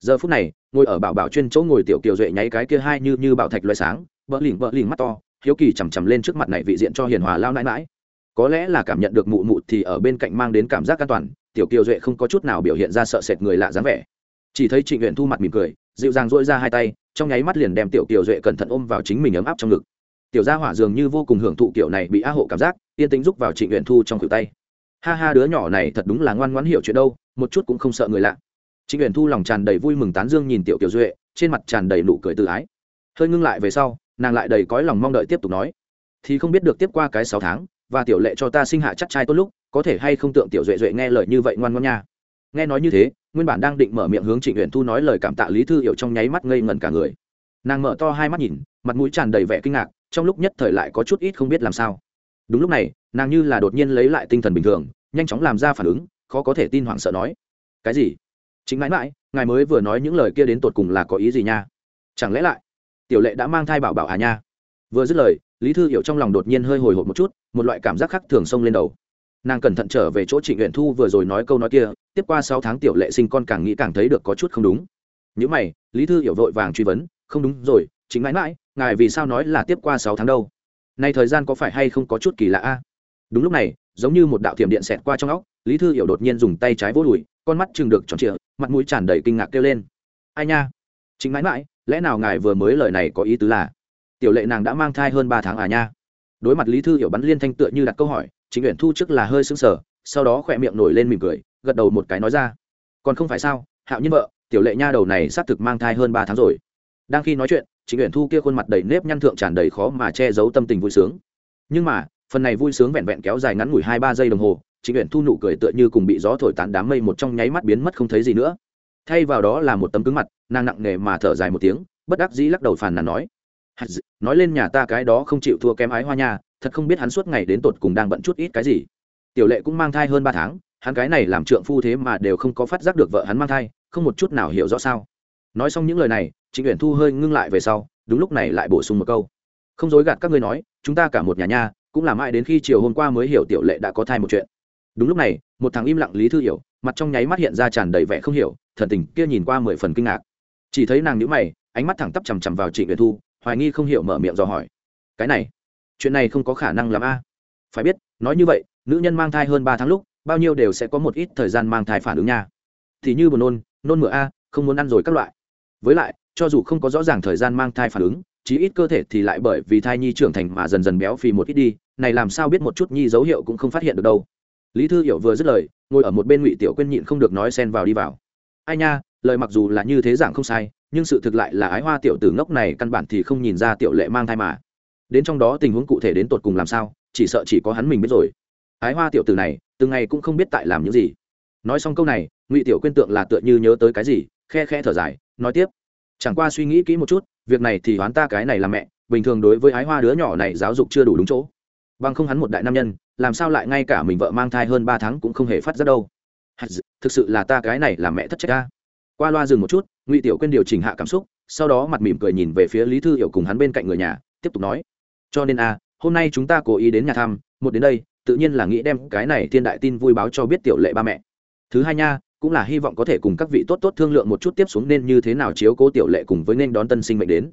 Giờ phút này, ngồi ở bảo bảo chuyên chỗ ngồi tiểu kiều duệ nháy cái kia hai như như bảo thạch loại sáng vỡ lỉnh vỡ lỉnh mắt to, hiếu kỳ chằm chằm lên trước mặt này vị diện cho hiền hòa lao nãi mãi có lẽ là cảm nhận được mụ mụ thì ở bên cạnh mang đến cảm giác an toàn, tiểu kiều duệ không có chút nào biểu hiện ra sợ sệt người lạ dáng vẻ chỉ thấy trịnh nguyện thu mặt mỉm cười, dịu dàng dỗi ra hai tay, trong nháy mắt liền đem tiểu kiều duệ cẩn thận ôm vào chính mình ấm áp trong ngực. Tiểu gia hỏa dường như vô cùng hưởng thụ kiểu này bị á hộ cảm giác, yên tĩnh rúc vào trịnh nguyện thu trong cựu tay. Ha ha, đứa nhỏ này thật đúng là ngoan ngoãn hiểu chuyện đâu, một chút cũng không sợ người lạ. Trịnh nguyện thu lòng tràn đầy vui mừng tán dương nhìn tiểu kiều duệ, trên mặt tràn đầy nụ cười tự ái. Hơi ngưng lại về sau, nàng lại đầy cõi lòng mong đợi tiếp tục nói, thì không biết được tiếp qua cái sáu tháng, và tiểu lệ cho ta sinh hạ chắc trai tốt lúc, có thể hay không tượng tiểu duệ duệ nghe lời như vậy ngoan ngoan nha? Nghe nói như thế nguyên bản đang định mở miệng hướng trịnh uyển thu nói lời cảm tạ lý thư hiểu trong nháy mắt ngây ngẩn cả người. Nàng mở to hai mắt nhìn, mặt mũi tràn đầy vẻ kinh ngạc, trong lúc nhất thời lại có chút ít không biết làm sao. Đúng lúc này, nàng như là đột nhiên lấy lại tinh thần bình thường, nhanh chóng làm ra phản ứng, khó có thể tin hoảng sợ nói, cái gì? Chính mãi mãi, ngài mới vừa nói những lời kia đến tột cùng là có ý gì nha? Chẳng lẽ lại, tiểu lệ đã mang thai bảo bảo à nha? Vừa dứt lời, lý thư hiểu trong lòng đột nhiên hơi hồi hộp một chút, một loại cảm giác khác thường xông lên đầu nàng cẩn thận trở về chỗ trịnh nguyện thu vừa rồi nói câu nói kia, tiếp qua sáu tháng tiểu lệ sinh con càng nghĩ càng thấy được có chút không đúng. Những mày, lý thư hiểu vội vàng truy vấn, không đúng rồi, chính mãi mãi, ngài vì sao nói là tiếp qua sáu tháng đâu? Nay thời gian có phải hay không có chút kỳ lạ a? Đúng lúc này, giống như một đạo thiểm điện xẹt qua trong óc, lý thư hiểu đột nhiên dùng tay trái vô đùi, con mắt chừng được tròn trịa, mặt mũi tràn đầy kinh ngạc kêu lên. Ai nha? Chính mãi mãi, lẽ nào ngài vừa mới lời này có ý tứ là tiểu lệ nàng đã mang thai hơn ba tháng à nha? Đối mặt lý thư hiểu bắn liên thanh tựa như đặt câu hỏi chính nguyện thu trước là hơi sững sờ, sau đó khỏe miệng nổi lên mỉm cười, gật đầu một cái nói ra. Còn không phải sao, hạo nhiên vợ, tiểu lệ nha đầu này xác thực mang thai hơn ba tháng rồi. Đang khi nói chuyện, chính nguyện thu kia khuôn mặt đầy nếp nhăn thượng tràn đầy khó mà che giấu tâm tình vui sướng. Nhưng mà, phần này vui sướng vẹn vẹn kéo dài ngắn ngủi hai ba giây đồng hồ, Chính nguyện thu nụ cười tựa như cùng bị gió thổi tán đám mây một trong nháy mắt biến mất không thấy gì nữa. Thay vào đó là một tấm cứng mặt, nàng nặng nề mà thở dài một tiếng, bất đắc dĩ lắc đầu phàn nàn nói. Nói lên nhà ta cái đó không chịu thua kém ái hoa nha thật không biết hắn suốt ngày đến tột cùng đang bận chút ít cái gì. Tiểu lệ cũng mang thai hơn ba tháng, hắn cái này làm trượng phu thế mà đều không có phát giác được vợ hắn mang thai, không một chút nào hiểu rõ sao. Nói xong những lời này, trịnh uyển thu hơi ngưng lại về sau, đúng lúc này lại bổ sung một câu. Không dối gạt các ngươi nói, chúng ta cả một nhà nha, cũng làm ai đến khi chiều hôm qua mới hiểu tiểu lệ đã có thai một chuyện. Đúng lúc này, một thằng im lặng lý thư hiểu, mặt trong nháy mắt hiện ra tràn đầy vẻ không hiểu, thần tình kia nhìn qua mười phần kinh ngạc. Chỉ thấy nàng nhữ mày, ánh mắt thẳng tắp chằm chằm vào trịnh uyển thu, hoài nghi không hiểu mở miệng dò hỏi. Cái này chuyện này không có khả năng làm a. Phải biết, nói như vậy, nữ nhân mang thai hơn ba tháng lúc, bao nhiêu đều sẽ có một ít thời gian mang thai phản ứng nha. Thì như buồn nôn nôn mửa a, không muốn ăn rồi các loại. Với lại, cho dù không có rõ ràng thời gian mang thai phản ứng, chí ít cơ thể thì lại bởi vì thai nhi trưởng thành mà dần dần béo phì một ít đi, này làm sao biết một chút nhi dấu hiệu cũng không phát hiện được đâu. Lý thư hiểu vừa dứt lời, ngồi ở một bên ngụy tiểu quên nhịn không được nói xen vào đi vào. Ai nha, lời mặc dù là như thế giảng không sai, nhưng sự thực lại là ái hoa tiểu tử ngốc này căn bản thì không nhìn ra tiểu lệ mang thai mà đến trong đó tình huống cụ thể đến tột cùng làm sao, chỉ sợ chỉ có hắn mình biết rồi. Ái hoa tiểu tử này, từng ngày cũng không biết tại làm những gì. Nói xong câu này, ngụy tiểu Quyên tượng là tựa như nhớ tới cái gì, khe khe thở dài, nói tiếp. Chẳng qua suy nghĩ kỹ một chút, việc này thì hoán ta cái này là mẹ, bình thường đối với ái hoa đứa nhỏ này giáo dục chưa đủ đúng chỗ. Bằng không hắn một đại nam nhân, làm sao lại ngay cả mình vợ mang thai hơn ba tháng cũng không hề phát ra đâu. Thực sự là ta cái này là mẹ thất trách ta. Qua loa dừng một chút, ngụy tiểu quên điều chỉnh hạ cảm xúc, sau đó mặt mỉm cười nhìn về phía lý thư hiểu cùng hắn bên cạnh người nhà, tiếp tục nói cho nên a, hôm nay chúng ta cố ý đến nhà thăm, một đến đây, tự nhiên là nghĩ đem cái này thiên đại tin vui báo cho biết tiểu lệ ba mẹ. Thứ hai nha, cũng là hy vọng có thể cùng các vị tốt tốt thương lượng một chút tiếp xuống nên như thế nào chiếu cố tiểu lệ cùng với nên đón tân sinh mệnh đến.